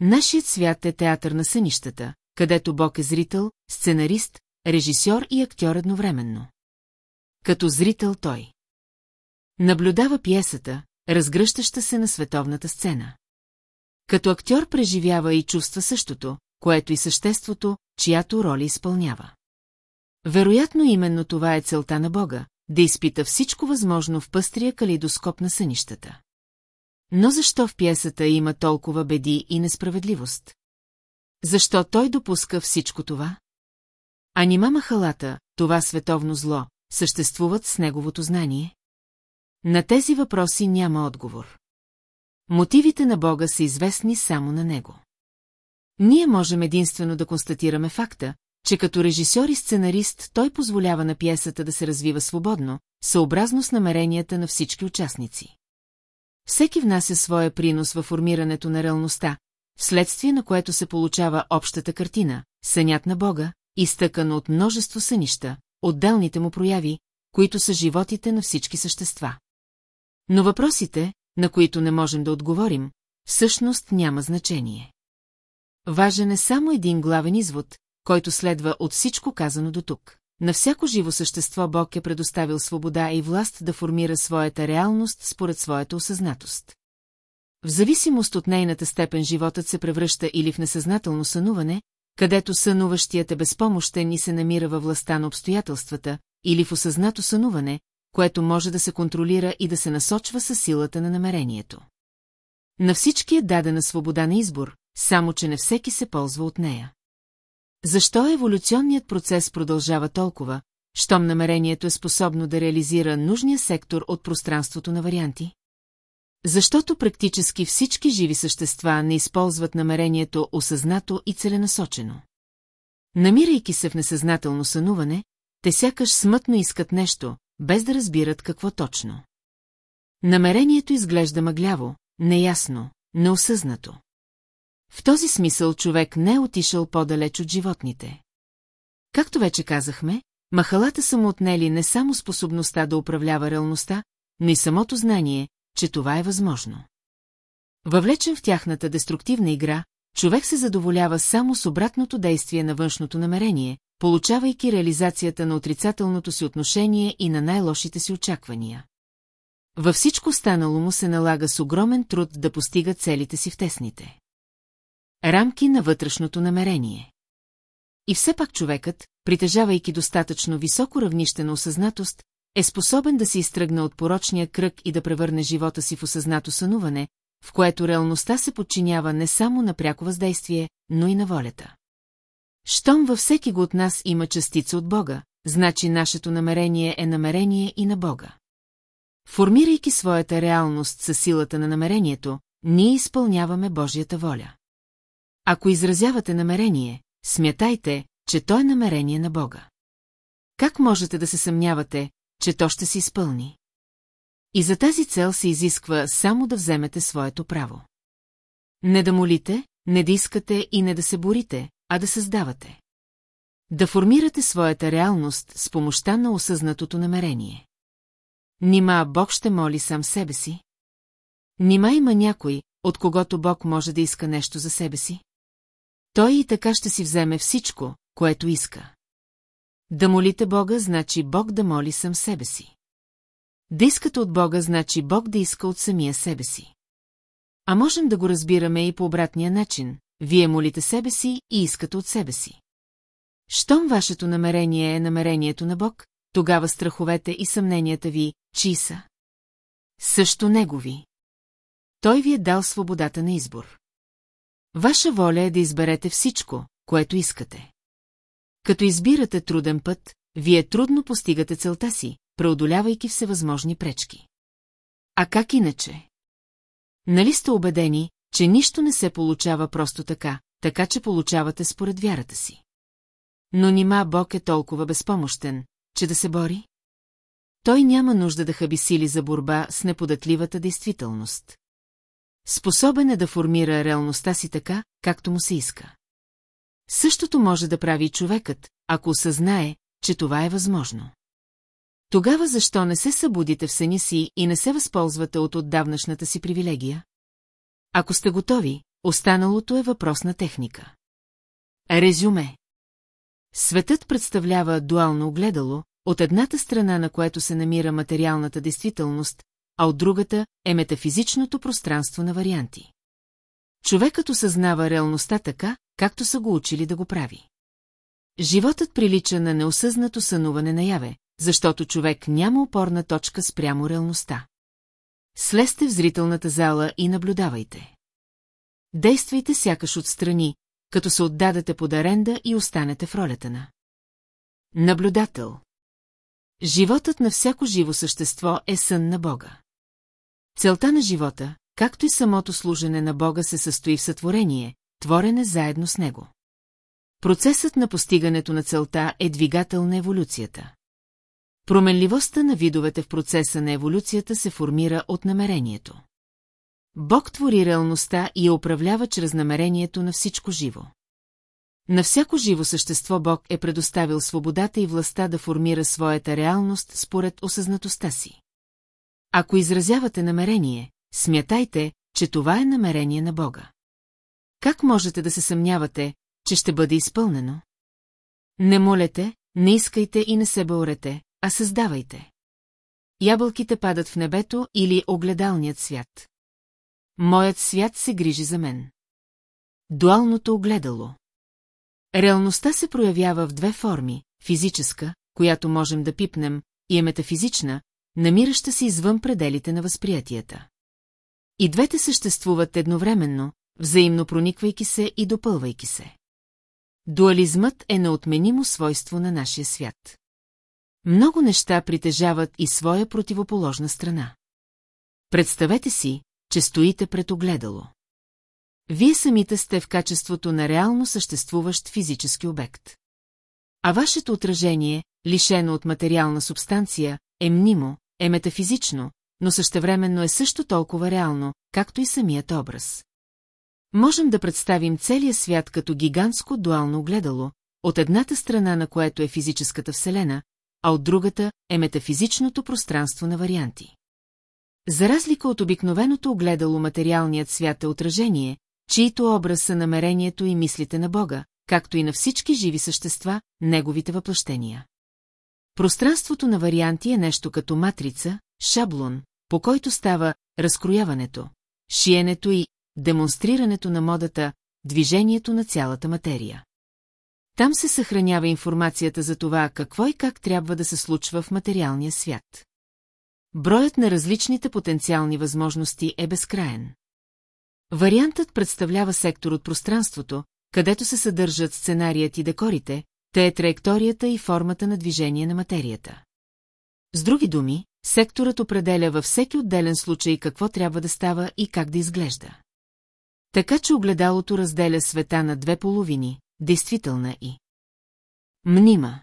Нашият свят е театър на сънищата, където Бог е зрител, сценарист, режисьор и актьор едновременно. Като зрител той наблюдава пиесата, разгръщаща се на световната сцена. Като актьор преживява и чувства същото, което и съществото, чиято роля изпълнява. Вероятно именно това е целта на Бога, да изпита всичко възможно в пъстрия калейдоскоп на сънищата. Но защо в пиесата има толкова беди и несправедливост? Защо той допуска всичко това? А нима махалата, това световно зло, съществуват с неговото знание? На тези въпроси няма отговор. Мотивите на Бога са известни само на Него. Ние можем единствено да констатираме факта, че като режисьор и сценарист той позволява на пиесата да се развива свободно, съобразно с намеренията на всички участници. Всеки внася своя принос във формирането на реалността, вследствие на което се получава общата картина, сънят на Бога, изтъкан от множество сънища, отделните му прояви, които са животите на всички същества. Но въпросите, на които не можем да отговорим, всъщност няма значение. Важен е само един главен извод, който следва от всичко казано до тук. На всяко живо същество Бог е предоставил свобода и власт да формира своята реалност според своята осъзнатост. В зависимост от нейната степен животът се превръща или в несъзнателно сънуване, където сънуващият е безпомощен и се намира във властта на обстоятелствата, или в осъзнато сънуване, което може да се контролира и да се насочва със силата на намерението. На всички е дадена свобода на избор, само че не всеки се ползва от нея. Защо еволюционният процес продължава толкова, щом намерението е способно да реализира нужния сектор от пространството на варианти? Защото практически всички живи същества не използват намерението осъзнато и целенасочено. Намирайки се в несъзнателно сънуване, те сякаш смътно искат нещо, без да разбират какво точно. Намерението изглежда мъгляво, неясно, неосъзнато. В този смисъл човек не е отишъл по-далеч от животните. Както вече казахме, махалата са му отнели не само способността да управлява реалността, но и самото знание, че това е възможно. Въвлечен в тяхната деструктивна игра, човек се задоволява само с обратното действие на външното намерение, получавайки реализацията на отрицателното си отношение и на най-лошите си очаквания. Във всичко станало му се налага с огромен труд да постига целите си в тесните. Рамки на вътрешното намерение. И все пак човекът, притежавайки достатъчно високо равнище на осъзнатост, е способен да се изтръгне от порочния кръг и да превърне живота си в осъзнато сънуване, в което реалността се подчинява не само на пряко въздействие, но и на волята. Щом във всеки го от нас има частица от Бога, значи нашето намерение е намерение и на Бога. Формирайки своята реалност със силата на намерението, ние изпълняваме Божията воля. Ако изразявате намерение, смятайте, че то е намерение на Бога. Как можете да се съмнявате, че то ще се изпълни? И за тази цел се изисква само да вземете своето право. Не да молите, не да искате и не да се борите, а да създавате. Да формирате своята реалност с помощта на осъзнатото намерение. Нима Бог ще моли сам себе си? Нима има някой, от когото Бог може да иска нещо за себе си? Той и така ще си вземе всичко, което иска. Да молите Бога, значи Бог да моли сам себе си. Да искате от Бога, значи Бог да иска от самия себе си. А можем да го разбираме и по обратния начин. Вие молите себе си и искате от себе си. Щом вашето намерение е намерението на Бог, тогава страховете и съмненията ви, чии са? Също негови. Той ви е дал свободата на избор. Ваша воля е да изберете всичко, което искате. Като избирате труден път, вие трудно постигате целта си, преодолявайки всевъзможни пречки. А как иначе? Нали сте убедени, че нищо не се получава просто така, така че получавате според вярата си? Но нима Бог е толкова безпомощен, че да се бори? Той няма нужда да хаби сили за борба с неподатливата действителност. Способен е да формира реалността си така, както му се иска. Същото може да прави човекът, ако осъзнае, че това е възможно. Тогава защо не се събудите в съня си и не се възползвате от отдавнашната си привилегия? Ако сте готови, останалото е въпрос на техника. Резюме Светът представлява дуално огледало, от едната страна на което се намира материалната действителност, а от другата е метафизичното пространство на варианти. Човекът осъзнава реалността така, както са го учили да го прави. Животът прилича на неосъзнато сънуване наяве, защото човек няма опорна точка спрямо реалността. Слезте в зрителната зала и наблюдавайте. Действайте сякаш отстрани, като се отдадете под аренда и останете в ролята на. Наблюдател Животът на всяко живо същество е сън на Бога. Целта на живота, както и самото служене на Бога се състои в сътворение, творене заедно с Него. Процесът на постигането на целта е двигател на еволюцията. Променливостта на видовете в процеса на еволюцията се формира от намерението. Бог твори реалността и я управлява чрез намерението на всичко живо. На всяко живо същество Бог е предоставил свободата и властта да формира своята реалност според осъзнатостта си. Ако изразявате намерение, смятайте, че това е намерение на Бога. Как можете да се съмнявате, че ще бъде изпълнено? Не молете, не искайте и не се бълрете, а създавайте. Ябълките падат в небето или огледалният свят. Моят свят се грижи за мен. Дуалното огледало. Реалността се проявява в две форми – физическа, която можем да пипнем, и е метафизична, намираща се извън пределите на възприятията. И двете съществуват едновременно, взаимно прониквайки се и допълвайки се. Дуализмът е неотменимо свойство на нашия свят. Много неща притежават и своя противоположна страна. Представете си, че стоите пред огледало. Вие самите сте в качеството на реално съществуващ физически обект. А вашето отражение, лишено от материална субстанция, е мнимо, е метафизично, но същевременно е също толкова реално, както и самият образ. Можем да представим целия свят като гигантско дуално огледало, от едната страна на което е физическата вселена, а от другата е метафизичното пространство на варианти. За разлика от обикновеното огледало материалният свят е отражение, чието образ са намерението и мислите на Бога, както и на всички живи същества, неговите въплъщения. Пространството на варианти е нещо като матрица, шаблон, по който става разкрояването, шиенето и демонстрирането на модата, движението на цялата материя. Там се съхранява информацията за това какво и как трябва да се случва в материалния свят. Броят на различните потенциални възможности е безкраен. Вариантът представлява сектор от пространството, където се съдържат сценарият и декорите, те е траекторията и формата на движение на материята. С други думи, секторът определя във всеки отделен случай какво трябва да става и как да изглежда. Така че огледалото разделя света на две половини, действителна и мнима.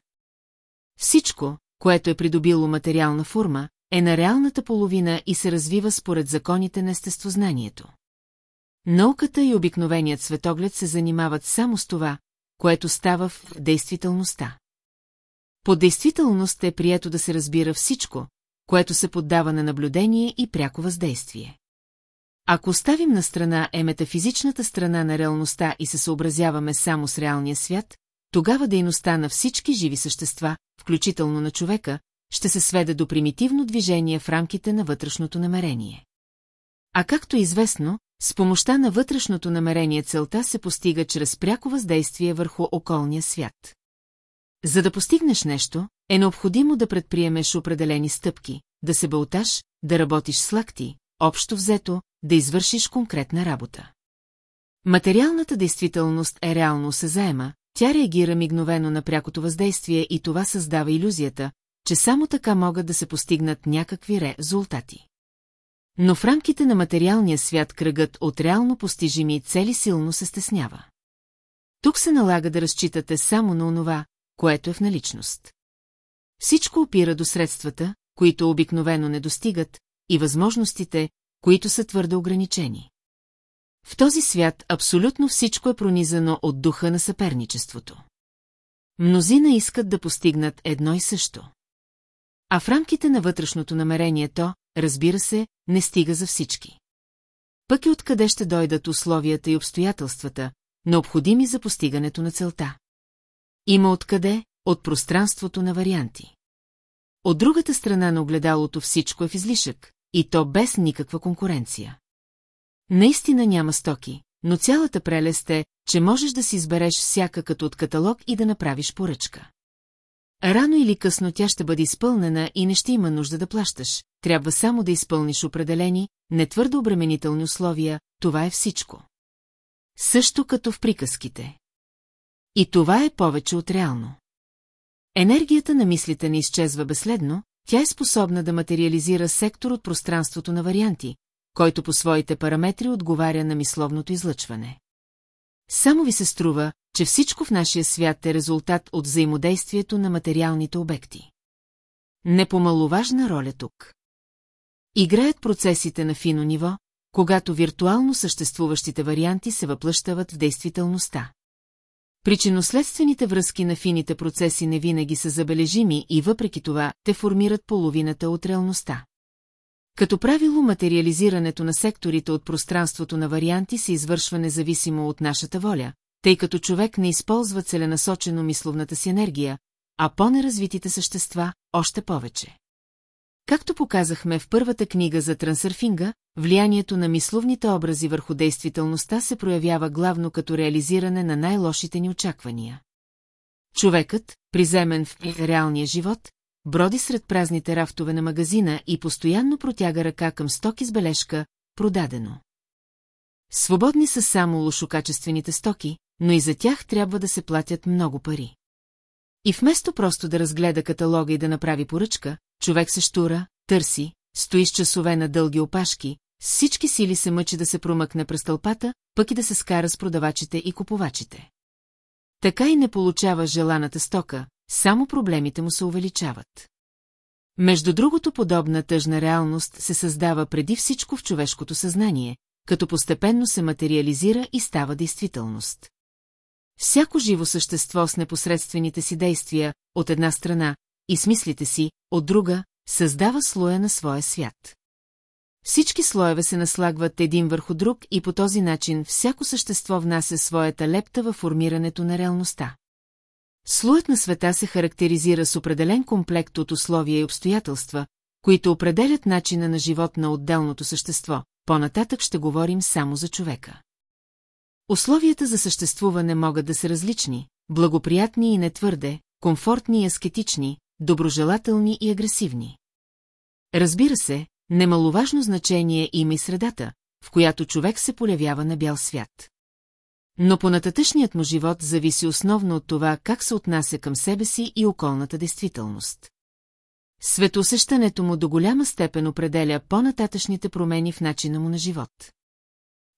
Всичко, което е придобило материална форма, е на реалната половина и се развива според законите на естествознанието. Науката и обикновеният светоглед се занимават само с това, което става в действителността. По действителност е прието да се разбира всичко, което се поддава на наблюдение и пряко въздействие. Ако оставим на страна е метафизичната страна на реалността и се съобразяваме само с реалния свят, тогава дейността на всички живи същества, включително на човека, ще се сведе до примитивно движение в рамките на вътрешното намерение. А както е известно, с помощта на вътрешното намерение целта се постига чрез пряко въздействие върху околния свят. За да постигнеш нещо, е необходимо да предприемеш определени стъпки, да се бълташ, да работиш с лакти, общо взето, да извършиш конкретна работа. Материалната действителност е реално осезаема, тя реагира мигновено на прякото въздействие и това създава иллюзията, че само така могат да се постигнат някакви резултати. Но в рамките на материалния свят кръгът от реално постижими цели силно се стеснява. Тук се налага да разчитате само на онова, което е в наличност. Всичко опира до средствата, които обикновено не достигат, и възможностите, които са твърде ограничени. В този свят абсолютно всичко е пронизано от духа на съперничеството. Мнозина искат да постигнат едно и също. А в рамките на вътрешното намерение то, разбира се, не стига за всички. Пък и откъде ще дойдат условията и обстоятелствата, необходими за постигането на целта. Има откъде, от пространството на варианти. От другата страна на огледалото всичко е в излишък, и то без никаква конкуренция. Наистина няма стоки, но цялата прелест е, че можеш да си избереш всяка като от каталог и да направиш поръчка. Рано или късно тя ще бъде изпълнена и не ще има нужда да плащаш, трябва само да изпълниш определени, не твърдо обременителни условия, това е всичко. Също като в приказките. И това е повече от реално. Енергията на мислите не изчезва безследно, тя е способна да материализира сектор от пространството на варианти, който по своите параметри отговаря на мисловното излъчване. Само ви се струва, че всичко в нашия свят е резултат от взаимодействието на материалните обекти. Непомаловажна роля тук. Играят процесите на фино ниво, когато виртуално съществуващите варианти се въплъщават в действителността. Причинно-следствените връзки на фините процеси не винаги са забележими и въпреки това те формират половината от реалността. Като правило материализирането на секторите от пространството на варианти се извършва независимо от нашата воля, тъй като човек не използва целенасочено мисловната си енергия, а по-неразвитите същества – още повече. Както показахме в първата книга за трансърфинга, влиянието на мисловните образи върху действителността се проявява главно като реализиране на най-лошите ни очаквания. Човекът, приземен в реалния живот, броди сред празните рафтове на магазина и постоянно протяга ръка към стоки с бележка «Продадено». Свободни са само лошокачествените стоки, но и за тях трябва да се платят много пари. И вместо просто да разгледа каталога и да направи поръчка, човек се штура, търси, стои с часове на дълги опашки, с всички сили се мъчи да се промъкне през тълпата, пък и да се скара с продавачите и купувачите. Така и не получава желаната стока, само проблемите му се увеличават. Между другото подобна тъжна реалност се създава преди всичко в човешкото съзнание, като постепенно се материализира и става действителност. Всяко живо същество с непосредствените си действия, от една страна, и смислите си, от друга, създава слоя на своя свят. Всички слоеве се наслагват един върху друг и по този начин всяко същество внася своята лепта във формирането на реалността. Слоят на света се характеризира с определен комплект от условия и обстоятелства, които определят начина на живот на отделното същество. По-нататък ще говорим само за човека. Условията за съществуване могат да са различни, благоприятни и нетвърде, комфортни и аскетични, доброжелателни и агресивни. Разбира се, немаловажно значение има и средата, в която човек се полявява на бял свят. Но понататъчният му живот зависи основно от това как се отнася към себе си и околната действителност. Светосещането му до голяма степен определя по-нататъчните промени в начина му на живот.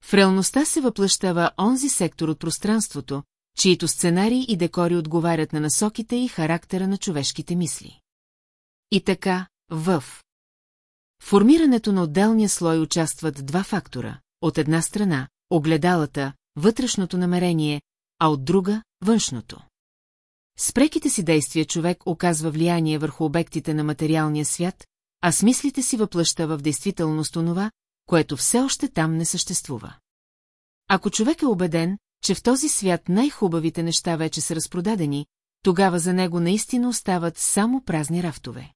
В реалността се въплъщава онзи сектор от пространството, чието сценарии и декори отговарят на насоките и характера на човешките мисли. И така, в формирането на отделния слой участват два фактора. От една страна, огледалата, вътрешното намерение, а от друга – външното. С преките си действия човек оказва влияние върху обектите на материалния свят, а с мислите си въплъща в действителност онова, което все още там не съществува. Ако човек е убеден, че в този свят най-хубавите неща вече са разпродадени, тогава за него наистина остават само празни рафтове.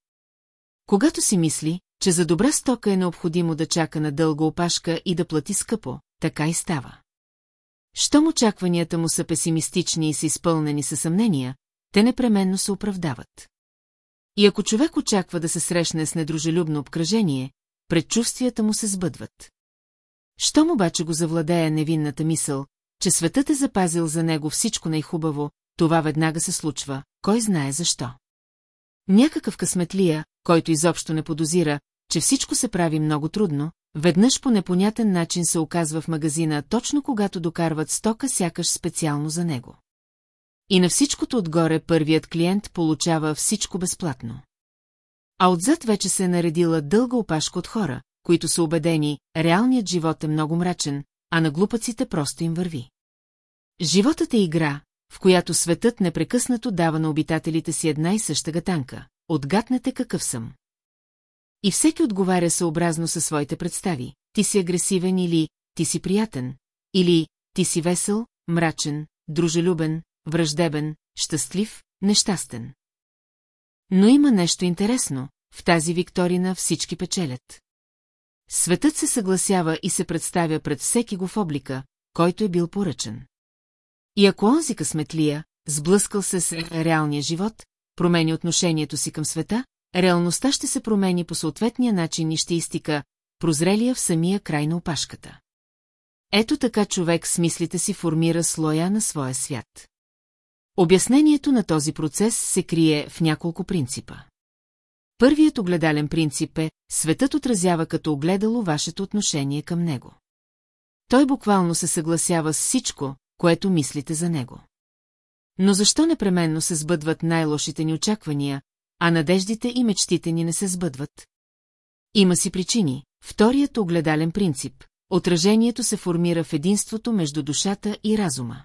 Когато си мисли, че за добра стока е необходимо да чака на дълга опашка и да плати скъпо, така и става. Щом очакванията му са песимистични и са изпълнени със съмнения, те непременно се оправдават. И ако човек очаква да се срещне с недружелюбно обкръжение, предчувствията му се сбъдват. Щом обаче го завладее невинната мисъл, че светът е запазил за него всичко най-хубаво, това веднага се случва, кой знае защо. Някакъв късметлия, който изобщо не подозира, че всичко се прави много трудно, веднъж по непонятен начин се оказва в магазина точно когато докарват стока сякаш специално за него. И на всичкото отгоре първият клиент получава всичко безплатно. А отзад вече се е наредила дълга опашка от хора, които са убедени, реалният живот е много мрачен, а на глупаците просто им върви. Животът е игра, в която светът непрекъснато дава на обитателите си една и съща гатанка. Отгатнете какъв съм. И всеки отговаря съобразно със своите представи. Ти си агресивен или ти си приятен, или ти си весел, мрачен, дружелюбен, враждебен, щастлив, нещастен. Но има нещо интересно, в тази Викторина всички печелят. Светът се съгласява и се представя пред всеки го в облика, който е бил поръчен. И ако онзи късметлия, сблъскал се с реалния живот, промени отношението си към света, реалността ще се промени по съответния начин и ще изтика, прозрелия в самия край на опашката. Ето така човек с мислите си формира слоя на своя свят. Обяснението на този процес се крие в няколко принципа. Първият огледален принцип е, светът отразява като огледало вашето отношение към него. Той буквално се съгласява с всичко, което мислите за него. Но защо непременно се сбъдват най-лошите ни очаквания, а надеждите и мечтите ни не се сбъдват? Има си причини. Вторият огледален принцип – отражението се формира в единството между душата и разума.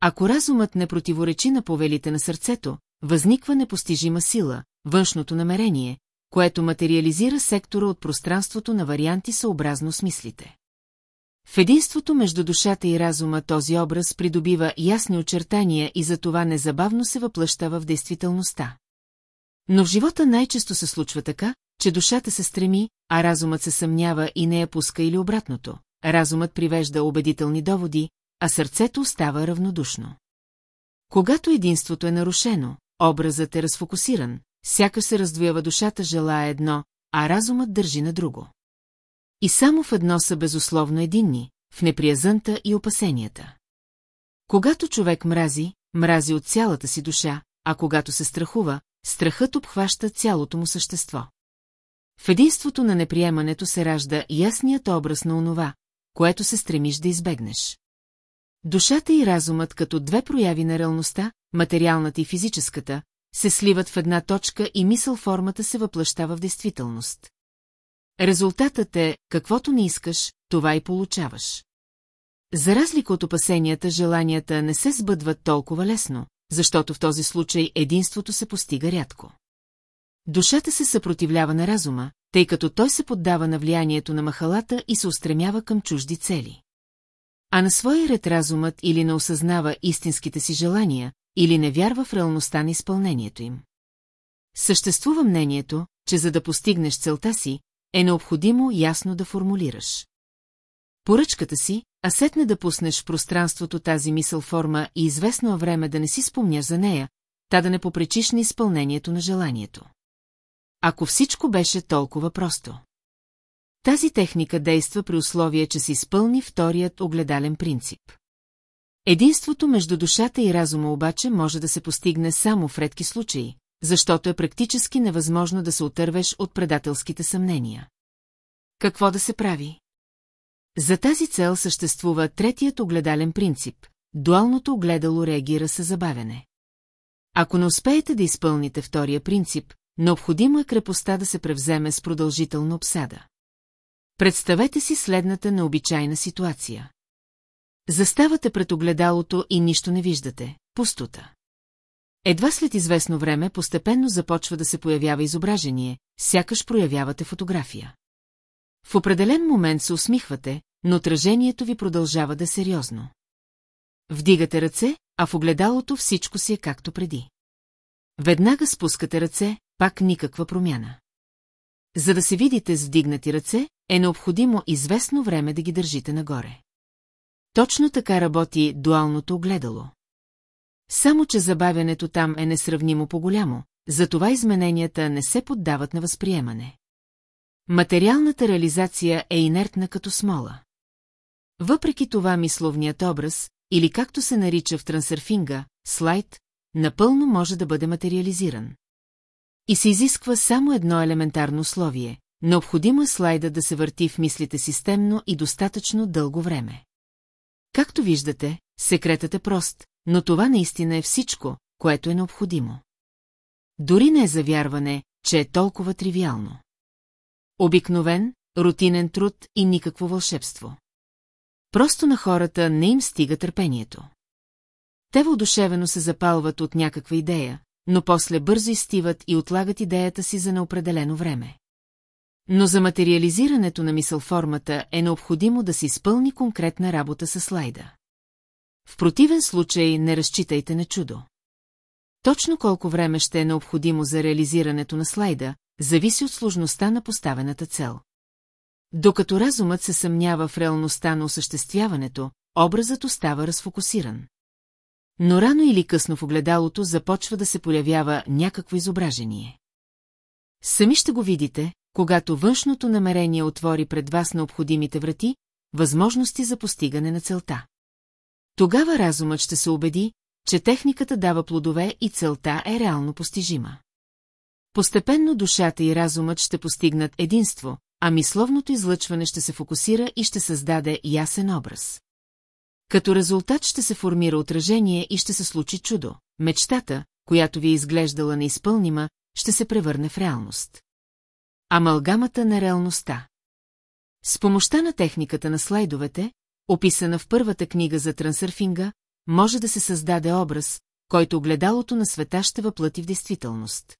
Ако разумът не противоречи на повелите на сърцето, възниква непостижима сила, външното намерение, което материализира сектора от пространството на варианти съобразно с мислите. В единството между душата и разума този образ придобива ясни очертания и затова незабавно се въплъщава в действителността. Но в живота най-често се случва така, че душата се стреми, а разумът се съмнява и не я пуска или обратното. Разумът привежда убедителни доводи, а сърцето остава равнодушно. Когато единството е нарушено, образът е разфокусиран, сякаш се раздвоява душата желая едно, а разумът държи на друго. И само в едно са безусловно единни, в неприязънта и опасенията. Когато човек мрази, мрази от цялата си душа, а когато се страхува, страхът обхваща цялото му същество. В единството на неприемането се ражда ясният образ на онова, което се стремиш да избегнеш. Душата и разумът като две прояви на реалността, материалната и физическата, се сливат в една точка и мисъл формата се въплъщава в действителност. Резултатът е, каквото не искаш, това и получаваш. За разлика от опасенията, желанията не се сбъдват толкова лесно, защото в този случай единството се постига рядко. Душата се съпротивлява на разума, тъй като той се поддава на влиянието на махалата и се устремява към чужди цели. А на своя ред разумът или не осъзнава истинските си желания, или не вярва в реалността на изпълнението им. Съществува мнението, че за да постигнеш целта си, е необходимо ясно да формулираш. Поръчката си, а сетне да пуснеш в пространството тази мисъл форма и известно време да не си спомняш за нея, та да не попречиш на изпълнението на желанието. Ако всичко беше толкова просто. Тази техника действа при условие, че се изпълни вторият огледален принцип. Единството между душата и разума обаче може да се постигне само в редки случаи, защото е практически невъзможно да се отървеш от предателските съмнения. Какво да се прави? За тази цел съществува третият огледален принцип – дуалното огледало реагира със забавене. Ако не успеете да изпълните втория принцип, необходимо е крепостта да се превземе с продължителна обсада. Представете си следната необичайна ситуация. Заставате пред огледалото и нищо не виждате – пустота. Едва след известно време постепенно започва да се появява изображение, сякаш проявявате фотография. В определен момент се усмихвате, но отражението ви продължава да е сериозно. Вдигате ръце, а в огледалото всичко си е както преди. Веднага спускате ръце, пак никаква промяна. За да се видите с вдигнати ръце, е необходимо известно време да ги държите нагоре. Точно така работи дуалното огледало. Само, че забавянето там е несравнимо по-голямо, затова измененията не се поддават на възприемане. Материалната реализация е инертна като смола. Въпреки това мисловният образ, или както се нарича в трансърфинга, слайд, напълно може да бъде материализиран. И се изисква само едно елементарно условие – необходимо е слайда да се върти в мислите системно и достатъчно дълго време. Както виждате, секретът е прост, но това наистина е всичко, което е необходимо. Дори не е завярване, че е толкова тривиално. Обикновен, рутинен труд и никакво вълшебство. Просто на хората не им стига търпението. Те въодушевено се запалват от някаква идея, но после бързо изстиват и отлагат идеята си за неопределено време. Но за материализирането на мисълформата е необходимо да се изпълни конкретна работа с слайда. В противен случай не разчитайте на чудо. Точно колко време ще е необходимо за реализирането на слайда, зависи от сложността на поставената цел. Докато разумът се съмнява в реалността на осъществяването, образът остава разфокусиран. Но рано или късно в огледалото започва да се появява някакво изображение. Сами ще го видите, когато външното намерение отвори пред вас необходимите врати, възможности за постигане на целта. Тогава разумът ще се убеди, че техниката дава плодове и целта е реално постижима. Постепенно душата и разумът ще постигнат единство, а мисловното излъчване ще се фокусира и ще създаде ясен образ. Като резултат ще се формира отражение и ще се случи чудо. Мечтата, която ви е изглеждала неизпълнима, ще се превърне в реалност. Амалгамата на реалността С помощта на техниката на слайдовете, описана в първата книга за трансърфинга, може да се създаде образ, който огледалото на света ще въплъти в действителност.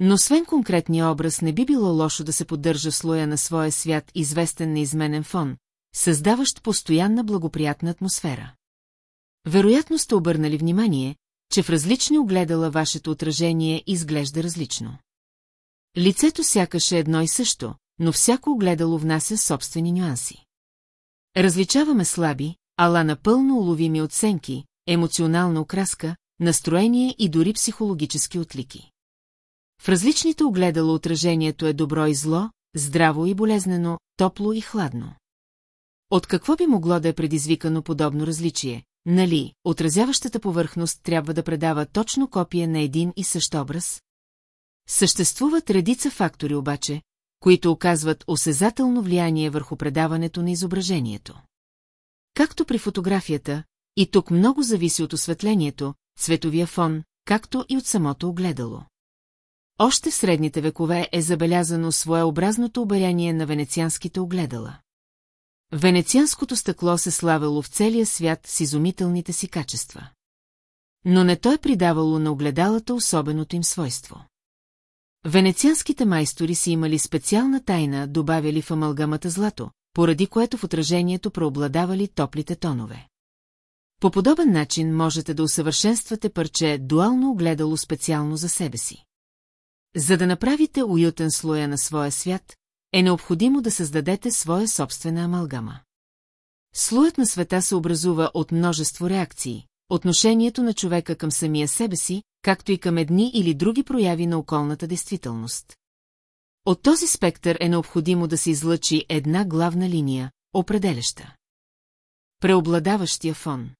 Но освен конкретния образ не би било лошо да се поддържа слоя на своя свят известен на изменен фон, създаващ постоянна благоприятна атмосфера. Вероятно сте обърнали внимание, че в различни огледала вашето отражение изглежда различно. Лицето сякаш е едно и също, но всяко огледало внася собствени нюанси. Различаваме слаби, ала напълно уловими оценки, емоционална окраска, настроение и дори психологически отлики. В различните огледала отражението е добро и зло, здраво и болезнено, топло и хладно. От какво би могло да е предизвикано подобно различие? Нали, отразяващата повърхност трябва да предава точно копие на един и същ образ? Съществуват редица фактори обаче, които оказват осезателно влияние върху предаването на изображението. Както при фотографията, и тук много зависи от осветлението, цветовия фон, както и от самото огледало. Още в средните векове е забелязано своеобразното обаяние на венецианските огледала. Венецианското стъкло се славило в целия свят с изумителните си качества. Но не той придавало на огледалата особеното им свойство. Венецианските майстори си имали специална тайна, добавяли в амалгамата злато, поради което в отражението преобладавали топлите тонове. По подобен начин можете да усъвършенствате парче дуално огледало специално за себе си. За да направите уютен слоя на своя свят, е необходимо да създадете своя собствена амалгама. Слоят на света се образува от множество реакции, отношението на човека към самия себе си, както и към едни или други прояви на околната действителност. От този спектър е необходимо да се излъчи една главна линия, определяща. Преобладаващия фон.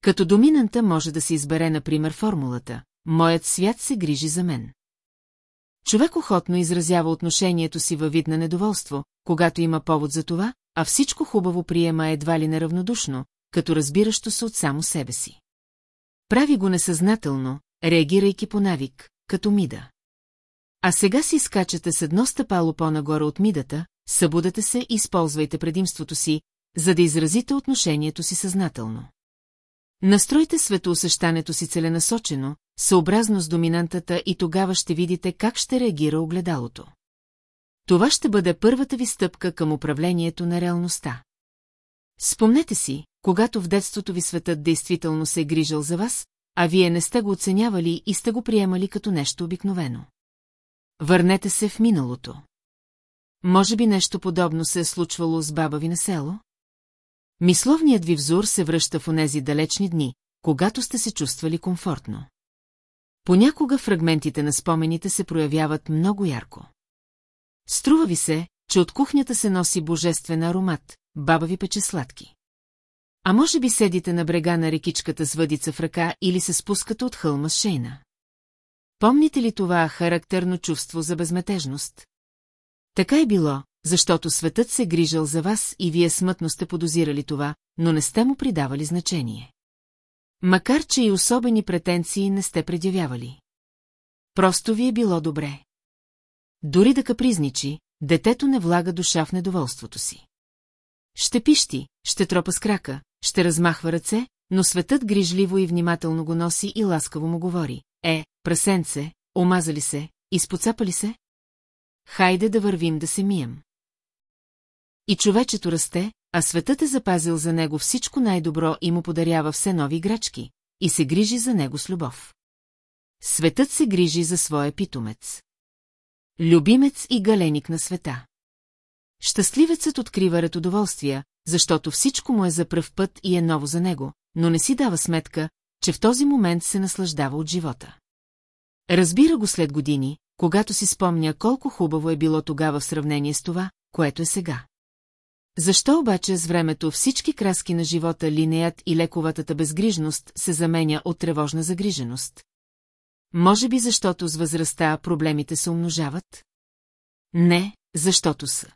Като доминанта може да се избере, например, формулата «Моят свят се грижи за мен». Човек охотно изразява отношението си във вид на недоволство, когато има повод за това, а всичко хубаво приема едва ли неравнодушно, като разбиращо се от само себе си. Прави го несъзнателно, реагирайки по навик, като мида. А сега си скачате с едно стъпало по-нагоре от мидата, събудете се и използвайте предимството си, за да изразите отношението си съзнателно. Настройте светоусещането си целенасочено, съобразно с доминантата и тогава ще видите как ще реагира огледалото. Това ще бъде първата ви стъпка към управлението на реалността. Спомнете си, когато в детството ви светът действително се е грижал за вас, а вие не сте го оценявали и сте го приемали като нещо обикновено. Върнете се в миналото. Може би нещо подобно се е случвало с баба ви на село? Мисловният ви взор се връща в онези далечни дни, когато сте се чувствали комфортно. Понякога фрагментите на спомените се проявяват много ярко. Струва ви се, че от кухнята се носи божествен аромат, баба ви пече сладки. А може би седите на брега на рекичката с въдица в ръка или се спускате от хълма с шейна. Помните ли това характерно чувство за безметежност? Така е било, защото светът се грижал за вас и вие смътно сте подозирали това, но не сте му придавали значение. Макар, че и особени претенции не сте предявявали. Просто ви е било добре. Дори да капризничи, детето не влага душа в недоволството си. Ще пищи, ще тропа с крака, ще размахва ръце, но светът грижливо и внимателно го носи и ласкаво му говори. Е, прасенце, омазали се, изпоцапали се? Хайде да вървим да се мием. И човечето расте, а светът е запазил за него всичко най-добро и му подарява все нови играчки, и се грижи за него с любов. Светът се грижи за своя питомец. Любимец и галеник на света. Щастливецът открива ред удоволствия, защото всичко му е за пръв път и е ново за него, но не си дава сметка, че в този момент се наслаждава от живота. Разбира го след години, когато си спомня колко хубаво е било тогава в сравнение с това, което е сега. Защо обаче с времето всички краски на живота линеят и лековатата безгрижност се заменя от тревожна загриженост? Може би защото с възрастта проблемите се умножават? Не, защото са.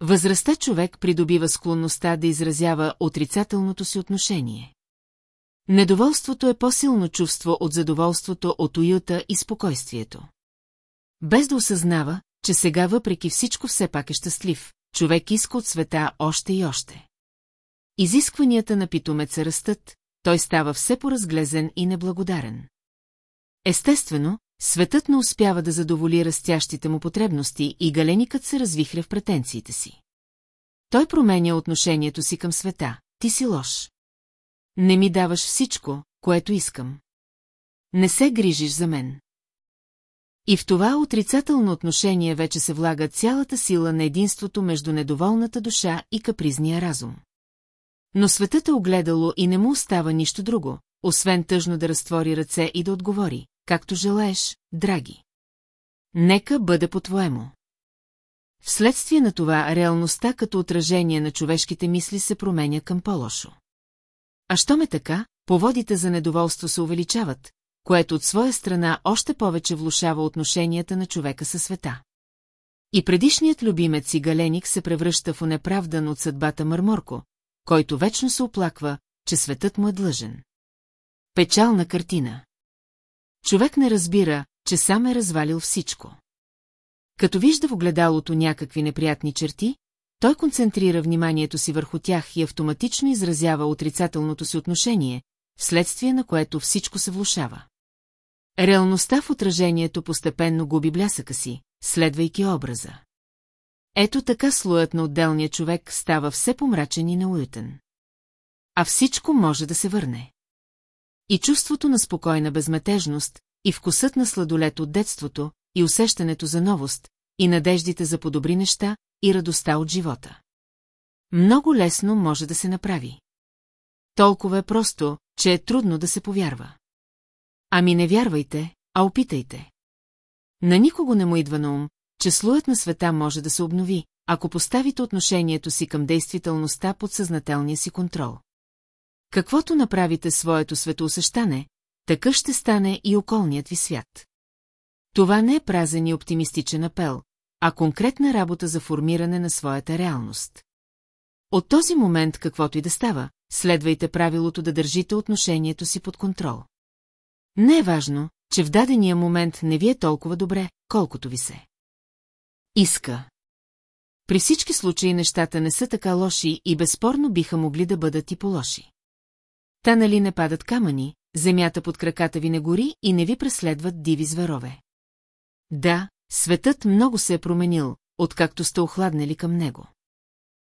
Възрастта човек придобива склонността да изразява отрицателното си отношение. Недоволството е по-силно чувство от задоволството от уюта и спокойствието. Без да осъзнава, че сега въпреки всичко все пак е щастлив, човек иска от света още и още. Изискванията на питомеца растат, той става все поразглезен и неблагодарен. Естествено, светът не успява да задоволи растящите му потребности и галеникът се развихря в претенциите си. Той променя отношението си към света. Ти си лош. Не ми даваш всичко, което искам. Не се грижиш за мен. И в това отрицателно отношение вече се влага цялата сила на единството между недоволната душа и капризния разум. Но светът е огледало и не му остава нищо друго, освен тъжно да разтвори ръце и да отговори, както желаеш, драги. Нека бъде по-твоему. Вследствие на това реалността като отражение на човешките мисли се променя към по-лошо. А що ме така, поводите за недоволство се увеличават, което от своя страна още повече влушава отношенията на човека със света. И предишният любимец и галеник се превръща в унеправдан от съдбата Мърморко, който вечно се оплаква, че светът му е длъжен. Печална картина. Човек не разбира, че сам е развалил всичко. Като вижда в огледалото някакви неприятни черти, той концентрира вниманието си върху тях и автоматично изразява отрицателното си отношение, вследствие на което всичко се влушава. Реалността в отражението постепенно губи блясъка си, следвайки образа. Ето така слоят на отделния човек става все помрачен и неуютен. А всичко може да се върне. И чувството на спокойна безметежност, и вкусът на сладолет от детството, и усещането за новост, и надеждите за подобри неща, и радостта от живота. Много лесно може да се направи. Толкова е просто, че е трудно да се повярва. Ами не вярвайте, а опитайте. На никого не му идва на ум, че слоят на света може да се обнови, ако поставите отношението си към действителността под съзнателния си контрол. Каквото направите своето светоусещане, така ще стане и околният ви свят. Това не е празен и оптимистичен апел, а конкретна работа за формиране на своята реалност. От този момент, каквото и да става, следвайте правилото да държите отношението си под контрол. Не е важно, че в дадения момент не ви е толкова добре, колкото ви се. Иска. При всички случаи нещата не са така лоши и безспорно биха могли да бъдат и по-лоши. Та нали не падат камъни, земята под краката ви не гори и не ви преследват диви зверове. Да, светът много се е променил, откакто сте охладнали към него.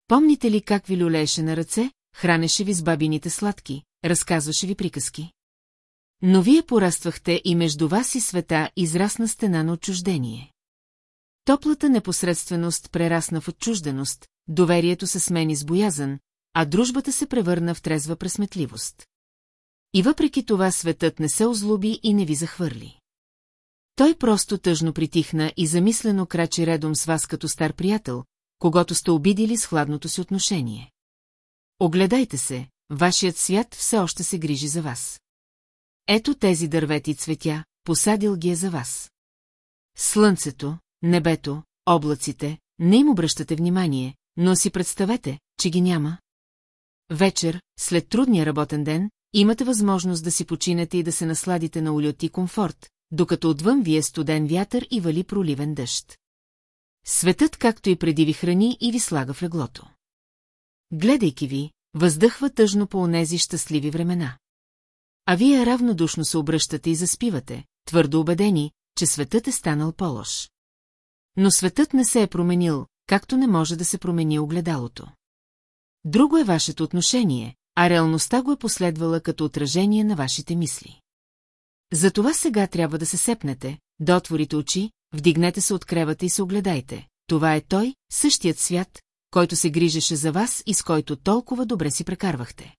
Помните ли как ви люлееше на ръце, хранеше ви с бабините сладки, разказваше ви приказки? Но вие пораствахте и между вас и света израсна стена на отчуждение. Топлата непосредственост прерасна в отчужденост, доверието се смени с боязън, а дружбата се превърна в трезва пресметливост. И въпреки това светът не се озлоби и не ви захвърли. Той просто тъжно притихна и замислено крачи редом с вас като стар приятел, когато сте обидили с хладното си отношение. Огледайте се, вашият свят все още се грижи за вас. Ето тези дървети цветя, посадил ги е за вас. Слънцето, небето, облаците, не им обръщате внимание, но си представете, че ги няма. Вечер, след трудния работен ден, имате възможност да си починете и да се насладите на улют и комфорт, докато отвън вие студен вятър и вали проливен дъжд. Светът, както и преди ви храни и ви слага в леглото. Гледайки ви, въздъхва тъжно по онези щастливи времена. А вие равнодушно се обръщате и заспивате, твърдо убедени, че светът е станал по-лош. Но светът не се е променил, както не може да се промени огледалото. Друго е вашето отношение, а реалността го е последвала като отражение на вашите мисли. Затова сега трябва да се сепнете, да отворите очи, вдигнете се от кревата и се огледайте. Това е той, същият свят, който се грижеше за вас и с който толкова добре си прекарвахте.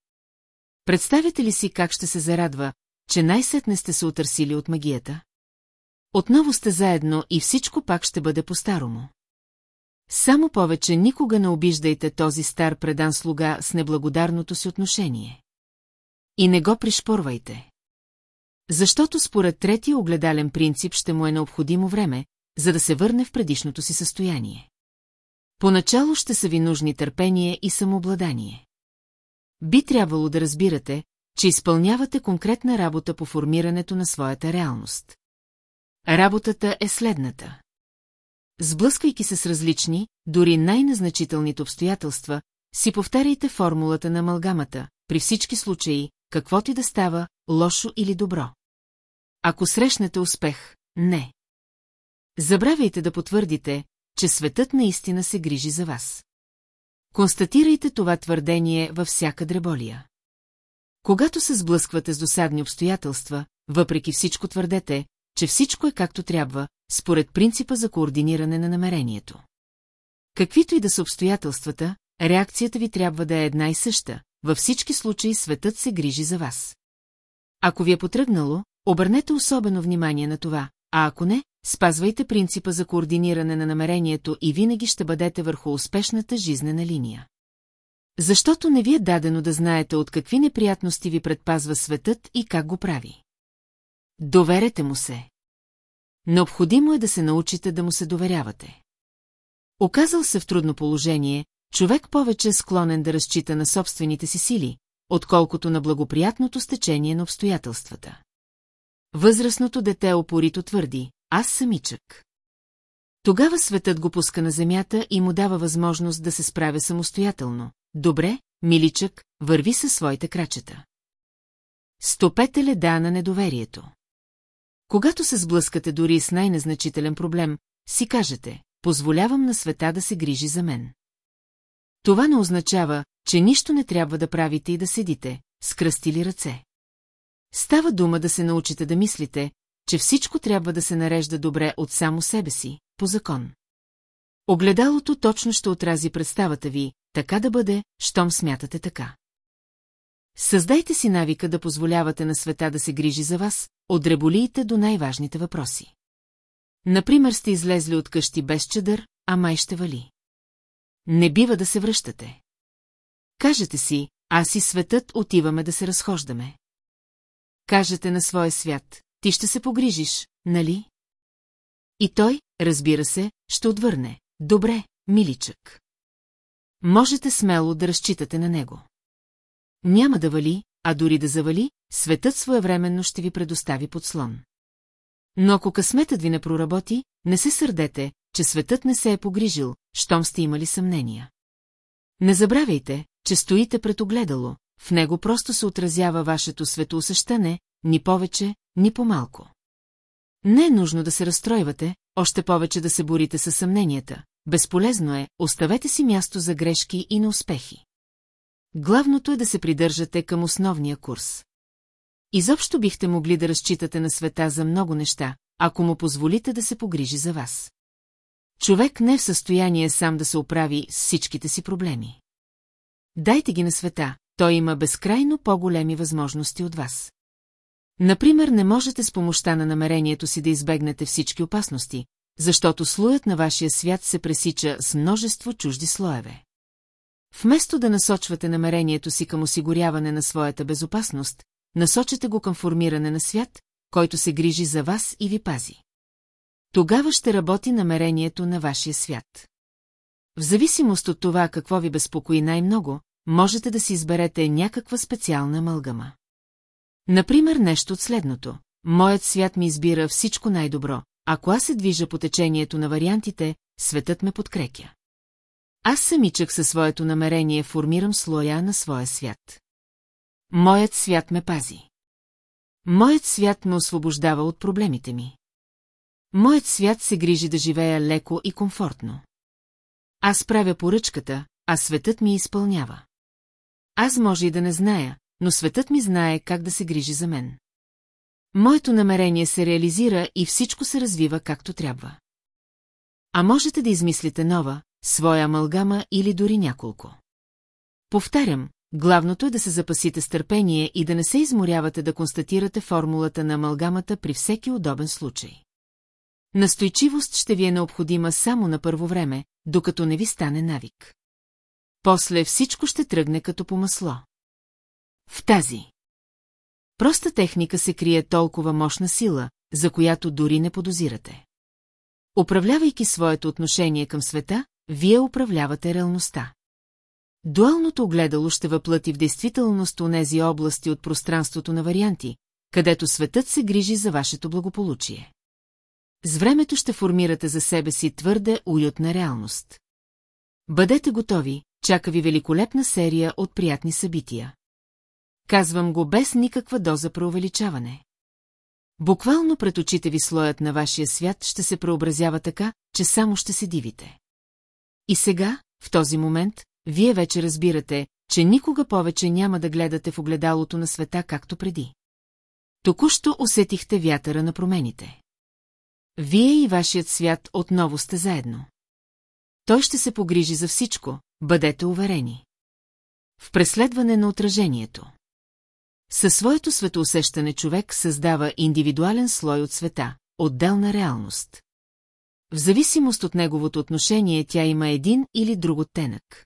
Представяте ли си как ще се зарадва, че най-сетне сте се отърсили от магията? Отново сте заедно и всичко пак ще бъде по-старому. Само повече никога не обиждайте този стар предан слуга с неблагодарното си отношение. И не го пришпорвайте. Защото според третия огледален принцип ще му е необходимо време, за да се върне в предишното си състояние. Поначало ще са ви нужни търпение и самообладание. Би трябвало да разбирате, че изпълнявате конкретна работа по формирането на своята реалност. Работата е следната. Сблъсквайки се с различни, дори най-назначителните обстоятелства, си повтаряйте формулата на амалгамата, при всички случаи, каквото и да става, лошо или добро. Ако срещнете успех, не. Забравяйте да потвърдите, че светът наистина се грижи за вас. Констатирайте това твърдение във всяка дреболия. Когато се сблъсквате с досадни обстоятелства, въпреки всичко твърдете, че всичко е както трябва, според принципа за координиране на намерението. Каквито и да са обстоятелствата, реакцията ви трябва да е една и съща, във всички случаи светът се грижи за вас. Ако ви е потръгнало, обърнете особено внимание на това, а ако не, спазвайте принципа за координиране на намерението и винаги ще бъдете върху успешната жизнена линия. Защото не ви е дадено да знаете от какви неприятности ви предпазва светът и как го прави. Доверете му се. Необходимо е да се научите да му се доверявате. Оказал се в трудно положение, човек повече е склонен да разчита на собствените си сили, отколкото на благоприятното стечение на обстоятелствата. Възрастното дете опорито твърди, аз самичък. Тогава светът го пуска на земята и му дава възможност да се справя самостоятелно. Добре, миличък, върви със своите крачета. Стопете леда на недоверието. Когато се сблъскате дори с най-незначителен проблем, си кажете, позволявам на света да се грижи за мен. Това не означава, че нищо не трябва да правите и да седите, скръстили ръце. Става дума да се научите да мислите, че всичко трябва да се нарежда добре от само себе си, по закон. Огледалото точно ще отрази представата ви, така да бъде, щом смятате така. Създайте си навика да позволявате на света да се грижи за вас, от дреболиите до най-важните въпроси. Например, сте излезли от къщи без чадър, а май ще вали. Не бива да се връщате. Кажете си, аз и светът отиваме да се разхождаме. Кажете на своя свят, ти ще се погрижиш, нали? И той, разбира се, ще отвърне. Добре, миличък. Можете смело да разчитате на него. Няма да вали, а дори да завали, светът своевременно ще ви предостави подслон. Но ако късметът ви не проработи, не се сърдете, че светът не се е погрижил, щом сте имали съмнения. Не забравяйте, че стоите пред огледало, в него просто се отразява вашето светоусещане, ни повече, ни по-малко. Не е нужно да се разстройвате, още повече да се борите със съмненията. Безполезно е, оставете си място за грешки и неуспехи. Главното е да се придържате към основния курс. Изобщо бихте могли да разчитате на света за много неща, ако му позволите да се погрижи за вас. Човек не е в състояние сам да се оправи с всичките си проблеми. Дайте ги на света, той има безкрайно по-големи възможности от вас. Например, не можете с помощта на намерението си да избегнете всички опасности, защото слоят на вашия свят се пресича с множество чужди слоеве. Вместо да насочвате намерението си към осигуряване на своята безопасност, насочете го към формиране на свят, който се грижи за вас и ви пази. Тогава ще работи намерението на вашия свят. В зависимост от това какво ви безпокои най-много, можете да си изберете някаква специална амалгама. Например, нещо от следното. Моят свят ми избира всичко най-добро. Ако аз се движа по течението на вариантите, светът ме подкрепя. Аз самичък със своето намерение формирам слоя на своя свят. Моят свят ме пази. Моят свят ме освобождава от проблемите ми. Моят свят се грижи да живея леко и комфортно. Аз правя поръчката, а светът ми изпълнява. Аз може и да не зная, но светът ми знае как да се грижи за мен. Моето намерение се реализира и всичко се развива както трябва. А можете да измислите нова, своя амалгама или дори няколко. Повтарям, главното е да се запасите с търпение и да не се изморявате да констатирате формулата на амалгамата при всеки удобен случай. Настойчивост ще ви е необходима само на първо време, докато не ви стане навик. После всичко ще тръгне като по масло. В тази проста техника се крие толкова мощна сила, за която дори не подозирате. Управлявайки своето отношение към света, вие управлявате реалността. Дуалното огледало ще въплати в действителност нези области от пространството на варианти, където светът се грижи за вашето благополучие. С времето ще формирате за себе си твърде уютна реалност. Бъдете готови, чака ви великолепна серия от приятни събития. Казвам го без никаква доза преувеличаване. Буквално пред очите ви слоят на вашия свят ще се преобразява така, че само ще се дивите. И сега, в този момент, вие вече разбирате, че никога повече няма да гледате в огледалото на света както преди. Току-що усетихте вятъра на промените. Вие и вашият свят отново сте заедно. Той ще се погрижи за всичко, бъдете уверени. В преследване на отражението. Със своето светоусещане човек създава индивидуален слой от света, отделна реалност. В зависимост от неговото отношение тя има един или друг оттенък.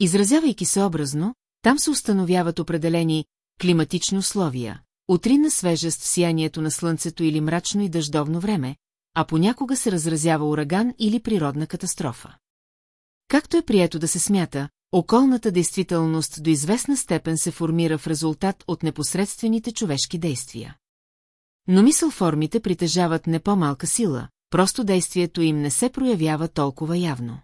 Изразявайки се образно, там се установяват определени климатични условия, утринна свежест в сиянието на слънцето или мрачно и дъждовно време, а понякога се разразява ураган или природна катастрофа. Както е прието да се смята, околната действителност до известна степен се формира в резултат от непосредствените човешки действия. Но мисъл формите притежават не по-малка сила, просто действието им не се проявява толкова явно.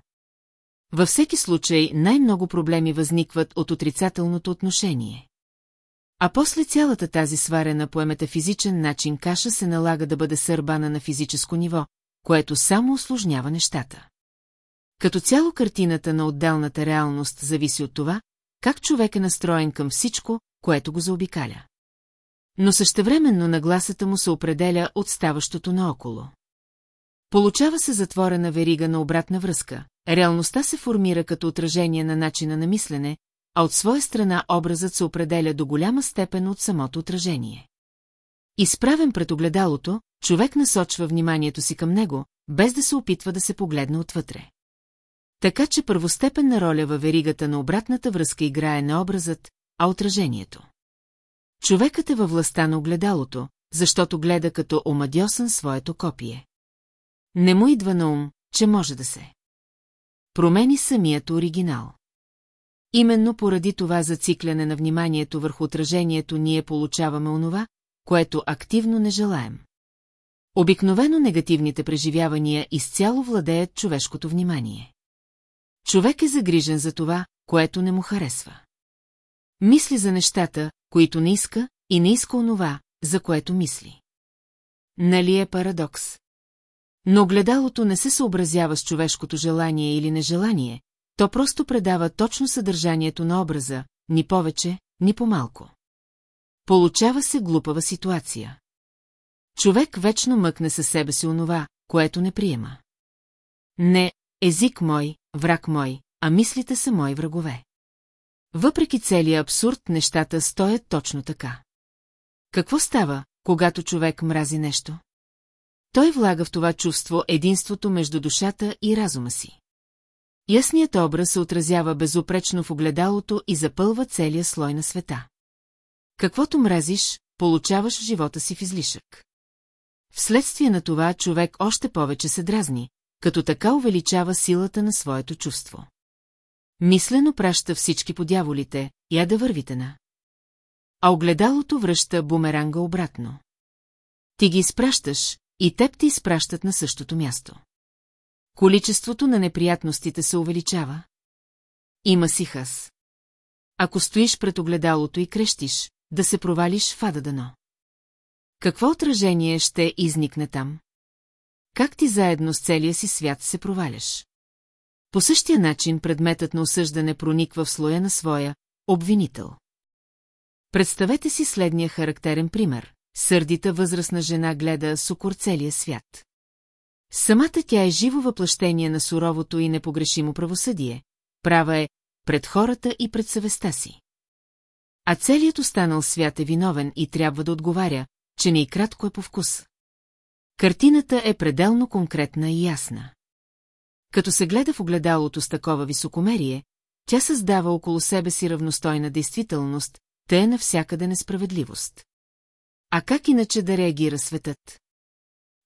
Във всеки случай най-много проблеми възникват от отрицателното отношение. А после цялата тази сварена по метафизичен начин каша се налага да бъде сърбана на физическо ниво, което само осложнява нещата. Като цяло картината на отделната реалност зависи от това, как човек е настроен към всичко, което го заобикаля. Но същевременно нагласата му се определя от ставащото наоколо. Получава се затворена верига на обратна връзка, реалността се формира като отражение на начина на мислене, а от своя страна образът се определя до голяма степен от самото отражение. Изправен пред огледалото, човек насочва вниманието си към него, без да се опитва да се погледне отвътре. Така че първостепенна роля във веригата на обратната връзка играе на образът, а отражението. Човекът е във властта на огледалото, защото гледа като омадьосан своето копие. Не му идва на ум, че може да се. Промени самият оригинал. Именно поради това зацикляне на вниманието върху отражението ние получаваме онова, което активно не желаем. Обикновено негативните преживявания изцяло владеят човешкото внимание. Човек е загрижен за това, което не му харесва. Мисли за нещата, които не иска, и не иска онова, за което мисли. Нали е парадокс? Но гледалото не се съобразява с човешкото желание или нежелание, то просто предава точно съдържанието на образа, ни повече, ни по-малко. Получава се глупава ситуация. Човек вечно мъкне със себе си онова, което не приема. Не, език мой, враг мой, а мислите са мои врагове. Въпреки целия абсурд, нещата стоят точно така. Какво става, когато човек мрази нещо? Той влага в това чувство единството между душата и разума си. Ясният образ се отразява безопречно в огледалото и запълва целия слой на света. Каквото мразиш, получаваш живота си в излишък. Вследствие на това човек още повече се дразни, като така увеличава силата на своето чувство. Мислено праща всички по дяволите, я да вървите на. А огледалото връща бумеранга обратно. Ти ги изпращаш, и теб те изпращат на същото място. Количеството на неприятностите се увеличава. Има си хъс. Ако стоиш пред огледалото и крещиш, да се провалиш в ада дано. Какво отражение ще изникне там? Как ти заедно с целия си свят се проваляш? По същия начин предметът на осъждане прониква в слоя на своя обвинител. Представете си следния характерен пример. Сърдита възрастна жена гледа с укор целия свят. Самата тя е живо въплъщение на суровото и непогрешимо правосъдие, права е пред хората и пред съвестта си. А целият останал свят е виновен и трябва да отговаря, че не и кратко е по вкус. Картината е пределно конкретна и ясна. Като се гледа в огледалото с такова високомерие, тя създава около себе си равностойна действителност, те е навсякъде несправедливост. А как иначе да реагира светът?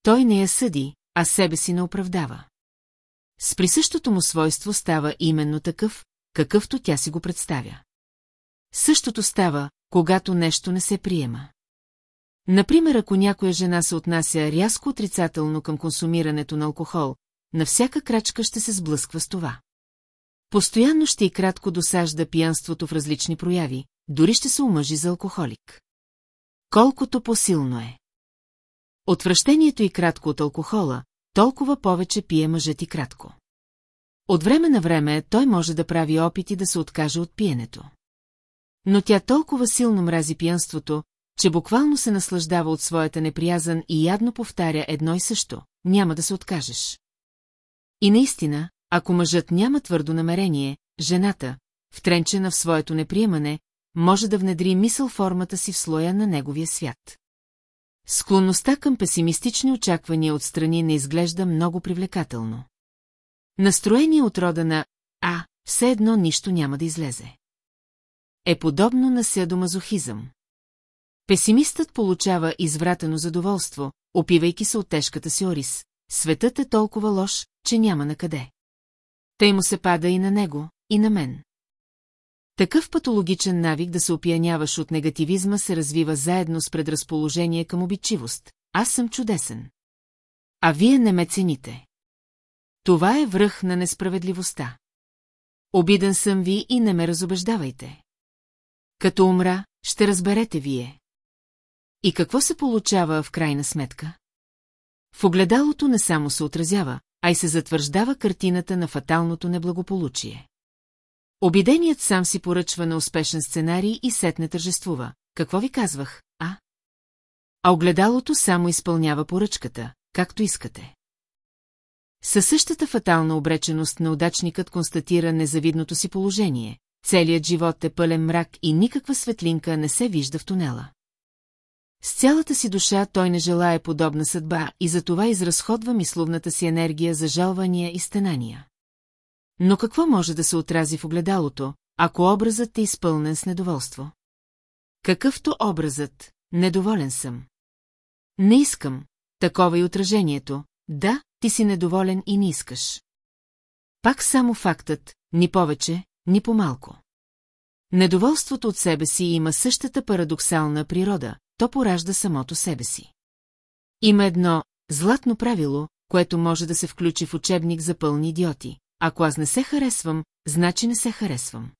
Той не я съди, а себе си не оправдава. С присъщото му свойство става именно такъв, какъвто тя си го представя. Същото става, когато нещо не се приема. Например, ако някоя жена се отнася рязко отрицателно към консумирането на алкохол, на всяка крачка ще се сблъсква с това. Постоянно ще и кратко досажда пиянството в различни прояви, дори ще се омъжи за алкохолик. Колкото по-силно е. Отвращението и кратко от алкохола, толкова повече пие мъжът и кратко. От време на време той може да прави опити да се откаже от пиенето. Но тя толкова силно мрази пиянството, че буквално се наслаждава от своята неприязан и ядно повтаря едно и също – няма да се откажеш. И наистина, ако мъжът няма твърдо намерение, жената, втренчена в своето неприемане, може да внедри мисъл формата си в слоя на неговия свят. Склонността към песимистични очаквания отстрани не изглежда много привлекателно. Настроение от рода на «А, все едно нищо няма да излезе». Е подобно на седомазохизъм. Песимистът получава извратено задоволство, опивайки се от тежката си орис. Светът е толкова лош, че няма на къде. Тъй му се пада и на него, и на мен. Такъв патологичен навик да се опияняваш от негативизма се развива заедно с предразположение към обичивост. Аз съм чудесен. А вие не ме цените. Това е връх на несправедливостта. Обиден съм ви и не ме разобеждавайте. Като умра, ще разберете вие. И какво се получава в крайна сметка? В огледалото не само се отразява, а и се затвърждава картината на фаталното неблагополучие. Обиденият сам си поръчва на успешен сценарий и сетне тържествува. Какво ви казвах, а? А огледалото само изпълнява поръчката, както искате. Със същата фатална обреченост на удачникът констатира незавидното си положение. Целият живот е пълен мрак и никаква светлинка не се вижда в тунела. С цялата си душа той не желая подобна съдба и затова изразходва мисловната си енергия за жалвания и стенания. Но какво може да се отрази в огледалото, ако образът е изпълнен с недоволство? Какъвто образът, недоволен съм. Не искам, такова и отражението, да, ти си недоволен и не искаш. Пак само фактът, ни повече, ни по-малко. Недоволството от себе си има същата парадоксална природа, то поражда самото себе си. Има едно златно правило, което може да се включи в учебник за пълни идиоти. Ако аз не се харесвам, значи не се харесвам.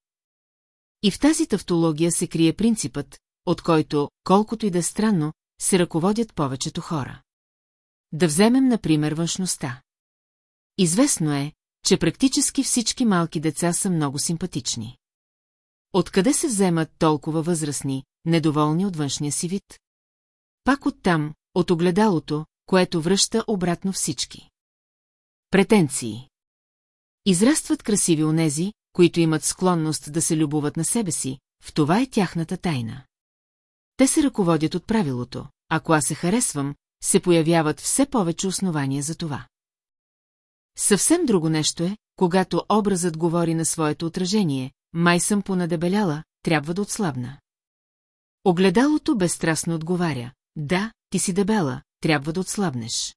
И в тази тавтология се крие принципът, от който, колкото и да е странно, се ръководят повечето хора. Да вземем, например, външността. Известно е, че практически всички малки деца са много симпатични. Откъде се вземат толкова възрастни, недоволни от външния си вид? Пак оттам, от огледалото, което връща обратно всички. Претенции Израстват красиви онези, които имат склонност да се любуват на себе си, в това е тяхната тайна. Те се ръководят от правилото, ако аз се харесвам, се появяват все повече основания за това. Съвсем друго нещо е, когато образът говори на своето отражение, май съм понадебеляла, трябва да отслабна. Огледалото безстрастно отговаря, да, ти си дебела, трябва да отслабнеш.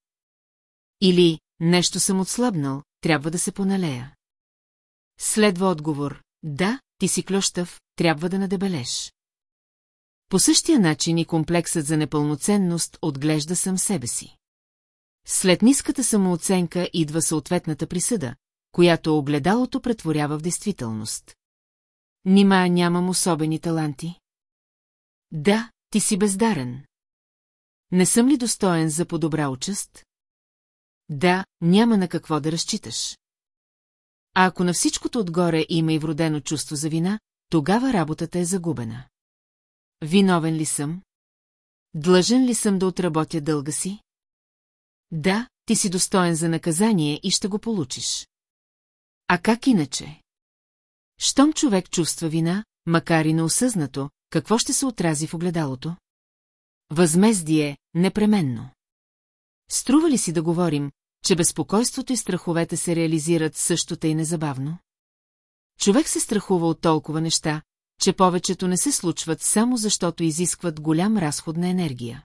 Или, нещо съм отслабнал, трябва да се поналея. Следва отговор, да, ти си клющав, трябва да надебелеш. По същия начин и комплексът за непълноценност отглежда сам себе си. След ниската самооценка идва съответната присъда, която огледалото претворява в действителност. Нима нямам особени таланти? Да, ти си бездарен. Не съм ли достоен за по-добра участ? Да, няма на какво да разчиташ. А ако на всичкото отгоре има и вродено чувство за вина, тогава работата е загубена. Виновен ли съм? Длъжен ли съм да отработя дълга си? Да, ти си достоен за наказание и ще го получиш. А как иначе? Щом човек чувства вина, макар и неосъзнато, какво ще се отрази в огледалото? Възмездие, непременно. Струва ли си да говорим, че безпокойството и страховете се реализират същото и незабавно? Човек се страхува от толкова неща, че повечето не се случват само защото изискват голям разход на енергия.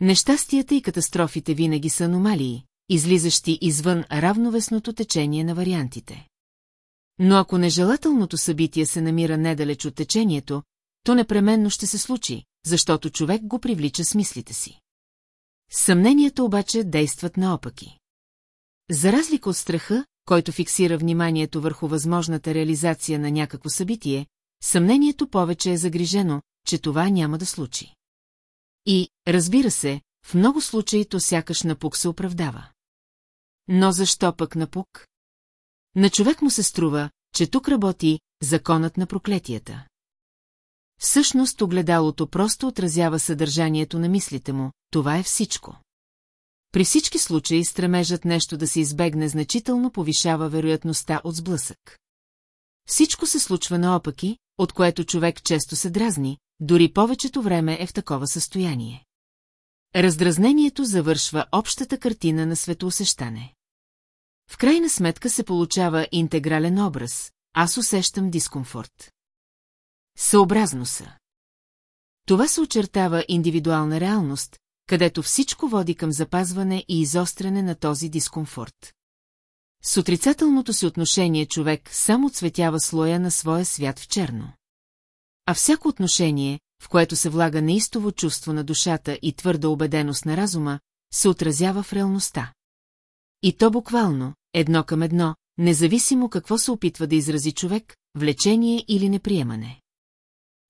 Нещастията и катастрофите винаги са аномалии, излизащи извън равновесното течение на вариантите. Но ако нежелателното събитие се намира недалеч от течението, то непременно ще се случи, защото човек го привлича с мислите си. Съмненията обаче действат наопаки. За разлика от страха, който фиксира вниманието върху възможната реализация на някакво събитие, съмнението повече е загрижено, че това няма да случи. И, разбира се, в много случаи то сякаш напук се оправдава. Но защо пък напук? На човек му се струва, че тук работи законът на проклетията. Всъщност огледалото просто отразява съдържанието на мислите му, това е всичко. При всички случаи стремежът нещо да се избегне значително повишава вероятността от сблъсък. Всичко се случва наопаки, от което човек често се дразни, дори повечето време е в такова състояние. Раздразнението завършва общата картина на светоусещане. В крайна сметка се получава интегрален образ, аз усещам дискомфорт. Съобразно са. Това се очертава индивидуална реалност, където всичко води към запазване и изостряне на този дискомфорт. С отрицателното си отношение човек само цветява слоя на своя свят в черно. А всяко отношение, в което се влага неистово чувство на душата и твърда убеденост на разума, се отразява в реалността. И то буквално, едно към едно, независимо какво се опитва да изрази човек, влечение или неприемане.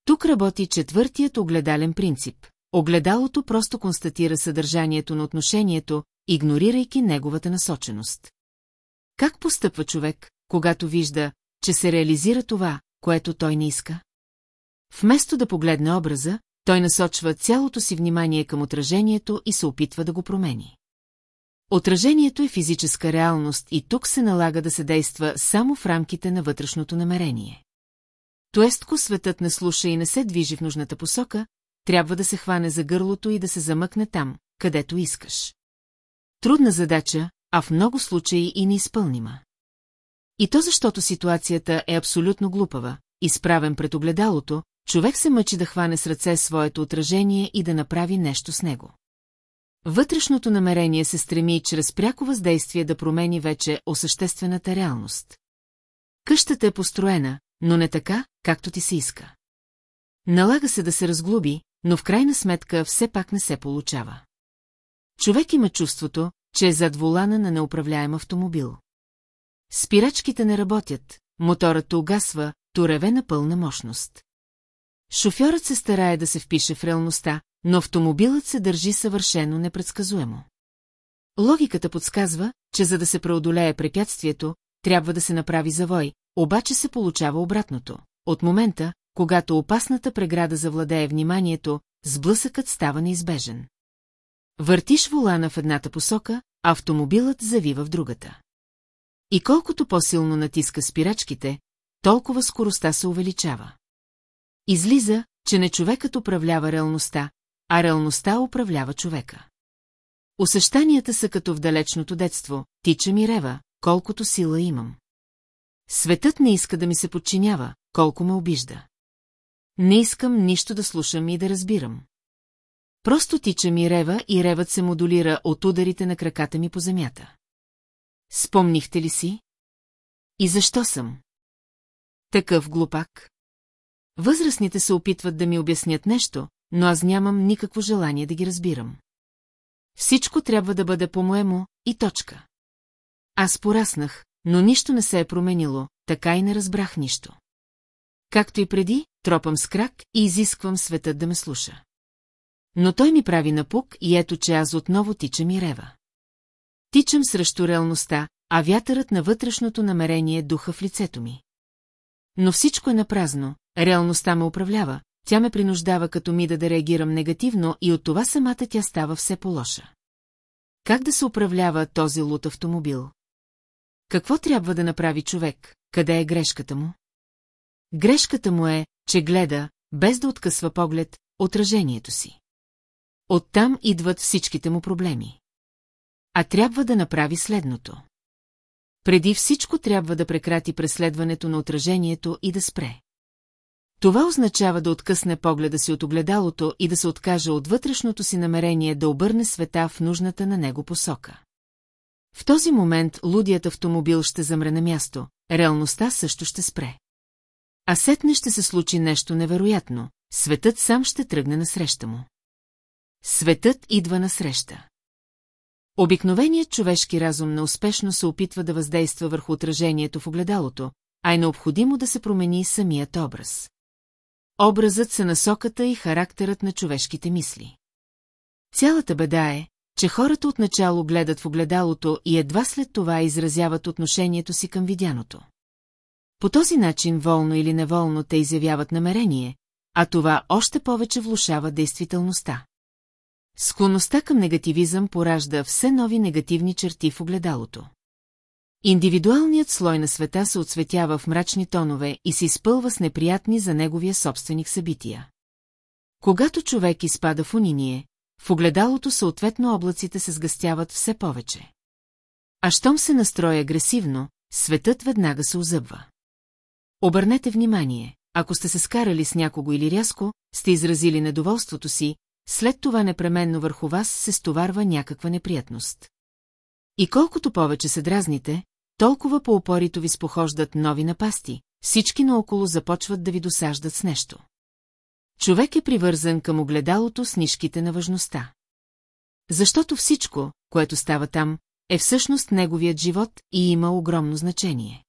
Тук работи четвъртият огледален принцип. Огледалото просто констатира съдържанието на отношението, игнорирайки неговата насоченост. Как постъпва човек, когато вижда, че се реализира това, което той не иска? Вместо да погледне образа, той насочва цялото си внимание към отражението и се опитва да го промени. Отражението е физическа реалност и тук се налага да се действа само в рамките на вътрешното намерение. Тоестко светът не слуша и не се движи в нужната посока, трябва да се хване за гърлото и да се замъкне там, където искаш. Трудна задача, а в много случаи и неизпълнима. И то защото ситуацията е абсолютно глупава, изправен пред огледалото, човек се мъчи да хване с ръце своето отражение и да направи нещо с него. Вътрешното намерение се стреми чрез пряко въздействие да промени вече осъществената реалност. Къщата е построена, но не така, както ти се иска. Налага се да се разглуби, но в крайна сметка все пак не се получава. Човек има чувството, че е зад волана на неуправляем автомобил. Спирачките не работят, моторът угасва, туреве на пълна мощност. Шофьорът се старае да се впише в реалността, но автомобилът се държи съвършено непредсказуемо. Логиката подсказва, че за да се преодолее препятствието, трябва да се направи завой, обаче се получава обратното. От момента, когато опасната преграда завладее вниманието, сблъсъкът става неизбежен. Въртиш волана в едната посока, автомобилът завива в другата. И колкото по-силно натиска спирачките, толкова скоростта се увеличава. Излиза, че не човекът управлява реалността, а реалността управлява човека. Усещанията са като в далечното детство, тича ми рева, колкото сила имам. Светът не иска да ми се подчинява, колко ме обижда. Не искам нищо да слушам и да разбирам. Просто тича ми рева и ревът се модулира от ударите на краката ми по земята. Спомнихте ли си? И защо съм? Такъв глупак. Възрастните се опитват да ми обяснят нещо, но аз нямам никакво желание да ги разбирам. Всичко трябва да бъде по-моему и точка. Аз пораснах, но нищо не се е променило, така и не разбрах нищо. Както и преди, тропам с крак и изисквам светът да ме слуша. Но той ми прави напук и ето, че аз отново тичам и рева. Тичам срещу реалността, а вятърът на вътрешното намерение духа в лицето ми. Но всичко е напразно, реалността ме управлява, тя ме принуждава като ми да реагирам негативно и от това самата тя става все по-лоша. Как да се управлява този лут автомобил? Какво трябва да направи човек? Къде е грешката му? Грешката му е, че гледа, без да откъсва поглед, отражението си. Оттам идват всичките му проблеми. а трябва да направи следното. Преди всичко трябва да прекрати преследването на отражението и да спре. Това означава да откъсне погледа си от огледалото и да се откаже от вътрешното си намерение да обърне света в нужната на него посока. В този момент лудият автомобил ще замре на място, реалността също ще спре. А сетне ще се случи нещо невероятно, светът сам ще тръгне насреща му. Светът идва насреща. Обикновеният човешки разум неуспешно се опитва да въздейства върху отражението в огледалото, а е необходимо да се промени самият образ. Образът са насоката и характерът на човешките мисли. Цялата беда е, че хората отначало гледат в огледалото и едва след това изразяват отношението си към видяното. По този начин волно или неволно те изявяват намерение, а това още повече влушава действителността. Склонността към негативизъм поражда все нови негативни черти в огледалото. Индивидуалният слой на света се отсветява в мрачни тонове и се изпълва с неприятни за неговия собственик събития. Когато човек изпада в униние, в огледалото съответно облаците се сгъстяват все повече. А щом се настроя агресивно, светът веднага се озъбва. Обърнете внимание, ако сте се скарали с някого или рязко, сте изразили недоволството си, след това непременно върху вас се стоварва някаква неприятност. И колкото повече се дразните, толкова по опорито ви спохождат нови напасти, всички наоколо започват да ви досаждат с нещо. Човек е привързан към огледалото с нишките на важността. Защото всичко, което става там, е всъщност неговият живот и има огромно значение.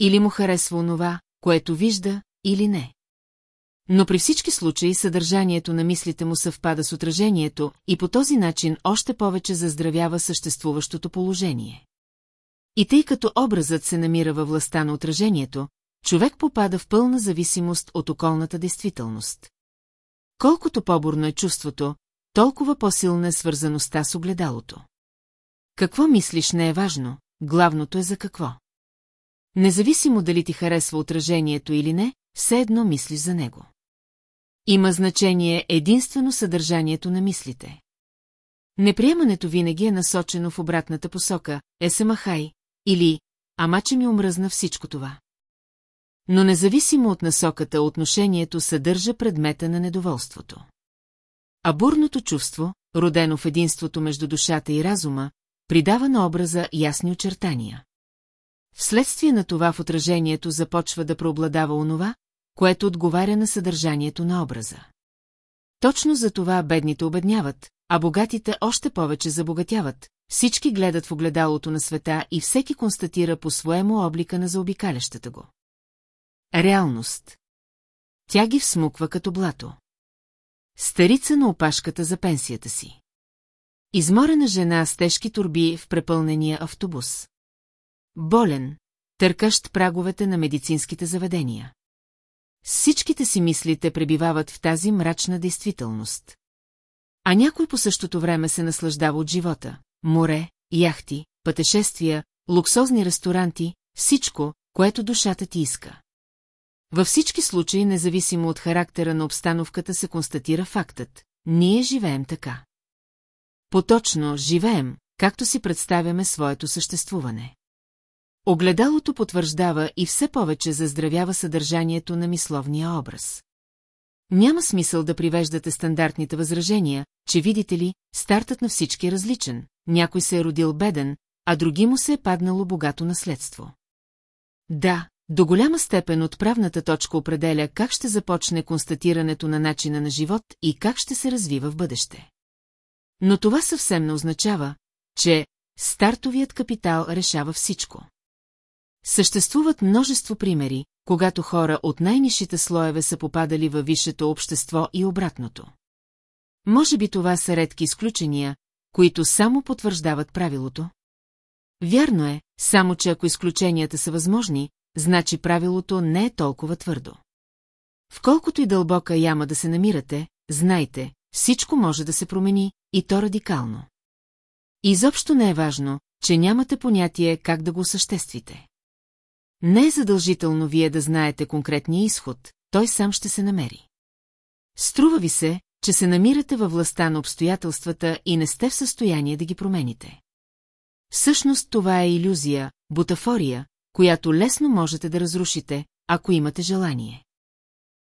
Или му харесва онова, което вижда, или не. Но при всички случаи съдържанието на мислите му съвпада с отражението и по този начин още повече заздравява съществуващото положение. И тъй като образът се намира във властта на отражението, човек попада в пълна зависимост от околната действителност. Колкото по-бурно е чувството, толкова по-силна е свързаността с огледалото. Какво мислиш не е важно, главното е за какво. Независимо дали ти харесва отражението или не, все едно мислиш за него. Има значение единствено съдържанието на мислите. Неприемането винаги е насочено в обратната посока, е самахай, или «Ама че ми омръзна всичко това». Но независимо от насоката, отношението съдържа предмета на недоволството. А бурното чувство, родено в единството между душата и разума, придава на образа ясни очертания. Вследствие на това в отражението започва да преобладава онова, което отговаря на съдържанието на образа. Точно за това бедните обедняват, а богатите още повече забогатяват, всички гледат в огледалото на света и всеки констатира по-своему облика на заобикалящата го. Реалност. Тя ги всмуква като блато. Старица на опашката за пенсията си. Изморена жена с тежки турби в препълнения автобус. Болен, търкащ праговете на медицинските заведения. Всичките си мислите пребивават в тази мрачна действителност. А някой по същото време се наслаждава от живота. Море, яхти, пътешествия, луксозни ресторанти, всичко, което душата ти иска. Във всички случаи, независимо от характера на обстановката, се констатира фактът. Ние живеем така. Поточно живеем, както си представяме своето съществуване. Огледалото потвърждава и все повече заздравява съдържанието на мисловния образ. Няма смисъл да привеждате стандартните възражения, че видите ли, стартът на всички е различен, някой се е родил беден, а други му се е паднало богато наследство. Да, до голяма степен отправната точка определя как ще започне констатирането на начина на живот и как ще се развива в бъдеще. Но това съвсем не означава, че стартовият капитал решава всичко. Съществуват множество примери, когато хора от най-нишите слоеве са попадали във висшето общество и обратното. Може би това са редки изключения, които само потвърждават правилото? Вярно е, само че ако изключенията са възможни, значи правилото не е толкова твърдо. В колкото и дълбока яма да се намирате, знайте, всичко може да се промени, и то радикално. Изобщо не е важно, че нямате понятие как да го осъществите. Не е задължително вие да знаете конкретния изход, той сам ще се намери. Струва ви се, че се намирате във властта на обстоятелствата и не сте в състояние да ги промените. Всъщност това е иллюзия, бутафория, която лесно можете да разрушите, ако имате желание.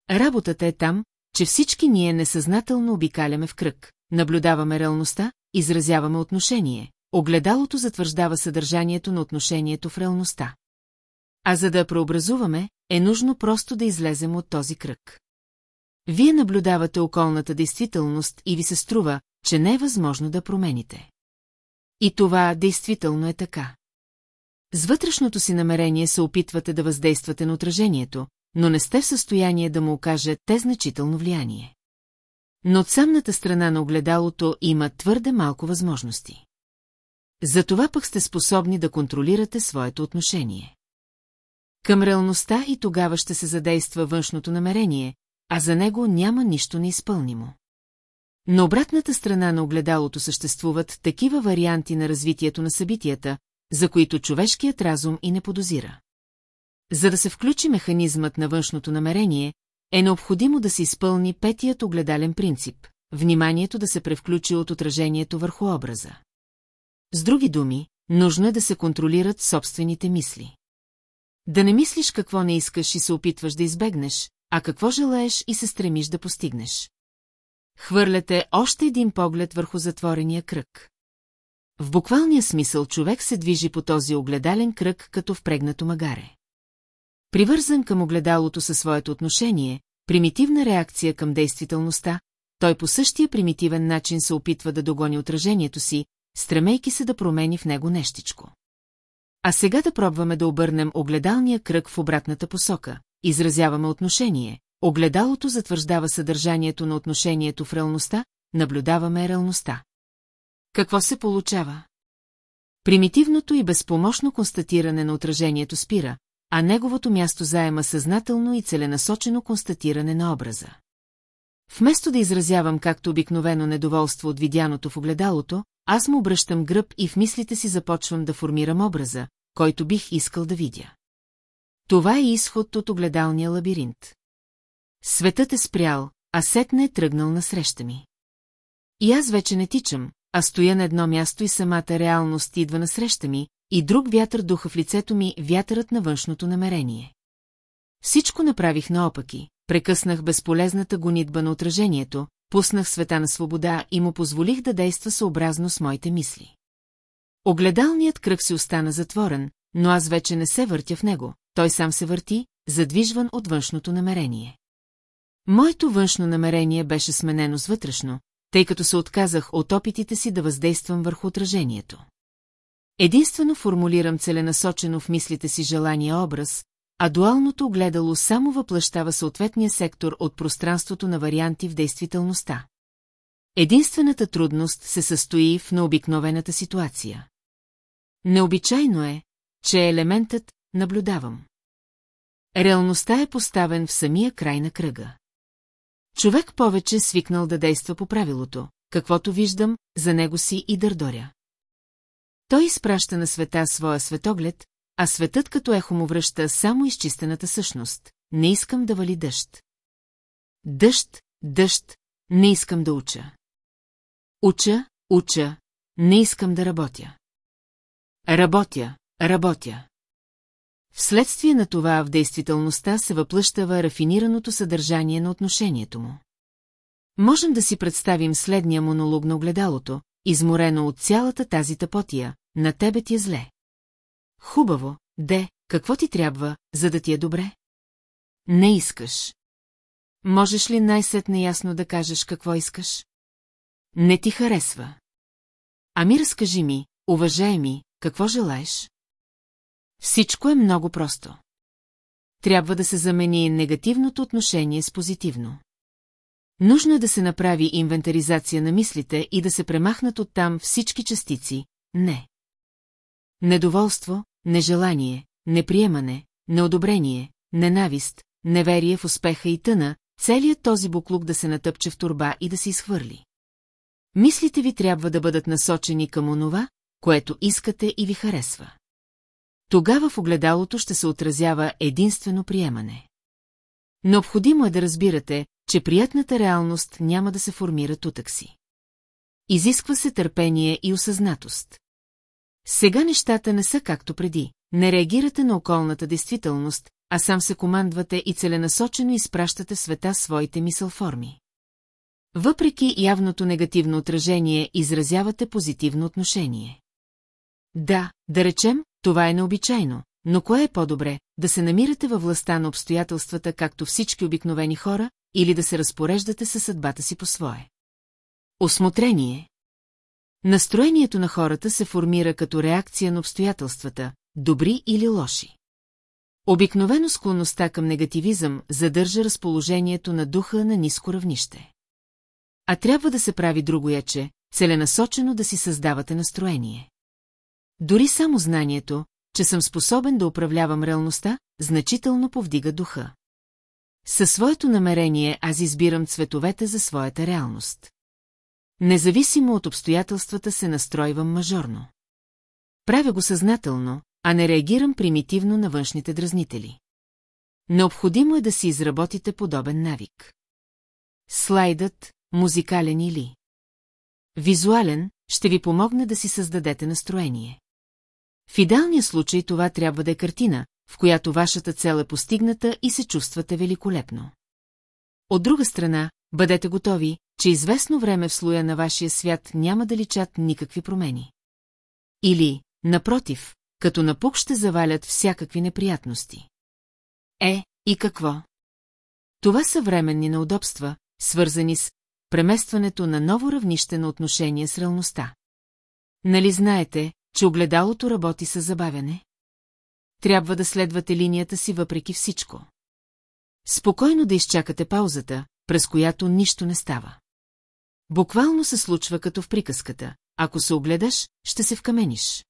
Работата е там, че всички ние несъзнателно обикаляме в кръг, наблюдаваме реалността, изразяваме отношение, огледалото затвърждава съдържанието на отношението в реалността. А за да преобразуваме, е нужно просто да излезем от този кръг. Вие наблюдавате околната действителност и ви се струва, че не е възможно да промените. И това действително е така. С вътрешното си намерение се опитвате да въздействате на отражението, но не сте в състояние да му окажете значително влияние. Но от самната страна на огледалото има твърде малко възможности. Затова пък сте способни да контролирате своето отношение. Към реалността и тогава ще се задейства външното намерение, а за него няма нищо неизпълнимо. На обратната страна на огледалото съществуват такива варианти на развитието на събитията, за които човешкият разум и не подозира. За да се включи механизмът на външното намерение, е необходимо да се изпълни петият огледален принцип – вниманието да се превключи от отражението върху образа. С други думи, нужно е да се контролират собствените мисли. Да не мислиш какво не искаш и се опитваш да избегнеш, а какво желаеш и се стремиш да постигнеш. Хвърляте още един поглед върху затворения кръг. В буквалния смисъл човек се движи по този огледален кръг като впрегнато магаре. Привързан към огледалото със своето отношение, примитивна реакция към действителността, той по същия примитивен начин се опитва да догони отражението си, стремейки се да промени в него нещичко. А сега да пробваме да обърнем огледалния кръг в обратната посока, изразяваме отношение, огледалото затвърждава съдържанието на отношението в реалността, наблюдаваме реалността. Какво се получава? Примитивното и безпомощно констатиране на отражението спира, а неговото място заема съзнателно и целенасочено констатиране на образа. Вместо да изразявам както обикновено недоволство от видяното в огледалото, аз му обръщам гръб и в мислите си започвам да формирам образа, който бих искал да видя. Това е изход от огледалния лабиринт. Светът е спрял, а сетне е тръгнал насреща ми. И аз вече не тичам, а стоя на едно място и самата реалност идва насреща ми, и друг вятър духа в лицето ми, вятърът на външното намерение. Всичко направих наопаки, прекъснах безполезната гонитба на отражението, пуснах света на свобода и му позволих да действа съобразно с моите мисли. Огледалният кръг си остана затворен, но аз вече не се въртя в него, той сам се върти, задвижван от външното намерение. Моето външно намерение беше сменено с вътрешно, тъй като се отказах от опитите си да въздействам върху отражението. Единствено формулирам целенасочено в мислите си желания образ, а дуалното огледало само въплащава съответния сектор от пространството на варианти в действителността. Единствената трудност се състои в необикновената ситуация. Необичайно е, че елементът наблюдавам. Реалността е поставен в самия край на кръга. Човек повече свикнал да действа по правилото, каквото виждам, за него си и дърдоря. Той изпраща на света своя светоглед, а светът като ехо му връща само изчистената същност. Не искам да вали дъжд. Дъжд, дъжд, не искам да уча. Уча, уча, не искам да работя. Работя, работя. Вследствие на това в действителността се въплъщава рафинираното съдържание на отношението му. Можем да си представим следния монолог на огледалото, изморено от цялата тази тъпотия, на тебе ти е зле. Хубаво, де, какво ти трябва, за да ти е добре? Не искаш. Можеш ли най-сетне ясно да кажеш какво искаш? Не ти харесва. Ами разкажи ми, уважаеми, какво желаеш? Всичко е много просто. Трябва да се замени негативното отношение с позитивно. Нужно е да се направи инвентаризация на мислите и да се премахнат оттам всички частици, не. Недоволство, нежелание, неприемане, неодобрение, ненавист, неверие в успеха и тъна, целият този буклук да се натъпче в турба и да се изхвърли. Мислите ви трябва да бъдат насочени към онова, което искате и ви харесва. Тогава в огледалото ще се отразява единствено приемане. Необходимо е да разбирате, че приятната реалност няма да се формира тутък си. Изисква се търпение и осъзнатост. Сега нещата не са както преди. Не реагирате на околната действителност, а сам се командвате и целенасочено изпращате света своите мисълформи. Въпреки явното негативно отражение, изразявате позитивно отношение. Да, да речем, това е необичайно, но кое е по-добре, да се намирате във властта на обстоятелствата, както всички обикновени хора, или да се разпореждате със съдбата си по свое? Осмотрение Настроението на хората се формира като реакция на обстоятелствата, добри или лоши. Обикновено склонността към негативизъм задържа разположението на духа на ниско равнище. А трябва да се прави другояче, целенасочено да си създавате настроение. Дори само знанието, че съм способен да управлявам реалността, значително повдига духа. Със своето намерение аз избирам цветовете за своята реалност. Независимо от обстоятелствата се настройвам мажорно. Правя го съзнателно, а не реагирам примитивно на външните дразнители. Необходимо е да си изработите подобен навик. Слайдът, музикален или визуален, ще ви помогне да си създадете настроение. В идеалния случай това трябва да е картина, в която вашата цел е постигната и се чувствате великолепно. От друга страна, бъдете готови, че известно време в слоя на вашия свят няма да личат никакви промени. Или, напротив, като напук ще завалят всякакви неприятности. Е, и какво? Това са временни неудобства, свързани с преместването на ново равнище на отношение с реалността. Нали знаете, че огледалото работи с забавяне? Трябва да следвате линията си въпреки всичко. Спокойно да изчакате паузата, през която нищо не става. Буквално се случва като в приказката. Ако се огледаш, ще се вкамениш.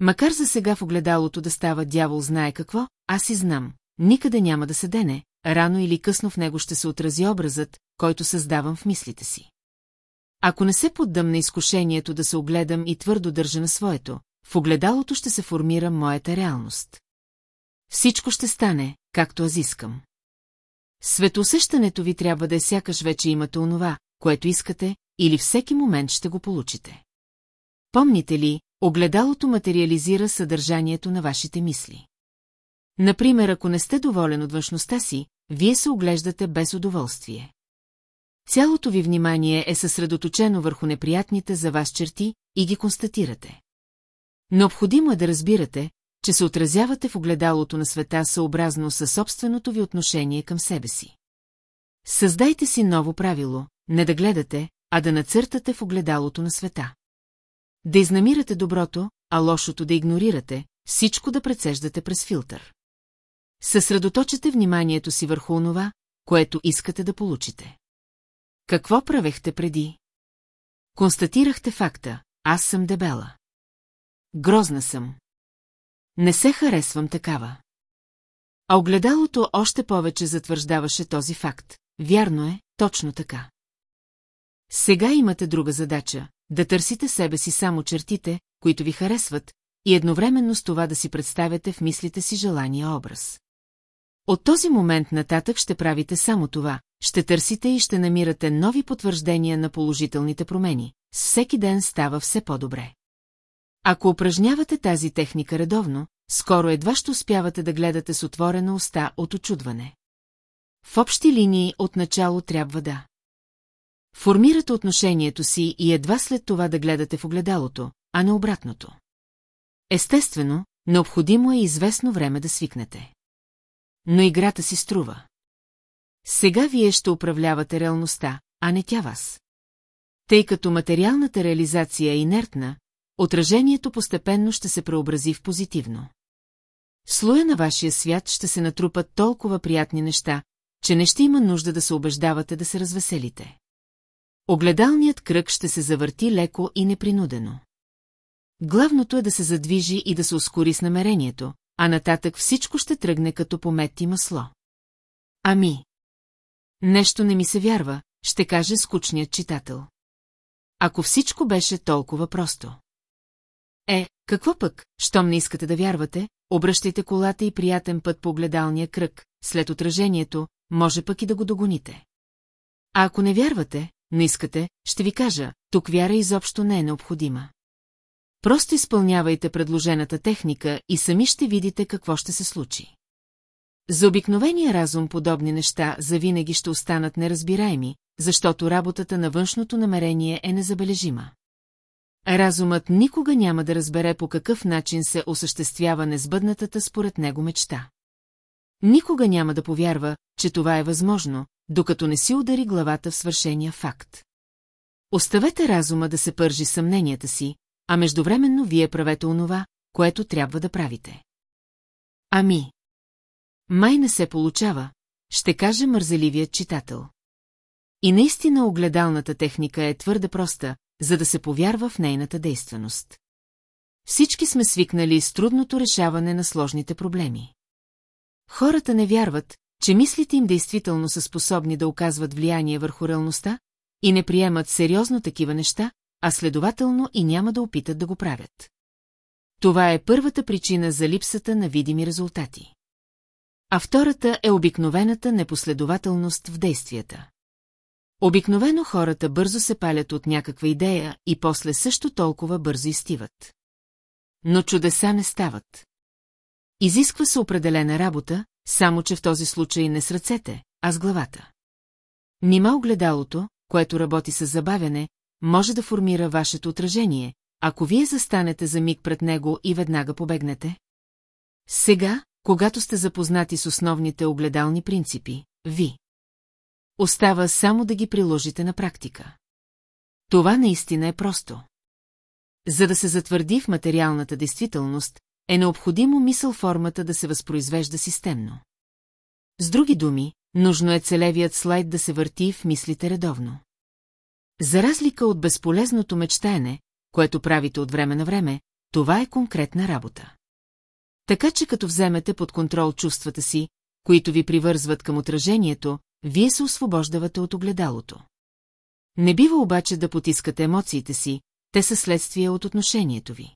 Макар за сега в огледалото да става дявол знае какво, аз и знам. Никъде няма да се дене, рано или късно в него ще се отрази образът, който създавам в мислите си. Ако не се поддам на изкушението да се огледам и твърдо държа на своето, в огледалото ще се формира моята реалност. Всичко ще стане, както аз искам. Светосъщането ви трябва да е сякаш вече имате онова, което искате, или всеки момент ще го получите. Помните ли, огледалото материализира съдържанието на вашите мисли. Например, ако не сте доволен от външността си, вие се оглеждате без удоволствие. Цялото ви внимание е съсредоточено върху неприятните за вас черти и ги констатирате. Необходимо е да разбирате, че се отразявате в огледалото на света съобразно със собственото ви отношение към себе си. Създайте си ново правило, не да гледате, а да нацъртате в огледалото на света. Да изнамирате доброто, а лошото да игнорирате, всичко да прецеждате през филтър. Съсредоточете вниманието си върху онова, което искате да получите. Какво правехте преди? Констатирахте факта, аз съм дебела. Грозна съм. Не се харесвам такава. А огледалото още повече затвърждаваше този факт. Вярно е, точно така. Сега имате друга задача – да търсите себе си само чертите, които ви харесват, и едновременно с това да си представяте в мислите си желания образ. От този момент нататък ще правите само това, ще търсите и ще намирате нови потвърждения на положителните промени. Всеки ден става все по-добре. Ако упражнявате тази техника редовно, скоро едва ще успявате да гледате с отворена уста от очудване. В общи линии отначало трябва да. Формирате отношението си и едва след това да гледате в огледалото, а не обратното. Естествено, необходимо е известно време да свикнете. Но играта си струва. Сега вие ще управлявате реалността, а не тя вас. Тъй като материалната реализация е инертна, отражението постепенно ще се преобрази в позитивно. В слоя на вашия свят ще се натрупат толкова приятни неща, че не ще има нужда да се убеждавате да се развеселите. Огледалният кръг ще се завърти леко и непринудено. Главното е да се задвижи и да се ускори с намерението, а нататък всичко ще тръгне като помет и масло. Ами. Нещо не ми се вярва, ще каже скучният читател. Ако всичко беше толкова просто. Е, какво пък, щом не искате да вярвате, обръщайте колата и приятен път по огледалния кръг, след отражението, може пък и да го догоните. А ако не вярвате, не искате, ще ви кажа, тук вяра изобщо не е необходима. Просто изпълнявайте предложената техника и сами ще видите какво ще се случи. За обикновения разум подобни неща завинаги ще останат неразбираеми, защото работата на външното намерение е незабележима. Разумът никога няма да разбере по какъв начин се осъществява незбъднатата според него мечта. Никога няма да повярва, че това е възможно, докато не си удари главата в свършения факт. Оставете разума да се пържи съмненията си, а междувременно вие правете онова, което трябва да правите. Ами. Май не се получава, ще каже мързеливият читател. И наистина огледалната техника е твърде проста, за да се повярва в нейната действеност. Всички сме свикнали с трудното решаване на сложните проблеми. Хората не вярват, че мислите им действително са способни да оказват влияние върху реалността и не приемат сериозно такива неща, а следователно и няма да опитат да го правят. Това е първата причина за липсата на видими резултати. А втората е обикновената непоследователност в действията. Обикновено хората бързо се палят от някаква идея и после също толкова бързо изтиват. Но чудеса не стават. Изисква се определена работа, само че в този случай не с ръцете, а с главата. Нима огледалото, което работи с забавяне, може да формира вашето отражение, ако вие застанете за миг пред него и веднага побегнете? Сега, когато сте запознати с основните огледални принципи, ви. Остава само да ги приложите на практика. Това наистина е просто. За да се затвърди в материалната действителност, е необходимо мисъл формата да се възпроизвежда системно. С други думи, нужно е целевият слайд да се върти в мислите редовно. За разлика от безполезното мечтаене, което правите от време на време, това е конкретна работа. Така че като вземете под контрол чувствата си, които ви привързват към отражението, вие се освобождавате от огледалото. Не бива обаче да потискате емоциите си, те са следствие от отношението ви.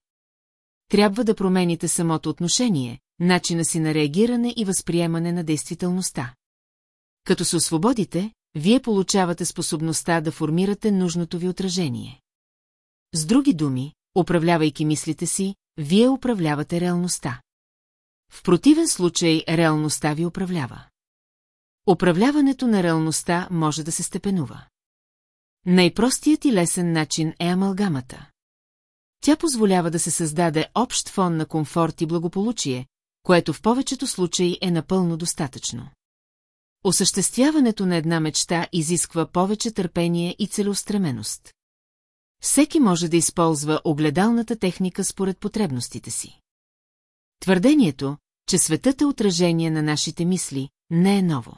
Трябва да промените самото отношение, начина си на реагиране и възприемане на действителността. Като се освободите, вие получавате способността да формирате нужното ви отражение. С други думи, управлявайки мислите си, вие управлявате реалността. В противен случай реалността ви управлява. Управляването на реалността може да се степенува. Най-простият и лесен начин е амалгамата. Тя позволява да се създаде общ фон на комфорт и благополучие, което в повечето случаи е напълно достатъчно. Осъществяването на една мечта изисква повече търпение и целеустременост. Всеки може да използва огледалната техника според потребностите си. Твърдението, че светът е отражение на нашите мисли, не е ново.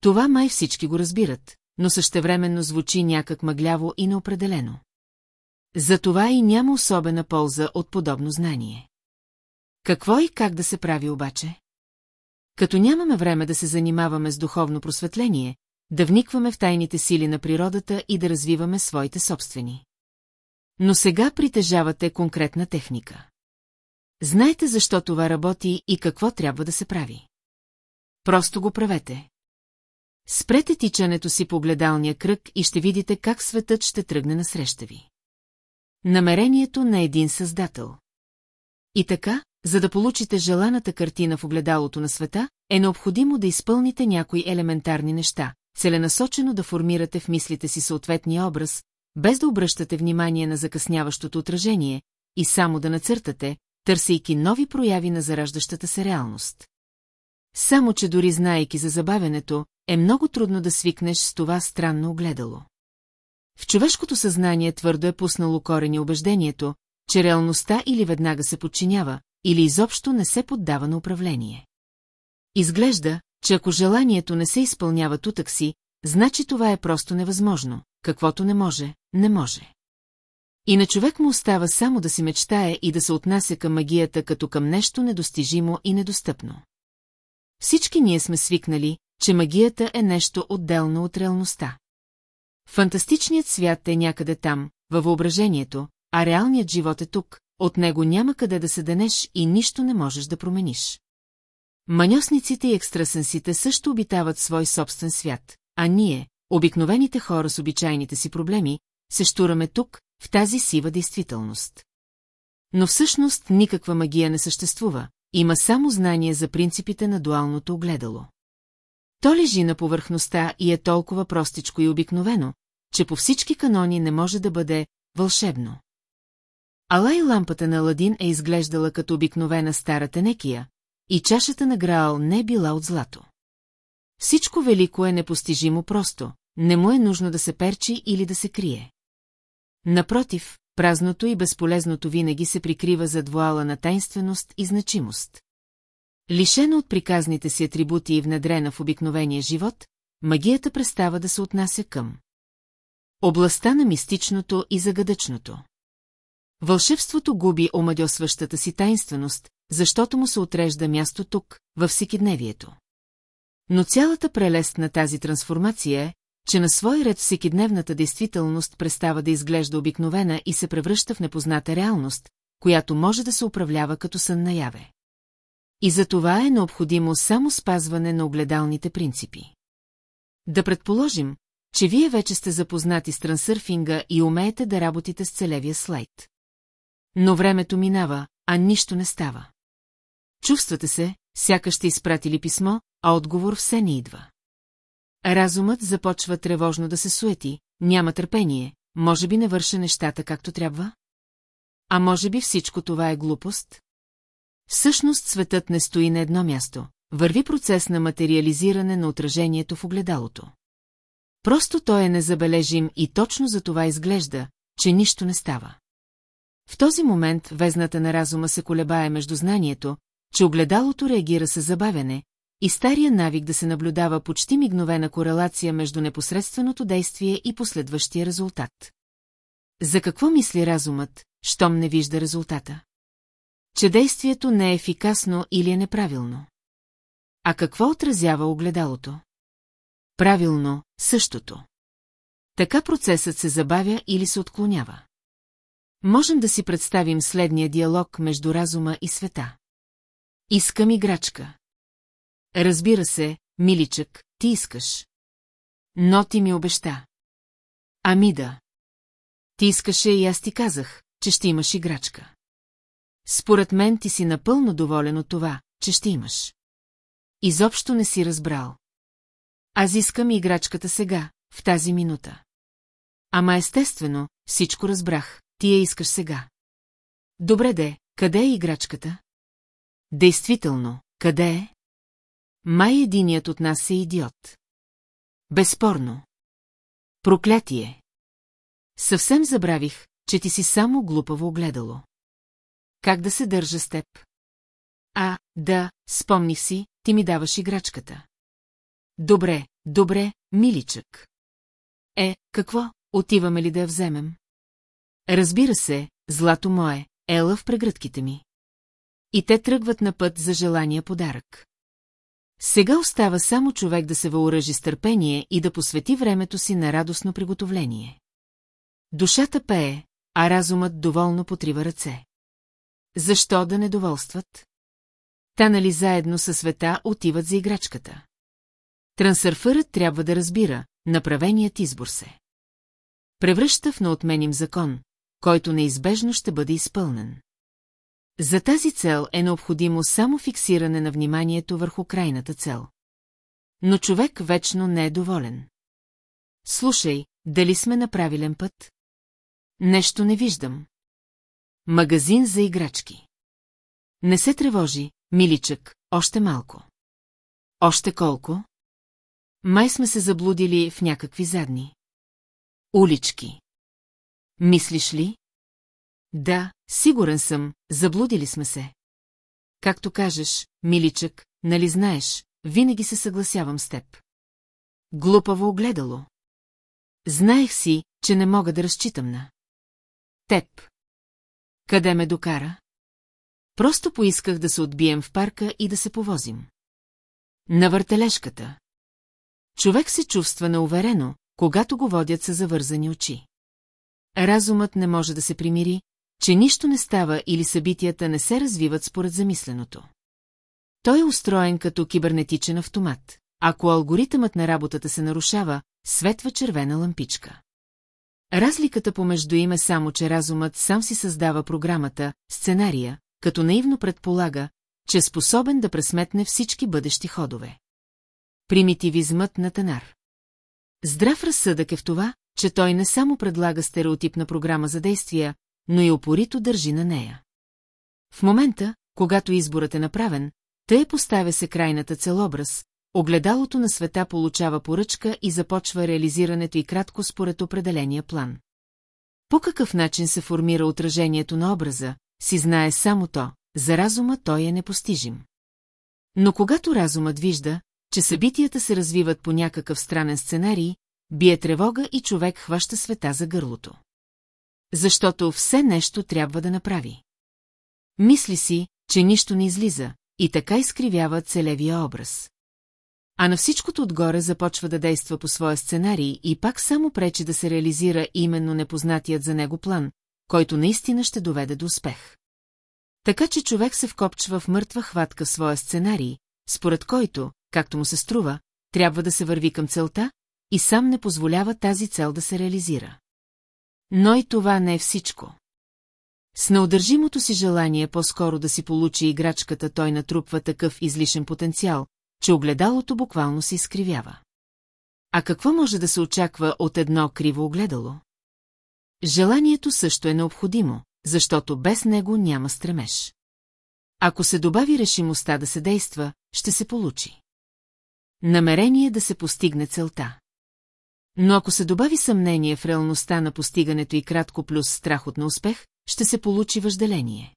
Това май всички го разбират, но същевременно звучи някак мъгляво и неопределено. Затова и няма особена полза от подобно знание. Какво и как да се прави обаче? Като нямаме време да се занимаваме с духовно просветление, да вникваме в тайните сили на природата и да развиваме своите собствени. Но сега притежавате конкретна техника. Знаете защо това работи и какво трябва да се прави. Просто го правете. Спрете тичането си по гледалния кръг и ще видите как светът ще тръгне насреща ви. Намерението на един създател. И така, за да получите желаната картина в огледалото на света, е необходимо да изпълните някои елементарни неща, целенасочено да формирате в мислите си съответния образ, без да обръщате внимание на закъсняващото отражение и само да нацъртате, търсейки нови прояви на зараждащата се реалност. Само, че дори знаейки за забавянето, е много трудно да свикнеш с това странно огледало. В човешкото съзнание твърдо е пуснало корени убеждението, че реалността или веднага се подчинява, или изобщо не се поддава на управление. Изглежда, че ако желанието не се изпълнява тутък си, значи това е просто невъзможно, каквото не може, не може. И на човек му остава само да си мечтае и да се отнася към магията като към нещо недостижимо и недостъпно. Всички ние сме свикнали, че магията е нещо отделно от реалността. Фантастичният свят е някъде там, във въображението, а реалният живот е тук, от него няма къде да се денеш и нищо не можеш да промениш. Маньосниците и екстрасенсите също обитават свой собствен свят, а ние, обикновените хора с обичайните си проблеми, се штураме тук, в тази сива действителност. Но всъщност никаква магия не съществува, има само знание за принципите на дуалното огледало. То лежи на повърхността и е толкова простичко и обикновено, че по всички канони не може да бъде вълшебно. Ала и лампата на Ладин е изглеждала като обикновена стара тенекия, и чашата на Граал не е била от злато. Всичко велико е непостижимо просто, не му е нужно да се перчи или да се крие. Напротив, празното и безполезното винаги се прикрива зад вуала на тайнственост и значимост. Лишена от приказните си атрибути и внедрена в обикновения живот, магията престава да се отнася към областта на мистичното и загадъчното. Вълшебството губи омадьосващата си тайнственост, защото му се отрежда място тук, във всекидневието. Но цялата прелест на тази трансформация е, че на свой ред всекидневната действителност престава да изглежда обикновена и се превръща в непозната реалност, която може да се управлява като сън наяве. И за това е необходимо само спазване на огледалните принципи. Да предположим, че вие вече сте запознати с трансърфинга и умеете да работите с целевия слайд. Но времето минава, а нищо не става. Чувствате се, сякаш сте изпратили писмо, а отговор все не идва. Разумът започва тревожно да се суети, няма търпение, може би не върша нещата както трябва? А може би всичко това е глупост? Всъщност светът не стои на едно място, върви процес на материализиране на отражението в огледалото. Просто той е незабележим и точно за това изглежда, че нищо не става. В този момент везната на разума се колебае между знанието, че огледалото реагира с забавяне, и стария навик да се наблюдава почти мигновена корелация между непосредственото действие и последващия резултат. За какво мисли разумът, щом не вижда резултата? Че действието не е ефикасно или е неправилно. А какво отразява огледалото? Правилно, същото. Така процесът се забавя или се отклонява. Можем да си представим следния диалог между разума и света. Искам играчка. Разбира се, миличък, ти искаш. Но ти ми обеща. Ами да. Ти искаше и аз ти казах, че ще имаш играчка. Според мен ти си напълно доволен от това, че ще имаш. Изобщо не си разбрал. Аз искам играчката сега, в тази минута. Ама естествено, всичко разбрах, ти я искаш сега. Добре де, къде е играчката? Действително, къде е? Май единият от нас е идиот. Безспорно. Проклятие. Съвсем забравих, че ти си само глупаво огледало. Как да се държа с теб? А, да, спомних си, ти ми даваш играчката. Добре, добре, миличък. Е, какво, отиваме ли да я вземем? Разбира се, злато мое, ела в прегръдките ми. И те тръгват на път за желания подарък. Сега остава само човек да се въоръжи с търпение и да посвети времето си на радостно приготовление. Душата пее, а разумът доволно потрива ръце. Защо да недоволстват? Та нали заедно със света отиват за играчката. Трансърфърът трябва да разбира, направеният избор се. Превръща в неотменим закон, който неизбежно ще бъде изпълнен. За тази цел е необходимо само фиксиране на вниманието върху крайната цел. Но човек вечно не е доволен. Слушай, дали сме на правилен път? Нещо не виждам. Магазин за играчки. Не се тревожи, миличък, още малко. Още колко? Май сме се заблудили в някакви задни. Улички. Мислиш ли? Да, сигурен съм, заблудили сме се. Както кажеш, миличък, нали знаеш, винаги се съгласявам с теб. Глупаво огледало. Знаех си, че не мога да разчитам на. Теб. Къде ме докара? Просто поисках да се отбием в парка и да се повозим. На въртележката. Човек се чувства неуверено, когато го водят с завързани очи. Разумът не може да се примири, че нищо не става или събитията не се развиват според замисленото. Той е устроен като кибернетичен автомат. Ако алгоритъмът на работата се нарушава, светва червена лампичка. Разликата помежду им е само, че разумът сам си създава програмата, сценария, като наивно предполага, че е способен да пресметне всички бъдещи ходове. Примитивизмът на Танар Здрав разсъдък е в това, че той не само предлага стереотипна програма за действия, но и опорито държи на нея. В момента, когато изборът е направен, тъй поставя се крайната целобраз, огледалото на света получава поръчка и започва реализирането и кратко според определения план. По какъв начин се формира отражението на образа, си знае само то, за разума той е непостижим. Но когато разумът вижда, че събитията се развиват по някакъв странен сценарий, бие тревога и човек хваща света за гърлото. Защото все нещо трябва да направи. Мисли си, че нищо не излиза, и така изкривява целевия образ. А на всичкото отгоре започва да действа по своя сценарий и пак само пречи да се реализира именно непознатият за него план, който наистина ще доведе до успех. Така че човек се вкопчва в мъртва хватка в своя сценарий, според който, както му се струва, трябва да се върви към целта, и сам не позволява тази цел да се реализира. Но и това не е всичко. С неудържимото си желание по-скоро да си получи играчката той натрупва такъв излишен потенциал, че огледалото буквално се изкривява. А какво може да се очаква от едно криво огледало? Желанието също е необходимо, защото без него няма стремеж. Ако се добави решимостта да се действа, ще се получи. Намерение да се постигне целта. Но ако се добави съмнение в реалността на постигането и кратко плюс страх от неуспех, ще се получи въжделение.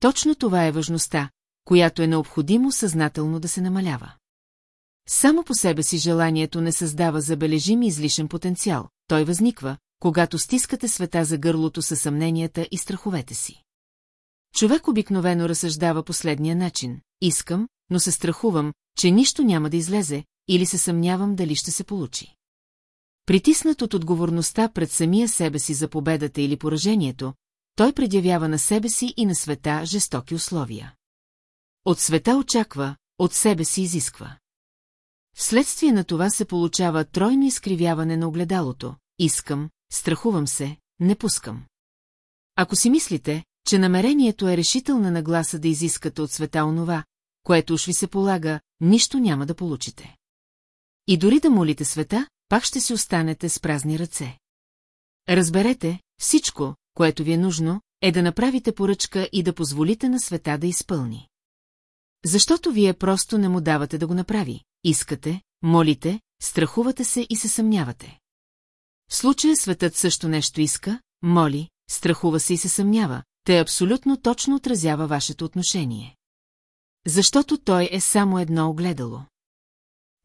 Точно това е важността, която е необходимо съзнателно да се намалява. Само по себе си желанието не създава забележим и излишен потенциал, той възниква, когато стискате света за гърлото със съмненията и страховете си. Човек обикновено разсъждава последния начин. Искам, но се страхувам, че нищо няма да излезе, или се съмнявам дали ще се получи. Притиснат от отговорността пред самия себе си за победата или поражението, той предявява на себе си и на света жестоки условия. От света очаква, от себе си изисква. Вследствие на това се получава тройно изкривяване на огледалото. Искам, страхувам се, не пускам. Ако си мислите, че намерението е решителна нагласа да изискате от света онова, което уж ви се полага, нищо няма да получите. И дори да молите света, пак ще си останете с празни ръце. Разберете, всичко, което ви е нужно, е да направите поръчка и да позволите на света да изпълни. Защото вие просто не му давате да го направи. Искате, молите, страхувате се и се съмнявате. В случая светът също нещо иска, моли, страхува се и се съмнява, те абсолютно точно отразява вашето отношение. Защото той е само едно огледало.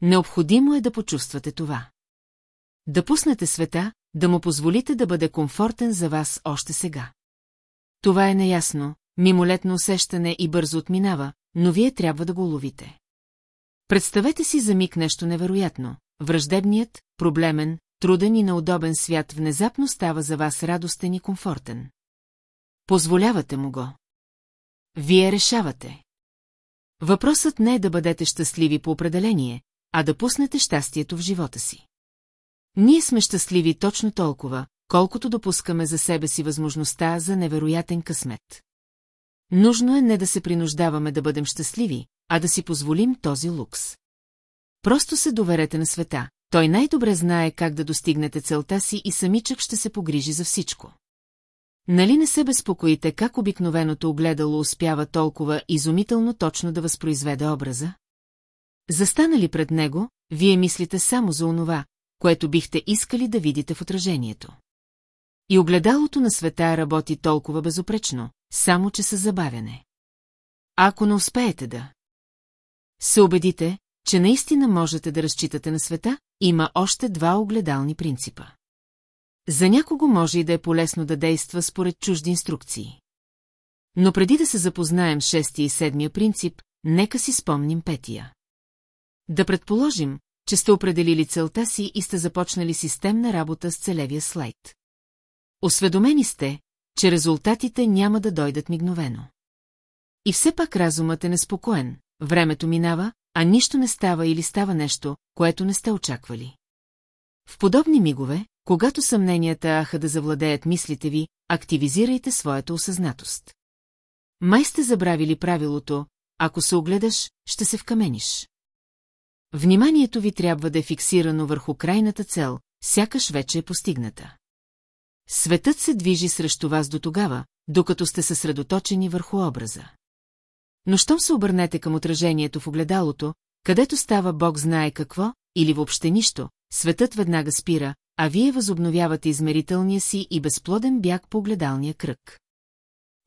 Необходимо е да почувствате това. Да пуснете света, да му позволите да бъде комфортен за вас още сега. Това е неясно, мимолетно усещане и бързо отминава, но вие трябва да го ловите. Представете си за миг нещо невероятно. Враждебният, проблемен, труден и неудобен свят внезапно става за вас радостен и комфортен. Позволявате му го. Вие решавате. Въпросът не е да бъдете щастливи по определение, а да пуснете щастието в живота си. Ние сме щастливи точно толкова, колкото допускаме за себе си възможността за невероятен късмет. Нужно е не да се принуждаваме да бъдем щастливи, а да си позволим този лукс. Просто се доверете на света, той най-добре знае как да достигнете целта си и самичък ще се погрижи за всичко. Нали не се безпокоите как обикновеното огледало успява толкова изумително точно да възпроизведе образа? Застанали пред него, вие мислите само за онова, което бихте искали да видите в отражението. И огледалото на света работи толкова безопречно, само че с забавяне. Ако не успеете да се убедите, че наистина можете да разчитате на света, има още два огледални принципа. За някого може и да е полезно да действа според чужди инструкции. Но преди да се запознаем шестия и седмия принцип, нека си спомним петия. Да предположим, че сте определили целта си и сте започнали системна работа с целевия слайд. Осведомени сте, че резултатите няма да дойдат мигновено. И все пак разумът е неспокоен, времето минава, а нищо не става или става нещо, което не сте очаквали. В подобни мигове, когато съмненията аха да завладеят мислите ви, активизирайте своята осъзнатост. Май сте забравили правилото, ако се огледаш, ще се вкамениш. Вниманието ви трябва да е фиксирано върху крайната цел, сякаш вече е постигната. Светът се движи срещу вас до тогава, докато сте съсредоточени върху образа. Но щом се обърнете към отражението в огледалото, където става Бог знае какво, или въобще нищо, светът веднага спира, а вие възобновявате измерителния си и безплоден бяг по огледалния кръг.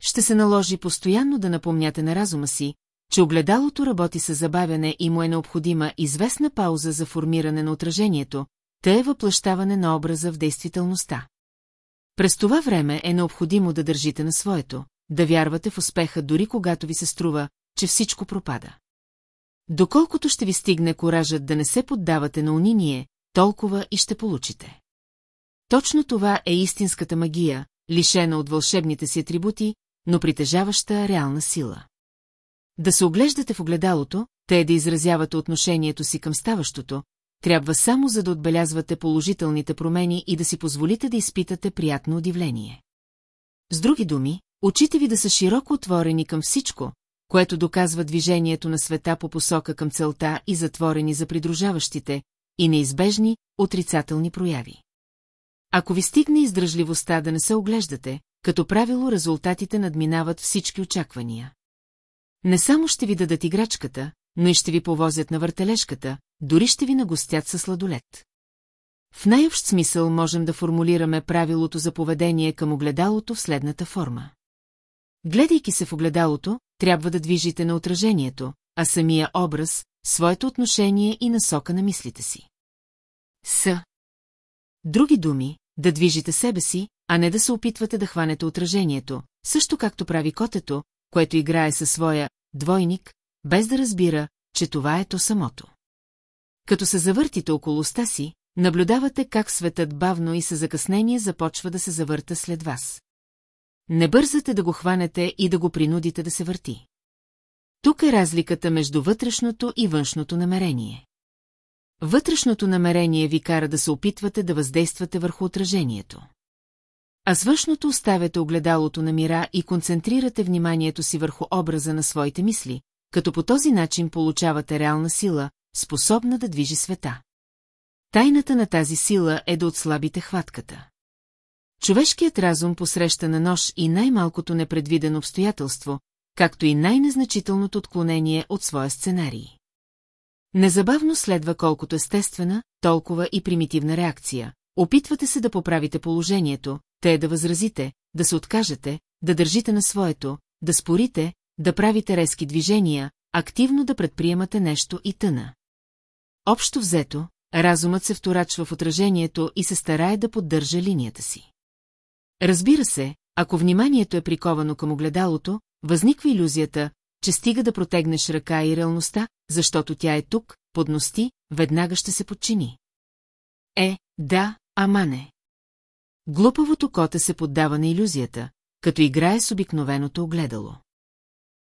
Ще се наложи постоянно да напомняте на разума си, че огледалото работи с забавяне и му е необходима известна пауза за формиране на отражението, те е въплащаване на образа в действителността. През това време е необходимо да държите на своето, да вярвате в успеха дори когато ви се струва, че всичко пропада. Доколкото ще ви стигне коражът да не се поддавате на униние, толкова и ще получите. Точно това е истинската магия, лишена от вълшебните си атрибути, но притежаваща реална сила. Да се оглеждате в огледалото, те да изразявате отношението си към ставащото, трябва само за да отбелязвате положителните промени и да си позволите да изпитате приятно удивление. С други думи, очите ви да са широко отворени към всичко, което доказва движението на света по посока към целта и затворени за придружаващите и неизбежни отрицателни прояви. Ако ви стигне издръжливостта да не се оглеждате, като правило резултатите надминават всички очаквания. Не само ще ви дадат играчката, но и ще ви повозят на въртележката, дори ще ви нагостят със сладолет. В най-общ смисъл можем да формулираме правилото за поведение към огледалото в следната форма. Гледайки се в огледалото, трябва да движите на отражението, а самия образ, своето отношение и насока на мислите си. С. Други думи, да движите себе си, а не да се опитвате да хванете отражението, също както прави котето, което играе със своя двойник, без да разбира, че това е то самото. Като се завъртите около уста си, наблюдавате как светът бавно и със закъснение започва да се завърта след вас. Не бързате да го хванете и да го принудите да се върти. Тук е разликата между вътрешното и външното намерение. Вътрешното намерение ви кара да се опитвате да въздействате върху отражението. А с външното оставяте огледалото на мира и концентрирате вниманието си върху образа на своите мисли, като по този начин получавате реална сила, способна да движи света. Тайната на тази сила е да отслабите хватката. Човешкият разум посреща на нож и най-малкото непредвидено обстоятелство, както и най-незначителното отклонение от своя сценарий. Незабавно следва колкото естествена, толкова и примитивна реакция. Опитвате се да поправите положението, те да възразите, да се откажете, да държите на своето, да спорите, да правите резки движения, активно да предприемате нещо и тъна. Общо взето, разумът се вторачва в отражението и се старае да поддържа линията си. Разбира се, ако вниманието е приковано към огледалото, възниква иллюзията, че стига да протегнеш ръка и реалността, защото тя е тук, подности, веднага ще се подчини. Е, да, ама не. Глупавото коте се поддава на иллюзията, като играе с обикновеното огледало.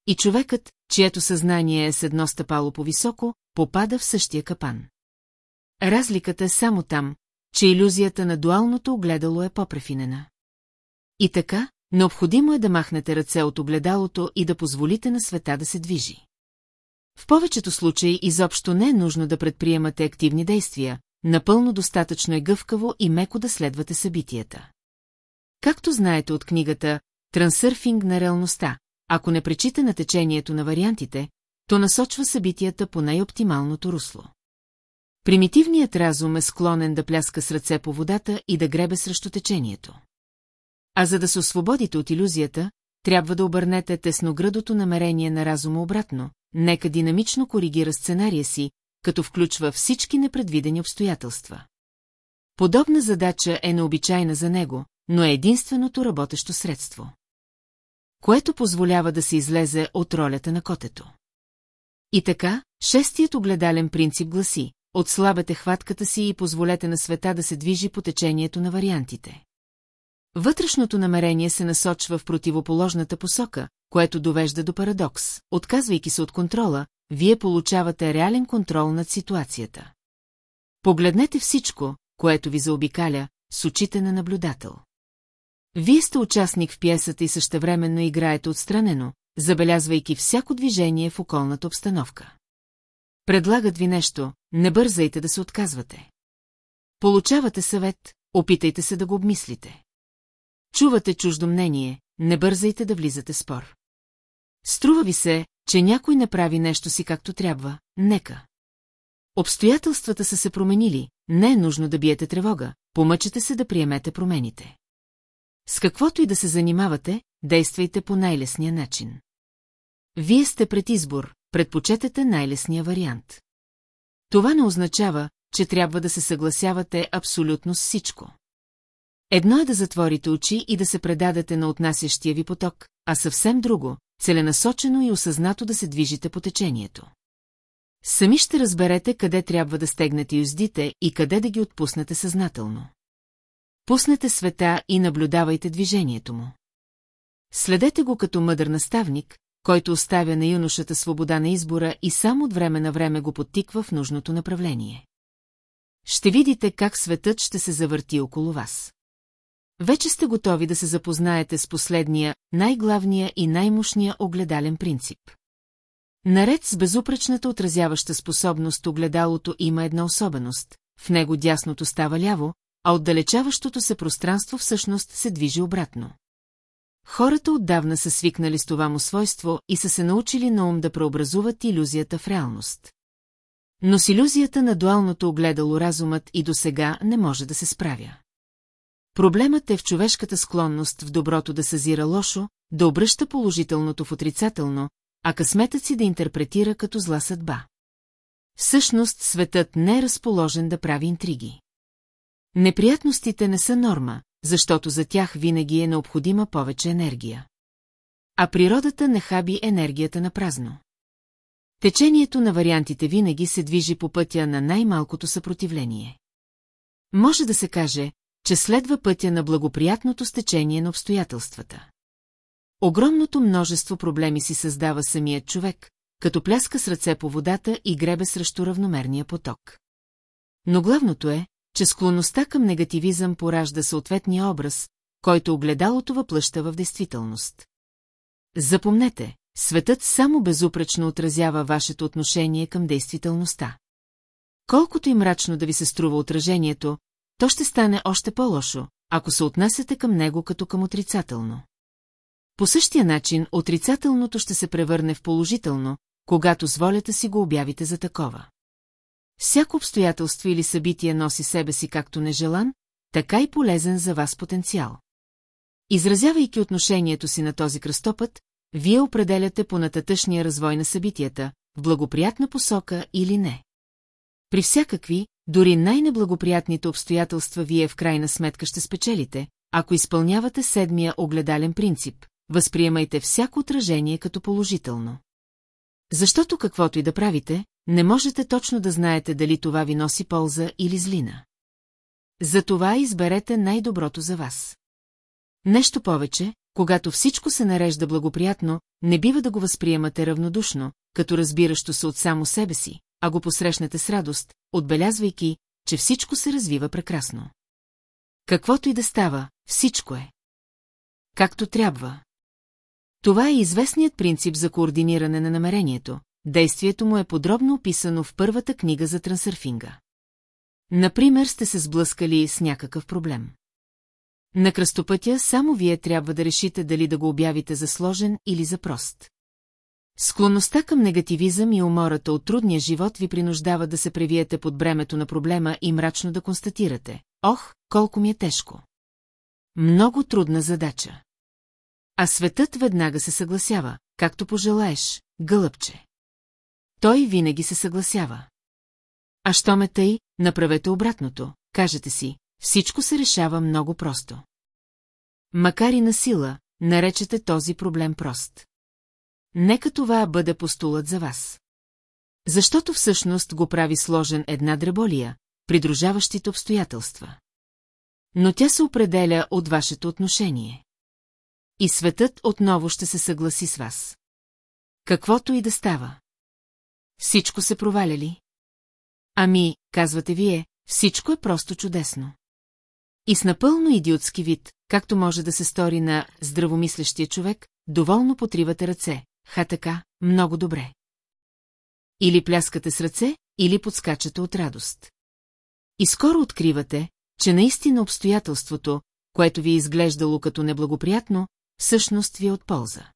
И човекът, чието съзнание е с едно стъпало по-високо, попада в същия капан. Разликата е само там, че иллюзията на дуалното огледало е по-префинена. И така, необходимо е да махнете ръце от огледалото и да позволите на света да се движи. В повечето случаи изобщо не е нужно да предприемате активни действия, напълно достатъчно е гъвкаво и меко да следвате събитията. Както знаете от книгата «Трансърфинг на реалността», ако не пречите на течението на вариантите, то насочва събитията по най-оптималното русло. Примитивният разум е склонен да пляска с ръце по водата и да гребе срещу течението. А за да се освободите от иллюзията, трябва да обърнете тесноградото намерение на разума обратно, нека динамично коригира сценария си, като включва всички непредвидени обстоятелства. Подобна задача е необичайна за него, но е единственото работещо средство. Което позволява да се излезе от ролята на котето. И така, шестият огледален принцип гласи, отслабете хватката си и позволете на света да се движи по течението на вариантите. Вътрешното намерение се насочва в противоположната посока, което довежда до парадокс. Отказвайки се от контрола, вие получавате реален контрол над ситуацията. Погледнете всичко, което ви заобикаля, с очите на наблюдател. Вие сте участник в пиесата и същевременно играете отстранено, забелязвайки всяко движение в околната обстановка. Предлагат ви нещо, не бързайте да се отказвате. Получавате съвет, опитайте се да го обмислите. Чувате чуждо мнение, не бързайте да влизате спор. Струва ви се, че някой не прави нещо си както трябва, нека. Обстоятелствата са се променили, не е нужно да биете тревога, помъчете се да приемете промените. С каквото и да се занимавате, действайте по най-лесния начин. Вие сте пред избор, предпочетете най-лесния вариант. Това не означава, че трябва да се съгласявате абсолютно с всичко. Едно е да затворите очи и да се предадете на отнасящия ви поток, а съвсем друго, целенасочено и осъзнато да се движите по течението. Сами ще разберете къде трябва да стегнете юздите и къде да ги отпуснете съзнателно. Пуснете света и наблюдавайте движението му. Следете го като мъдър наставник, който оставя на юношата свобода на избора и само от време на време го подтиква в нужното направление. Ще видите как светът ще се завърти около вас. Вече сте готови да се запознаете с последния, най-главния и най-мощния огледален принцип. Наред с безупречната отразяваща способност огледалото има една особеност, в него дясното става ляво, а отдалечаващото се пространство всъщност се движи обратно. Хората отдавна са свикнали с това му свойство и са се научили на ум да преобразуват иллюзията в реалност. Но с иллюзията на дуалното огледало разумът и до сега не може да се справя. Проблемът е в човешката склонност в доброто да съзира лошо, да обръща положителното в отрицателно, а късметът си да интерпретира като зла съдба. Всъщност светът не е разположен да прави интриги. Неприятностите не са норма, защото за тях винаги е необходима повече енергия. А природата не хаби енергията на празно. Течението на вариантите винаги се движи по пътя на най-малкото съпротивление. Може да се каже, че следва пътя на благоприятното стечение на обстоятелствата. Огромното множество проблеми си създава самият човек, като пляска с ръце по водата и гребе срещу равномерния поток. Но главното е, че склонността към негативизъм поражда съответния образ, който огледалото въплъща в действителност. Запомнете, светът само безупречно отразява вашето отношение към действителността. Колкото и мрачно да ви се струва отражението, то ще стане още по-лошо, ако се отнасяте към него като към отрицателно. По същия начин отрицателното ще се превърне в положително, когато с волята си го обявите за такова. Всяко обстоятелство или събитие носи себе си както нежелан, така и полезен за вас потенциал. Изразявайки отношението си на този кръстопът, вие определяте по нататъчния развой на събитията, в благоприятна посока или не. При всякакви, дори най-неблагоприятните обстоятелства вие в крайна сметка ще спечелите, ако изпълнявате седмия огледален принцип, възприемайте всяко отражение като положително. Защото каквото и да правите, не можете точно да знаете дали това ви носи полза или злина. Затова изберете най-доброто за вас. Нещо повече, когато всичко се нарежда благоприятно, не бива да го възприемате равнодушно, като разбиращо се от само себе си, а го посрещнете с радост, отбелязвайки, че всичко се развива прекрасно. Каквото и да става, всичко е. Както трябва. Това е известният принцип за координиране на намерението. Действието му е подробно описано в първата книга за трансърфинга. Например, сте се сблъскали с някакъв проблем. На кръстопътя само вие трябва да решите дали да го обявите за сложен или за прост. Склонността към негативизъм и умората от трудния живот ви принуждава да се превиете под бремето на проблема и мрачно да констатирате. Ох, колко ми е тежко! Много трудна задача. А светът веднага се съгласява, както пожелаеш, гълъбче. Той винаги се съгласява. А що ме тъй, направете обратното, кажете си, всичко се решава много просто. Макар и на сила, наречете този проблем прост. Нека това бъде постулът за вас. Защото всъщност го прави сложен една дреболия, придружаващите обстоятелства. Но тя се определя от вашето отношение. И светът отново ще се съгласи с вас. Каквото и да става. Всичко се проваля ли? Ами, казвате вие, всичко е просто чудесно. И с напълно идиотски вид, както може да се стори на здравомислещия човек, доволно потривате ръце. Ха така, много добре. Или пляскате с ръце, или подскачате от радост. И скоро откривате, че наистина обстоятелството, което ви е изглеждало като неблагоприятно, всъщност ви е от полза.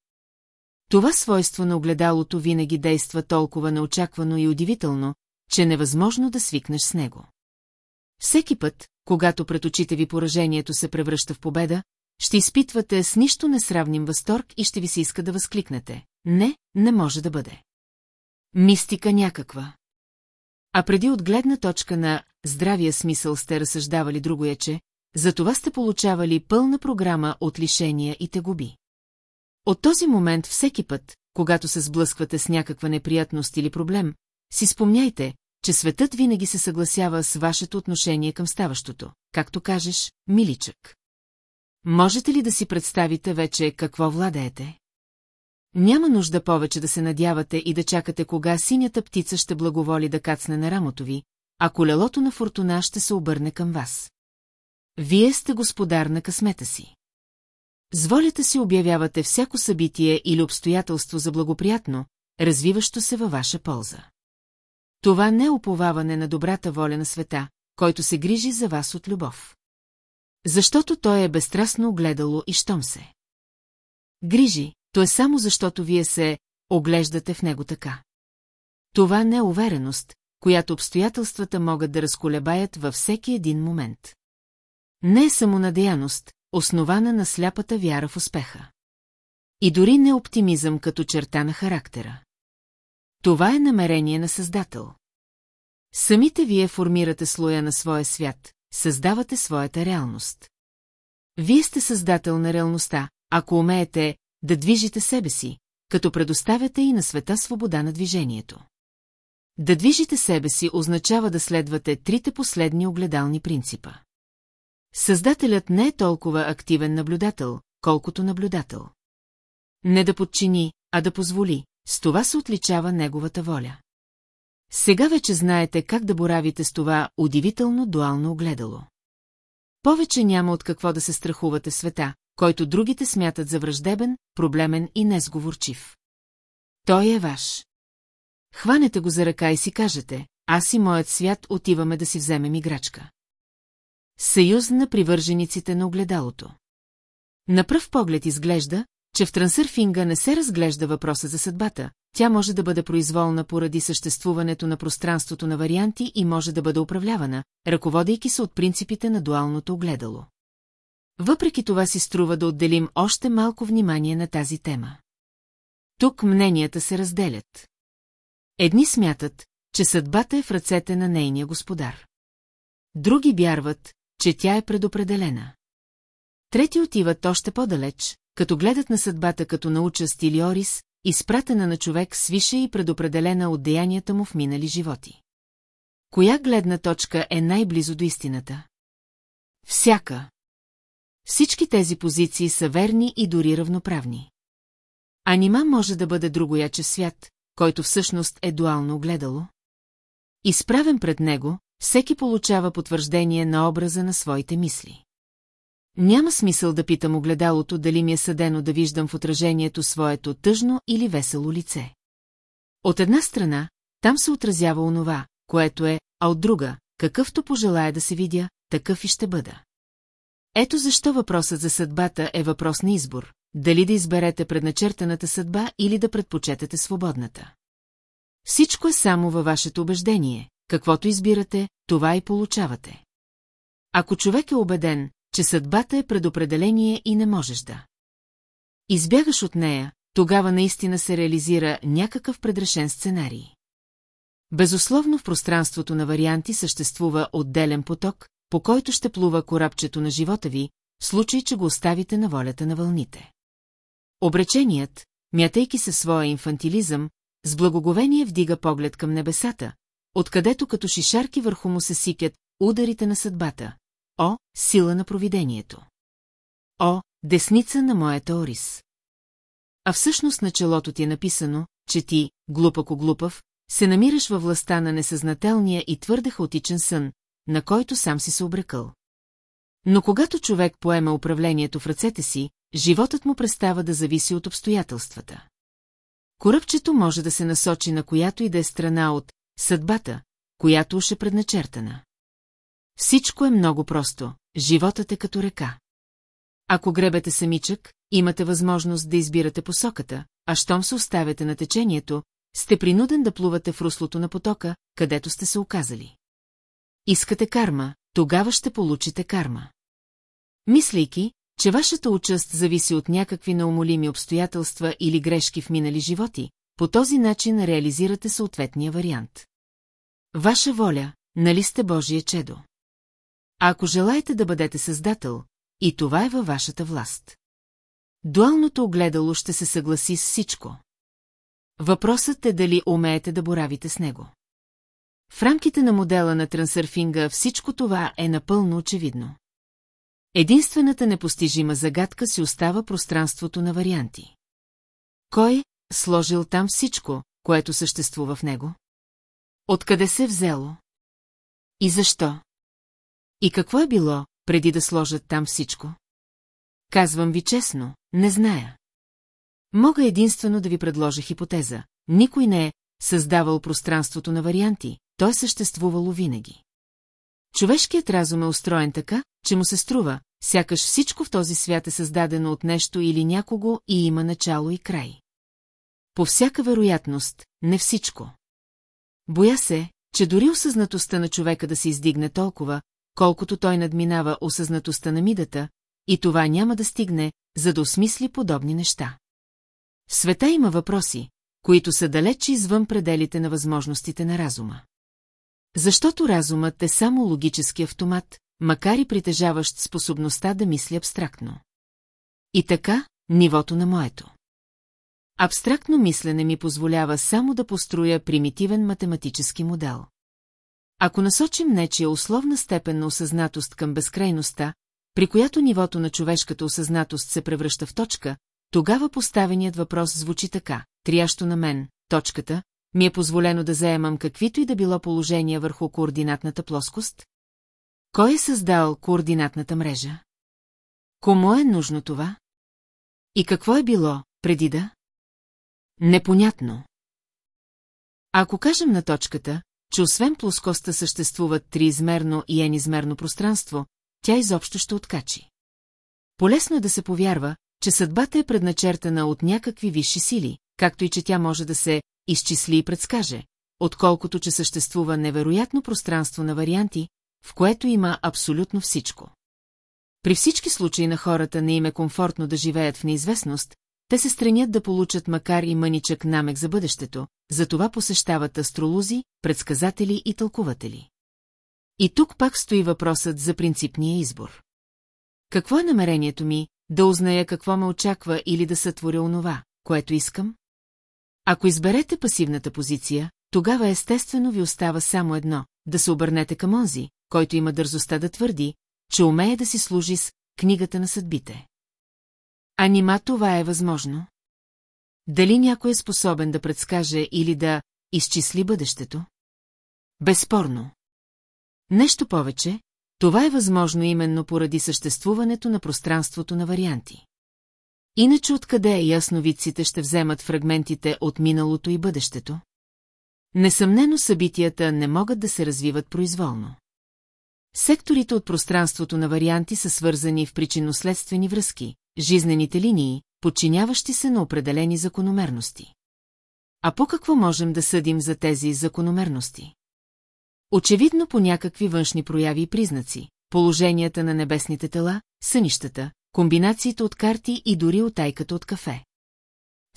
Това свойство на огледалото винаги действа толкова неочаквано и удивително, че невъзможно да свикнеш с него. Всеки път, когато пред очите ви поражението се превръща в победа, ще изпитвате с нищо несравним възторг и ще ви се иска да възкликнете. Не, не може да бъде. Мистика някаква. А преди от гледна точка на здравия смисъл сте разсъждавали другояче, за това сте получавали пълна програма от лишения и тегуби. От този момент всеки път, когато се сблъсквате с някаква неприятност или проблем, си спомняйте, че светът винаги се съгласява с вашето отношение към ставащото, както кажеш, миличък. Можете ли да си представите вече какво владеете? Няма нужда повече да се надявате и да чакате кога синята птица ще благоволи да кацне на рамото ви, а колелото на фортуна ще се обърне към вас. Вие сте господар на късмета си. С волята си обявявате всяко събитие или обстоятелство за благоприятно, развиващо се във ваша полза. Това не е уповаване на добрата воля на света, който се грижи за вас от любов. Защото той е безстрастно огледало и щом се. Грижи, то е само защото вие се оглеждате в него така. Това не е увереност, която обстоятелствата могат да разколебаят във всеки един момент. Не е самонадеяност, основана на сляпата вяра в успеха. И дори не оптимизъм като черта на характера. Това е намерение на Създател. Самите вие формирате слоя на своя свят, създавате своята реалност. Вие сте създател на реалността, ако умеете да движите себе си, като предоставяте и на света свобода на движението. Да движите себе си означава да следвате трите последни огледални принципа. Създателят не е толкова активен наблюдател, колкото наблюдател. Не да подчини, а да позволи, с това се отличава неговата воля. Сега вече знаете как да боравите с това удивително дуално огледало. Повече няма от какво да се страхувате света, който другите смятат за враждебен, проблемен и несговорчив. Той е ваш. Хванете го за ръка и си кажете, аз и моят свят отиваме да си вземем играчка. Съюз на привържениците на огледалото. На пръв поглед изглежда, че в трансърфинга не се разглежда въпроса за съдбата, тя може да бъде произволна поради съществуването на пространството на варианти и може да бъде управлявана, ръководейки се от принципите на дуалното огледало. Въпреки това си струва да отделим още малко внимание на тази тема. Тук мненията се разделят. Едни смятат, че съдбата е в ръцете на нейния господар. Други вярват, че тя е предопределена. Трети отиват още по-далеч, като гледат на съдбата като на участ или орис, изпратена на човек свише и предопределена от деянията му в минали животи. Коя гледна точка е най-близо до истината? Всяка. Всички тези позиции са верни и дори равноправни. А нима може да бъде другояче свят, който всъщност е дуално огледало? Изправен пред него, всеки получава потвърждение на образа на своите мисли. Няма смисъл да питам огледалото дали ми е съдено да виждам в отражението своето тъжно или весело лице. От една страна, там се отразява онова, което е, а от друга, какъвто пожелая да се видя, такъв и ще бъда. Ето защо въпросът за съдбата е въпрос на избор, дали да изберете предначертаната съдба или да предпочетете свободната. Всичко е само във вашето убеждение, каквото избирате, това и получавате. Ако човек е убеден, че съдбата е предопределение и не можеш да. Избягаш от нея, тогава наистина се реализира някакъв предрешен сценарий. Безусловно в пространството на варианти съществува отделен поток, по който ще плува корабчето на живота ви, в случай, че го оставите на волята на вълните. Обреченият, мятайки се своя инфантилизъм, с благоговение вдига поглед към небесата, откъдето като шишарки върху му се сипят ударите на съдбата. О, сила на провидението! О, десница на моята Орис! А всъщност на челото ти е написано, че ти, глупако глупав, се намираш във властта на несъзнателния и твърде хаотичен сън, на който сам си се обрекал. Но когато човек поема управлението в ръцете си, животът му престава да зависи от обстоятелствата. Коръпчето може да се насочи на която и да е страна от съдбата, която уж е предначертана. Всичко е много просто, животът е като река. Ако гребете самичък, имате възможност да избирате посоката, а щом се оставяте на течението, сте принуден да плувате в руслото на потока, където сте се оказали. Искате карма, тогава ще получите карма. Мислейки, че вашата участ зависи от някакви неумолими обстоятелства или грешки в минали животи, по този начин реализирате съответния вариант. Ваша воля, нали сте Божие чедо? Ако желаете да бъдете създател, и това е във вашата власт. Дуалното огледало ще се съгласи с всичко. Въпросът е дали умеете да боравите с него. В рамките на модела на трансърфинга всичко това е напълно очевидно. Единствената непостижима загадка си остава пространството на варианти. Кой сложил там всичко, което съществува в него? Откъде се е взело? И защо? И какво е било, преди да сложат там всичко? Казвам ви честно, не зная. Мога единствено да ви предложа хипотеза. Никой не е създавал пространството на варианти, то е съществувало винаги. Човешкият разум е устроен така, че му се струва, сякаш всичко в този свят е създадено от нещо или някого и има начало и край. По всяка вероятност, не всичко. Боя се, че дори осъзнатостта на човека да се издигне толкова, колкото той надминава осъзнатостта на мидата, и това няма да стигне, за да осмисли подобни неща. В света има въпроси, които са далеч извън пределите на възможностите на разума. Защото разумът е само логически автомат, макар и притежаващ способността да мисли абстрактно. И така, нивото на моето. Абстрактно мислене ми позволява само да построя примитивен математически модел. Ако насочим нечия условна степен на осъзнатост към безкрайността, при която нивото на човешката осъзнатост се превръща в точка, тогава поставеният въпрос звучи така, трящо на мен, точката, ми е позволено да заемам каквито и да било положения върху координатната плоскост? Кой е създал координатната мрежа? Кому е нужно това? И какво е било, преди да? Непонятно. Ако кажем на точката, че освен плоскостта съществуват триизмерно и енизмерно пространство, тя изобщо ще откачи. Полесно е да се повярва, че съдбата е предначертана от някакви висши сили, както и че тя може да се изчисли и предскаже, отколкото че съществува невероятно пространство на варианти, в което има абсолютно всичко. При всички случаи на хората не им е комфортно да живеят в неизвестност, те се стремят да получат макар и мъничък намек за бъдещето, затова посещават астролози, предсказатели и тълкуватели. И тук пак стои въпросът за принципния избор. Какво е намерението ми, да узная какво ме очаква или да сътворя онова, което искам? Ако изберете пасивната позиция, тогава естествено ви остава само едно – да се обърнете към онзи, който има дързостта да твърди, че умее да си служи с книгата на съдбите. А нима това е възможно? Дали някой е способен да предскаже или да изчисли бъдещето? Безспорно. Нещо повече, това е възможно именно поради съществуването на пространството на варианти. Иначе откъде ясновидците ще вземат фрагментите от миналото и бъдещето? Несъмнено събитията не могат да се развиват произволно. Секторите от пространството на варианти са свързани в причинно-следствени връзки, жизнените линии, подчиняващи се на определени закономерности. А по какво можем да съдим за тези закономерности? Очевидно по някакви външни прояви и признаци, положенията на небесните тела, сънищата, комбинациите от карти и дори отайката от кафе.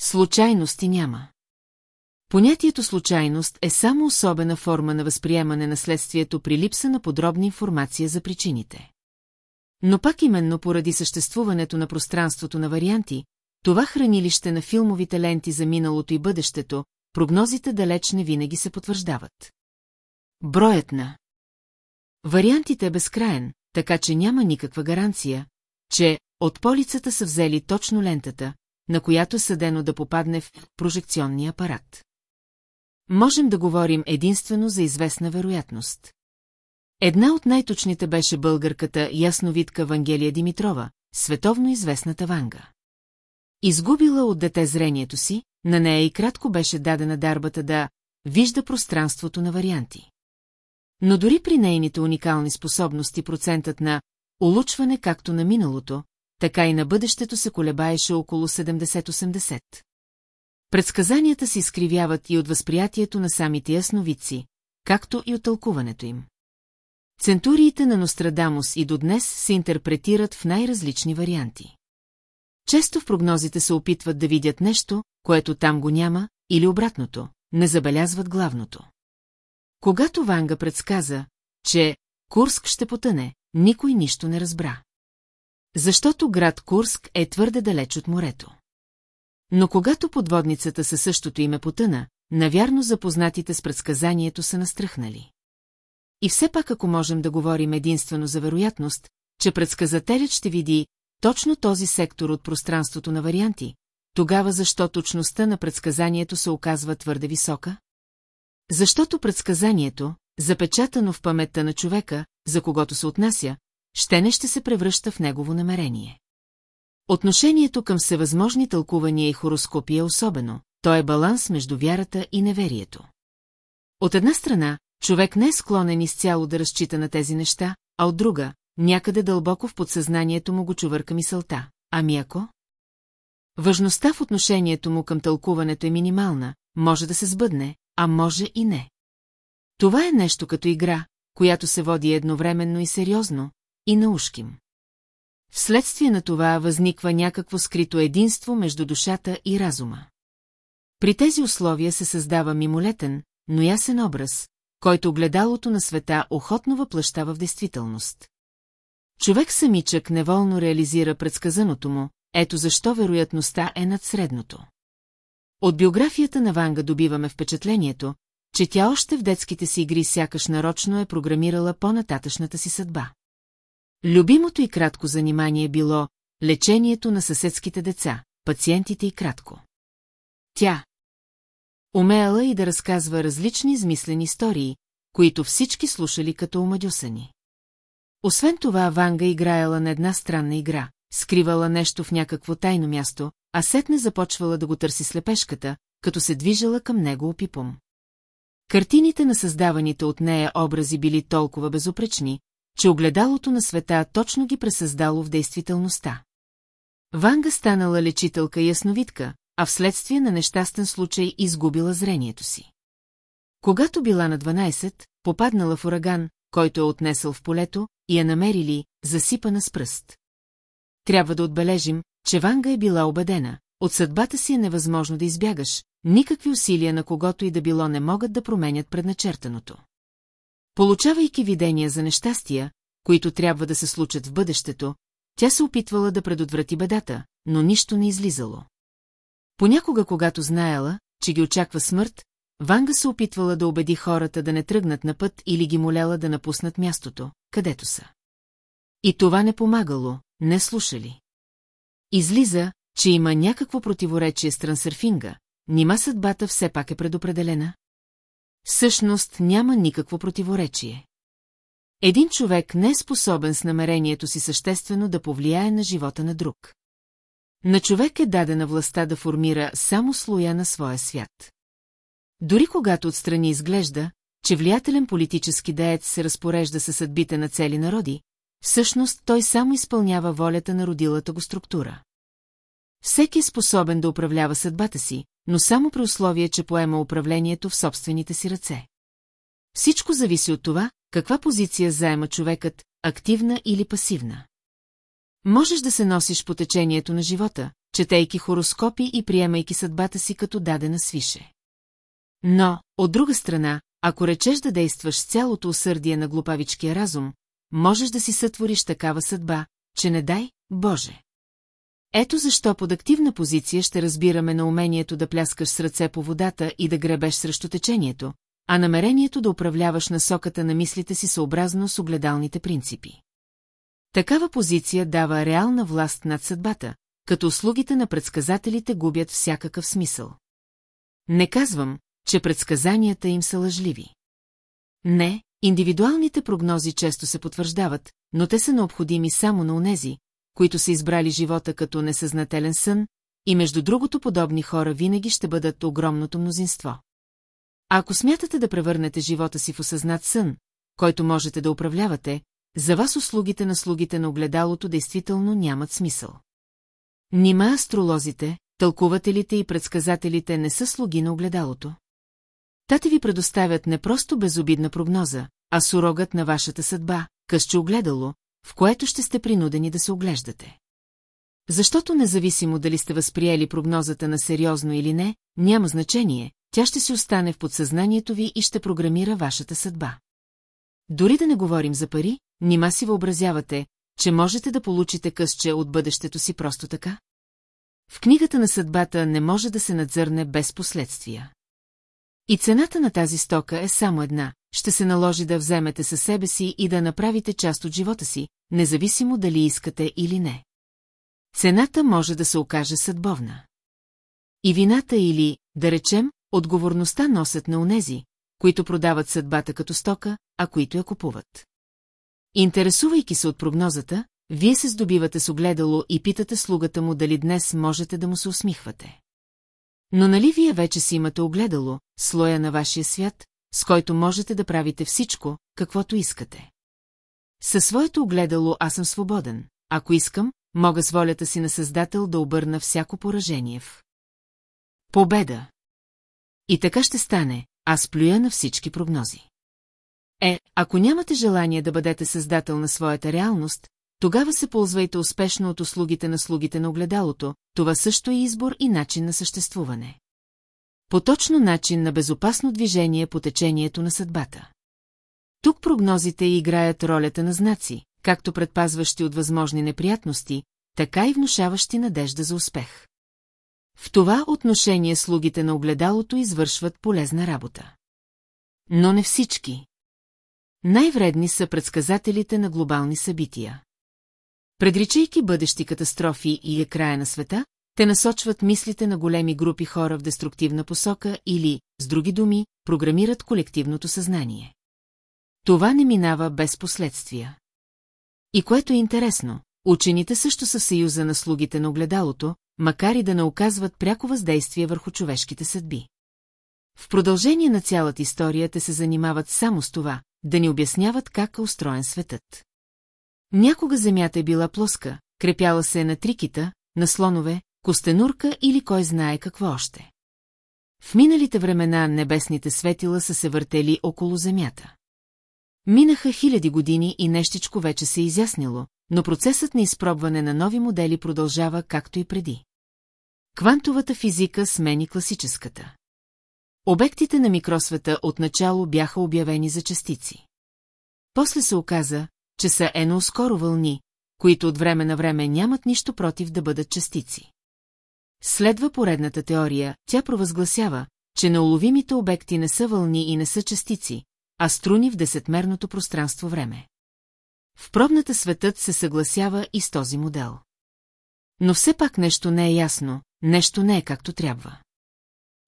Случайности няма. Понятието случайност е само особена форма на възприемане на следствието при липса на подробна информация за причините. Но пак именно поради съществуването на пространството на варианти, това хранилище на филмовите ленти за миналото и бъдещето, прогнозите далеч не винаги се потвърждават. Броят на Вариантите е безкраен, така че няма никаква гаранция, че от полицата са взели точно лентата, на която е съдено да попадне в прожекционния апарат. Можем да говорим единствено за известна вероятност. Една от най-точните беше българката ясновидка Вангелия Димитрова, световно известната Ванга. Изгубила от дете зрението си, на нея и кратко беше дадена дарбата да вижда пространството на варианти. Но дори при нейните уникални способности процентът на улучване както на миналото, така и на бъдещето се колебаеше около 70-80. Предсказанията се изкривяват и от възприятието на самите ясновици, както и от тълкуването им. Центуриите на Нострадамус и до днес се интерпретират в най-различни варианти. Често в прогнозите се опитват да видят нещо, което там го няма, или обратното, не забелязват главното. Когато Ванга предсказа, че Курск ще потъне, никой нищо не разбра. Защото град Курск е твърде далеч от морето. Но когато подводницата със същото име потъна, навярно запознатите с предсказанието са настръхнали. И все пак ако можем да говорим единствено за вероятност, че предсказателят ще види точно този сектор от пространството на варианти, тогава защо точността на предсказанието се оказва твърде висока? Защото предсказанието, запечатано в паметта на човека, за когото се отнася, ще не ще се превръща в негово намерение. Отношението към всевъзможни тълкувания и хороскопия е особено, то е баланс между вярата и неверието. От една страна, човек не е склонен изцяло да разчита на тези неща, а от друга, някъде дълбоко в подсъзнанието му го чувърка мисълта. Ами ако? Важността в отношението му към тълкуването е минимална, може да се сбъдне, а може и не. Това е нещо като игра, която се води едновременно и сериозно, и наушким. Вследствие на това възниква някакво скрито единство между душата и разума. При тези условия се създава мимолетен, но ясен образ, който огледалото на света охотно въплъщава в действителност. Човек самичък неволно реализира предсказаното му, ето защо вероятността е над средното. От биографията на Ванга добиваме впечатлението, че тя още в детските си игри сякаш нарочно е програмирала по-нататъчната си съдба. Любимото и кратко занимание било лечението на съседските деца, пациентите и кратко. Тя умеяла и да разказва различни измислени истории, които всички слушали като омадюсани. Освен това, Ванга играела на една странна игра, скривала нещо в някакво тайно място, а сетне започвала да го търси слепешката, като се движала към него опипом. Картините на създаваните от нея образи били толкова безопречни, че огледалото на света точно ги пресъздало в действителността. Ванга станала лечителка и ясновидка, а вследствие на нещастен случай изгубила зрението си. Когато била на 12, попаднала в ураган, който е отнесъл в полето, и я намерили, засипана с пръст. Трябва да отбележим, че Ванга е била убедена, от съдбата си е невъзможно да избягаш, никакви усилия на когото и да било не могат да променят предначертаното. Получавайки видения за нещастия, които трябва да се случат в бъдещето, тя се опитвала да предотврати бедата, но нищо не излизало. Понякога, когато знаела, че ги очаква смърт, Ванга се опитвала да убеди хората да не тръгнат на път или ги моляла да напуснат мястото, където са. И това не помагало, не слушали. Излиза, че има някакво противоречие с трансърфинга, нима съдбата все пак е предопределена? Всъщност няма никакво противоречие. Един човек не е способен с намерението си съществено да повлияе на живота на друг. На човек е дадена властта да формира само слоя на своя свят. Дори когато отстрани изглежда, че влиятелен политически деец се разпорежда със съдбите на цели народи, всъщност той само изпълнява волята на родилата го структура. Всеки е способен да управлява съдбата си, но само при условие, че поема управлението в собствените си ръце. Всичко зависи от това, каква позиция заема човекът, активна или пасивна. Можеш да се носиш по течението на живота, четейки хороскопи и приемайки съдбата си като дадена свише. Но, от друга страна, ако речеш да действаш с цялото усърдие на глупавичкия разум, можеш да си сътвориш такава съдба, че не дай, Боже. Ето защо под активна позиция ще разбираме на умението да пляскаш с ръце по водата и да гребеш срещу течението, а намерението да управляваш насоката на мислите си съобразно с огледалните принципи. Такава позиция дава реална власт над съдбата, като услугите на предсказателите губят всякакъв смисъл. Не казвам, че предсказанията им са лъжливи. Не, Индивидуалните прогнози често се потвърждават, но те са необходими само на унези, които са избрали живота като несъзнателен сън, и между другото подобни хора винаги ще бъдат огромното мнозинство. Ако смятате да превърнете живота си в осъзнат сън, който можете да управлявате, за вас услугите на слугите на огледалото действително нямат смисъл. Нима астролозите, тълкувателите и предсказателите не са слуги на огледалото. Тати ви предоставят не просто безобидна прогноза, а сурогът на вашата съдба, късче огледало, в което ще сте принудени да се оглеждате. Защото независимо дали сте възприели прогнозата на сериозно или не, няма значение, тя ще си остане в подсъзнанието ви и ще програмира вашата съдба. Дори да не говорим за пари, нима си въобразявате, че можете да получите късче от бъдещето си просто така? В книгата на съдбата не може да се надзърне без последствия. И цената на тази стока е само една, ще се наложи да вземете със себе си и да направите част от живота си, независимо дали искате или не. Цената може да се окаже съдбовна. И вината или, да речем, отговорността носят на унези, които продават съдбата като стока, а които я купуват. Интересувайки се от прогнозата, вие се здобивате с огледало и питате слугата му дали днес можете да му се усмихвате. Но нали вие вече си имате огледало, слоя на вашия свят, с който можете да правите всичко, каквото искате. Със своето огледало аз съм свободен. Ако искам, мога с волята си на Създател да обърна всяко поражение в победа. И така ще стане, аз плюя на всички прогнози. Е, ако нямате желание да бъдете създател на своята реалност, тогава се ползвайте успешно от услугите на слугите на огледалото, това също е избор и начин на съществуване. Поточно начин на безопасно движение по течението на съдбата. Тук прогнозите играят ролята на знаци, както предпазващи от възможни неприятности, така и внушаващи надежда за успех. В това отношение слугите на огледалото извършват полезна работа. Но не всички. Най-вредни са предсказателите на глобални събития. Предричайки бъдещи катастрофи и е края на света, те насочват мислите на големи групи хора в деструктивна посока или, с други думи, програмират колективното съзнание. Това не минава без последствия. И което е интересно, учените също са съюза на слугите на огледалото, макар и да не оказват пряко въздействие върху човешките съдби. В продължение на цялата история те се занимават само с това, да ни обясняват как е устроен светът. Някога земята е била плоска, крепяла се е на трикита, на слонове, костенурка или кой знае какво още. В миналите времена небесните светила са се въртели около земята. Минаха хиляди години и нещичко вече се изяснило, но процесът на изпробване на нови модели продължава както и преди. Квантовата физика смени класическата. Обектите на микросвета отначало бяха обявени за частици. После се оказа, че са еноскоро вълни, които от време на време нямат нищо против да бъдат частици. Следва поредната теория, тя провъзгласява, че неуловимите обекти не са вълни и не са частици, а струни в десетмерното пространство-време. В пробната светът се съгласява и с този модел. Но все пак нещо не е ясно, нещо не е както трябва.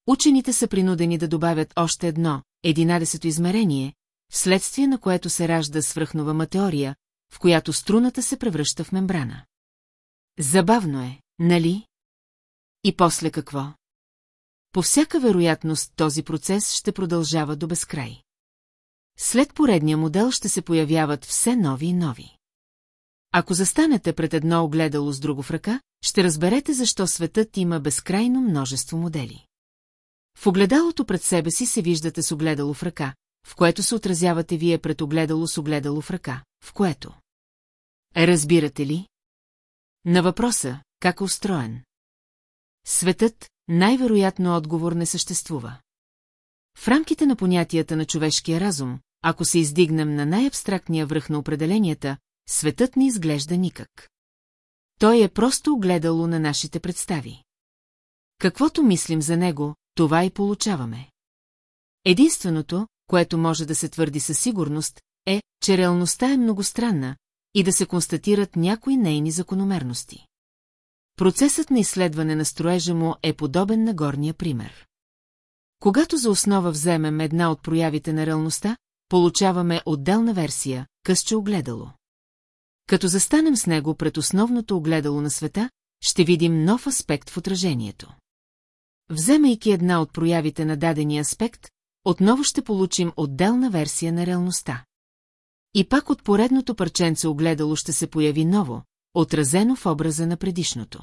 Учените са принудени да добавят още едно, единадесето измерение, вследствие на което се ражда свръхнова теория, в която струната се превръща в мембрана. Забавно е, нали? И после какво? По всяка вероятност този процес ще продължава до безкрай. След поредния модел ще се появяват все нови и нови. Ако застанете пред едно огледало с друго в ръка, ще разберете защо светът има безкрайно множество модели. В огледалото пред себе си се виждате с огледало в ръка, в което се отразявате вие пред огледало с огледало в ръка, в което. Разбирате ли? На въпроса, как е устроен? Светът, най-вероятно отговор не съществува. В рамките на понятията на човешкия разум, ако се издигнем на най-абстрактния връх на определенията, светът не изглежда никак. Той е просто огледало на нашите представи. Каквото мислим за него, това и получаваме. Единственото, което може да се твърди със сигурност, е, че реалността е многостранна и да се констатират някои нейни закономерности. Процесът на изследване на строежа му е подобен на горния пример. Когато за основа вземем една от проявите на реалността, получаваме отделна версия, късче огледало. Като застанем с него пред основното огледало на света, ще видим нов аспект в отражението. Вземайки една от проявите на дадения аспект, отново ще получим отделна версия на реалността. И пак от поредното парченце огледало ще се появи ново, отразено в образа на предишното.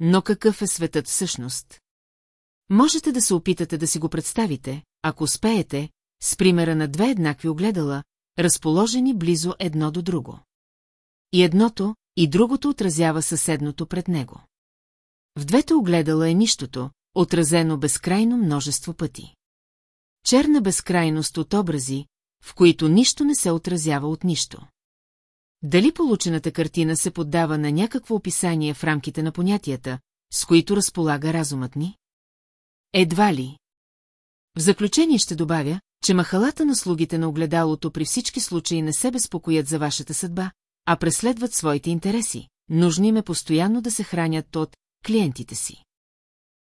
Но какъв е светът всъщност? Можете да се опитате да си го представите, ако успеете, с примера на две еднакви огледала, разположени близо едно до друго. И едното, и другото отразява съседното пред него. В двете огледала е нищото, отразено безкрайно множество пъти. Черна безкрайност от образи, в които нищо не се отразява от нищо. Дали получената картина се поддава на някакво описание в рамките на понятията, с които разполага разумът ни? Едва ли. В заключение ще добавя, че махалата на слугите на огледалото при всички случаи не се безпокоят за вашата съдба, а преследват своите интереси. Нужно им е постоянно да се хранят от клиентите си.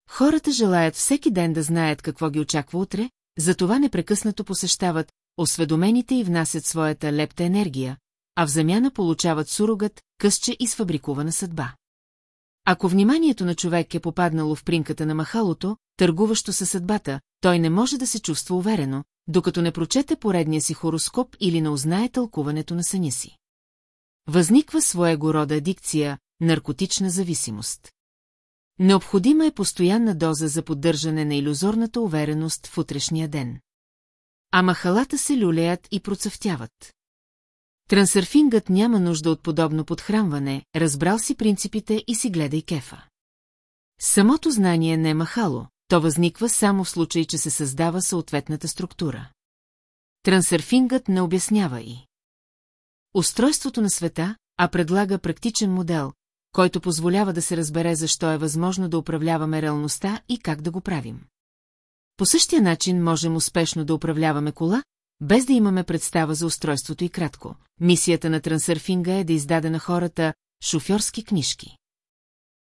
Хората желаят всеки ден да знаят какво ги очаква утре, затова непрекъснато посещават осведомените и внасят своята лепта енергия, а в замяна получават сурогът, късче и сфабрикувана съдба. Ако вниманието на човек е попаднало в принката на махалото, търгуващо със съдбата, той не може да се чувства уверено, докато не прочете поредния си хороскоп или не узнае тълкуването на съня си. Възниква своего рода адикция, наркотична зависимост. Необходима е постоянна доза за поддържане на иллюзорната увереност в утрешния ден. А махалата се люлеят и процъфтяват. Трансърфингът няма нужда от подобно подхранване, разбрал си принципите и си гледай кефа. Самото знание не е махало, то възниква само в случай, че се създава съответната структура. Трансърфингът не обяснява и устройството на света, а предлага практичен модел, който позволява да се разбере защо е възможно да управляваме реалността и как да го правим. По същия начин можем успешно да управляваме кола, без да имаме представа за устройството и кратко. Мисията на трансърфинга е да издаде на хората шофьорски книжки.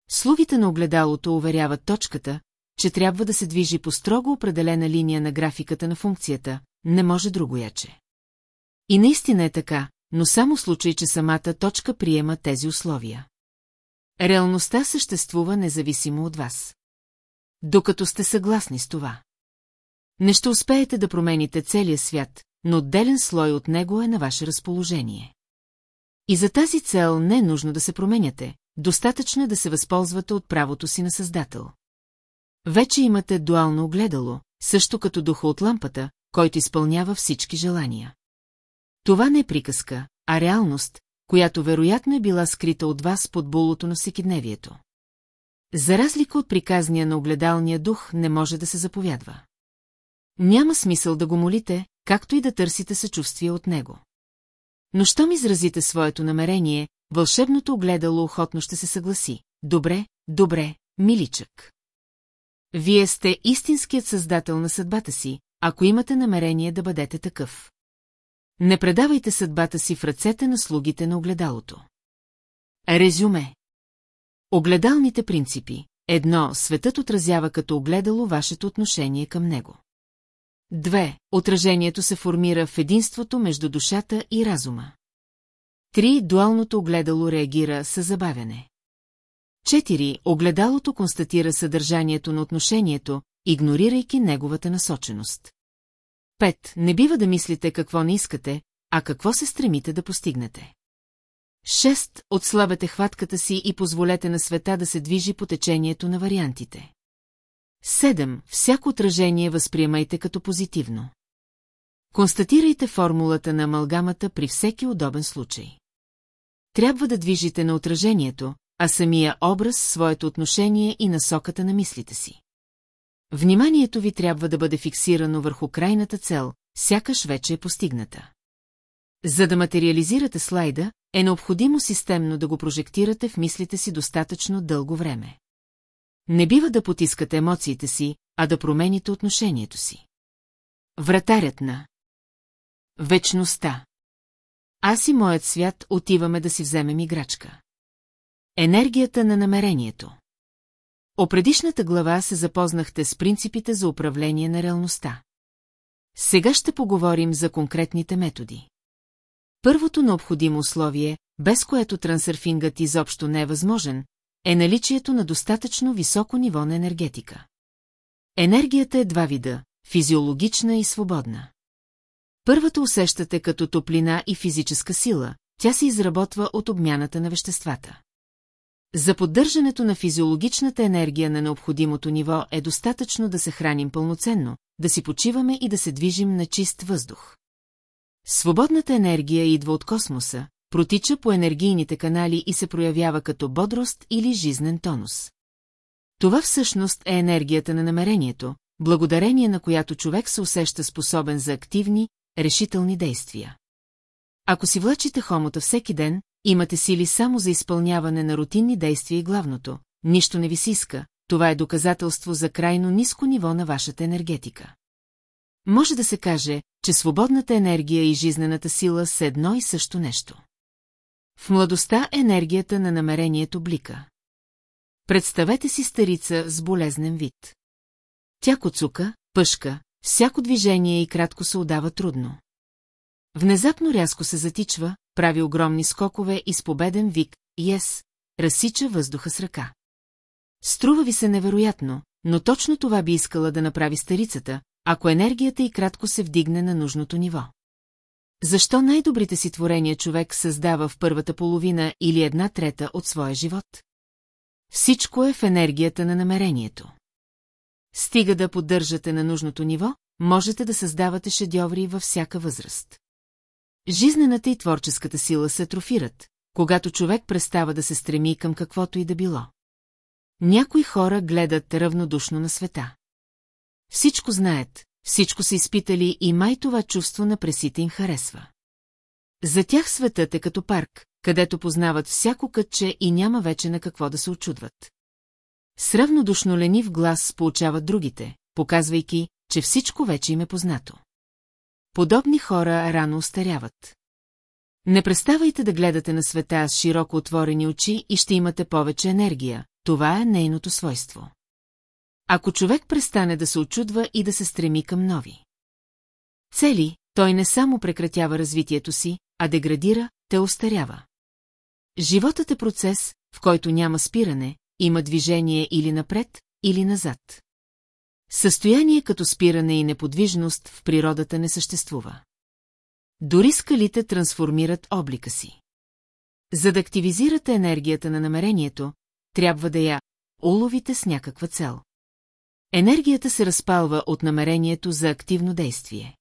Слугите на огледалото уверяват точката, че трябва да се движи по строго определена линия на графиката на функцията, не може друго яче. И наистина е така, но само случай, че самата точка приема тези условия. Реалността съществува независимо от вас. Докато сте съгласни с това. Не ще успеете да промените целия свят, но отделен слой от него е на ваше разположение. И за тази цел не е нужно да се променяте, достатъчно е да се възползвате от правото си на Създател. Вече имате дуално огледало, също като духа от лампата, който изпълнява всички желания. Това не е приказка, а реалност, която вероятно е била скрита от вас под булото на всекидневието. За разлика от приказния на огледалния дух не може да се заповядва. Няма смисъл да го молите, както и да търсите съчувствие от него. Но щом изразите своето намерение, вълшебното огледало охотно ще се съгласи. Добре, добре, миличък. Вие сте истинският създател на съдбата си, ако имате намерение да бъдете такъв. Не предавайте съдбата си в ръцете на слугите на огледалото. Резюме Огледалните принципи. Едно, светът отразява като огледало вашето отношение към него. Две, отражението се формира в единството между душата и разума. Три, дуалното огледало реагира със забавяне. Четири, огледалото констатира съдържанието на отношението, игнорирайки неговата насоченост. Пет, не бива да мислите какво не искате, а какво се стремите да постигнете. Шест, отслабете хватката си и позволете на света да се движи по течението на вариантите. Седем, всяко отражение възприемайте като позитивно. Констатирайте формулата на амалгамата при всеки удобен случай. Трябва да движите на отражението, а самия образ своето отношение и насоката на мислите си. Вниманието ви трябва да бъде фиксирано върху крайната цел, сякаш вече е постигната. За да материализирате слайда, е необходимо системно да го прожектирате в мислите си достатъчно дълго време. Не бива да потискате емоциите си, а да промените отношението си. Вратарят на Вечността Аз и моят свят отиваме да си вземем играчка. Енергията на намерението О предишната глава се запознахте с принципите за управление на реалността. Сега ще поговорим за конкретните методи. Първото необходимо условие, без което трансърфингът изобщо не е възможен, е наличието на достатъчно високо ниво на енергетика. Енергията е два вида – физиологична и свободна. Първата усещате като топлина и физическа сила, тя се изработва от обмяната на веществата. За поддържането на физиологичната енергия на необходимото ниво е достатъчно да се храним пълноценно, да си почиваме и да се движим на чист въздух. Свободната енергия идва от космоса, протича по енергийните канали и се проявява като бодрост или жизнен тонус. Това всъщност е енергията на намерението, благодарение на която човек се усеща способен за активни, решителни действия. Ако си влачите хомота всеки ден, имате сили само за изпълняване на рутинни действия и главното, нищо не ви си иска, това е доказателство за крайно ниско ниво на вашата енергетика. Може да се каже, че свободната енергия и жизнената сила са едно и също нещо. В младостта енергията на намерението блика. Представете си старица с болезнен вид. Тя коцука, пъшка, всяко движение и кратко се отдава трудно. Внезапно рязко се затичва, прави огромни скокове и с победен вик «Ес!» разсича въздуха с ръка. Струва ви се невероятно, но точно това би искала да направи старицата, ако енергията и кратко се вдигне на нужното ниво. Защо най-добрите си творения човек създава в първата половина или една трета от своя живот? Всичко е в енергията на намерението. Стига да поддържате на нужното ниво, можете да създавате шедьоври във всяка възраст. Жизнената и творческата сила се атрофират, когато човек престава да се стреми към каквото и да било. Някои хора гледат равнодушно на света. Всичко знаят, всичко са изпитали и май това чувство на пресите им харесва. За тях светът е като парк, където познават всяко кътче и няма вече на какво да се очудват. С равнодушно ленив глас получават другите, показвайки, че всичко вече им е познато. Подобни хора рано устаряват. Не преставайте да гледате на света с широко отворени очи и ще имате повече енергия, това е нейното свойство. Ако човек престане да се очудва и да се стреми към нови. Цели, той не само прекратява развитието си, а деградира, те остарява. Животът е процес, в който няма спиране, има движение или напред, или назад. Състояние като спиране и неподвижност в природата не съществува. Дори скалите трансформират облика си. За да активизирате енергията на намерението, трябва да я уловите с някаква цел. Енергията се разпалва от намерението за активно действие.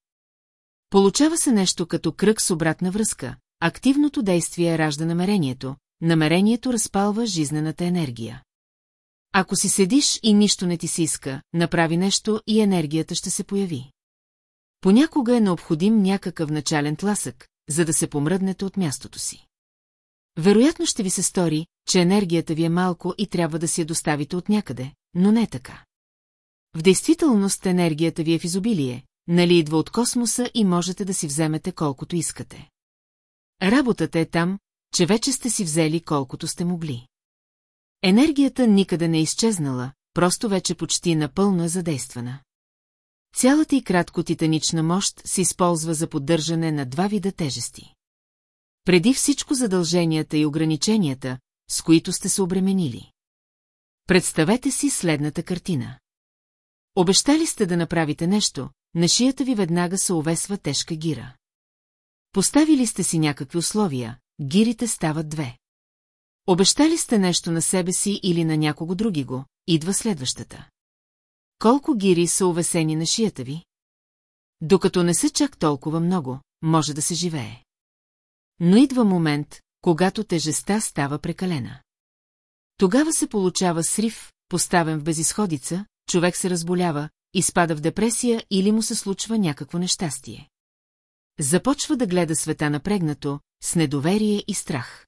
Получава се нещо като кръг с обратна връзка. Активното действие ражда намерението, намерението разпалва жизнената енергия. Ако си седиш и нищо не ти се иска, направи нещо и енергията ще се появи. Понякога е необходим някакъв начален тласък, за да се помръднете от мястото си. Вероятно ще ви се стори, че енергията ви е малко и трябва да си я доставите от някъде, но не така. В действителност енергията ви е в изобилие, нали идва от космоса и можете да си вземете колкото искате. Работата е там, че вече сте си взели колкото сте могли. Енергията никъде не е изчезнала, просто вече почти напълно е задействана. Цялата и кратко титанична мощ се използва за поддържане на два вида тежести. Преди всичко задълженията и ограниченията, с които сте се обременили. Представете си следната картина. Обещали сте да направите нещо, на шията ви веднага се увесва тежка гира. Поставили сте си някакви условия, гирите стават две. Обещали сте нещо на себе си или на някого други го, идва следващата. Колко гири са увесени на шията ви? Докато не са чак толкова много, може да се живее. Но идва момент, когато тежеста става прекалена. Тогава се получава срив, поставен в безисходица, човек се разболява, изпада в депресия или му се случва някакво нещастие. Започва да гледа света напрегнато, с недоверие и страх.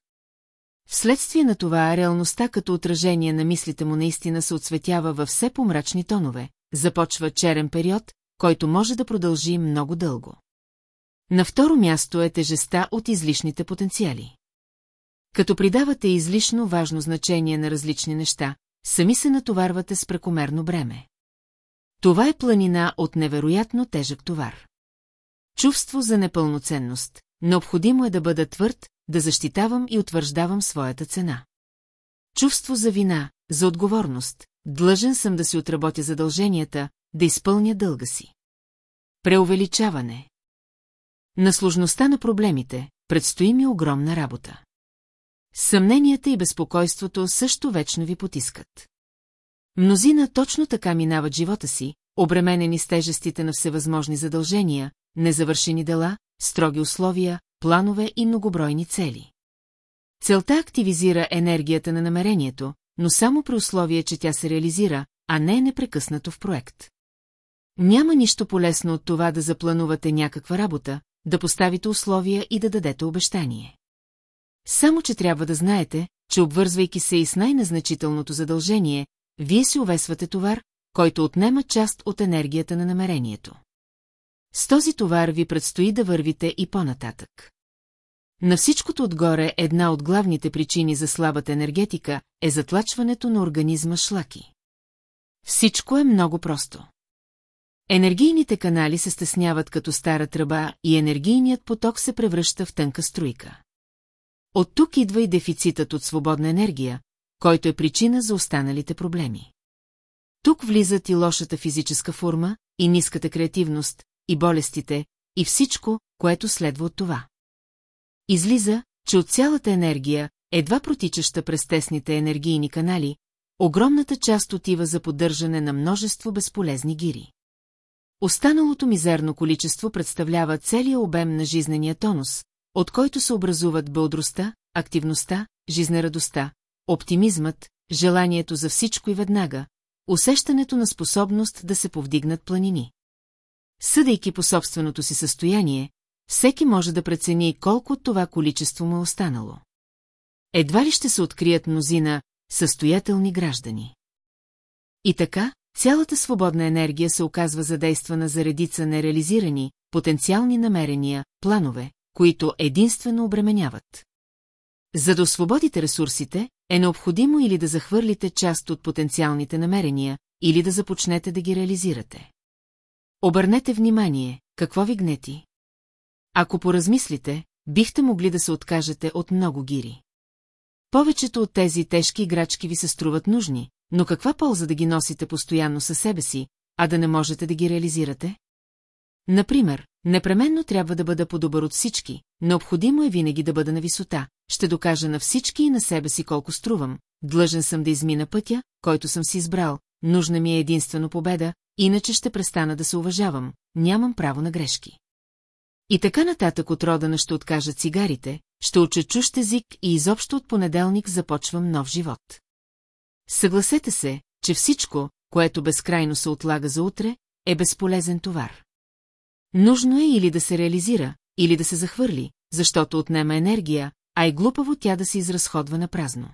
Вследствие на това реалността като отражение на мислите му наистина се отсветява във все помрачни тонове, започва черен период, който може да продължи много дълго. На второ място е тежеста от излишните потенциали. Като придавате излишно важно значение на различни неща, сами се натоварвате с прекомерно бреме. Това е планина от невероятно тежък товар. Чувство за непълноценност. Необходимо е да бъда твърд, да защитавам и утвърждавам своята цена. Чувство за вина, за отговорност. Длъжен съм да си отработя задълженията, да изпълня дълга си. Преувеличаване. На сложността на проблемите предстои ми огромна работа. Съмненията и безпокойството също вечно ви потискат. Мнозина точно така минават живота си, обременени с тежестите на всевъзможни задължения, незавършени дела, строги условия, планове и многобройни цели. Целта активизира енергията на намерението, но само при условие, че тя се реализира, а не е непрекъснато в проект. Няма нищо полезно от това да запланувате някаква работа, да поставите условия и да дадете обещание. Само, че трябва да знаете, че обвързвайки се и с най-незначителното задължение, вие си увесвате товар, който отнема част от енергията на намерението. С този товар ви предстои да вървите и по-нататък. На всичкото отгоре една от главните причини за слабата енергетика е затлачването на организма шлаки. Всичко е много просто. Енергийните канали се стесняват като стара тръба и енергийният поток се превръща в тънка струйка. От тук идва и дефицитът от свободна енергия, който е причина за останалите проблеми. Тук влизат и лошата физическа форма, и ниската креативност, и болестите, и всичко, което следва от това. Излиза, че от цялата енергия, едва протичаща през тесните енергийни канали, огромната част отива за поддържане на множество безполезни гири. Останалото мизерно количество представлява целия обем на жизнения тонус, от който се образуват бълдростта, активността, жизнерадостта, оптимизмът, желанието за всичко и веднага, усещането на способност да се повдигнат планини. Съдейки по собственото си състояние, всеки може да прецени колко от това количество му е останало. Едва ли ще се открият мнозина състоятелни граждани. И така, цялата свободна енергия се оказва задействана за редица нереализирани, потенциални намерения, планове, които единствено обременяват. За да освободите ресурсите, е необходимо или да захвърлите част от потенциалните намерения, или да започнете да ги реализирате. Обърнете внимание, какво ви гнети. Ако поразмислите, бихте могли да се откажете от много гири. Повечето от тези тежки играчки ви се струват нужни, но каква полза да ги носите постоянно със себе си, а да не можете да ги реализирате? Например, непременно трябва да бъда по-добър от всички, необходимо е винаги да бъда на висота, ще докажа на всички и на себе си колко струвам, длъжен съм да измина пътя, който съм си избрал, нужна ми е единствено победа, иначе ще престана да се уважавам, нямам право на грешки. И така нататък от родана ще откажа цигарите, ще уча чущ език и изобщо от понеделник започвам нов живот. Съгласете се, че всичко, което безкрайно се отлага за утре, е безполезен товар. Нужно е или да се реализира, или да се захвърли, защото отнема енергия, а е глупаво тя да се изразходва на празно.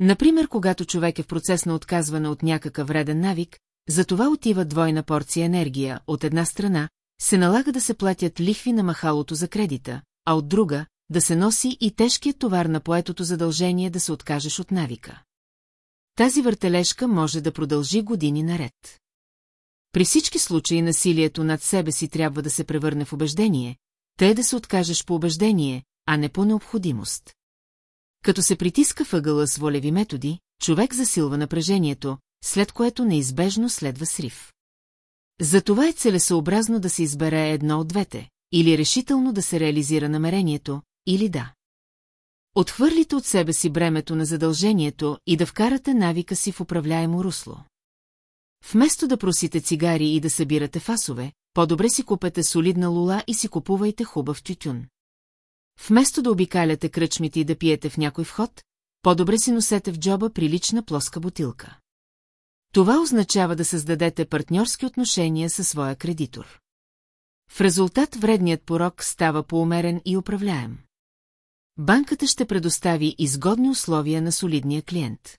Например, когато човек е в процес на отказване от някакъв вреден навик, за това отива двойна порция енергия, от една страна, се налага да се платят лихви на махалото за кредита, а от друга, да се носи и тежкият товар на поетото задължение да се откажеш от навика. Тази въртележка може да продължи години наред. При всички случаи насилието над себе си трябва да се превърне в убеждение, тъй да се откажеш по убеждение, а не по необходимост. Като се притиска въгъла с волеви методи, човек засилва напрежението, след което неизбежно следва срив. Затова е целесообразно да се избере едно от двете, или решително да се реализира намерението, или да. Отхвърлите от себе си бремето на задължението и да вкарате навика си в управляемо русло. Вместо да просите цигари и да събирате фасове, по-добре си купете солидна лула и си купувайте хубав тютюн. Вместо да обикаляте кръчмите и да пиете в някой вход, по-добре си носете в джоба прилична плоска бутилка. Това означава да създадете партньорски отношения със своя кредитор. В резултат вредният порок става поумерен и управляем. Банката ще предостави изгодни условия на солидния клиент.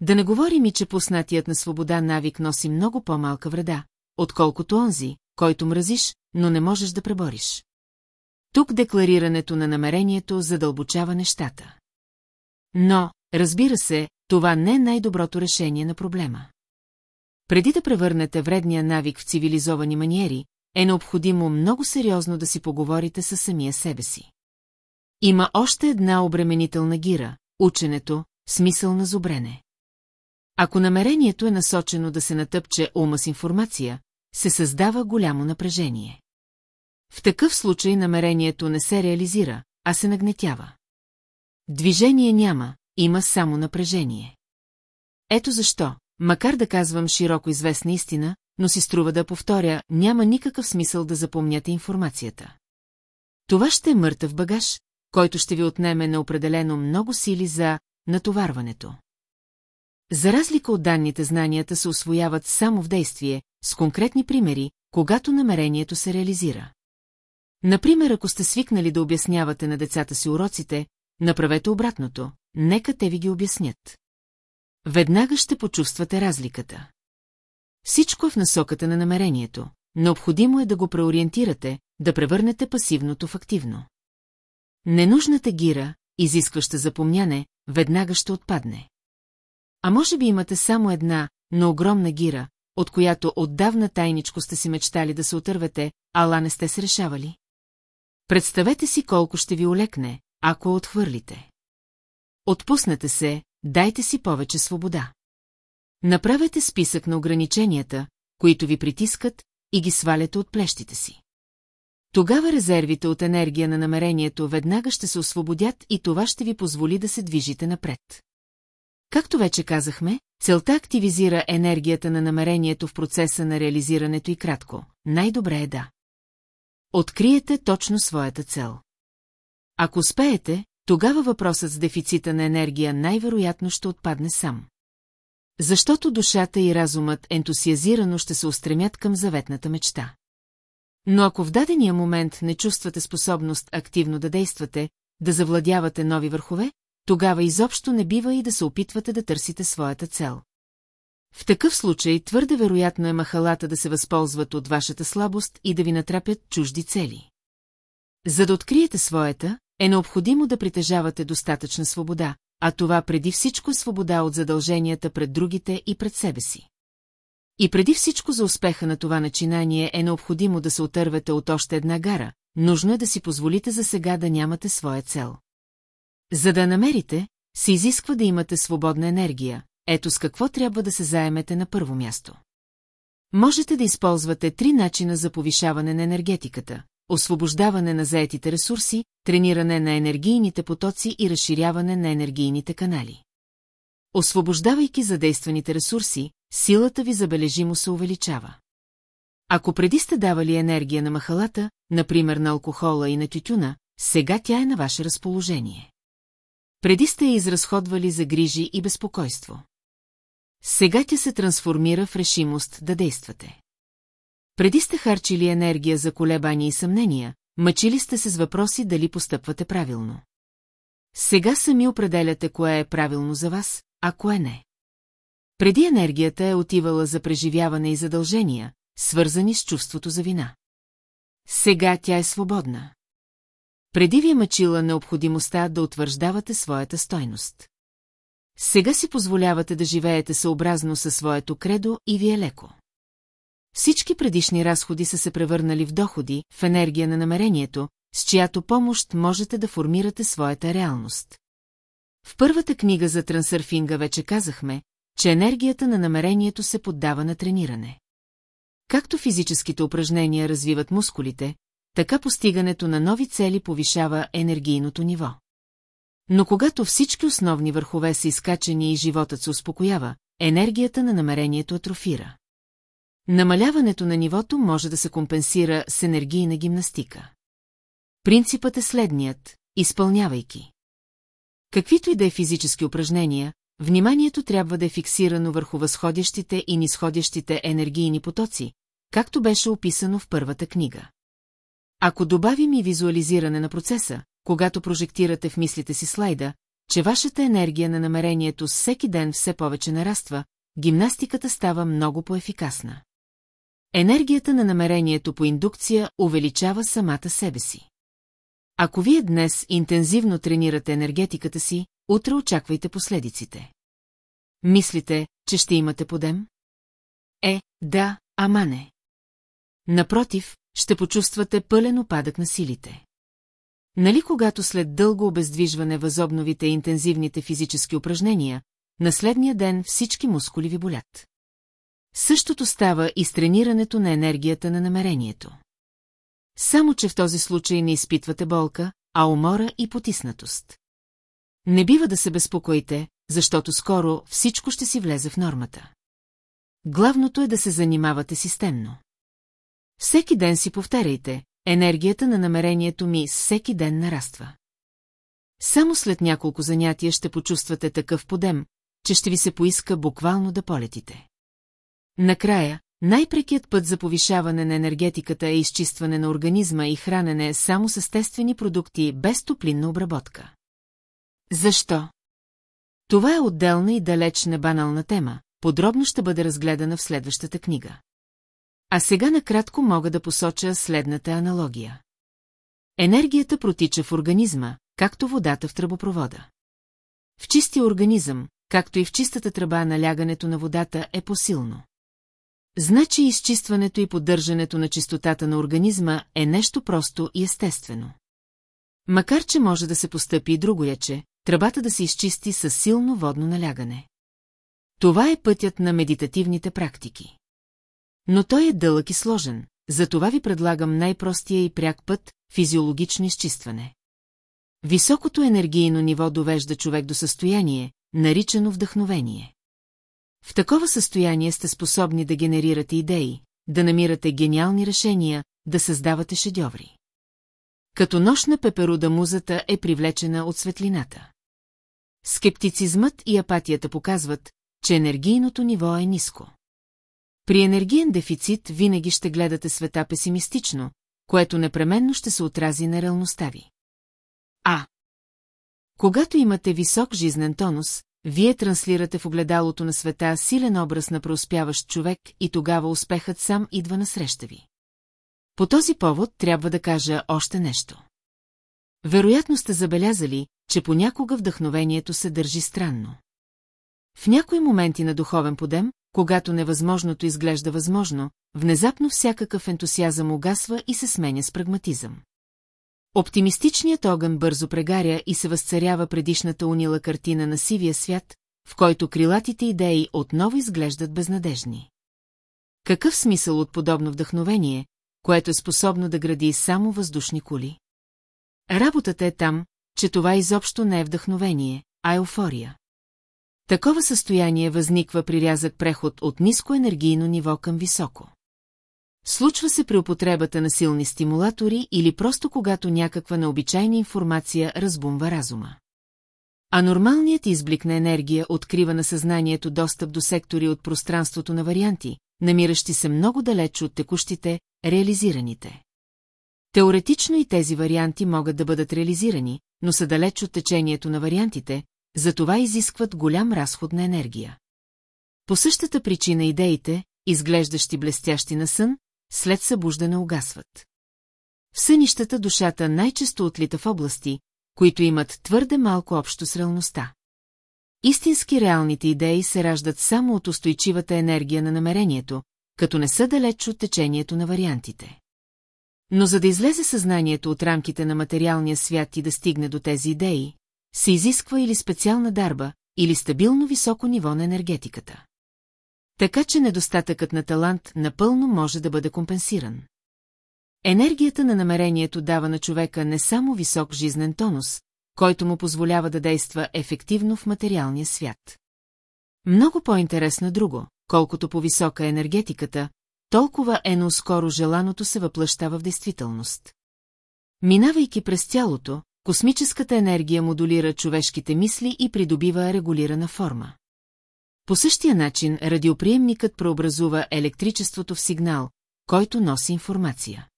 Да не говорим и, че пуснатият на свобода навик носи много по-малка вреда, отколкото онзи, който мразиш, но не можеш да пребориш. Тук декларирането на намерението задълбочава нещата. Но, разбира се, това не е най-доброто решение на проблема. Преди да превърнете вредния навик в цивилизовани маниери, е необходимо много сериозно да си поговорите със самия себе си. Има още една обременителна гира – ученето, смисъл на зубрене. Ако намерението е насочено да се натъпче ума с информация, се създава голямо напрежение. В такъв случай намерението не се реализира, а се нагнетява. Движение няма, има само напрежение. Ето защо, макар да казвам широко известна истина, но си струва да повторя, няма никакъв смисъл да запомняте информацията. Това ще е мъртъв багаж, който ще ви отнеме неопределено много сили за натоварването. За разлика от данните, знанията се освояват само в действие, с конкретни примери, когато намерението се реализира. Например, ако сте свикнали да обяснявате на децата си уроците, направете обратното, нека те ви ги обяснят. Веднага ще почувствате разликата. Всичко е в насоката на намерението. Необходимо е да го преориентирате, да превърнете пасивното в активно. Ненужната гира, изискваща запомняне, веднага ще отпадне. А може би имате само една, но огромна гира, от която отдавна тайничко сте си мечтали да се отървете, ала не сте се решавали. Представете си колко ще ви олекне, ако отхвърлите. Отпуснете се, дайте си повече свобода. Направете списък на ограниченията, които ви притискат, и ги сваляте от плещите си. Тогава резервите от енергия на намерението веднага ще се освободят и това ще ви позволи да се движите напред. Както вече казахме, целта активизира енергията на намерението в процеса на реализирането и кратко. Най-добре е да. Откриете точно своята цел. Ако успеете, тогава въпросът с дефицита на енергия най-вероятно ще отпадне сам. Защото душата и разумът ентусиазирано ще се устремят към заветната мечта. Но ако в дадения момент не чувствате способност активно да действате, да завладявате нови върхове, тогава изобщо не бива и да се опитвате да търсите своята цел. В такъв случай твърде вероятно е махалата да се възползват от вашата слабост и да ви натрапят чужди цели. За да откриете своята, е необходимо да притежавате достатъчна свобода, а това преди всичко е свобода от задълженията пред другите и пред себе си. И преди всичко за успеха на това начинание е необходимо да се отървете от още една гара, нужно е да си позволите за сега да нямате своя цел. За да намерите, се изисква да имате свободна енергия, ето с какво трябва да се заемете на първо място. Можете да използвате три начина за повишаване на енергетиката – освобождаване на заетите ресурси, трениране на енергийните потоци и разширяване на енергийните канали. Освобождавайки задействаните ресурси, силата ви забележимо се увеличава. Ако преди сте давали енергия на махалата, например на алкохола и на тютюна, сега тя е на ваше разположение. Преди сте я изразходвали за грижи и безпокойство. Сега тя се трансформира в решимост да действате. Преди сте харчили енергия за колебания и съмнения, мъчили сте се с въпроси дали постъпвате правилно. Сега сами определяте кое е правилно за вас, а кое не. Преди енергията е отивала за преживяване и задължения, свързани с чувството за вина. Сега тя е свободна. Преди ви е мъчила необходимостта да утвърждавате своята стойност. Сега си позволявате да живеете съобразно със своето кредо и ви е леко. Всички предишни разходи са се превърнали в доходи, в енергия на намерението, с чиято помощ можете да формирате своята реалност. В първата книга за трансърфинга вече казахме, че енергията на намерението се поддава на трениране. Както физическите упражнения развиват мускулите, така постигането на нови цели повишава енергийното ниво. Но когато всички основни върхове са изкачени и животът се успокоява, енергията на намерението атрофира. Намаляването на нивото може да се компенсира с енергийна гимнастика. Принципът е следният – изпълнявайки. Каквито и да е физически упражнения, вниманието трябва да е фиксирано върху възходящите и нисходящите енергийни потоци, както беше описано в първата книга. Ако добавим и визуализиране на процеса, когато прожектирате в мислите си слайда, че вашата енергия на намерението всеки ден все повече нараства, гимнастиката става много по-ефикасна. Енергията на намерението по индукция увеличава самата себе си. Ако вие днес интензивно тренирате енергетиката си, утре очаквайте последиците. Мислите, че ще имате подем? Е, да, ама не. Напротив, ще почувствате пълен опадък на силите. Нали когато след дълго обездвижване възобновите интензивните физически упражнения, на следния ден всички мускули ви болят. Същото става и с тренирането на енергията на намерението. Само, че в този случай не изпитвате болка, а умора и потиснатост. Не бива да се безпокоите, защото скоро всичко ще си влезе в нормата. Главното е да се занимавате системно. Всеки ден си повтаряйте, енергията на намерението ми всеки ден нараства. Само след няколко занятия ще почувствате такъв подем, че ще ви се поиска буквално да полетите. Накрая, най-прекият път за повишаване на енергетиката е изчистване на организма и хранене само с естествени продукти без топлинна обработка. Защо? Това е отделна и далеч небанална тема, подробно ще бъде разгледана в следващата книга. А сега накратко мога да посоча следната аналогия. Енергията протича в организма, както водата в тръбопровода. В чистия организъм, както и в чистата тръба налягането на водата е посилно. Значи изчистването и поддържането на чистотата на организма е нещо просто и естествено. Макар, че може да се постъпи и другояче, тръбата да се изчисти с силно водно налягане. Това е пътят на медитативните практики. Но той е дълъг и сложен, затова ви предлагам най-простия и пряк път – физиологично изчистване. Високото енергийно ниво довежда човек до състояние, наричано вдъхновение. В такова състояние сте способни да генерирате идеи, да намирате гениални решения, да създавате шедьоври. Като нощна пеперуда музата е привлечена от светлината. Скептицизмът и апатията показват, че енергийното ниво е ниско. При енергиен дефицит винаги ще гледате света песимистично, което непременно ще се отрази на реалността ви. А. Когато имате висок жизнен тонус, вие транслирате в огледалото на света силен образ на преуспяващ човек и тогава успехът сам идва на среща ви. По този повод трябва да кажа още нещо. Вероятно сте забелязали, че понякога вдъхновението се държи странно. В някои моменти на духовен подем, когато невъзможното изглежда възможно, внезапно всякакъв ентусиазъм угасва и се сменя с прагматизъм. Оптимистичният огън бързо прегаря и се възцарява предишната унила картина на сивия свят, в който крилатите идеи отново изглеждат безнадежни. Какъв смисъл от подобно вдъхновение, което е способно да гради само въздушни кули? Работата е там, че това изобщо не е вдъхновение, а еуфория. Такова състояние възниква при рязък преход от ниско енергийно ниво към високо. Случва се при употребата на силни стимулатори или просто когато някаква необичайна информация разбумва разума. А нормалният изблик на енергия открива на съзнанието достъп до сектори от пространството на варианти, намиращи се много далеч от текущите, реализираните. Теоретично и тези варианти могат да бъдат реализирани, но са далеч от течението на вариантите, затова изискват голям разход на енергия. По същата причина идеите, изглеждащи блестящи на сън, след събуждане угасват. В сънищата душата най-често отлита в области, които имат твърде малко общо с реалността. Истински реалните идеи се раждат само от устойчивата енергия на намерението, като не са далеч от течението на вариантите. Но за да излезе съзнанието от рамките на материалния свят и да стигне до тези идеи, се изисква или специална дарба, или стабилно високо ниво на енергетиката. Така че недостатъкът на талант напълно може да бъде компенсиран. Енергията на намерението дава на човека не само висок жизнен тонус, който му позволява да действа ефективно в материалния свят. Много по-интересно друго, колкото по-висока е енергетиката, толкова ено скоро желаното се въплъщава в действителност. Минавайки през тялото, космическата енергия модулира човешките мисли и придобива регулирана форма. По същия начин радиоприемникът преобразува електричеството в сигнал, който носи информация.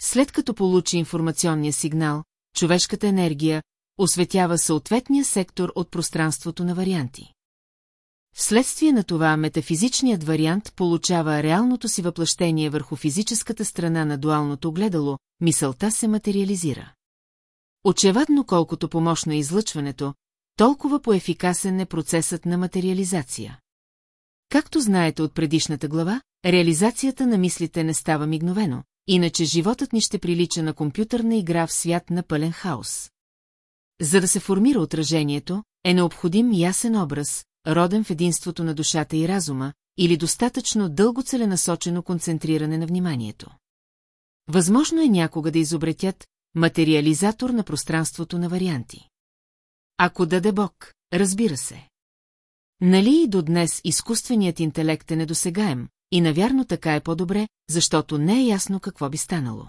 След като получи информационния сигнал, човешката енергия осветява съответния сектор от пространството на варианти. Вследствие на това метафизичният вариант получава реалното си въплъщение върху физическата страна на дуалното огледало, мисълта се материализира. Очевадно колкото помощно е излъчването, толкова по-ефикасен е процесът на материализация. Както знаете от предишната глава, реализацията на мислите не става мигновено, иначе животът ни ще прилича на компютърна игра в свят на пълен хаос. За да се формира отражението, е необходим ясен образ, роден в единството на душата и разума, или достатъчно дълго целенасочено концентриране на вниманието. Възможно е някога да изобретят материализатор на пространството на варианти. Ако даде Бог, разбира се. Нали и до днес изкуственият интелект е недосегаем, и навярно така е по-добре, защото не е ясно какво би станало.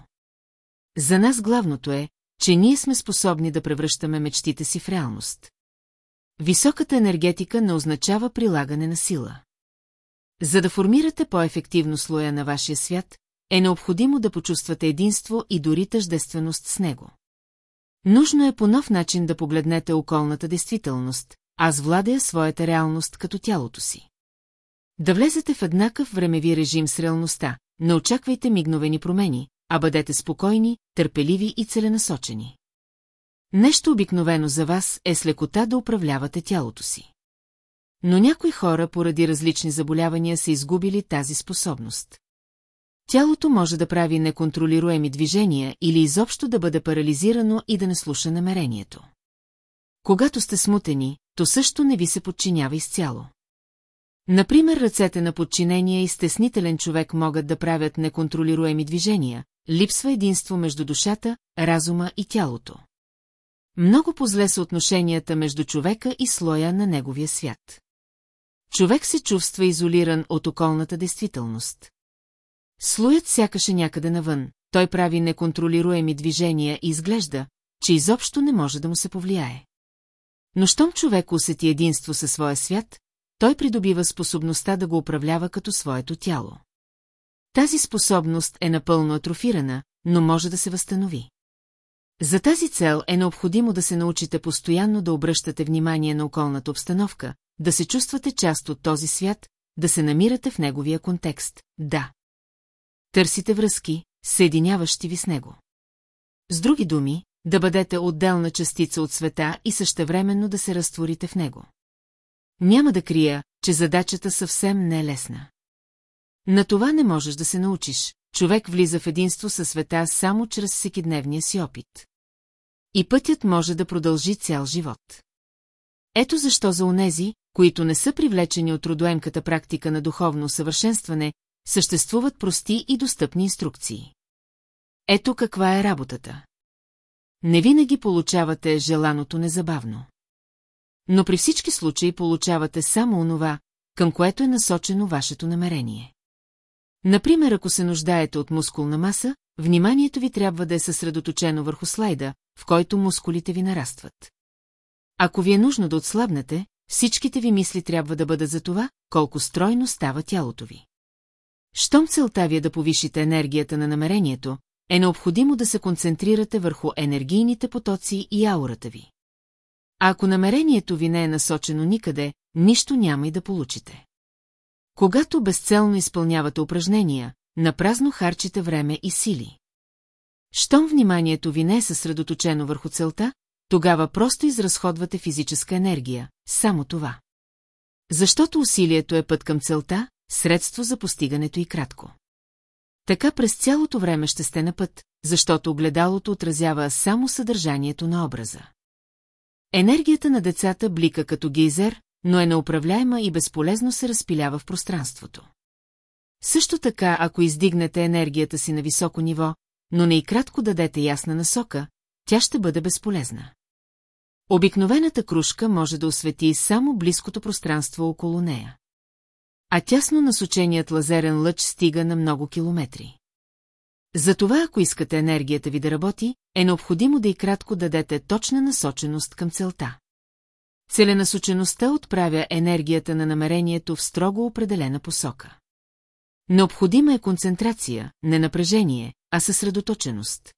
За нас главното е, че ние сме способни да превръщаме мечтите си в реалност. Високата енергетика не означава прилагане на сила. За да формирате по-ефективно слоя на вашия свят, е необходимо да почувствате единство и дори тъждественост с него. Нужно е по нов начин да погледнете околната действителност, аз владея своята реалност като тялото си. Да влезете в еднакъв времеви режим с реалността, не очаквайте мигновени промени, а бъдете спокойни, търпеливи и целенасочени. Нещо обикновено за вас е с лекота да управлявате тялото си. Но някои хора поради различни заболявания са изгубили тази способност. Тялото може да прави неконтролируеми движения или изобщо да бъде парализирано и да не слуша намерението. Когато сте смутени, то също не ви се подчинява изцяло. Например, ръцете на подчинения и стеснителен човек могат да правят неконтролируеми движения, липсва единство между душата, разума и тялото. Много позле са отношенията между човека и слоя на неговия свят. Човек се чувства изолиран от околната действителност. Слоят сякаше някъде навън, той прави неконтролируеми движения и изглежда, че изобщо не може да му се повлияе. Но щом човек усети единство със своя свят, той придобива способността да го управлява като своето тяло. Тази способност е напълно атрофирана, но може да се възстанови. За тази цел е необходимо да се научите постоянно да обръщате внимание на околната обстановка, да се чувствате част от този свят, да се намирате в неговия контекст, да. Търсите връзки, съединяващи ви с него. С други думи, да бъдете отделна частица от света и същевременно да се разтворите в него. Няма да крия, че задачата съвсем не е лесна. На това не можеш да се научиш, човек влиза в единство със света само чрез всекидневния си опит. И пътят може да продължи цял живот. Ето защо за онези, които не са привлечени от родоемката практика на духовно съвършенстване, съществуват прости и достъпни инструкции. Ето каква е работата. Не винаги получавате желаното незабавно. Но при всички случаи получавате само онова, към което е насочено вашето намерение. Например, ако се нуждаете от мускулна маса, вниманието ви трябва да е съсредоточено върху слайда, в който мускулите ви нарастват. Ако ви е нужно да отслабнете, всичките ви мисли трябва да бъдат за това, колко стройно става тялото ви. Щом целта ви е да повишите енергията на намерението, е необходимо да се концентрирате върху енергийните потоци и аурата ви. А ако намерението ви не е насочено никъде, нищо няма и да получите. Когато безцелно изпълнявате упражнения, напразно харчите време и сили. Щом вниманието ви не е съсредоточено върху целта, тогава просто изразходвате физическа енергия, само това. Защото усилието е път към целта, средство за постигането и кратко. Така през цялото време ще сте на път, защото огледалото отразява само съдържанието на образа. Енергията на децата блика като гейзер, но е неуправляема и безполезно се разпилява в пространството. Също така, ако издигнете енергията си на високо ниво, но не и кратко дадете ясна насока, тя ще бъде безполезна. Обикновената кружка може да освети само близкото пространство около нея. А тясно насоченият лазерен лъч стига на много километри. Затова, ако искате енергията ви да работи, е необходимо да и кратко дадете точна насоченост към целта. Целенасочеността отправя енергията на намерението в строго определена посока. Необходима е концентрация, не напрежение, а съсредоточеност.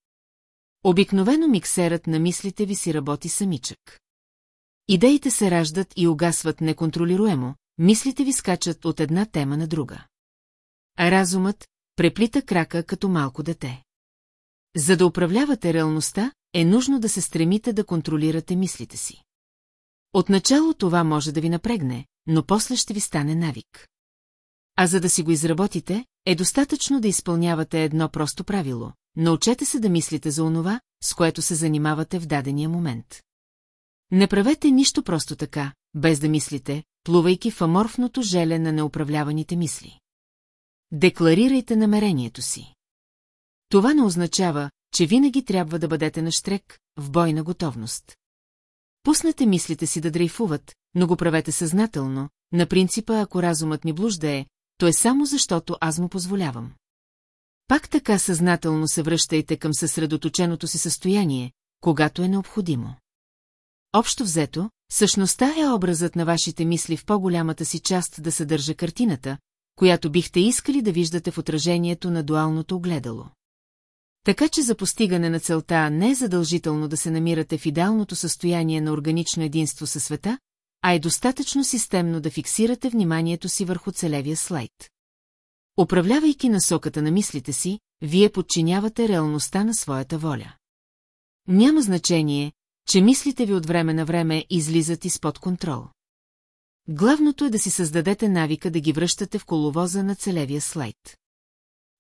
Обикновено миксерът на мислите ви си работи самичък. Идеите се раждат и угасват неконтролируемо, мислите ви скачат от една тема на друга. А разумът преплита крака като малко дете. За да управлявате реалността, е нужно да се стремите да контролирате мислите си. Отначало това може да ви напрегне, но после ще ви стане навик. А за да си го изработите, е достатъчно да изпълнявате едно просто правило. Научете се да мислите за онова, с което се занимавате в дадения момент. Не правете нищо просто така, без да мислите, плувайки в аморфното желе на неуправляваните мисли. Декларирайте намерението си. Това не означава, че винаги трябва да бъдете на штрек, в бойна готовност. Пуснете мислите си да дрейфуват, но го правете съзнателно, на принципа ако разумът ми блуждае, то е само защото аз му позволявам. Пак така съзнателно се връщайте към съсредоточеното си състояние, когато е необходимо. Общо взето, същността е образът на вашите мисли в по-голямата си част да съдържа картината, която бихте искали да виждате в отражението на дуалното огледало. Така че за постигане на целта не е задължително да се намирате в идеалното състояние на органично единство със света, а е достатъчно системно да фиксирате вниманието си върху целевия слайд. Управлявайки насоката на мислите си, вие подчинявате реалността на своята воля. Няма значение, че мислите ви от време на време излизат изпод контрол. Главното е да си създадете навика да ги връщате в коловоза на целевия слайд.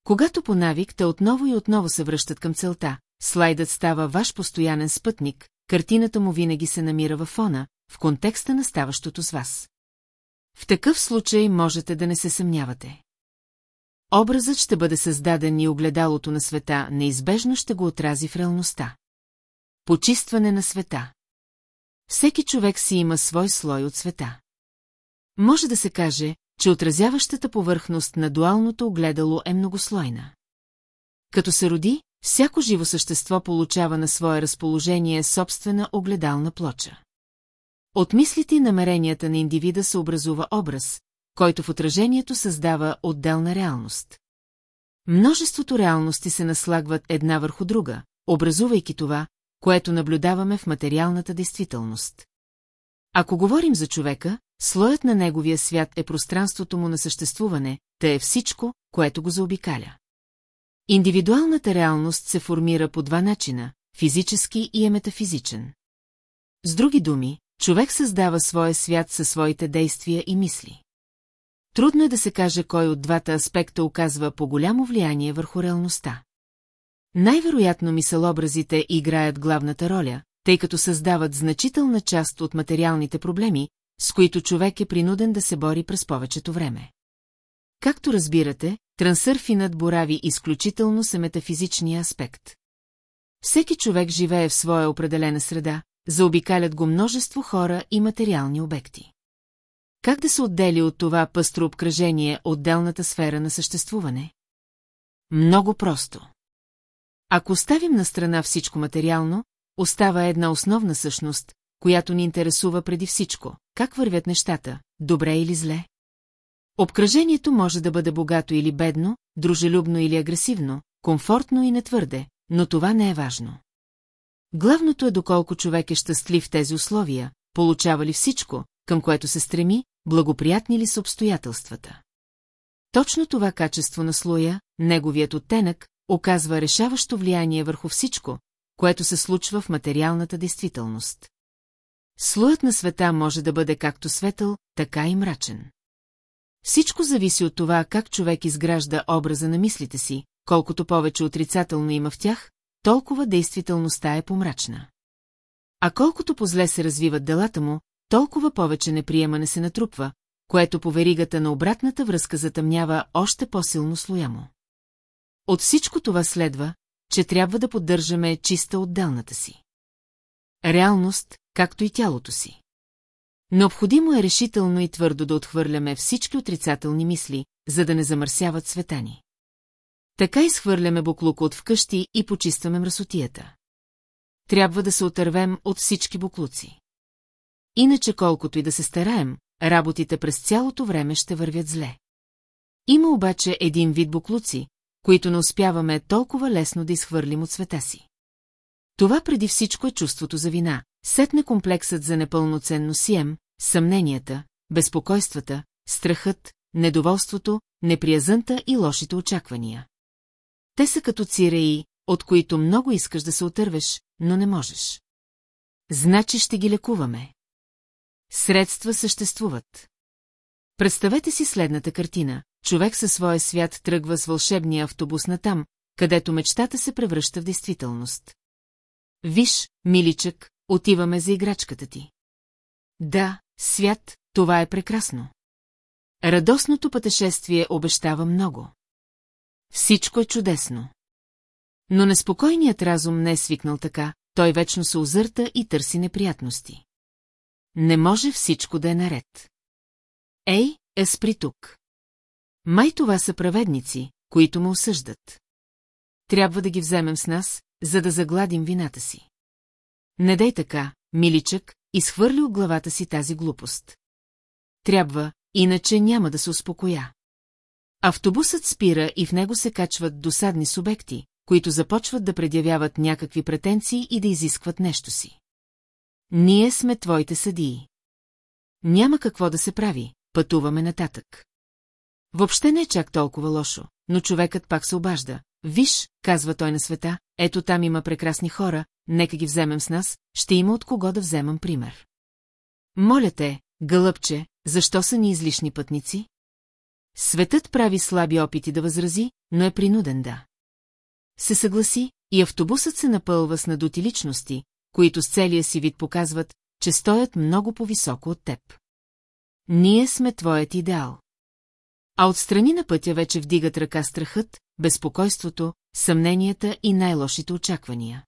Когато по навик те отново и отново се връщат към целта, слайдът става ваш постоянен спътник, картината му винаги се намира във фона, в контекста на ставащото с вас. В такъв случай можете да не се съмнявате. Образът ще бъде създаден и огледалото на света неизбежно ще го отрази в реалността. Почистване на света Всеки човек си има свой слой от света. Може да се каже, че отразяващата повърхност на дуалното огледало е многослойна. Като се роди, всяко живо същество получава на свое разположение собствена огледална плоча. От мислите и намеренията на индивида се образува образ, който в отражението създава отделна реалност. Множеството реалности се наслагват една върху друга, образувайки това, което наблюдаваме в материалната действителност. Ако говорим за човека, слоят на неговия свят е пространството му на съществуване, те е всичко, което го заобикаля. Индивидуалната реалност се формира по два начина – физически и е метафизичен. С други думи, човек създава своя свят със своите действия и мисли. Трудно е да се каже кой от двата аспекта оказва по-голямо влияние върху реалността. Най-вероятно мисълобразите играят главната роля, тъй като създават значителна част от материалните проблеми, с които човек е принуден да се бори през повечето време. Както разбирате, трансърфинът борави изключително с метафизичния аспект. Всеки човек живее в своя определена среда, заобикалят го множество хора и материални обекти. Как да се отдели от това пъстро обкръжение отделната сфера на съществуване? Много просто. Ако оставим на страна всичко материално, остава една основна същност, която ни интересува преди всичко. Как вървят нещата, добре или зле? Обкръжението може да бъде богато или бедно, дружелюбно или агресивно, комфортно и нетвърде, но това не е важно. Главното е доколко човек е щастлив в тези условия, получава ли всичко, към което се стреми, благоприятни ли са обстоятелствата. Точно това качество на слоя, неговият оттенък, оказва решаващо влияние върху всичко, което се случва в материалната действителност. Слоят на света може да бъде както светъл, така и мрачен. Всичко зависи от това как човек изгражда образа на мислите си, колкото повече отрицателно има в тях, толкова действителността е помрачна. А колкото позле се развиват делата му, толкова повече неприемане се натрупва, което по веригата на обратната връзка затъмнява още по-силно слоя му. От всичко това следва, че трябва да поддържаме чиста отделната си. Реалност, както и тялото си. Необходимо е решително и твърдо да отхвърляме всички отрицателни мисли, за да не замърсяват света ни. Така изхвърляме буклук от вкъщи и почистваме мръсотията. Трябва да се отървем от всички буклуци. Иначе колкото и да се стараем, работите през цялото време ще вървят зле. Има обаче един вид буклуци, които не успяваме толкова лесно да изхвърлим от света си. Това преди всичко е чувството за вина, сетне комплексът за непълноценно сием, съмненията, безпокойствата, страхът, недоволството, неприязънта и лошите очаквания. Те са като циреи, от които много искаш да се отървеш, но не можеш. Значи ще ги лекуваме. Средства съществуват. Представете си следната картина. Човек със своя свят тръгва с вълшебния автобус на там, където мечтата се превръща в действителност. Виж, миличък, отиваме за играчката ти. Да, свят, това е прекрасно. Радостното пътешествие обещава много. Всичко е чудесно. Но неспокойният разум не е свикнал така, той вечно се озърта и търси неприятности. Не може всичко да е наред. Ей, е спри тук. Май това са праведници, които ме осъждат. Трябва да ги вземем с нас, за да загладим вината си. Не дай така, миличък, изхвърли от главата си тази глупост. Трябва, иначе няма да се успокоя. Автобусът спира и в него се качват досадни субекти, които започват да предявяват някакви претенции и да изискват нещо си. Ние сме твоите съдии. Няма какво да се прави, пътуваме нататък. Въобще не е чак толкова лошо, но човекът пак се обажда. Виж, казва той на света, ето там има прекрасни хора, нека ги вземем с нас, ще има от кого да вземам пример. Моля те, гълъбче, защо са ни излишни пътници? Светът прави слаби опити да възрази, но е принуден да. Се съгласи и автобусът се напълва с надути личности, които с целия си вид показват, че стоят много по-високо от теб. Ние сме твоят идеал. А отстрани на пътя вече вдигат ръка страхът, безпокойството, съмненията и най-лошите очаквания.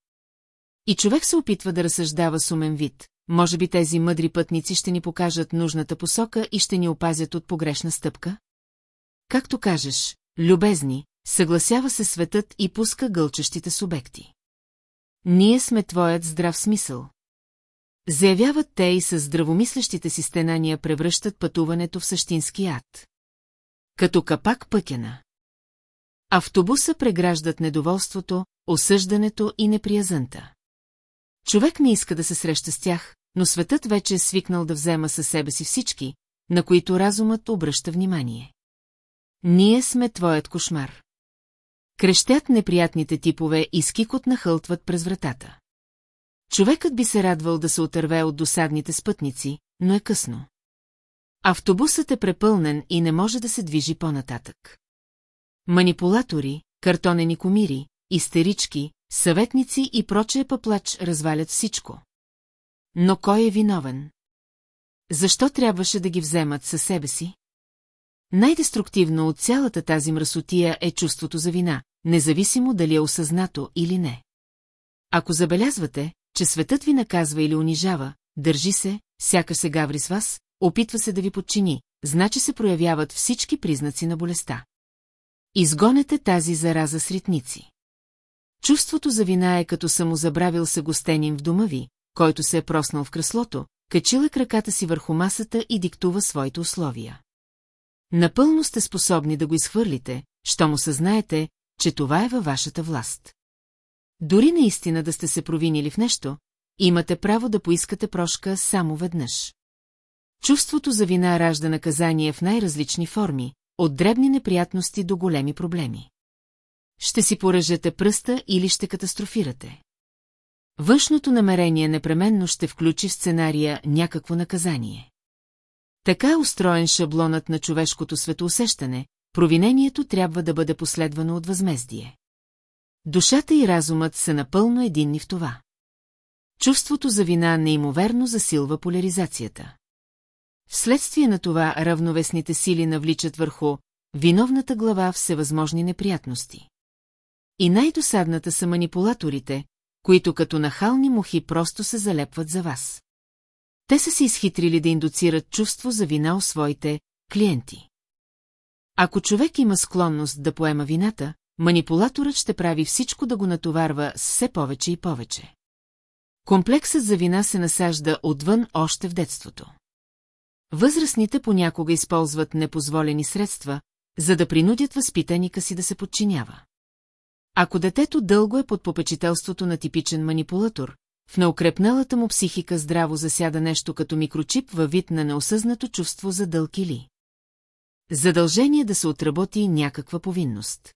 И човек се опитва да разсъждава с умен вид. Може би тези мъдри пътници ще ни покажат нужната посока и ще ни опазят от погрешна стъпка? Както кажеш, любезни, съгласява се светът и пуска гълчащите субекти. Ние сме твоят здрав смисъл. Заявяват те и с здравомислещите си стенания превръщат пътуването в същински ад. Като капак пъкена. Автобуса преграждат недоволството, осъждането и неприязънта. Човек не иска да се среща с тях, но светът вече е свикнал да взема със себе си всички, на които разумът обръща внимание. Ние сме твоят кошмар. Крещят неприятните типове и скикот нахълтват през вратата. Човекът би се радвал да се отърве от досадните спътници, но е късно. Автобусът е препълнен и не може да се движи по-нататък. Манипулатори, картонени комири, истерички, съветници и прочее пъплач развалят всичко. Но кой е виновен? Защо трябваше да ги вземат със себе си? Най-деструктивно от цялата тази мръсотия е чувството за вина, независимо дали е осъзнато или не. Ако забелязвате, че светът ви наказва или унижава, държи се, сяка се гаври с вас, опитва се да ви подчини, значи се проявяват всички признаци на болестта. Изгонете тази зараза с ритници. Чувството за вина е като самозабравил се гостенин в дома ви, който се е проснал в креслото, качил е краката си върху масата и диктува своите условия. Напълно сте способни да го изхвърлите, що му съзнаете, че това е във вашата власт. Дори наистина да сте се провинили в нещо, имате право да поискате прошка само веднъж. Чувството за вина ражда наказание в най-различни форми, от дребни неприятности до големи проблеми. Ще си поръжете пръста или ще катастрофирате. Външното намерение непременно ще включи в сценария някакво наказание. Така е устроен шаблонът на човешкото светоусещане, провинението трябва да бъде последвано от възмездие. Душата и разумът са напълно единни в това. Чувството за вина неимоверно засилва поляризацията. Вследствие на това равновесните сили навличат върху виновната глава всевъзможни неприятности. И най-досадната са манипулаторите, които като нахални мухи просто се залепват за вас. Те са се изхитрили да индуцират чувство за вина у своите клиенти. Ако човек има склонност да поема вината, манипулаторът ще прави всичко да го натоварва с все повече и повече. Комплексът за вина се насажда отвън още в детството. Възрастните понякога използват непозволени средства, за да принудят възпитаника си да се подчинява. Ако детето дълго е под попечителството на типичен манипулатор, в неукрепналата му психика здраво засяда нещо като микрочип във вид на неосъзнато чувство за дълг или. Задължение да се отработи някаква повинност.